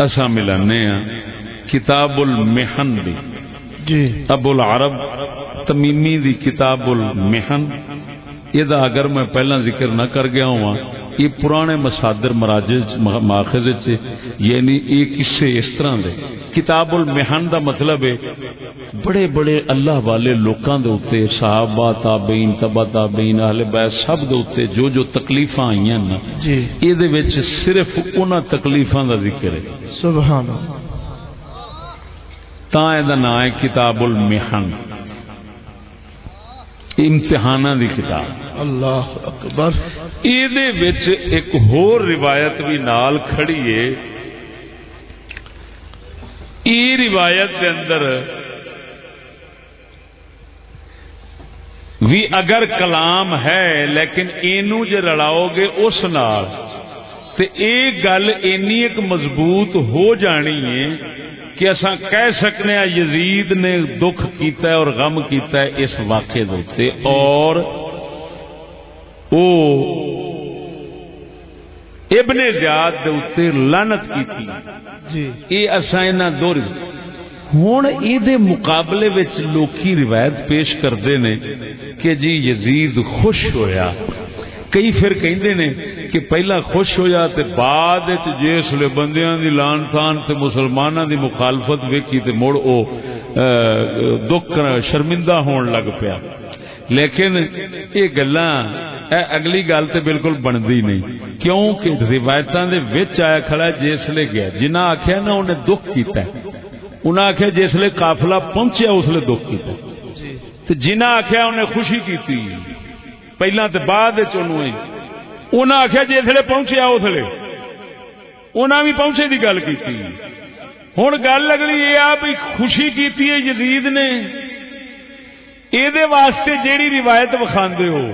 اصا ملانے ہاں کتاب المحن دی۔ جی۔ ابو العرب تمیمی دی کتاب المحن۔ یہ اگر میں پہلا ذکر نہ کر گیا ہوں یہ پرانے مسادر مراجز ماخذ یعنی یہ کسے اس طرح دے۔ کتاب المحن دا مطلب ہے بڑے بڑے اللہ والے لوکاں دے اوتے صحابہ تابعین تبع تابعین اہل بیت سب دے اوتے جو جو تکلیفاں آئیاں نا جی۔ اے دے وچ صرف انہاں تکلیفاں دا ذکر ہے۔ سبحان اللہ۔ نام ہے کتاب المحن۔ امتحانہ دی کتاب۔ اللہ اکبر۔ یہ ایک ہور روایت بھی نال کھڑی ہے۔ یہ روایت کے اندر بھی اگر کلام ہے لیکن اینو جے رلاؤ گے اس نال تے اے گل اینی ایک مضبوط ہو جانی ہے۔ کہ اصا کہہ سکنے ہیں یزید نے دکھ کیتا ہے اور غم کیتا ہے اس واقعے دوتے اور او ابن زیاد دے اوتے لعنت کیتی۔ جی۔ یہ اصا انہاں دو ہوں یہ مقابلے وچ لوکی روایت پیش کرتے نے کہ جی یزید خوش ہویا۔ کئی پھر کہندے نے کہ پہلا خوش ہویا تے بعد وچ جس لے بندیاں دی لان تان تے مسلماناں دی مخالفت ویکھی تے مڑ او دکھ شرمندہ ہون لگ پیا۔ لیکن یہ گلا اگلی گل تو بالکل بنتی نہیں۔ کیوں کہ روایتوں کے وچ آیا کھڑا جس لے گیا۔ جنہ آخیا نا انہیں دکھ کیتا ہے۔ انہیں آخیا جس لے قافلہ پہنچیا اس لیے دکھ کیتا تو جنہ آخیا انہیں خوشی کی پہلا تو بعد انہیں آخیا جس جی لے پہنچیا اس لیے انہیں بھی پہنچے کی گل کی ہوں گل اگلی یہ آ بھی خوشی کی یزید نے۔ یہ واسطے جیڑی روایت وکھاندے ہو۔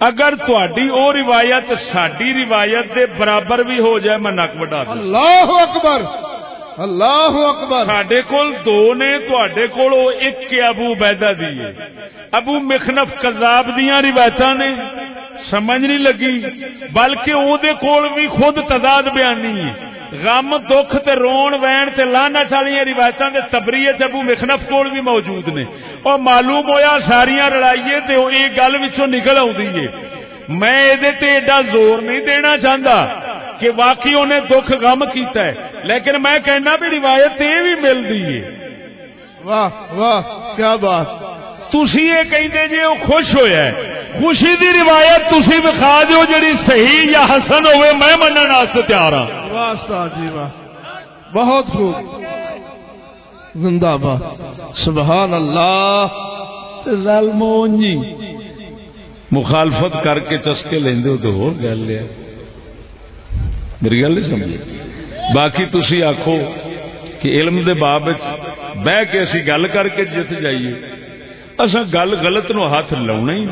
اگر تھی او روایت ساری روایت دے برابر بھی ہو جائے میں نک وڈا اللہ اکبر! اللہ اکبر۔ ساڈے کول دو نے تے کول ایک ابو بیدا دی ابو مخنف کذاب دیاں روایت نے۔ سمجھ نہیں لگی، بلکہ او دے کول بھی خود تضاد بیانی ہے۔ غم، دکھ تے رون، وین تے لانا چالیاں روایتاں دے تبریہ چبو مخنف کول بھی موجود نے۔ اور معلوم ہویا ساریاں لڑائیے تے او گل وچوں نکل آوندی ہے۔ میں تے ایڈا زور نہیں دینا چاہندا۔ کہ واقعی انہیں دکھ غم کیتا ہے۔ لیکن میں کہنا بھی روایت یہ بھی مل رہی ہے۔ واہ واہ کیا بات۔ تھی یہ کہ جی وہ خوش ہویا ہے۔ خوشی دی روایت تھی وکھا دو جی صحیح یا حسن ہوئے میں منن تیار ہاں۔ جی واہ۔ بہت خوب۔ زندہ باد۔ سبحان اللہ۔ جی۔ مخالفت کر کے چسکے لیندے ہو تو ہو گل ہے۔ میری گل نہیں سمجھی؟ باقی تھی آخو کہ علم دے باب بہ کے اسی گل کر کے جت جائیے۔ اصا گل غلط نو ہاتھ لاؤنا ہی۔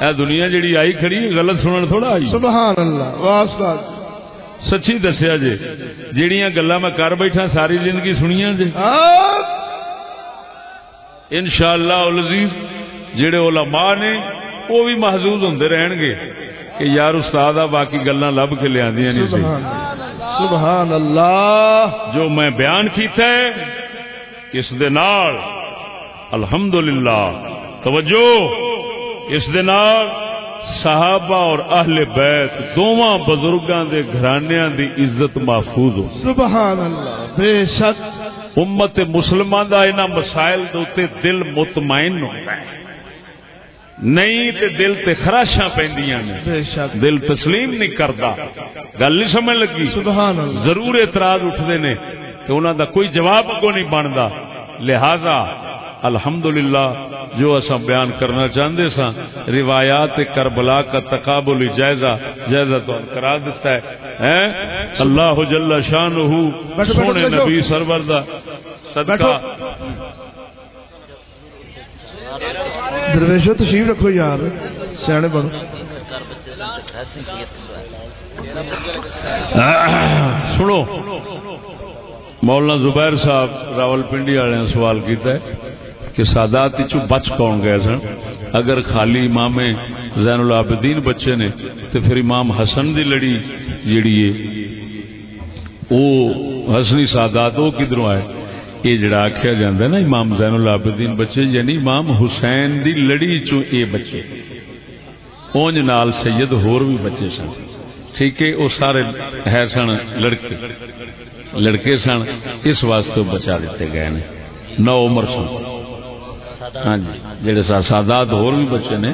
اے دنیا جڑی آئی کھڑی غلط سنن تھوڑا آئی۔ سبحان اللہ واسطہ سچی دسیا جی جہیا گلا میں کر بیٹھا ساری زندگی سنیا جی ان شاء اللہ جہے علماء نے وہ بھی محضوظ ہوں رہن گے کہ یار استاد آ باقی گلا لب کے لیا نہیں سبحان اللہ۔ جو میں بیان کیتا ہے اس دے نال الحمدللہ۔ توجہ اس دے نال صحابہ اور اہل بیت دونوں بزرگاں دے گھرانیاں دی عزت محفوظ ہو۔ سبحان اللہ۔ بے شک۔ امت مسلمان دا انہاں مسائل دے دل مطمئن ہوتا ہے۔ نہیں تے دل تے خراشاں پیندیاں نے۔ دل تسلیم نہیں کردا۔ گل نہیں سمجھ لگی۔ سبحان اللہ۔ ضرور اعتراض اٹھدے نے تے انہاں دا کوئی جواب کو نہیں بندا۔ لہذا الحمدللہ جو اسا بیان کرنا چاہندے سا روایات کربلا کا تقابل جائزہ جائزہ تو کرا دیتا ہے۔ ہیں؟ اللہ جل شانہ سونے نبی سرور دا صدقہ۔ درویشو تشریف رکھو یار، سیانے بنو سنو، مولانا زبیر صاحب راول پنڈی والے نے سوال کیتا ہے کہ سادات بچ کون گئے سن؟ اگر خالی امام زین العابدین بچے نے تو پھر امام حسن دی لڑی جیڑی ہے وہ حسنی سادات وہ کدھروں آئے؟ یہ جڑا آخیا جاتا امام زین العابدین بچے یعنی امام حسین دی لڑی چو اے بچے۔ اونج نال سید ہور بھی بچے سن۔ ٹھیک ہے وہ سارے ہے سن لڑکے۔ لڑکے سن، اس واسطے بچا دیتے گئے نے۔ نو عمر سن۔ ہاں جی جہے سادات ہور بھی بچے نے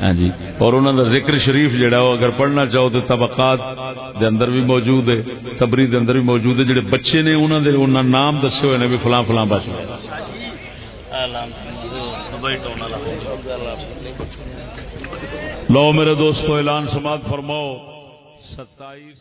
ہاں جی۔ اور انہوں کا ذکر شریف جڑا وہ اگر پڑھنا چاہو تو طبقات دے اندر بھی موجود ہے، تبری دے اندر بھی موجود ہے، جڑے بچے نے انہوں دے انہاں نام دسے ہوئے نے بھی فلاں فلاں بچے لو میرے دوستو، اعلان سماعت فرماؤ، ستائیس